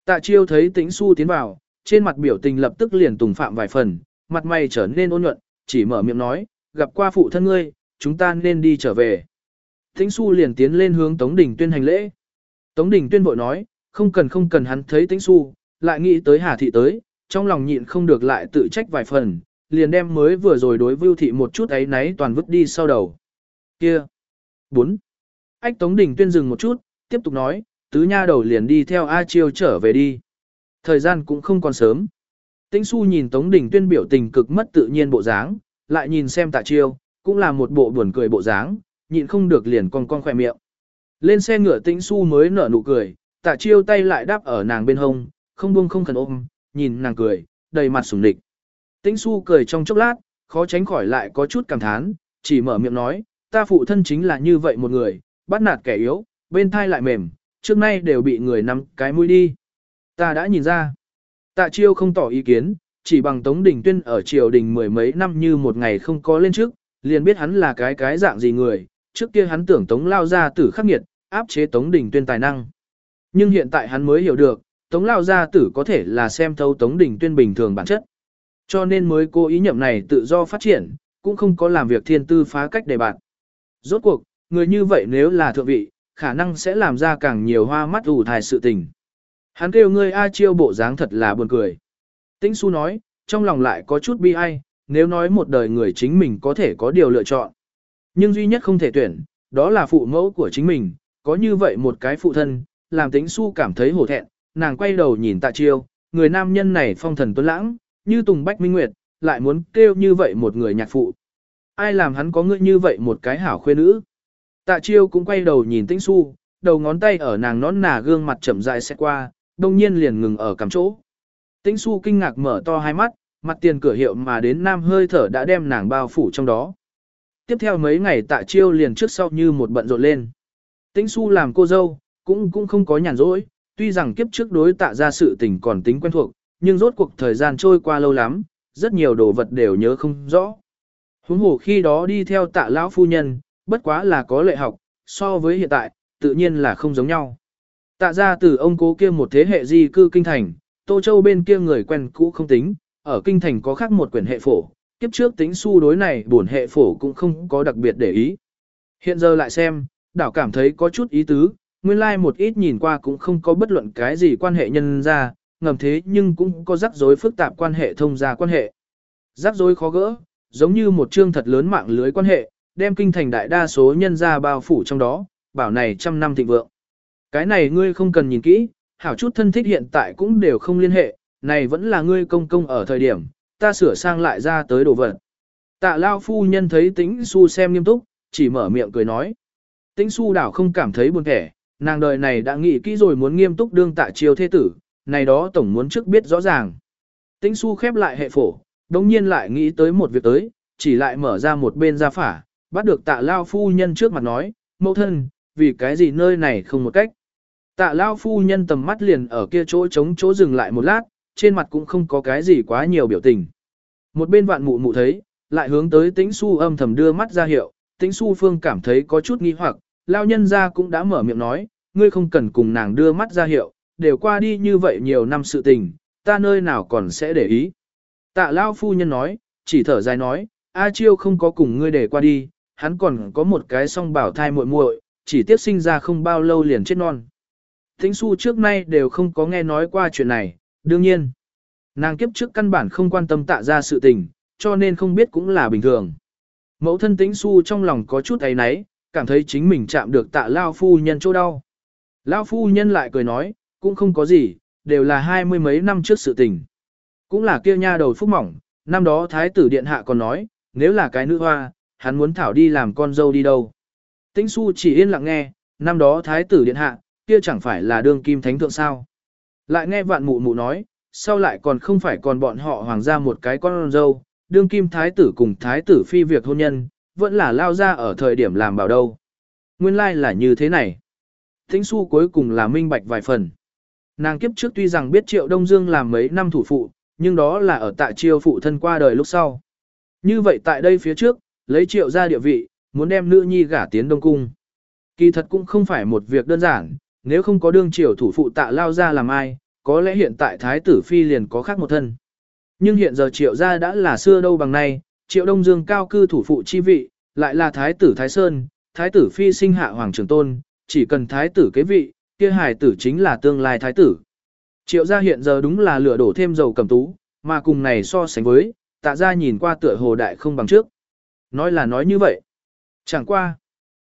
Tạ chiêu thấy tĩnh su tiến vào, trên mặt biểu tình lập tức liền tùng phạm vài phần, mặt mày trở nên ôn nhuận, chỉ mở miệng nói, gặp qua phụ thân ngươi, chúng ta nên đi trở về. Tĩnh su liền tiến lên hướng Tống Đình Tuyên hành lễ. Tống Đình Tuyên vội nói, không cần không cần hắn thấy Tĩnh su, lại nghĩ tới Hà Thị tới, trong lòng nhịn không được lại tự trách vài phần, liền đem mới vừa rồi đối Vưu Thị một chút ấy náy toàn vứt đi sau đầu. Kia! 4. Ách Tống Đình Tuyên dừng một chút, tiếp tục nói, tứ nha đầu liền đi theo A Chiêu trở về đi. Thời gian cũng không còn sớm. Tĩnh Xu nhìn Tống Đình Tuyên biểu tình cực mất tự nhiên bộ dáng, lại nhìn xem Tạ Chiêu, cũng là một bộ buồn cười bộ dáng, nhịn không được liền con con khỏe miệng. Lên xe ngựa Tĩnh Xu mới nở nụ cười, Tạ Chiêu tay lại đáp ở nàng bên hông, không buông không khẩn ôm, nhìn nàng cười, đầy mặt sủng địch. Tĩnh Xu cười trong chốc lát, khó tránh khỏi lại có chút cảm thán, chỉ mở miệng nói, ta phụ thân chính là như vậy một người, bắt nạt kẻ yếu, bên thai lại mềm, trước nay đều bị người nắm cái mũi đi. Ta đã nhìn ra. Tạ chiêu không tỏ ý kiến, chỉ bằng Tống Đình Tuyên ở triều đình mười mấy năm như một ngày không có lên trước, liền biết hắn là cái cái dạng gì người, trước kia hắn tưởng Tống lao gia tử khắc nghiệt, áp chế Tống Đình Tuyên tài năng. Nhưng hiện tại hắn mới hiểu được, Tống Lao Gia Tử có thể là xem thấu Tống Đình Tuyên bình thường bản chất. Cho nên mới cố ý nhậm này tự do phát triển, cũng không có làm việc thiên tư phá cách để bạn. Rốt cuộc, người như vậy nếu là thượng vị, khả năng sẽ làm ra càng nhiều hoa mắt ủ thai sự tình. Hắn kêu ngươi A chiêu bộ dáng thật là buồn cười. Tĩnh su nói, trong lòng lại có chút bi ai, nếu nói một đời người chính mình có thể có điều lựa chọn. Nhưng duy nhất không thể tuyển, đó là phụ mẫu của chính mình, có như vậy một cái phụ thân, làm tĩnh su cảm thấy hổ thẹn, nàng quay đầu nhìn tạ chiêu, người nam nhân này phong thần tuấn lãng, như Tùng Bách Minh Nguyệt, lại muốn kêu như vậy một người nhạc phụ. Ai làm hắn có ngươi như vậy một cái hảo khuê nữ. Tạ chiêu cũng quay đầu nhìn tĩnh su, đầu ngón tay ở nàng nón nà gương mặt chậm rãi sẽ qua, đông nhiên liền ngừng ở cằm chỗ. Tĩnh su kinh ngạc mở to hai mắt, mặt tiền cửa hiệu mà đến nam hơi thở đã đem nàng bao phủ trong đó. Tiếp theo mấy ngày tạ chiêu liền trước sau như một bận rộn lên. Tĩnh su làm cô dâu, cũng cũng không có nhàn rỗi, tuy rằng kiếp trước đối tạ ra sự tình còn tính quen thuộc, nhưng rốt cuộc thời gian trôi qua lâu lắm, rất nhiều đồ vật đều nhớ không rõ. Huống hồ khi đó đi theo tạ lão phu nhân, bất quá là có lệ học, so với hiện tại, tự nhiên là không giống nhau. Tạ ra từ ông cố kia một thế hệ di cư kinh thành, Tô Châu bên kia người quen cũ không tính, ở kinh thành có khác một quyển hệ phổ, kiếp trước tính su đối này buồn hệ phổ cũng không có đặc biệt để ý. Hiện giờ lại xem, đảo cảm thấy có chút ý tứ, nguyên lai like một ít nhìn qua cũng không có bất luận cái gì quan hệ nhân ra, ngầm thế nhưng cũng có rắc rối phức tạp quan hệ thông gia quan hệ. Rắc rối khó gỡ, giống như một chương thật lớn mạng lưới quan hệ, đem kinh thành đại đa số nhân gia bao phủ trong đó, bảo này trăm năm thịnh vượng. Cái này ngươi không cần nhìn kỹ, hảo chút thân thích hiện tại cũng đều không liên hệ, này vẫn là ngươi công công ở thời điểm, ta sửa sang lại ra tới đồ vật. Tạ Lao phu nhân thấy tĩnh su xem nghiêm túc, chỉ mở miệng cười nói. Tĩnh su đảo không cảm thấy buồn kẻ, nàng đời này đã nghĩ kỹ rồi muốn nghiêm túc đương tạ chiêu thế tử, này đó tổng muốn trước biết rõ ràng. Tĩnh su khép lại hệ phổ, đồng nhiên lại nghĩ tới một việc tới, chỉ lại mở ra một bên ra phả, bắt được tạ lao phu nhân trước mặt nói, mẫu thân, vì cái gì nơi này không một cách. Tạ lao phu nhân tầm mắt liền ở kia chỗ trống chỗ dừng lại một lát, trên mặt cũng không có cái gì quá nhiều biểu tình. Một bên vạn mụ mụ thấy, lại hướng tới tĩnh su âm thầm đưa mắt ra hiệu, tĩnh su phương cảm thấy có chút nghi hoặc, lao nhân ra cũng đã mở miệng nói, ngươi không cần cùng nàng đưa mắt ra hiệu, đều qua đi như vậy nhiều năm sự tình, ta nơi nào còn sẽ để ý. Tạ lao phu nhân nói, chỉ thở dài nói, A Chiêu không có cùng ngươi để qua đi, hắn còn có một cái song bảo thai muội muội, chỉ tiếp sinh ra không bao lâu liền chết non. Thính su trước nay đều không có nghe nói qua chuyện này, đương nhiên. Nàng kiếp trước căn bản không quan tâm tạ ra sự tình, cho nên không biết cũng là bình thường. Mẫu thân tính su trong lòng có chút ấy náy, cảm thấy chính mình chạm được tạ lao phu nhân chỗ đau. Lao phu nhân lại cười nói, cũng không có gì, đều là hai mươi mấy năm trước sự tình. Cũng là kia nha đầu phúc mỏng, năm đó thái tử điện hạ còn nói, nếu là cái nữ hoa, hắn muốn thảo đi làm con dâu đi đâu. Tĩnh su chỉ yên lặng nghe, năm đó thái tử điện hạ, kia chẳng phải là đương kim thánh thượng sao. Lại nghe vạn mụ mụ nói, sau lại còn không phải còn bọn họ hoàng gia một cái con dâu, đương kim thái tử cùng thái tử phi việc hôn nhân, vẫn là lao ra ở thời điểm làm bảo đâu. Nguyên lai like là như thế này. Tĩnh su cuối cùng là minh bạch vài phần. Nàng kiếp trước tuy rằng biết triệu Đông Dương làm mấy năm thủ phụ, nhưng đó là ở tại triều phụ thân qua đời lúc sau. Như vậy tại đây phía trước, lấy triệu ra địa vị, muốn đem nữ nhi gả tiến Đông Cung. Kỳ thật cũng không phải một việc đơn giản, nếu không có đương triều thủ phụ tạ lao ra làm ai, có lẽ hiện tại thái tử phi liền có khác một thân. Nhưng hiện giờ triệu gia đã là xưa đâu bằng nay, triệu đông dương cao cư thủ phụ chi vị, lại là thái tử Thái Sơn, thái tử phi sinh hạ hoàng trường tôn, chỉ cần thái tử kế vị, kia hài tử chính là tương lai thái tử. Triệu gia hiện giờ đúng là lửa đổ thêm dầu cầm tú, mà cùng này so sánh với, tạ gia nhìn qua tựa hồ đại không bằng trước. Nói là nói như vậy. Chẳng qua.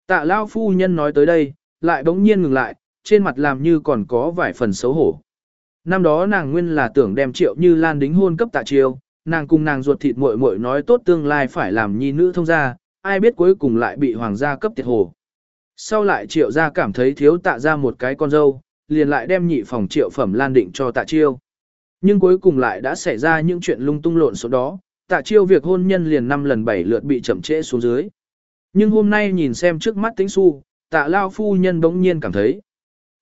Tạ lao phu nhân nói tới đây, lại bỗng nhiên ngừng lại, trên mặt làm như còn có vài phần xấu hổ. Năm đó nàng nguyên là tưởng đem triệu như lan đính hôn cấp tạ triều, nàng cùng nàng ruột thịt muội muội nói tốt tương lai phải làm nhi nữ thông gia, ai biết cuối cùng lại bị hoàng gia cấp tiệt hồ. Sau lại triệu gia cảm thấy thiếu tạ ra một cái con dâu, liền lại đem nhị phòng triệu phẩm lan định cho tạ chiêu. Nhưng cuối cùng lại đã xảy ra những chuyện lung tung lộn số đó, tạ chiêu việc hôn nhân liền năm lần bảy lượt bị chậm trễ xuống dưới. Nhưng hôm nay nhìn xem trước mắt tính su, tạ lao phu nhân bỗng nhiên cảm thấy.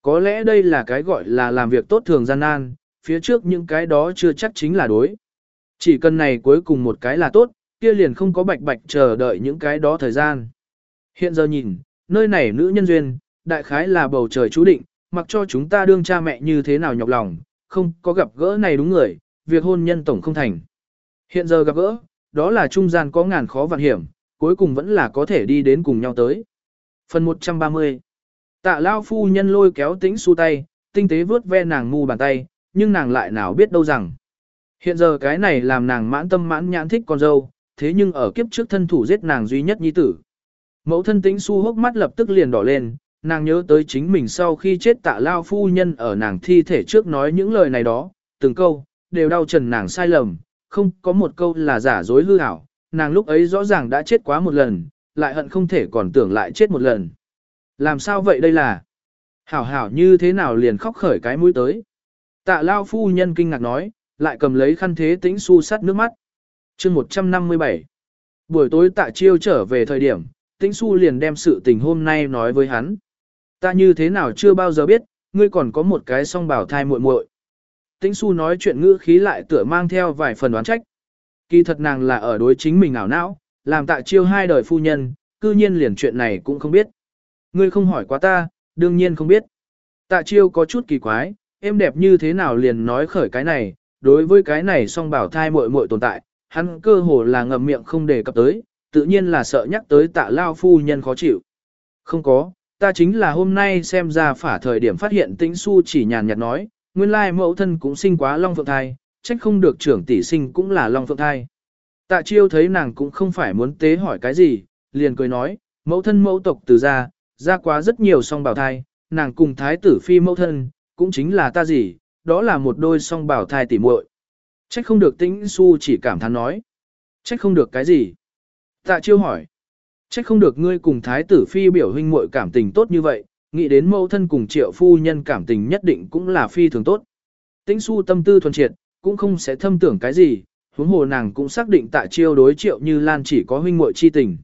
Có lẽ đây là cái gọi là làm việc tốt thường gian nan, phía trước những cái đó chưa chắc chính là đối. Chỉ cần này cuối cùng một cái là tốt, kia liền không có bạch bạch chờ đợi những cái đó thời gian. Hiện giờ nhìn, nơi này nữ nhân duyên, đại khái là bầu trời chú định, mặc cho chúng ta đương cha mẹ như thế nào nhọc lòng, không có gặp gỡ này đúng người, việc hôn nhân tổng không thành. Hiện giờ gặp gỡ, đó là trung gian có ngàn khó vạn hiểm, cuối cùng vẫn là có thể đi đến cùng nhau tới. Phần 130 Tạ Lao phu nhân lôi kéo tĩnh su tay, tinh tế vướt ve nàng ngu bàn tay, nhưng nàng lại nào biết đâu rằng. Hiện giờ cái này làm nàng mãn tâm mãn nhãn thích con dâu, thế nhưng ở kiếp trước thân thủ giết nàng duy nhất nhi tử. Mẫu thân tĩnh su hốc mắt lập tức liền đỏ lên, nàng nhớ tới chính mình sau khi chết tạ lao phu nhân ở nàng thi thể trước nói những lời này đó, từng câu, đều đau trần nàng sai lầm, không có một câu là giả dối hư ảo, nàng lúc ấy rõ ràng đã chết quá một lần, lại hận không thể còn tưởng lại chết một lần. Làm sao vậy đây là? Hảo hảo như thế nào liền khóc khởi cái mũi tới? Tạ lao phu nhân kinh ngạc nói, lại cầm lấy khăn thế tĩnh su sắt nước mắt. chương 157 Buổi tối tạ chiêu trở về thời điểm, tĩnh su liền đem sự tình hôm nay nói với hắn. Ta như thế nào chưa bao giờ biết, ngươi còn có một cái song bảo thai muội muội. Tĩnh su nói chuyện ngữ khí lại tựa mang theo vài phần đoán trách. Kỳ thật nàng là ở đối chính mình ảo não, làm tạ chiêu hai đời phu nhân, cư nhiên liền chuyện này cũng không biết. Ngươi không hỏi quá ta, đương nhiên không biết. Tạ chiêu có chút kỳ quái, em đẹp như thế nào liền nói khởi cái này, đối với cái này song bảo thai muội muội tồn tại, hắn cơ hồ là ngậm miệng không đề cập tới, tự nhiên là sợ nhắc tới tạ lao phu nhân khó chịu. Không có, ta chính là hôm nay xem ra phả thời điểm phát hiện tĩnh su chỉ nhàn nhạt nói, nguyên lai mẫu thân cũng sinh quá long phượng thai, trách không được trưởng tỷ sinh cũng là long phượng thai. Tạ chiêu thấy nàng cũng không phải muốn tế hỏi cái gì, liền cười nói, mẫu thân mẫu tộc từ ra, ra quá rất nhiều song bảo thai, nàng cùng thái tử phi mẫu thân, cũng chính là ta gì, đó là một đôi song bảo thai tỉ muội. Trách không được tĩnh su chỉ cảm thán nói. Trách không được cái gì? Tạ chiêu hỏi. Trách không được ngươi cùng thái tử phi biểu huynh muội cảm tình tốt như vậy, nghĩ đến mẫu thân cùng triệu phu nhân cảm tình nhất định cũng là phi thường tốt. Tĩnh su tâm tư thuần triệt, cũng không sẽ thâm tưởng cái gì, huống hồ nàng cũng xác định tạ chiêu đối triệu như lan chỉ có huynh muội chi tình.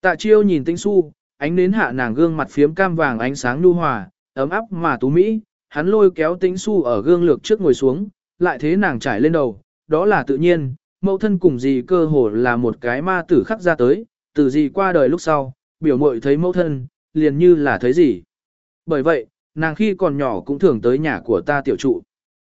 Tạ chiêu nhìn tĩnh su, ánh nến hạ nàng gương mặt phiếm cam vàng ánh sáng nhu hòa, ấm áp mà tú mỹ, hắn lôi kéo tĩnh su ở gương lược trước ngồi xuống, lại thế nàng trải lên đầu, đó là tự nhiên, mẫu thân cùng gì cơ hồ là một cái ma tử khắc ra tới, từ gì qua đời lúc sau, biểu mội thấy mẫu thân, liền như là thấy gì. Bởi vậy, nàng khi còn nhỏ cũng thường tới nhà của ta tiểu trụ.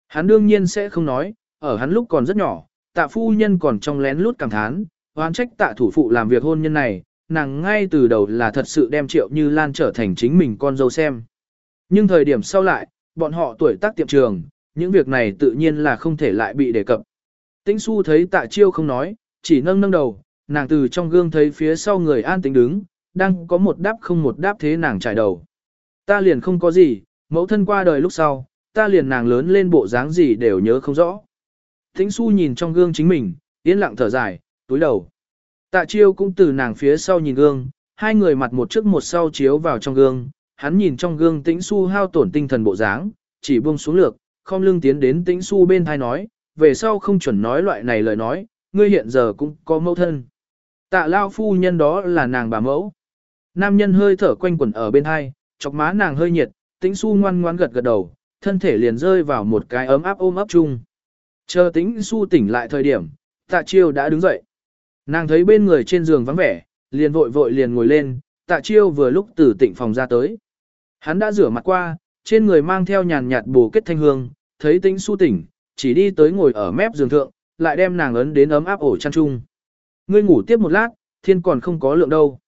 Hắn đương nhiên sẽ không nói, ở hắn lúc còn rất nhỏ, tạ phu nhân còn trong lén lút cảm thán, hoán trách tạ thủ phụ làm việc hôn nhân này, nàng ngay từ đầu là thật sự đem triệu như lan trở thành chính mình con dâu xem. Nhưng thời điểm sau lại, bọn họ tuổi tác tiệm trường, những việc này tự nhiên là không thể lại bị đề cập. Tĩnh su thấy tạ chiêu không nói, chỉ nâng nâng đầu, nàng từ trong gương thấy phía sau người an tĩnh đứng, đang có một đáp không một đáp thế nàng trải đầu. Ta liền không có gì, mẫu thân qua đời lúc sau, ta liền nàng lớn lên bộ dáng gì đều nhớ không rõ. Thính su nhìn trong gương chính mình, yên lặng thở dài, túi đầu. Tạ chiêu cũng từ nàng phía sau nhìn gương, hai người mặt một trước một sau chiếu vào trong gương, hắn nhìn trong gương tĩnh su hao tổn tinh thần bộ dáng, chỉ buông xuống lược, không lưng tiến đến tĩnh su bên thai nói, về sau không chuẩn nói loại này lời nói, ngươi hiện giờ cũng có mẫu thân. Tạ lao phu nhân đó là nàng bà mẫu. Nam nhân hơi thở quanh quẩn ở bên hai, chọc má nàng hơi nhiệt, tĩnh su ngoan ngoan gật gật đầu, thân thể liền rơi vào một cái ấm áp ôm ấp chung. Chờ tĩnh su tỉnh lại thời điểm, tạ chiêu đã đứng dậy. Nàng thấy bên người trên giường vắng vẻ, liền vội vội liền ngồi lên, tạ chiêu vừa lúc từ tịnh phòng ra tới. Hắn đã rửa mặt qua, trên người mang theo nhàn nhạt bồ kết thanh hương, thấy tĩnh su tỉnh, chỉ đi tới ngồi ở mép giường thượng, lại đem nàng ấn đến ấm áp ổ chăn chung. Ngươi ngủ tiếp một lát, thiên còn không có lượng đâu.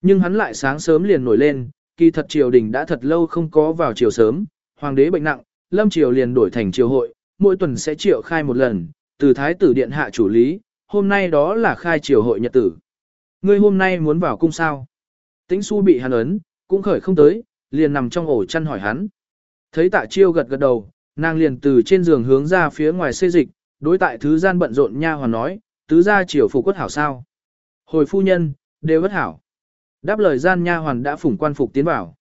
Nhưng hắn lại sáng sớm liền nổi lên, kỳ thật triều đình đã thật lâu không có vào chiều sớm, hoàng đế bệnh nặng, lâm triều liền đổi thành triều hội, mỗi tuần sẽ triệu khai một lần, từ thái tử điện hạ chủ lý, hôm nay đó là khai triều hội nhật tử. Ngươi hôm nay muốn vào cung sao? Tĩnh su bị hắn ấn, cũng khởi không tới, liền nằm trong ổ chăn hỏi hắn. Thấy tạ chiêu gật gật đầu, nàng liền từ trên giường hướng ra phía ngoài xê dịch, đối tại thứ gian bận rộn nha hoàn nói, tứ gia triều phục quất hảo sao. Hồi phu nhân, đều bất hảo. Đáp lời gian nha hoàn đã phủng quan phục tiến vào.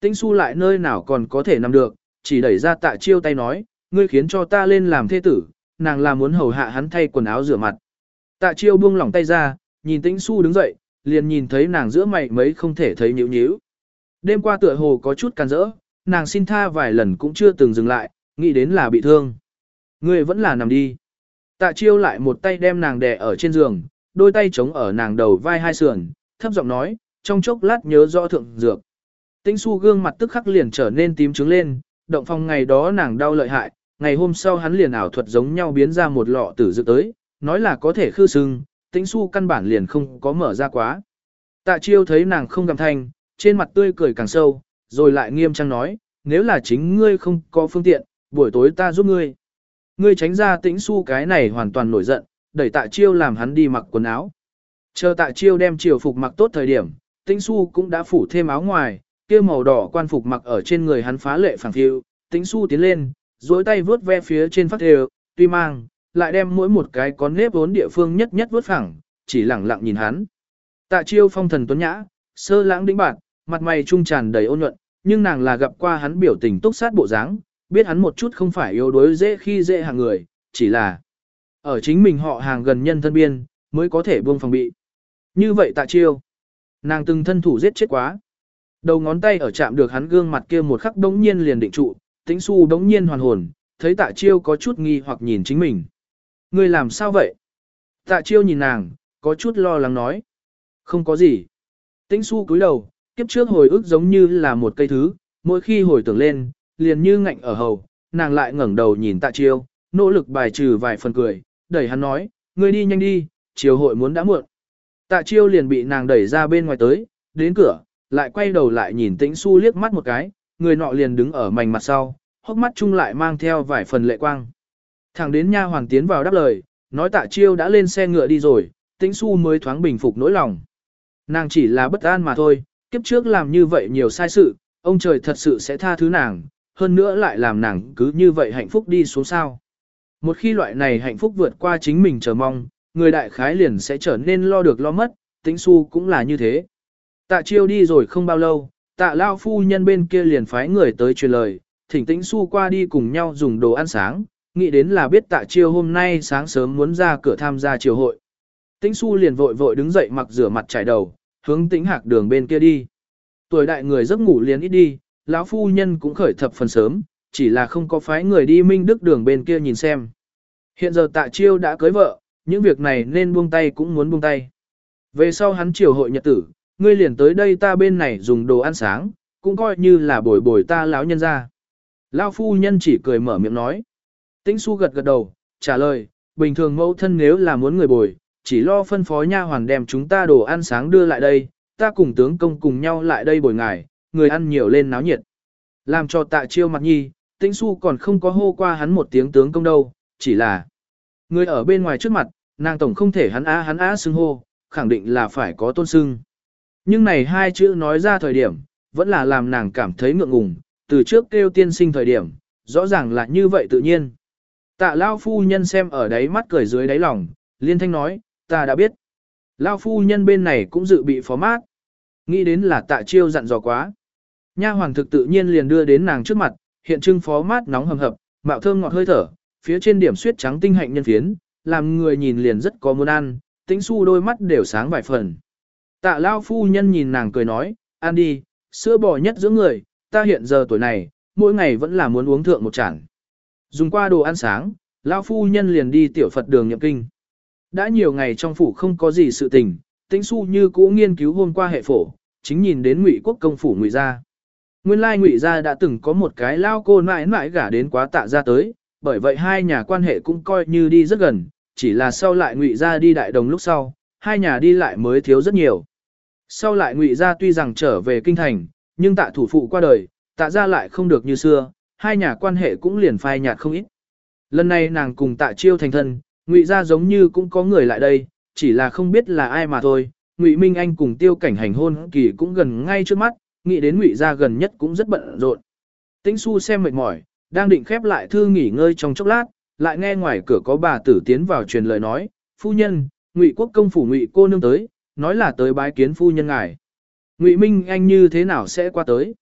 Tĩnh su lại nơi nào còn có thể nằm được, chỉ đẩy ra tạ chiêu tay nói, ngươi khiến cho ta lên làm thê tử, nàng là muốn hầu hạ hắn thay quần áo rửa mặt. Tạ chiêu buông lỏng tay ra, nhìn tĩnh su đứng dậy, liền nhìn thấy nàng giữa mày mấy không thể thấy nhíu nhíu. Đêm qua tựa hồ có chút can rỡ, nàng xin tha vài lần cũng chưa từng dừng lại, nghĩ đến là bị thương. Ngươi vẫn là nằm đi. Tạ chiêu lại một tay đem nàng đè ở trên giường, đôi tay chống ở nàng đầu vai hai sườn, thấp giọng nói, trong chốc lát nhớ rõ thượng dược. Tĩnh su gương mặt tức khắc liền trở nên tím trứng lên, động phong ngày đó nàng đau lợi hại, ngày hôm sau hắn liền ảo thuật giống nhau biến ra một lọ tử dược tới, nói là có thể khư sưng, tĩnh su căn bản liền không có mở ra quá. Tạ chiêu thấy nàng không gầm thanh, trên mặt tươi cười càng sâu, rồi lại nghiêm trang nói, nếu là chính ngươi không có phương tiện, buổi tối ta giúp ngươi. Ngươi tránh ra tĩnh su cái này hoàn toàn nổi giận, đẩy tạ chiêu làm hắn đi mặc quần áo. Chờ tạ chiêu đem triều phục mặc tốt thời điểm, tĩnh su cũng đã phủ thêm áo ngoài, kia màu đỏ quan phục mặc ở trên người hắn phá lệ phẳng phiu, tĩnh su tiến lên, duỗi tay vướt ve phía trên phát đều, tuy mang, lại đem mỗi một cái có nếp vốn địa phương nhất nhất vướt phẳng, chỉ lẳng lặng nhìn hắn. Tạ chiêu phong thần tuấn nhã, sơ lãng đĩnh bạn, mặt mày trung tràn đầy ôn nhuận, nhưng nàng là gặp qua hắn biểu tình túc sát bộ dáng, biết hắn một chút không phải yếu đuối dễ khi dễ hàng người, chỉ là ở chính mình họ hàng gần nhân thân biên, mới có thể buông phòng bị. Như vậy tạ chiêu, nàng từng thân thủ giết chết quá. Đầu ngón tay ở chạm được hắn gương mặt kia một khắc đống nhiên liền định trụ, tĩnh su đống nhiên hoàn hồn, thấy tạ chiêu có chút nghi hoặc nhìn chính mình. Ngươi làm sao vậy? Tạ chiêu nhìn nàng, có chút lo lắng nói. Không có gì. Tĩnh su cúi đầu, kiếp trước hồi ức giống như là một cây thứ, mỗi khi hồi tưởng lên, liền như ngạnh ở hầu, nàng lại ngẩng đầu nhìn tạ chiêu, nỗ lực bài trừ vài phần cười, đẩy hắn nói, ngươi đi nhanh đi, chiều hội muốn đã muộn. Tạ chiêu liền bị nàng đẩy ra bên ngoài tới, đến cửa, lại quay đầu lại nhìn tĩnh su liếc mắt một cái, người nọ liền đứng ở mảnh mặt sau, hốc mắt chung lại mang theo vài phần lệ quang. Thẳng đến nha hoàng tiến vào đáp lời, nói tạ chiêu đã lên xe ngựa đi rồi, tĩnh su mới thoáng bình phục nỗi lòng. Nàng chỉ là bất an mà thôi, kiếp trước làm như vậy nhiều sai sự, ông trời thật sự sẽ tha thứ nàng, hơn nữa lại làm nàng cứ như vậy hạnh phúc đi xuống sao. Một khi loại này hạnh phúc vượt qua chính mình chờ mong, người đại khái liền sẽ trở nên lo được lo mất, tĩnh su cũng là như thế. Tạ chiêu đi rồi không bao lâu, tạ lao phu nhân bên kia liền phái người tới truyền lời, thỉnh tĩnh su qua đi cùng nhau dùng đồ ăn sáng, nghĩ đến là biết tạ chiêu hôm nay sáng sớm muốn ra cửa tham gia triều hội. Tĩnh su liền vội vội đứng dậy mặc rửa mặt trải đầu, hướng tĩnh hạc đường bên kia đi. Tuổi đại người giấc ngủ liền ít đi, lão phu nhân cũng khởi thập phần sớm, chỉ là không có phái người đi minh đức đường bên kia nhìn xem. Hiện giờ tạ chiêu đã cưới vợ, những việc này nên buông tay cũng muốn buông tay. Về sau hắn triều hội nhật tử, ngươi liền tới đây ta bên này dùng đồ ăn sáng, cũng coi như là bồi bồi ta lão nhân ra. Lão phu nhân chỉ cười mở miệng nói. Tĩnh su gật gật đầu, trả lời, bình thường mẫu thân nếu là muốn người bồi, chỉ lo phân phó nha hoàn đem chúng ta đồ ăn sáng đưa lại đây, ta cùng tướng công cùng nhau lại đây bồi ngài, người ăn nhiều lên náo nhiệt. Làm cho tạ chiêu mặt nhi, tĩnh su còn không có hô qua hắn một tiếng tướng công đâu, chỉ là người ở bên ngoài trước mặt, nàng tổng không thể hắn á hắn á xưng hô, khẳng định là phải có tôn xưng. Nhưng này hai chữ nói ra thời điểm, vẫn là làm nàng cảm thấy ngượng ngùng, từ trước kêu tiên sinh thời điểm, rõ ràng là như vậy tự nhiên. Tạ Lao phu nhân xem ở đáy mắt cười dưới đáy lòng, liên thanh nói, ta đã biết. Lao phu nhân bên này cũng dự bị phó mát. Nghĩ đến là tạ chiêu dặn dò quá. Nha hoàng thực tự nhiên liền đưa đến nàng trước mặt, hiện trưng phó mát nóng hầm hập, mạo thơm ngọt hơi thở, phía trên điểm suyết trắng tinh hạnh nhân phiến, làm người nhìn liền rất có muốn ăn, tĩnh su đôi mắt đều sáng vài phần. Tạ lao phu nhân nhìn nàng cười nói, ăn đi, sữa bò nhất giữa người, ta hiện giờ tuổi này, mỗi ngày vẫn là muốn uống thượng một chản. Dùng qua đồ ăn sáng, lao phu nhân liền đi tiểu Phật đường nhậm kinh. Đã nhiều ngày trong phủ không có gì sự tình, tĩnh su như cũ nghiên cứu hôm qua hệ phổ, chính nhìn đến ngụy quốc công phủ ngụy gia. Nguyên lai ngụy gia đã từng có một cái lao cô mãi mãi gả đến quá tạ ra tới, bởi vậy hai nhà quan hệ cũng coi như đi rất gần, chỉ là sau lại ngụy gia đi đại đồng lúc sau, hai nhà đi lại mới thiếu rất nhiều. Sau lại ngụy gia tuy rằng trở về kinh thành, nhưng tạ thủ phụ qua đời, tạ ra lại không được như xưa, hai nhà quan hệ cũng liền phai nhạt không ít. Lần này nàng cùng tạ chiêu thành thân, ngụy gia giống như cũng có người lại đây, chỉ là không biết là ai mà thôi. Ngụy Minh Anh cùng tiêu cảnh hành hôn kỳ cũng gần ngay trước mắt, nghĩ đến ngụy gia gần nhất cũng rất bận rộn. Tĩnh su xem mệt mỏi, đang định khép lại thư nghỉ ngơi trong chốc lát, lại nghe ngoài cửa có bà tử tiến vào truyền lời nói, phu nhân, ngụy quốc công phủ ngụy cô nương tới, nói là tới bái kiến phu nhân ngài. Ngụy Minh Anh như thế nào sẽ qua tới?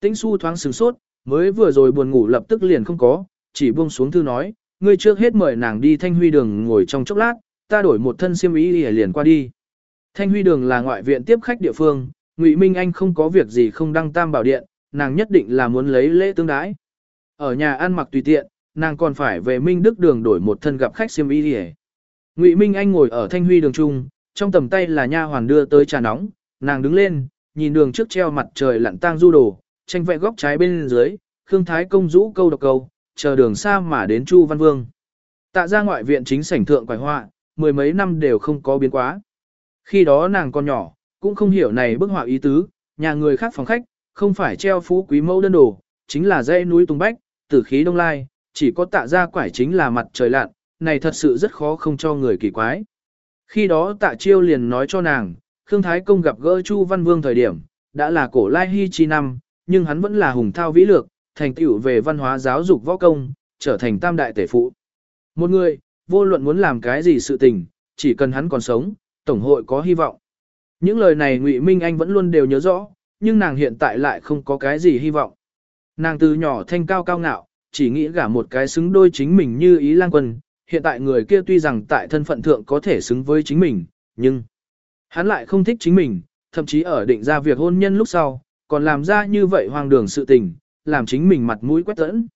Tĩnh su thoáng sửng sốt, mới vừa rồi buồn ngủ lập tức liền không có, chỉ buông xuống thư nói, ngươi trước hết mời nàng đi thanh huy đường ngồi trong chốc lát, ta đổi một thân xiêm y liền qua đi. Thanh huy đường là ngoại viện tiếp khách địa phương, Ngụy Minh Anh không có việc gì không đăng tam bảo điện, nàng nhất định là muốn lấy lễ tương đái. Ở nhà ăn mặc tùy tiện, nàng còn phải về Minh Đức đường đổi một thân gặp khách xiêm y đi Ngụy Minh Anh ngồi ở thanh huy đường trung, trong tầm tay là nha hoàn đưa tới trà nóng, nàng đứng lên, nhìn đường trước treo mặt trời lặn tang du đồ, tranh vẽ góc trái bên dưới, Khương Thái công rũ câu độc câu, chờ đường xa mà đến Chu Văn Vương. Tạ ra ngoại viện chính sảnh thượng quải họa, mười mấy năm đều không có biến quá. Khi đó nàng còn nhỏ, cũng không hiểu này bức họa ý tứ, nhà người khác phòng khách, không phải treo phú quý mẫu đơn đồ, chính là dãy núi Tùng bách, tử khí đông lai, chỉ có tạ ra quải chính là mặt trời lặn, này thật sự rất khó không cho người kỳ quái. Khi đó tạ chiêu liền nói cho nàng, Khương Thái Công gặp gỡ Chu Văn Vương thời điểm, đã là cổ lai hy chi năm, nhưng hắn vẫn là hùng thao vĩ lược, thành tựu về văn hóa giáo dục võ công, trở thành tam đại tể phụ. Một người, vô luận muốn làm cái gì sự tình, chỉ cần hắn còn sống, Tổng hội có hy vọng. Những lời này Ngụy Minh Anh vẫn luôn đều nhớ rõ, nhưng nàng hiện tại lại không có cái gì hy vọng. Nàng từ nhỏ thanh cao cao ngạo, chỉ nghĩ gả một cái xứng đôi chính mình như ý lang quân, hiện tại người kia tuy rằng tại thân phận thượng có thể xứng với chính mình, nhưng hắn lại không thích chính mình, thậm chí ở định ra việc hôn nhân lúc sau, còn làm ra như vậy hoang đường sự tình, làm chính mình mặt mũi quét tẫn.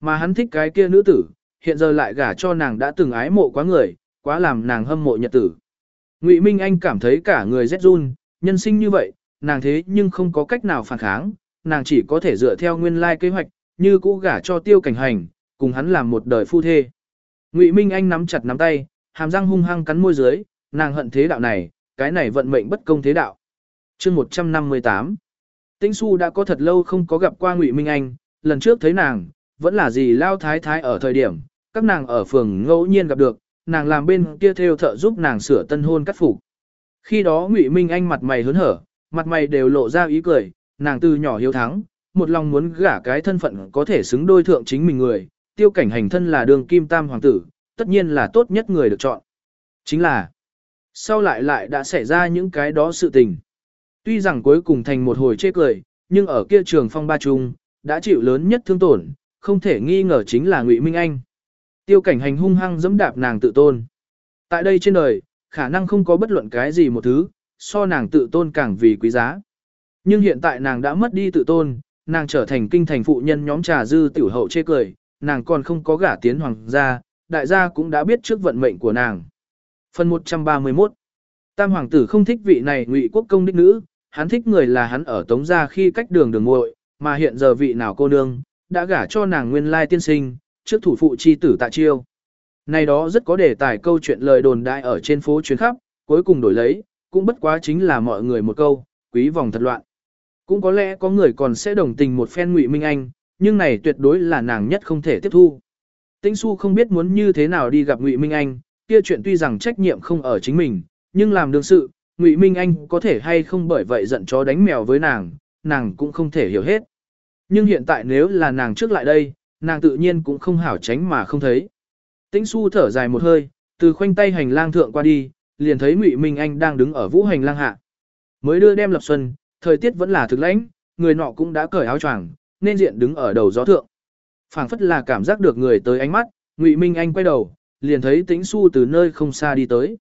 Mà hắn thích cái kia nữ tử, hiện giờ lại gả cho nàng đã từng ái mộ quá người, quá làm nàng hâm mộ nhật tử. Ngụy Minh Anh cảm thấy cả người rét run, nhân sinh như vậy, nàng thế nhưng không có cách nào phản kháng, nàng chỉ có thể dựa theo nguyên lai kế hoạch, như cũ gả cho tiêu cảnh hành, cùng hắn làm một đời phu thê. Ngụy Minh Anh nắm chặt nắm tay, hàm răng hung hăng cắn môi dưới, nàng hận thế đạo này, cái này vận mệnh bất công thế đạo. Chương 158 Tĩnh Xu đã có thật lâu không có gặp qua Ngụy Minh Anh, lần trước thấy nàng, vẫn là gì lao thái thái ở thời điểm, các nàng ở phường ngẫu nhiên gặp được, nàng làm bên kia theo thợ giúp nàng sửa tân hôn cắt phục. Khi đó Ngụy Minh Anh mặt mày hớn hở, mặt mày đều lộ ra ý cười, nàng từ nhỏ hiếu thắng, một lòng muốn gả cái thân phận có thể xứng đôi thượng chính mình người, tiêu cảnh hành thân là đường kim tam hoàng tử, tất nhiên là tốt nhất người được chọn. Chính là, sau lại lại đã xảy ra những cái đó sự tình. Tuy rằng cuối cùng thành một hồi chê cười, nhưng ở kia trường phong ba trung, đã chịu lớn nhất thương tổn, không thể nghi ngờ chính là Ngụy Minh Anh. Tiêu cảnh hành hung hăng dẫm đạp nàng tự tôn. Tại đây trên đời, khả năng không có bất luận cái gì một thứ, so nàng tự tôn càng vì quý giá. Nhưng hiện tại nàng đã mất đi tự tôn, nàng trở thành kinh thành phụ nhân nhóm trà dư tiểu hậu chê cười, nàng còn không có gả tiến hoàng gia, đại gia cũng đã biết trước vận mệnh của nàng. Phần 131 Tam hoàng tử không thích vị này ngụy quốc công đích nữ, hắn thích người là hắn ở tống gia khi cách đường đường muội mà hiện giờ vị nào cô nương, đã gả cho nàng nguyên lai tiên sinh, trước thủ phụ chi tử tạ chiêu. Này đó rất có đề tài câu chuyện lời đồn đại ở trên phố chuyến khắp, cuối cùng đổi lấy, cũng bất quá chính là mọi người một câu, quý vòng thật loạn. Cũng có lẽ có người còn sẽ đồng tình một phen ngụy Minh Anh, nhưng này tuyệt đối là nàng nhất không thể tiếp thu. Tĩnh Xu không biết muốn như thế nào đi gặp Ngụy Minh Anh, kia chuyện tuy rằng trách nhiệm không ở chính mình, nhưng làm đương sự, Ngụy Minh Anh có thể hay không bởi vậy giận chó đánh mèo với nàng, nàng cũng không thể hiểu hết. Nhưng hiện tại nếu là nàng trước lại đây, nàng tự nhiên cũng không hảo tránh mà không thấy. Tĩnh Xu thở dài một hơi, từ khoanh tay hành lang thượng qua đi, liền thấy Ngụy Minh Anh đang đứng ở vũ hành lang hạ. Mới đưa đem lập xuân, thời tiết vẫn là thực lãnh, người nọ cũng đã cởi áo choàng, nên diện đứng ở đầu gió thượng. phảng phất là cảm giác được người tới ánh mắt, Ngụy Minh Anh quay đầu, liền thấy Tĩnh Xu từ nơi không xa đi tới.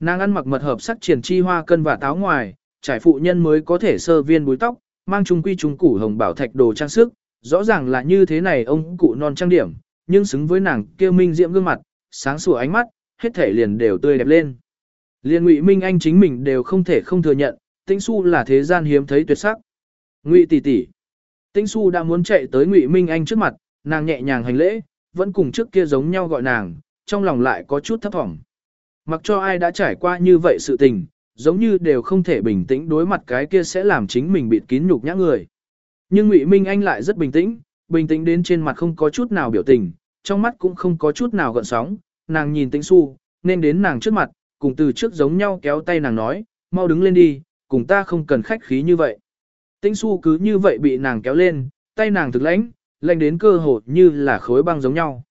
Nàng ăn mặc mật hợp sắc triển chi hoa cân và táo ngoài, trải phụ nhân mới có thể sơ viên búi tóc, mang trung quy trung củ hồng bảo thạch đồ trang sức, rõ ràng là như thế này ông cụ non trang điểm, nhưng xứng với nàng kia minh diễm gương mặt, sáng sủa ánh mắt, hết thể liền đều tươi đẹp lên. Liên Ngụy Minh Anh chính mình đều không thể không thừa nhận, Tĩnh Xu là thế gian hiếm thấy tuyệt sắc. Ngụy tỷ tỷ. Tĩnh Xu đã muốn chạy tới Ngụy Minh Anh trước mặt, nàng nhẹ nhàng hành lễ, vẫn cùng trước kia giống nhau gọi nàng, trong lòng lại có chút thấp thỏm. Mặc cho ai đã trải qua như vậy sự tình, giống như đều không thể bình tĩnh đối mặt cái kia sẽ làm chính mình bịt kín nhục nhã người. Nhưng Ngụy Minh Anh lại rất bình tĩnh, bình tĩnh đến trên mặt không có chút nào biểu tình, trong mắt cũng không có chút nào gợn sóng, nàng nhìn Tĩnh Xu, nên đến nàng trước mặt, cùng từ trước giống nhau kéo tay nàng nói, mau đứng lên đi, cùng ta không cần khách khí như vậy. Tĩnh Su cứ như vậy bị nàng kéo lên, tay nàng thực lãnh, lạnh đến cơ hồ như là khối băng giống nhau.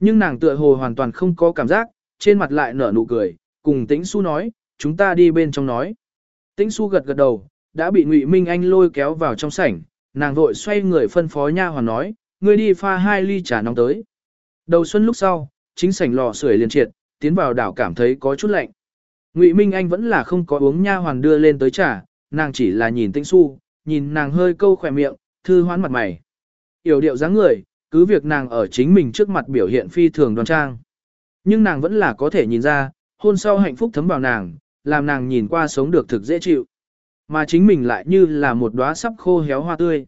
Nhưng nàng tựa hồ hoàn toàn không có cảm giác, trên mặt lại nở nụ cười, cùng Tĩnh Su nói, chúng ta đi bên trong nói. Tĩnh Su gật gật đầu, đã bị Ngụy Minh Anh lôi kéo vào trong sảnh, nàng vội xoay người phân phó nha hoàn nói, ngươi đi pha hai ly trà nóng tới. Đầu xuân lúc sau, chính sảnh lò sưởi liền triệt, tiến vào đảo cảm thấy có chút lạnh. Ngụy Minh Anh vẫn là không có uống nha hoàn đưa lên tới trà, nàng chỉ là nhìn Tĩnh Xu, nhìn nàng hơi câu khỏe miệng, thư hoán mặt mày. Yểu điệu dáng người, cứ việc nàng ở chính mình trước mặt biểu hiện phi thường đoan trang. Nhưng nàng vẫn là có thể nhìn ra, hôn sau hạnh phúc thấm vào nàng, làm nàng nhìn qua sống được thực dễ chịu. mà chính mình lại như là một đóa sắp khô héo hoa tươi.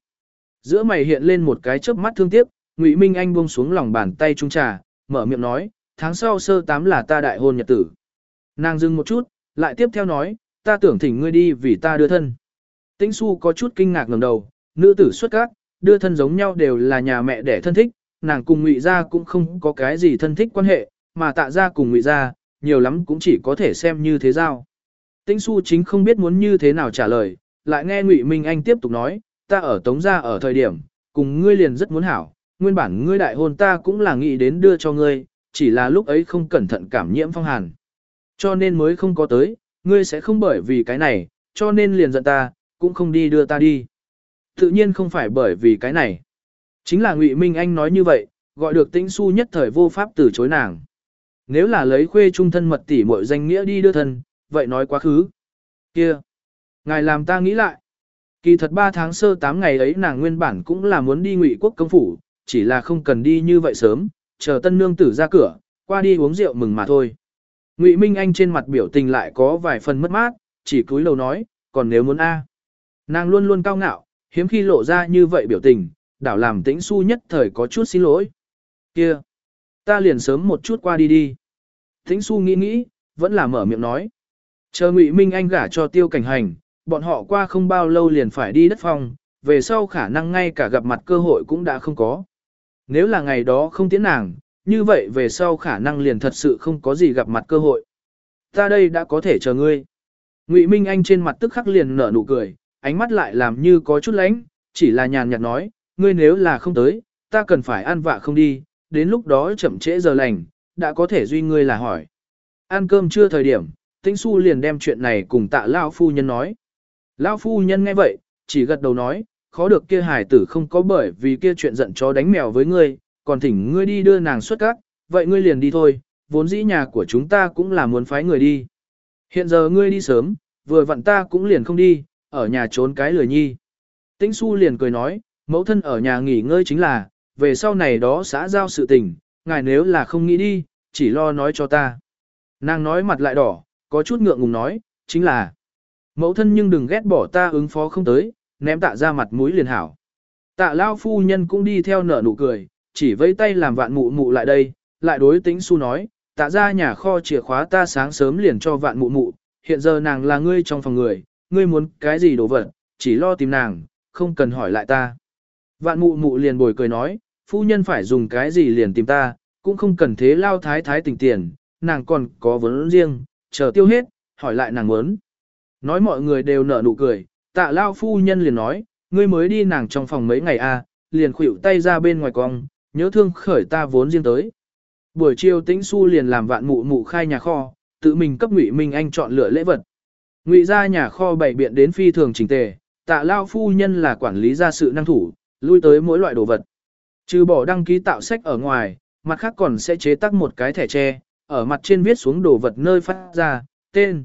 Giữa mày hiện lên một cái chớp mắt thương tiếc, Ngụy Minh Anh buông xuống lòng bàn tay trung trà, mở miệng nói, tháng sau sơ tám là ta đại hôn nhật tử. Nàng dừng một chút, lại tiếp theo nói, ta tưởng thỉnh ngươi đi vì ta đưa thân. Tĩnh Su có chút kinh ngạc ngẩng đầu, nữ tử xuất các, đưa thân giống nhau đều là nhà mẹ đẻ thân thích, nàng cùng Ngụy gia cũng không có cái gì thân thích quan hệ, mà tạ gia cùng Ngụy gia, nhiều lắm cũng chỉ có thể xem như thế giao. Tĩnh Su chính không biết muốn như thế nào trả lời, lại nghe Ngụy Minh Anh tiếp tục nói, ta ở Tống gia ở thời điểm, cùng ngươi liền rất muốn hảo, nguyên bản ngươi đại hôn ta cũng là nghĩ đến đưa cho ngươi, chỉ là lúc ấy không cẩn thận cảm nhiễm phong hàn. Cho nên mới không có tới, ngươi sẽ không bởi vì cái này, cho nên liền giận ta, cũng không đi đưa ta đi. Tự nhiên không phải bởi vì cái này. Chính là Ngụy Minh Anh nói như vậy, gọi được tĩnh su nhất thời vô pháp từ chối nàng. Nếu là lấy khuê trung thân mật tỷ muội danh nghĩa đi đưa thân, vậy nói quá khứ. Kia, ngài làm ta nghĩ lại. Kỳ thật 3 tháng sơ 8 ngày ấy nàng nguyên bản cũng là muốn đi ngụy quốc công phủ, chỉ là không cần đi như vậy sớm, chờ tân nương tử ra cửa, qua đi uống rượu mừng mà thôi. Ngụy Minh Anh trên mặt biểu tình lại có vài phần mất mát, chỉ cúi đầu nói, còn nếu muốn A. Nàng luôn luôn cao ngạo, hiếm khi lộ ra như vậy biểu tình, đảo làm tĩnh su nhất thời có chút xin lỗi. Kia, ta liền sớm một chút qua đi đi. Tĩnh su nghĩ nghĩ, vẫn là mở miệng nói. Chờ Ngụy Minh Anh gả cho tiêu cảnh hành, bọn họ qua không bao lâu liền phải đi đất phong, về sau khả năng ngay cả gặp mặt cơ hội cũng đã không có. Nếu là ngày đó không tiến nàng, như vậy về sau khả năng liền thật sự không có gì gặp mặt cơ hội. Ta đây đã có thể chờ ngươi. Ngụy Minh Anh trên mặt tức khắc liền nở nụ cười, ánh mắt lại làm như có chút lánh, chỉ là nhàn nhạt nói, ngươi nếu là không tới, ta cần phải ăn vạ không đi, đến lúc đó chậm trễ giờ lành, đã có thể duy ngươi là hỏi. Ăn cơm chưa thời điểm, Tĩnh Xu liền đem chuyện này cùng tạ Lão Phu Nhân nói. Lão Phu Nhân nghe vậy, chỉ gật đầu nói, khó được kia hải tử không có bởi vì kia chuyện giận chó đánh mèo với ngươi, còn thỉnh ngươi đi đưa nàng xuất các, vậy ngươi liền đi thôi, vốn dĩ nhà của chúng ta cũng là muốn phái người đi. Hiện giờ ngươi đi sớm, vừa vặn ta cũng liền không đi, ở nhà trốn cái lười nhi. Tĩnh su liền cười nói, mẫu thân ở nhà nghỉ ngơi chính là, về sau này đó xã giao sự tình, ngài nếu là không nghĩ đi, chỉ lo nói cho ta. Nàng nói mặt lại đỏ, có chút ngượng ngùng nói, chính là, mẫu thân nhưng đừng ghét bỏ ta ứng phó không tới, ném tạ ra mặt mũi liền hảo. Tạ lao phu nhân cũng đi theo nở nụ cười, chỉ vẫy tay làm vạn mụ mụ lại đây, lại đối tĩnh su nói, tạ ra nhà kho chìa khóa ta sáng sớm liền cho vạn mụ mụ, hiện giờ nàng là ngươi trong phòng người, ngươi muốn cái gì đồ vật, chỉ lo tìm nàng, không cần hỏi lại ta. Vạn mụ mụ liền bồi cười nói, phu nhân phải dùng cái gì liền tìm ta, cũng không cần thế lao thái thái tình tiền, nàng còn có vấn riêng, chờ tiêu hết, hỏi lại nàng muốn. Nói mọi người đều nở nụ cười, tạ lao phu nhân liền nói, ngươi mới đi nàng trong phòng mấy ngày à, liền khuỷu tay ra bên ngoài cong, nhớ thương khởi ta vốn riêng tới. Buổi chiều tĩnh su liền làm vạn mụ mụ khai nhà kho, tự mình cấp ngụy Minh Anh chọn lựa lễ vật. Ngụy ra nhà kho bảy biện đến phi thường chỉnh tề, tạ lao phu nhân là quản lý gia sự năng thủ, lui tới mỗi loại đồ vật. Trừ bỏ đăng ký tạo sách ở ngoài, mặt khác còn sẽ chế tác một cái thẻ tre, ở mặt trên viết xuống đồ vật nơi phát ra, tên.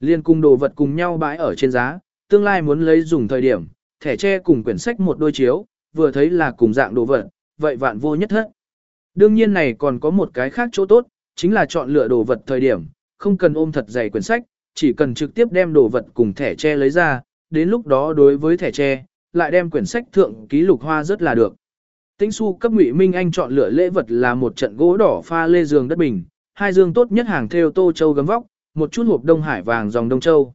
Liên cùng đồ vật cùng nhau bãi ở trên giá, tương lai muốn lấy dùng thời điểm, thẻ tre cùng quyển sách một đôi chiếu, vừa thấy là cùng dạng đồ vật, vậy vạn vô nhất hết. Đương nhiên này còn có một cái khác chỗ tốt, chính là chọn lựa đồ vật thời điểm, không cần ôm thật dày quyển sách, chỉ cần trực tiếp đem đồ vật cùng thẻ tre lấy ra, đến lúc đó đối với thẻ tre, lại đem quyển sách thượng ký lục hoa rất là được. Tĩnh su cấp Ngụy Minh Anh chọn lựa lễ vật là một trận gỗ đỏ pha lê giường đất bình, hai giường tốt nhất hàng theo tô châu gấm vóc, một chút hộp đông hải vàng dòng đông châu.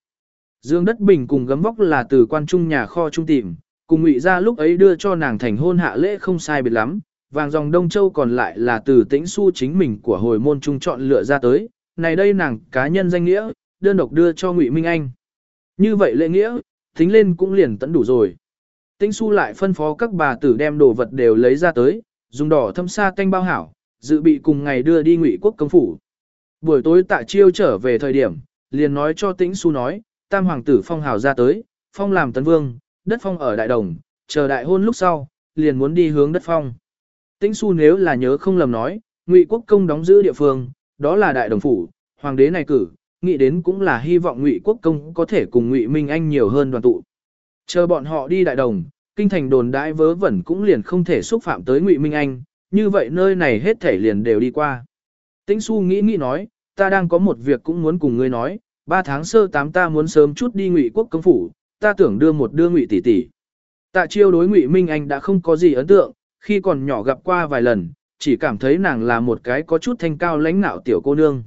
Dương đất bình cùng gấm vóc là từ quan trung nhà kho trung tìm, cùng ngụy ra lúc ấy đưa cho nàng thành hôn hạ lễ không sai biệt lắm, vàng dòng đông châu còn lại là từ tĩnh su chính mình của hồi môn trung chọn lựa ra tới, này đây nàng cá nhân danh nghĩa, đơn độc đưa cho ngụy Minh Anh. Như vậy lễ nghĩa, tính lên cũng liền tận đủ rồi. Tĩnh su lại phân phó các bà tử đem đồ vật đều lấy ra tới, dùng đỏ thâm sa canh bao hảo, dự bị cùng ngày đưa đi ngụy quốc công phủ. Buổi tối tạ chiêu trở về thời điểm, liền nói cho tĩnh su nói, tam hoàng tử phong hào ra tới, phong làm tấn vương, đất phong ở đại đồng, chờ đại hôn lúc sau, liền muốn đi hướng đất phong. Tĩnh su nếu là nhớ không lầm nói, ngụy quốc công đóng giữ địa phương, đó là đại đồng phủ, hoàng đế này cử, nghĩ đến cũng là hy vọng ngụy quốc công có thể cùng ngụy minh anh nhiều hơn đoàn tụ. Chờ bọn họ đi đại đồng, kinh thành đồn đại vớ vẩn cũng liền không thể xúc phạm tới ngụy minh anh, như vậy nơi này hết thể liền đều đi qua. Tĩnh su nghĩ nghĩ nói, ta đang có một việc cũng muốn cùng ngươi nói, ba tháng sơ tám ta muốn sớm chút đi ngụy quốc công phủ, ta tưởng đưa một đưa ngụy tỷ tỷ. Tạ chiêu đối ngụy Minh Anh đã không có gì ấn tượng, khi còn nhỏ gặp qua vài lần, chỉ cảm thấy nàng là một cái có chút thanh cao lãnh nạo tiểu cô nương.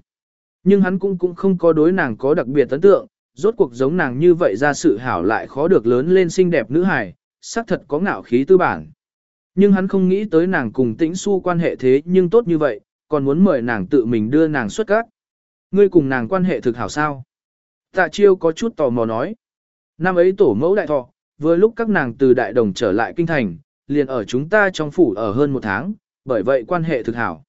Nhưng hắn cũng cũng không có đối nàng có đặc biệt ấn tượng, rốt cuộc giống nàng như vậy ra sự hảo lại khó được lớn lên xinh đẹp nữ hài, xác thật có ngạo khí tư bản. Nhưng hắn không nghĩ tới nàng cùng tĩnh su quan hệ thế nhưng tốt như vậy, còn muốn mời nàng tự mình đưa nàng xuất các. Ngươi cùng nàng quan hệ thực hảo sao? Tạ chiêu có chút tò mò nói. Năm ấy tổ mẫu đại thọ, vừa lúc các nàng từ đại đồng trở lại kinh thành, liền ở chúng ta trong phủ ở hơn một tháng, bởi vậy quan hệ thực hảo.